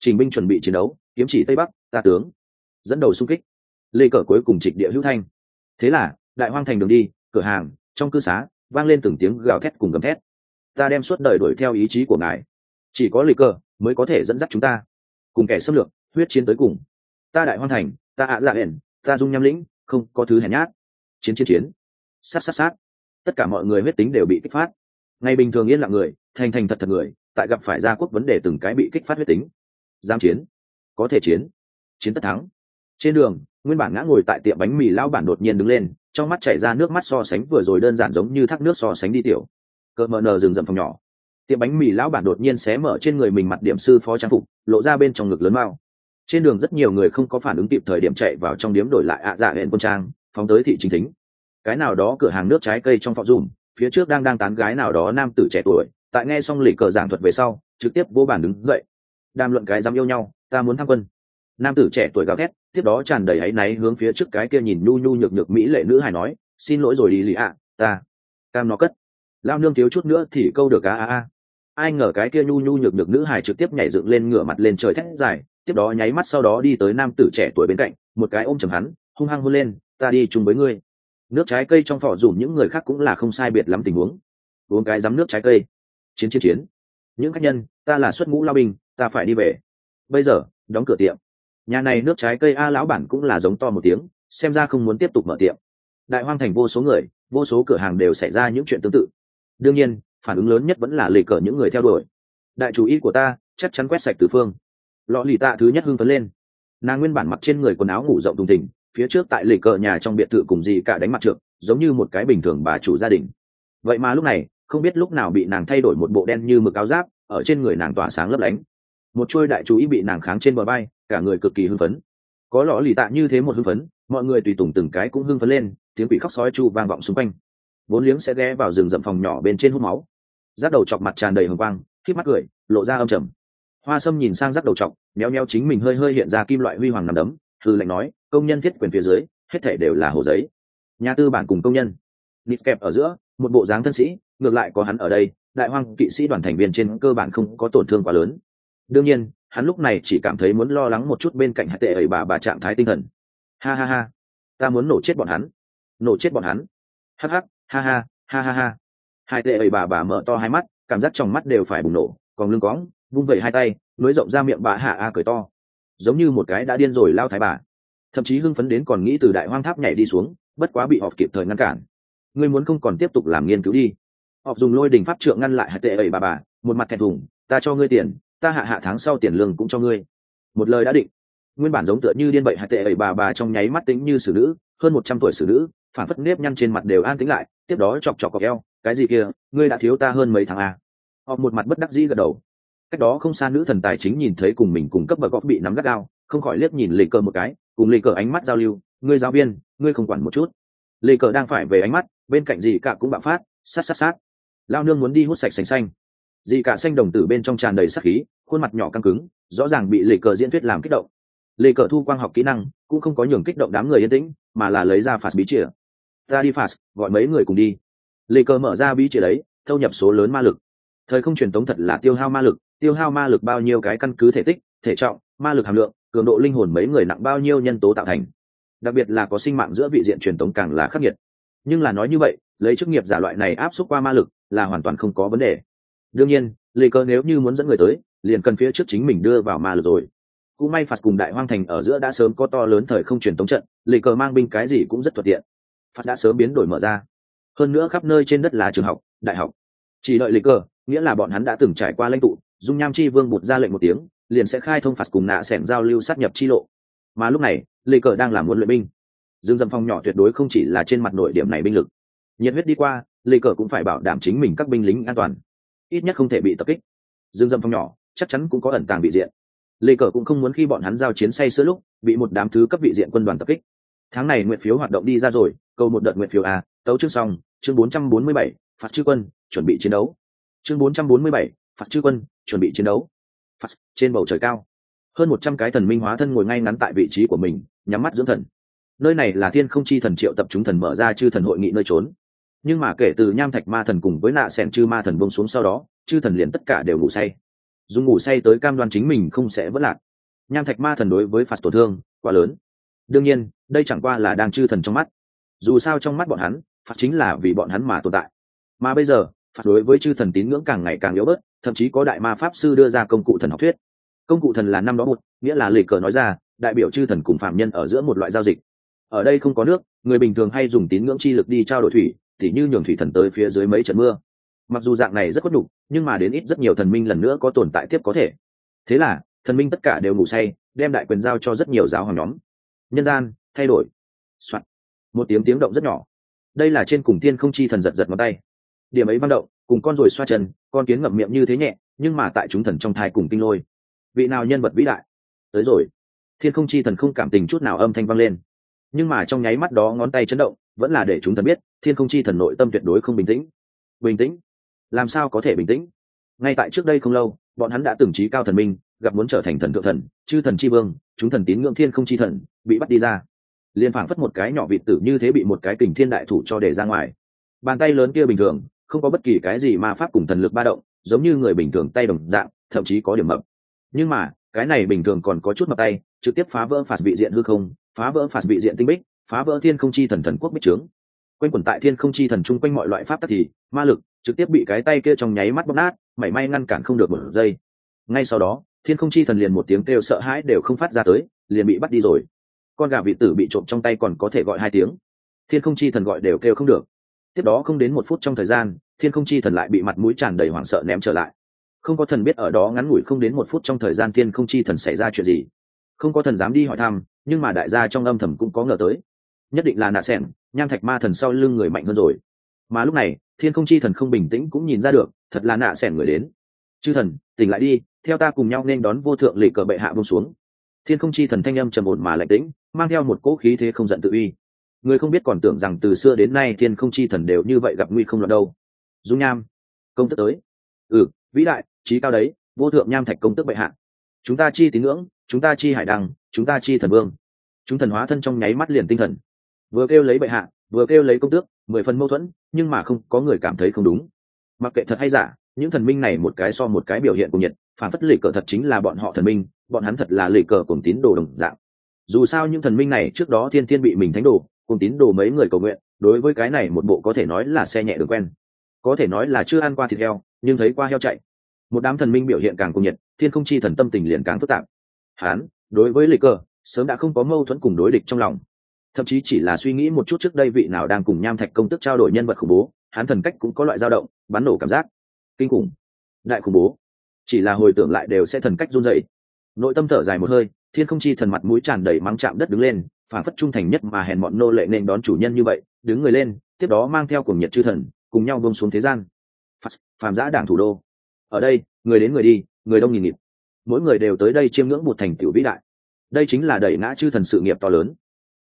Trình binh chuẩn bị chiến đấu, kiếm chỉ tây bắc, ta tướng. Dẫn đầu xung kích. Lê cờ cuối cùng trịch địa hữu thanh. Thế là, đại hoang thành đường đi, cửa hàng trong cư xá, vang lên từng tiếng gào thét cùng gầm thét. Ta đem suốt đời đuổi theo ý chí của ngài. Chỉ có lịch cơ mới có thể dẫn dắt chúng ta. Cùng kẻ xâm lược, huyết chiến tới cùng. Ta đại hoan thành, ta ạ dạ hển ta dung nham lĩnh, không có thứ hèn nhát. Chiến chiến chiến. Sát sát sát. Tất cả mọi người huyết tính đều bị kích phát. Ngày bình thường yên lặng người, thành thành thật thật người, tại gặp phải gia quốc vấn đề từng cái bị kích phát huyết tính. Giam chiến. Có thể chiến. Chiến tất thắng trên đường, nguyên bản ngã ngồi tại tiệm bánh mì lão bản đột nhiên đứng lên, trong mắt chảy ra nước mắt so sánh vừa rồi đơn giản giống như thác nước so sánh đi tiểu. Cỡ mờ nờ rừng rậm phòng nhỏ. Tiệm bánh mì lão bản đột nhiên xé mở trên người mình mặt điểm sư phó trang phục, lộ ra bên trong ngực lớn mao. Trên đường rất nhiều người không có phản ứng kịp thời điểm chạy vào trong điếm đổi lại ạ dạ hẹn quân trang, phóng tới thị chính thính. Cái nào đó cửa hàng nước trái cây trong phòng dùm phía trước đang đang tán gái nào đó nam tử trẻ tuổi, tại nghe xong lì cờ giảng thuật về sau, trực tiếp vô bản đứng dậy. Đàm luận cái dám yêu nhau, ta muốn tham quân nam tử trẻ tuổi gào thét, tiếp đó tràn đầy áy náy hướng phía trước cái kia nhìn nhu nhu nhược nhược mỹ lệ nữ hài nói, xin lỗi rồi đi lì ạ, ta, cam nó cất. Lao nương thiếu chút nữa thì câu được a a a ai ngờ cái kia nhu nhu nhược nhược nữ hài trực tiếp nhảy dựng lên ngửa mặt lên trời thét dài, tiếp đó nháy mắt sau đó đi tới nam tử trẻ tuổi bên cạnh, một cái ôm chầm hắn, hung hăng hôn lên, ta đi chung với ngươi. Nước trái cây trong phỏ dùm những người khác cũng là không sai biệt lắm tình huống. Uống cái dám nước trái cây. Chiến chiến chiến. Những khách nhân, ta là xuất ngũ lao binh, ta phải đi về. Bây giờ, đóng cửa tiệm nhà này nước trái cây a lão bản cũng là giống to một tiếng, xem ra không muốn tiếp tục mở tiệm. Đại hoang thành vô số người, vô số cửa hàng đều xảy ra những chuyện tương tự. Đương nhiên, phản ứng lớn nhất vẫn là lề cờ những người theo đuổi. Đại chủ ý của ta, chắc chắn quét sạch từ phương. Lọ lì tạ thứ nhất hưng phấn lên. Nàng nguyên bản mặc trên người quần áo ngủ rộng thùng thình, phía trước tại lề cờ nhà trong biệt thự cùng gì cả đánh mặt trượt giống như một cái bình thường bà chủ gia đình. Vậy mà lúc này, không biết lúc nào bị nàng thay đổi một bộ đen như mực áo giáp, ở trên người nàng tỏa sáng lấp lánh. Một chuôi đại chú ý bị nàng kháng trên bờ bay cả người cực kỳ hưng phấn. Có lọ lì tạ như thế một hưng phấn, mọi người tùy tùng từng cái cũng hưng phấn lên, tiếng quỷ khóc sói chu vang vọng xung quanh. Vốn liếng sẽ ghé vào rừng rậm phòng nhỏ bên trên hút máu. Giác đầu chọc mặt tràn đầy hồng quang khiếp mắt cười, lộ ra âm trầm. Hoa sâm nhìn sang giác đầu chọc, méo méo chính mình hơi hơi hiện ra kim loại huy hoàng nằm đấm thư lệnh nói, công nhân thiết quyền phía dưới, hết thể đều là hồ giấy. Nhà tư bản cùng công nhân. Nịt kẹp ở giữa, một bộ dáng thân sĩ, ngược lại có hắn ở đây, đại hoang kỵ sĩ đoàn thành viên trên cơ bản không có tổn thương quá lớn. Đương nhiên hắn lúc này chỉ cảm thấy muốn lo lắng một chút bên cạnh hạ tệ ấy bà bà trạng thái tinh thần. Ha ha ha, ta muốn nổ chết bọn hắn. Nổ chết bọn hắn. Hắc hắc, ha ha ha ha ha. Hai tệ ấy bà bà mở to hai mắt, cảm giác trong mắt đều phải bùng nổ, còn lưng cóng vung vẩy hai tay nối rộng ra miệng bà hạ a cười to. Giống như một cái đã điên rồi lao thái bà. Thậm chí hưng phấn đến còn nghĩ từ đại hoang tháp nhảy đi xuống, bất quá bị họ kịp thời ngăn cản. Ngươi muốn không còn tiếp tục làm nghiên cứu đi. Họ dùng lôi đình pháp trượng ngăn lại hai tệ ấy bà bà, một mặt thẹn thùng, ta cho ngươi tiền ta hạ hạ tháng sau tiền lương cũng cho ngươi. Một lời đã định. Nguyên bản giống tựa như điên bậy hạ tệ ẩy bà bà trong nháy mắt tính như xử nữ, hơn một trăm tuổi xử nữ, phản phất nếp nhăn trên mặt đều an tính lại, tiếp đó chọc chọc cọc eo, cái gì kia, ngươi đã thiếu ta hơn mấy tháng à. họ một mặt bất đắc dĩ gật đầu. Cách đó không xa nữ thần tài chính nhìn thấy cùng mình cùng cấp bậc góc bị nắm gắt gao, không khỏi liếc nhìn lê cờ một cái, cùng lê cờ ánh mắt giao lưu, ngươi giáo viên, ngươi không quản một chút. Lê cờ đang phải về ánh mắt, bên cạnh gì cả cũng bạo phát, sát sát sát. Lao nương muốn đi hút sạch sành xanh dì cả xanh đồng tử bên trong tràn đầy sắc khí, khuôn mặt nhỏ căng cứng, rõ ràng bị Lệ cờ diễn thuyết làm kích động. Lệ cờ thu quang học kỹ năng, cũng không có nhường kích động đám người yên tĩnh, mà là lấy ra phạt bí chìa. Ta đi phạt gọi mấy người cùng đi. Lệ cờ mở ra bí chìa đấy, thâu nhập số lớn ma lực. Thời không truyền tống thật là tiêu hao ma lực, tiêu hao ma lực bao nhiêu cái căn cứ thể tích, thể trọng, ma lực hàm lượng, cường độ linh hồn mấy người nặng bao nhiêu nhân tố tạo thành. Đặc biệt là có sinh mạng giữa vị diện truyền tống càng là khắc nghiệt. Nhưng là nói như vậy, lấy chức nghiệp giả loại này áp suất qua ma lực là hoàn toàn không có vấn đề đương nhiên, lê cơ nếu như muốn dẫn người tới, liền cần phía trước chính mình đưa vào ma lực rồi. Cũng may phạt cùng đại hoang thành ở giữa đã sớm có to lớn thời không truyền tống trận, lê cờ mang binh cái gì cũng rất thuận tiện. Phạt đã sớm biến đổi mở ra. Hơn nữa khắp nơi trên đất là trường học, đại học. Chỉ đợi lê cờ nghĩa là bọn hắn đã từng trải qua lãnh tụ, dung nham chi vương bụt ra lệnh một tiếng, liền sẽ khai thông phạt cùng nạ sẻn giao lưu sát nhập chi lộ. Mà lúc này, lê cờ đang làm huấn luyện binh. Dương dâm phong nhỏ tuyệt đối không chỉ là trên mặt nội điểm này binh lực. Nhiệt huyết đi qua, lê cờ cũng phải bảo đảm chính mình các binh lính an toàn ít nhất không thể bị tập kích. Dương dâm phong nhỏ chắc chắn cũng có ẩn tàng bị diện. Lê cờ cũng không muốn khi bọn hắn giao chiến say sữa lúc bị một đám thứ cấp vị diện quân đoàn tập kích. Tháng này nguyện phiếu hoạt động đi ra rồi câu một đợt nguyện phiếu a tấu chương xong chương 447, phạt chư quân chuẩn bị chiến đấu. Chương 447, phạt chư quân chuẩn bị chiến đấu. Phạt trên bầu trời cao. Hơn một trăm cái thần minh hóa thân ngồi ngay ngắn tại vị trí của mình nhắm mắt dưỡng thần. Nơi này là thiên không chi thần triệu tập chúng thần mở ra chư thần hội nghị nơi trốn nhưng mà kể từ nham thạch ma thần cùng với nạ sẻn chư ma thần bông xuống sau đó, chư thần liền tất cả đều ngủ say. Dùng ngủ say tới cam đoan chính mình không sẽ vất lạc. Nham thạch ma thần đối với phạt tổn thương quá lớn. Đương nhiên, đây chẳng qua là đang chư thần trong mắt. Dù sao trong mắt bọn hắn, phạt chính là vì bọn hắn mà tồn tại. Mà bây giờ, phạt đối với chư thần tín ngưỡng càng ngày càng yếu bớt, thậm chí có đại ma pháp sư đưa ra công cụ thần học thuyết. Công cụ thần là năm đó một, nghĩa là lì cờ nói ra, đại biểu chư thần cùng phạm nhân ở giữa một loại giao dịch. Ở đây không có nước, người bình thường hay dùng tín ngưỡng chi lực đi trao đổi thủy tỉ như nhường thủy thần tới phía dưới mấy trận mưa. Mặc dù dạng này rất khuất đủ nhưng mà đến ít rất nhiều thần minh lần nữa có tồn tại tiếp có thể. Thế là, thần minh tất cả đều ngủ say, đem đại quyền giao cho rất nhiều giáo hoàng nhóm. Nhân gian, thay đổi. Soạn. một tiếng tiếng động rất nhỏ. Đây là trên cùng tiên không chi thần giật giật ngón tay. Điểm ấy văng động, cùng con rồi xoa chân, con kiến ngậm miệng như thế nhẹ, nhưng mà tại chúng thần trong thai cùng kinh lôi. Vị nào nhân vật vĩ đại? Tới rồi. Thiên không chi thần không cảm tình chút nào âm thanh vang lên. Nhưng mà trong nháy mắt đó ngón tay chấn động vẫn là để chúng thần biết, thiên không chi thần nội tâm tuyệt đối không bình tĩnh. Bình tĩnh? Làm sao có thể bình tĩnh? Ngay tại trước đây không lâu, bọn hắn đã từng trí cao thần minh, gặp muốn trở thành thần thượng thần, chư thần chi vương, chúng thần tín ngưỡng thiên không chi thần, bị bắt đi ra. Liên phảng phất một cái nhỏ vịt tử như thế bị một cái kình thiên đại thủ cho để ra ngoài. Bàn tay lớn kia bình thường, không có bất kỳ cái gì mà pháp cùng thần lực ba động, giống như người bình thường tay đồng dạng, thậm chí có điểm mập. Nhưng mà, cái này bình thường còn có chút mập tay, trực tiếp phá vỡ phạt vị diện hư không, phá vỡ phạt vị diện tinh bích phá vỡ thiên không chi thần thần quốc bích trướng. Quanh quẩn tại thiên không chi thần chung quanh mọi loại pháp tắc thì, ma lực trực tiếp bị cái tay kia trong nháy mắt bóp nát, mảy may ngăn cản không được một giây. Ngay sau đó, thiên không chi thần liền một tiếng kêu sợ hãi đều không phát ra tới, liền bị bắt đi rồi. Con gà vị tử bị trộm trong tay còn có thể gọi hai tiếng. Thiên không chi thần gọi đều kêu không được. Tiếp đó không đến một phút trong thời gian, thiên không chi thần lại bị mặt mũi tràn đầy hoảng sợ ném trở lại. Không có thần biết ở đó ngắn ngủi không đến một phút trong thời gian thiên không chi thần xảy ra chuyện gì. Không có thần dám đi hỏi thăm, nhưng mà đại gia trong âm thầm cũng có ngờ tới nhất định là nạ sẻn, nham thạch ma thần sau lưng người mạnh hơn rồi. Mà lúc này, thiên không chi thần không bình tĩnh cũng nhìn ra được, thật là nạ sẻn người đến. Chư thần, tỉnh lại đi, theo ta cùng nhau nên đón vô thượng lệ cờ bệ hạ bông xuống. Thiên không chi thần thanh âm trầm ổn mà lạnh tĩnh, mang theo một cỗ khí thế không giận tự uy. Người không biết còn tưởng rằng từ xưa đến nay thiên không chi thần đều như vậy gặp nguy không loạn đâu. Dung nham, công tức tới. Ừ vĩ đại trí cao đấy, vô thượng nham thạch công tức bệ hạ. Chúng ta chi tín ngưỡng, chúng ta chi hải đăng, chúng ta chi thần vương. Chúng thần hóa thân trong nháy mắt liền tinh thần vừa kêu lấy bệ hạ, vừa kêu lấy công tước, mười phần mâu thuẫn, nhưng mà không có người cảm thấy không đúng. Mặc kệ thật hay giả, những thần minh này một cái so một cái biểu hiện của nhiệt phản phất lì cờ thật chính là bọn họ thần minh, bọn hắn thật là lì cờ cùng tín đồ đồng dạng. Dù sao những thần minh này trước đó thiên thiên bị mình thánh đồ, cùng tín đồ mấy người cầu nguyện, đối với cái này một bộ có thể nói là xe nhẹ đường quen. Có thể nói là chưa ăn qua thịt heo, nhưng thấy qua heo chạy. Một đám thần minh biểu hiện càng cùng nhiệt thiên không chi thần tâm tình liền càng phức tạp. Hán đối với lì cờ, sớm đã không có mâu thuẫn cùng đối địch trong lòng thậm chí chỉ là suy nghĩ một chút trước đây vị nào đang cùng nham thạch công tức trao đổi nhân vật khủng bố, hắn thần cách cũng có loại dao động, bắn nổ cảm giác. Kinh khủng. Đại khủng bố. Chỉ là hồi tưởng lại đều sẽ thần cách run dậy nội tâm thở dài một hơi, thiên không chi thần mặt mũi tràn đầy mắng chạm đất đứng lên phản phất trung thành nhất mà hèn bọn nô lệ nên đón chủ nhân như vậy, đứng người lên, tiếp đó mang theo cùng nhật chư thần, cùng nhau bông xuống thế gian. Phàm giã đảng thủ đô. Ở đây, người đến người đi, người đông nghìn nghịt. Mỗi người đều tới đây chiêm ngưỡng một thành tiểu vĩ đại. Đây chính là đẩy ngã chư thần sự nghiệp to lớn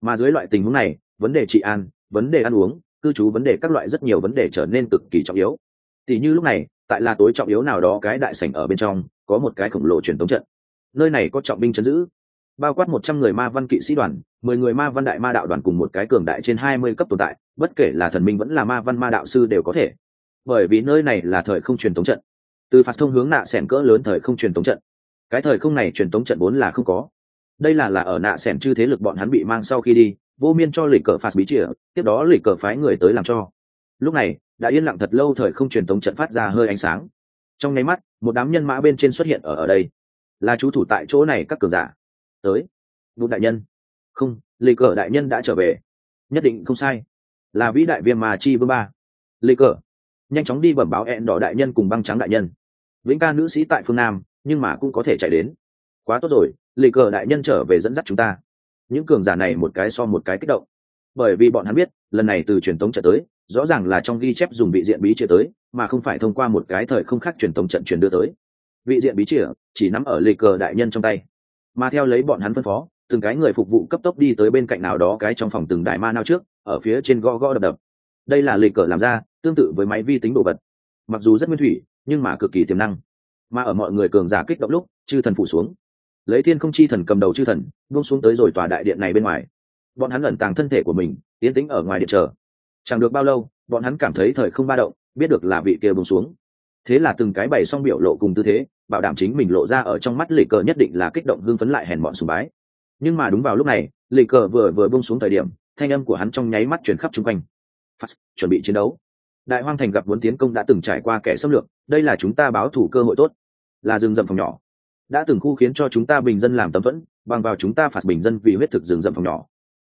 mà dưới loại tình huống này, vấn đề trị an, vấn đề ăn uống, cư trú vấn đề các loại rất nhiều vấn đề trở nên cực kỳ trọng yếu. Tỷ như lúc này, tại là tối trọng yếu nào đó cái đại sảnh ở bên trong, có một cái khổng lồ truyền thống trận. Nơi này có trọng binh chấn giữ, bao quát một trăm người ma văn kỵ sĩ đoàn, mười người ma văn đại ma đạo đoàn cùng một cái cường đại trên hai mươi cấp tồn tại, bất kể là thần minh vẫn là ma văn ma đạo sư đều có thể. Bởi vì nơi này là thời không truyền thống trận. Từ phạt thông hướng nạ s cỡ lớn thời không truyền thống trận. Cái thời không này truyền thống trận vốn là không có đây là là ở nạ s chư thế lực bọn hắn bị mang sau khi đi, vô miên cho lịch cờ phạt bí chìa, tiếp đó lịch cờ phái người tới làm cho. Lúc này, đã yên lặng thật lâu thời không truyền thống trận phát ra hơi ánh sáng. Trong nháy mắt, một đám nhân mã bên trên xuất hiện ở ở đây. Là chú thủ tại chỗ này các cường giả. Tới. Vụ đại nhân. Không, lịch cờ đại nhân đã trở về. Nhất định không sai. Là vĩ đại viêm mà chi vương ba. Lịch cờ. Nhanh chóng đi bẩm báo ẹn đỏ đại nhân cùng băng trắng đại nhân. Vĩnh ca nữ sĩ tại phương nam, nhưng mà cũng có thể chạy đến. Quá tốt rồi lì cờ đại nhân trở về dẫn dắt chúng ta. Những cường giả này một cái so một cái kích động. Bởi vì bọn hắn biết, lần này từ truyền tống trận tới, rõ ràng là trong ghi chép dùng vị diện bí chia tới, mà không phải thông qua một cái thời không khác truyền tống trận truyền đưa tới. Vị diện bí chia chỉ nắm ở lì cờ đại nhân trong tay. Mà theo lấy bọn hắn phân phó, từng cái người phục vụ cấp tốc đi tới bên cạnh nào đó cái trong phòng từng đại ma nao trước, ở phía trên gõ gõ đập đập. Đây là lì cờ làm ra, tương tự với máy vi tính đồ vật. Mặc dù rất nguyên thủy, nhưng mà cực kỳ tiềm năng. Mà ở mọi người cường giả kích động lúc, chư thần phủ xuống lấy thiên không chi thần cầm đầu chư thần buông xuống tới rồi tòa đại điện này bên ngoài. Bọn hắn ẩn tàng thân thể của mình tiến tĩnh ở ngoài điện chờ. Chẳng được bao lâu bọn hắn cảm thấy thời không ba động biết được là vị kia buông xuống. Thế là từng cái bày xong biểu lộ cùng tư thế bảo đảm chính mình lộ ra ở trong mắt lì cờ nhất định là kích động hưng phấn lại hèn bọn sùng bái. Nhưng mà đúng vào lúc này lì cờ vừa vừa buông xuống thời điểm thanh âm của hắn trong nháy mắt chuyển khắp chung quanh. Phát, chuẩn bị chiến đấu. Đại hoang thành gặp muốn tiến công đã từng trải qua kẻ xâm lược đây là chúng ta báo thủ cơ hội tốt. Là rừng rậm phòng nhỏ đã từng khu khiến cho chúng ta bình dân làm tấm thuẫn bằng vào chúng ta phạt bình dân vì huyết thực rừng rậm phòng nhỏ.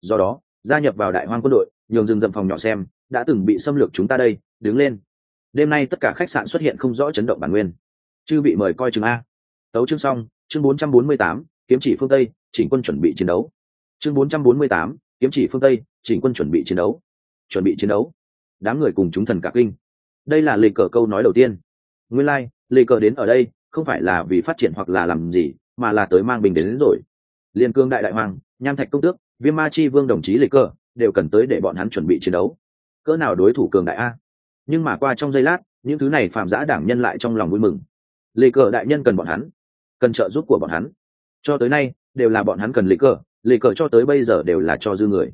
Do đó gia nhập vào đại hoang quân đội nhường rừng rậm phòng nhỏ xem đã từng bị xâm lược chúng ta đây đứng lên. Đêm nay tất cả khách sạn xuất hiện không rõ chấn động bản nguyên. Chư bị mời coi chừng a. Tấu chương xong chương 448, kiếm chỉ phương tây chỉnh quân chuẩn bị chiến đấu. Chương 448, kiếm chỉ phương tây chỉnh quân chuẩn bị chiến đấu. Chuẩn bị chiến đấu. Đám người cùng chúng thần cả kinh. Đây là lệ cờ câu nói đầu tiên. Nguyên lai、like, lệ cờ đến ở đây không phải là vì phát triển hoặc là làm gì mà là tới mang bình đến, đến rồi. Liên cương đại đại hoàng nham thạch công tước viêm ma chi vương đồng chí lịch cờ đều cần tới để bọn hắn chuẩn bị chiến đấu. Cỡ nào đối thủ cường đại a? Nhưng mà qua trong giây lát những thứ này phạm giã đảng nhân lại trong lòng vui mừng. Lịch cờ đại nhân cần bọn hắn cần trợ giúp của bọn hắn. Cho tới nay đều là bọn hắn cần lịch cờ lịch cờ cho tới bây giờ đều là cho dư người.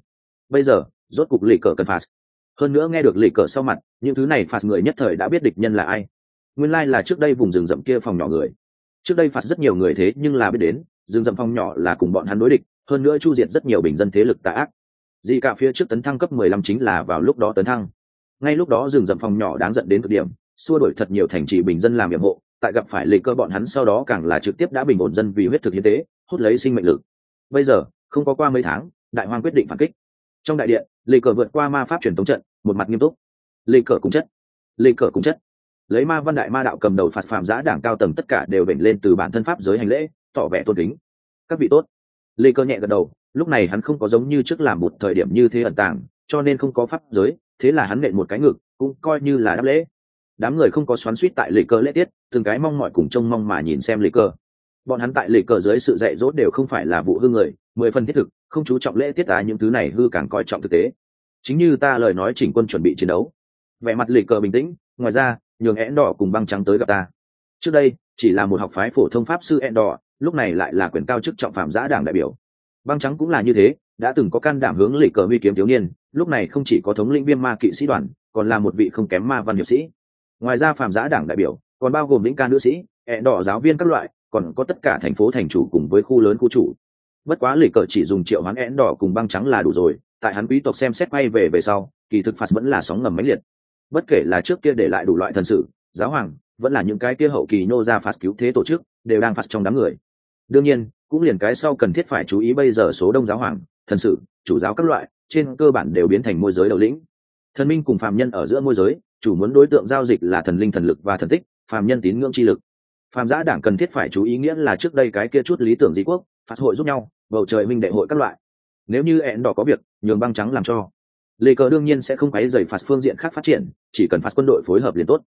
Bây giờ rốt cục lịch cờ cần phạt. Hơn nữa nghe được lịch cờ sau mặt những thứ này phạt người nhất thời đã biết địch nhân là ai nguyên lai là trước đây vùng rừng rậm kia phòng nhỏ người. Trước đây phạt rất nhiều người thế nhưng là biết đến, rừng rậm phòng nhỏ là cùng bọn hắn đối địch, hơn nữa chu diệt rất nhiều bình dân thế lực tạ ác. Dị cả phía trước tấn thăng cấp mười lăm chính là vào lúc đó tấn thăng. Ngay lúc đó rừng rậm phòng nhỏ đáng dẫn đến cực điểm, xua đổi thật nhiều thành trì bình dân làm nhiệm hộ, tại gặp phải lệ cơ bọn hắn sau đó càng là trực tiếp đã bình ổn dân vì huyết thực hiến tế, hút lấy sinh mệnh lực. Bây giờ, không có qua mấy tháng, đại hoàng quyết định phản kích. Trong đại điện lệ cờ vượt qua ma pháp truyền thống trận, một mặt nghiêm túc. Lệ cờ cùng chất. Lệ cờ cùng chất lấy ma văn đại ma đạo cầm đầu phạt phạm giã đảng cao tầng tất cả đều bệnh lên từ bản thân pháp giới hành lễ, tỏ vẻ tôn kính. Các vị tốt. Lê cơ nhẹ gật đầu, lúc này hắn không có giống như trước làm một thời điểm như thế ẩn tàng, cho nên không có pháp giới, thế là hắn nện một cái ngực, cũng coi như là đáp lễ. Đám người không có xoắn suýt tại lệ cơ lễ tiết, từng cái mong mọi cùng trông mong mà nhìn xem lệ cơ. Bọn hắn tại lệ cơ dưới sự dạy dỗ đều không phải là vụ hư người, mười phần thiết thực, không chú trọng lễ tiết á những thứ này hư càng coi trọng thực tế. Chính như ta lời nói chỉnh quân chuẩn bị chiến đấu. Vẻ mặt lệ cơ bình tĩnh, ngoài ra nhường én đỏ cùng băng trắng tới gặp ta. Trước đây, chỉ là một học phái phổ thông pháp sư én đỏ lúc này lại là quyền cao chức trọng phạm giã đảng đại biểu. Băng trắng cũng là như thế, đã từng có can đảm hướng lì cờ huy kiếm thiếu niên, lúc này không chỉ có thống lĩnh viêm ma kỵ sĩ đoàn, còn là một vị không kém ma văn hiệp sĩ. Ngoài ra phạm giã đảng đại biểu, còn bao gồm lĩnh ca nữ sĩ ẹ đỏ giáo viên các loại, còn có tất cả thành phố thành chủ cùng với khu lớn khu chủ. Bất quá lì cờ chỉ dùng triệu hoán én đỏ cùng băng trắng là đủ rồi, tại hắn quý tộc xem xét quay về về sau, kỳ thực phạt vẫn là sóng ngầm máy liệt bất kể là trước kia để lại đủ loại thần sự giáo hoàng, vẫn là những cái kia hậu kỳ nô ra phạt cứu thế tổ chức, đều đang phạt trong đám người. Đương nhiên, cũng liền cái sau cần thiết phải chú ý bây giờ số đông giáo hoàng, thần sự chủ giáo các loại, trên cơ bản đều biến thành môi giới đầu lĩnh. Thần minh cùng phàm nhân ở giữa môi giới, chủ muốn đối tượng giao dịch là thần linh thần lực và thần tích, phàm nhân tín ngưỡng chi lực. Phàm giã đảng cần thiết phải chú ý nghĩa là trước đây cái kia chút lý tưởng di quốc, phạt hội giúp nhau, bầu trời minh đệ hội các loại. Nếu như ẹn đỏ có việc, nhường băng trắng làm cho. Lê cờ đương nhiên sẽ không quấy dày phạt phương diện khác phát triển, chỉ cần phạt quân đội phối hợp liền tốt.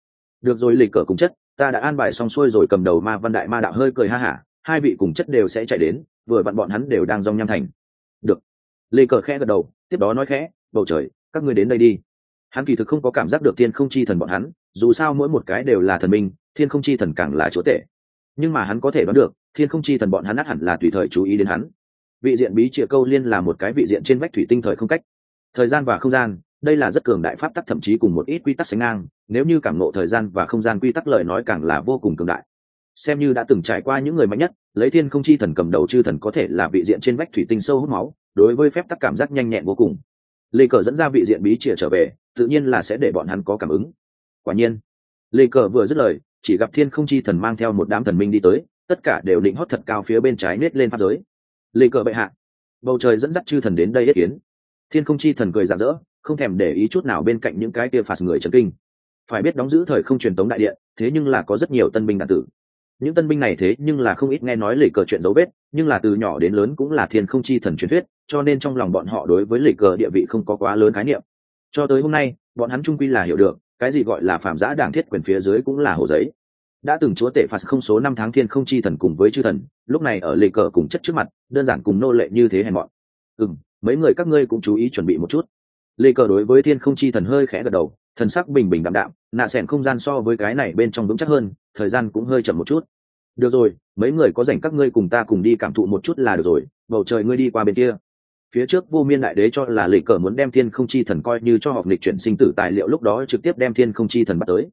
Được rồi, Lê cờ cùng chất, ta đã an bài xong xuôi rồi, cầm đầu ma văn đại ma đạo hơi cười ha hả, hai vị cùng chất đều sẽ chạy đến, vừa vặn bọn hắn đều đang rong nham thành. Được. Lê cờ khẽ gật đầu, tiếp đó nói khẽ, bầu trời, các ngươi đến đây đi. Hắn kỳ thực không có cảm giác được thiên không chi thần bọn hắn, dù sao mỗi một cái đều là thần minh, thiên không chi thần càng là chúa tể. Nhưng mà hắn có thể đoán được, thiên không chi thần bọn hắn át hẳn là tùy thời chú ý đến hắn. Vị diện bí trịa câu liên là một cái vị diện trên vách thủy tinh thời không cách thời gian và không gian, đây là rất cường đại pháp tắc, thậm chí cùng một ít quy tắc sánh ngang, nếu như cảm nộ thời gian và không gian quy tắc lời nói càng là vô cùng cường đại. Xem như đã từng trải qua những người mạnh nhất, lấy thiên không chi thần cầm đầu chư thần có thể là vị diện trên vách thủy tinh sâu hút máu, đối với phép tắc cảm giác nhanh nhẹn vô cùng. Lê cờ dẫn ra vị diện bí chìa trở về, tự nhiên là sẽ để bọn hắn có cảm ứng. Quả nhiên, lê cờ vừa dứt lời, chỉ gặp thiên không chi thần mang theo một đám thần minh đi tới, tất cả đều định hót thật cao phía bên trái nết lên pháp giới. Lê cờ bệ hạ, bầu trời dẫn dắt chư thần đến đây yết kiến thiên không chi thần cười rạng rỡ, không thèm để ý chút nào bên cạnh những cái kia phạt người trần kinh. Phải biết đóng giữ thời không truyền tống đại điện, thế nhưng là có rất nhiều tân binh đạn tử. Những tân binh này thế nhưng là không ít nghe nói lì cờ chuyện dấu vết, nhưng là từ nhỏ đến lớn cũng là thiên không chi thần truyền thuyết, cho nên trong lòng bọn họ đối với lì cờ địa vị không có quá lớn khái niệm. Cho tới hôm nay, bọn hắn trung quy là hiểu được, cái gì gọi là phạm giã đảng thiết quyền phía dưới cũng là hồ giấy. Đã từng chúa tể phạt không số năm tháng thiên không chi thần cùng với chư thần, lúc này ở lì cờ cùng chất trước mặt, đơn giản cùng nô lệ như thế hèn mọn. Ừ mấy người các ngươi cũng chú ý chuẩn bị một chút. Lê cờ đối với thiên không chi thần hơi khẽ gật đầu, thần sắc bình bình đạm đạm, nạ s không gian so với cái này bên trong vững chắc hơn, thời gian cũng hơi chậm một chút. Được rồi, mấy người có dành các ngươi cùng ta cùng đi cảm thụ một chút là được rồi, bầu trời ngươi đi qua bên kia. Phía trước vô miên đại đế cho là Lệ cờ muốn đem thiên không chi thần coi như cho học lịch chuyển sinh tử tài liệu lúc đó trực tiếp đem thiên không chi thần bắt tới.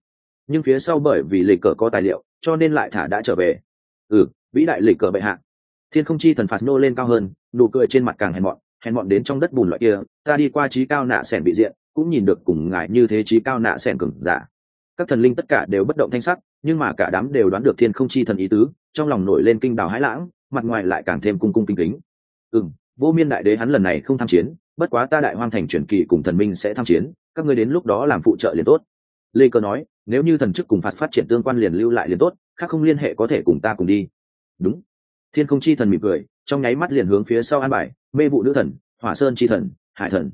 Nhưng phía sau bởi vì Lệ cờ có tài liệu, cho nên lại thả đã trở về. Ừ vĩ đại Lệ cờ bệ hạ. Thiên không chi thần phạt nô lên cao hơn, nụ cười trên mặt càng hèn mọn hèn bọn đến trong đất bùn loại kia, ta đi qua trí cao nạ sẻn bị diện, cũng nhìn được cùng ngài như thế trí cao nạ sẻn cừng giả. Các thần linh tất cả đều bất động thanh sắc, nhưng mà cả đám đều đoán được thiên không chi thần ý tứ, trong lòng nổi lên kinh đào hãi lãng, mặt ngoài lại càng thêm cung cung kinh kính. Ừ vô miên đại đế hắn lần này không tham chiến, bất quá ta đại hoang thành truyền kỳ cùng thần minh sẽ tham chiến, các ngươi đến lúc đó làm phụ trợ liền tốt. Lê cơ nói, nếu như thần chức cùng phạt phát triển tương quan liền lưu lại liền tốt, khác không liên hệ có thể cùng ta cùng đi. Đúng. Thiên không chi thần mỉm cười, trong nháy mắt liền hướng phía sau an bài mê vụ nữ thần, hỏa sơn chi thần, hải thần.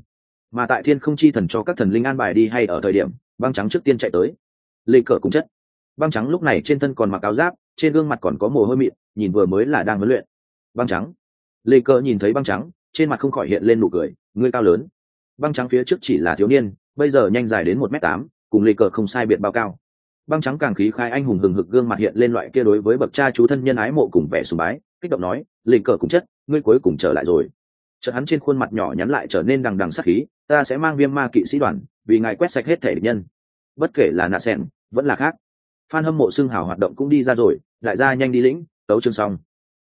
Mà tại thiên không chi thần cho các thần linh an bài đi hay ở thời điểm, băng trắng trước tiên chạy tới. Lê cờ cùng chất. Băng trắng lúc này trên thân còn mặc áo giáp, trên gương mặt còn có mồ hôi mịn, nhìn vừa mới là đang huấn luyện. Băng trắng. Lê cờ nhìn thấy băng trắng, trên mặt không khỏi hiện lên nụ cười, ngươi cao lớn. Băng trắng phía trước chỉ là thiếu niên, bây giờ nhanh dài đến một m tám, cùng lê cờ không sai biệt bao cao. Băng trắng càng khí khai anh hùng hừng hực gương mặt hiện lên loại kia đối với bậc cha chú thân nhân ái mộ cùng vẻ sùng bái, kích động nói lê cờ cũng chất, ngươi cuối cùng trở lại rồi chợt hắn trên khuôn mặt nhỏ nhắn lại trở nên đằng đằng sắc khí, ta sẽ mang viêm ma kỵ sĩ đoàn, vì ngài quét sạch hết thể địch nhân. Bất kể là nạ sen, vẫn là khác. Phan hâm mộ xưng hào hoạt động cũng đi ra rồi, lại ra nhanh đi lĩnh, tấu chương xong.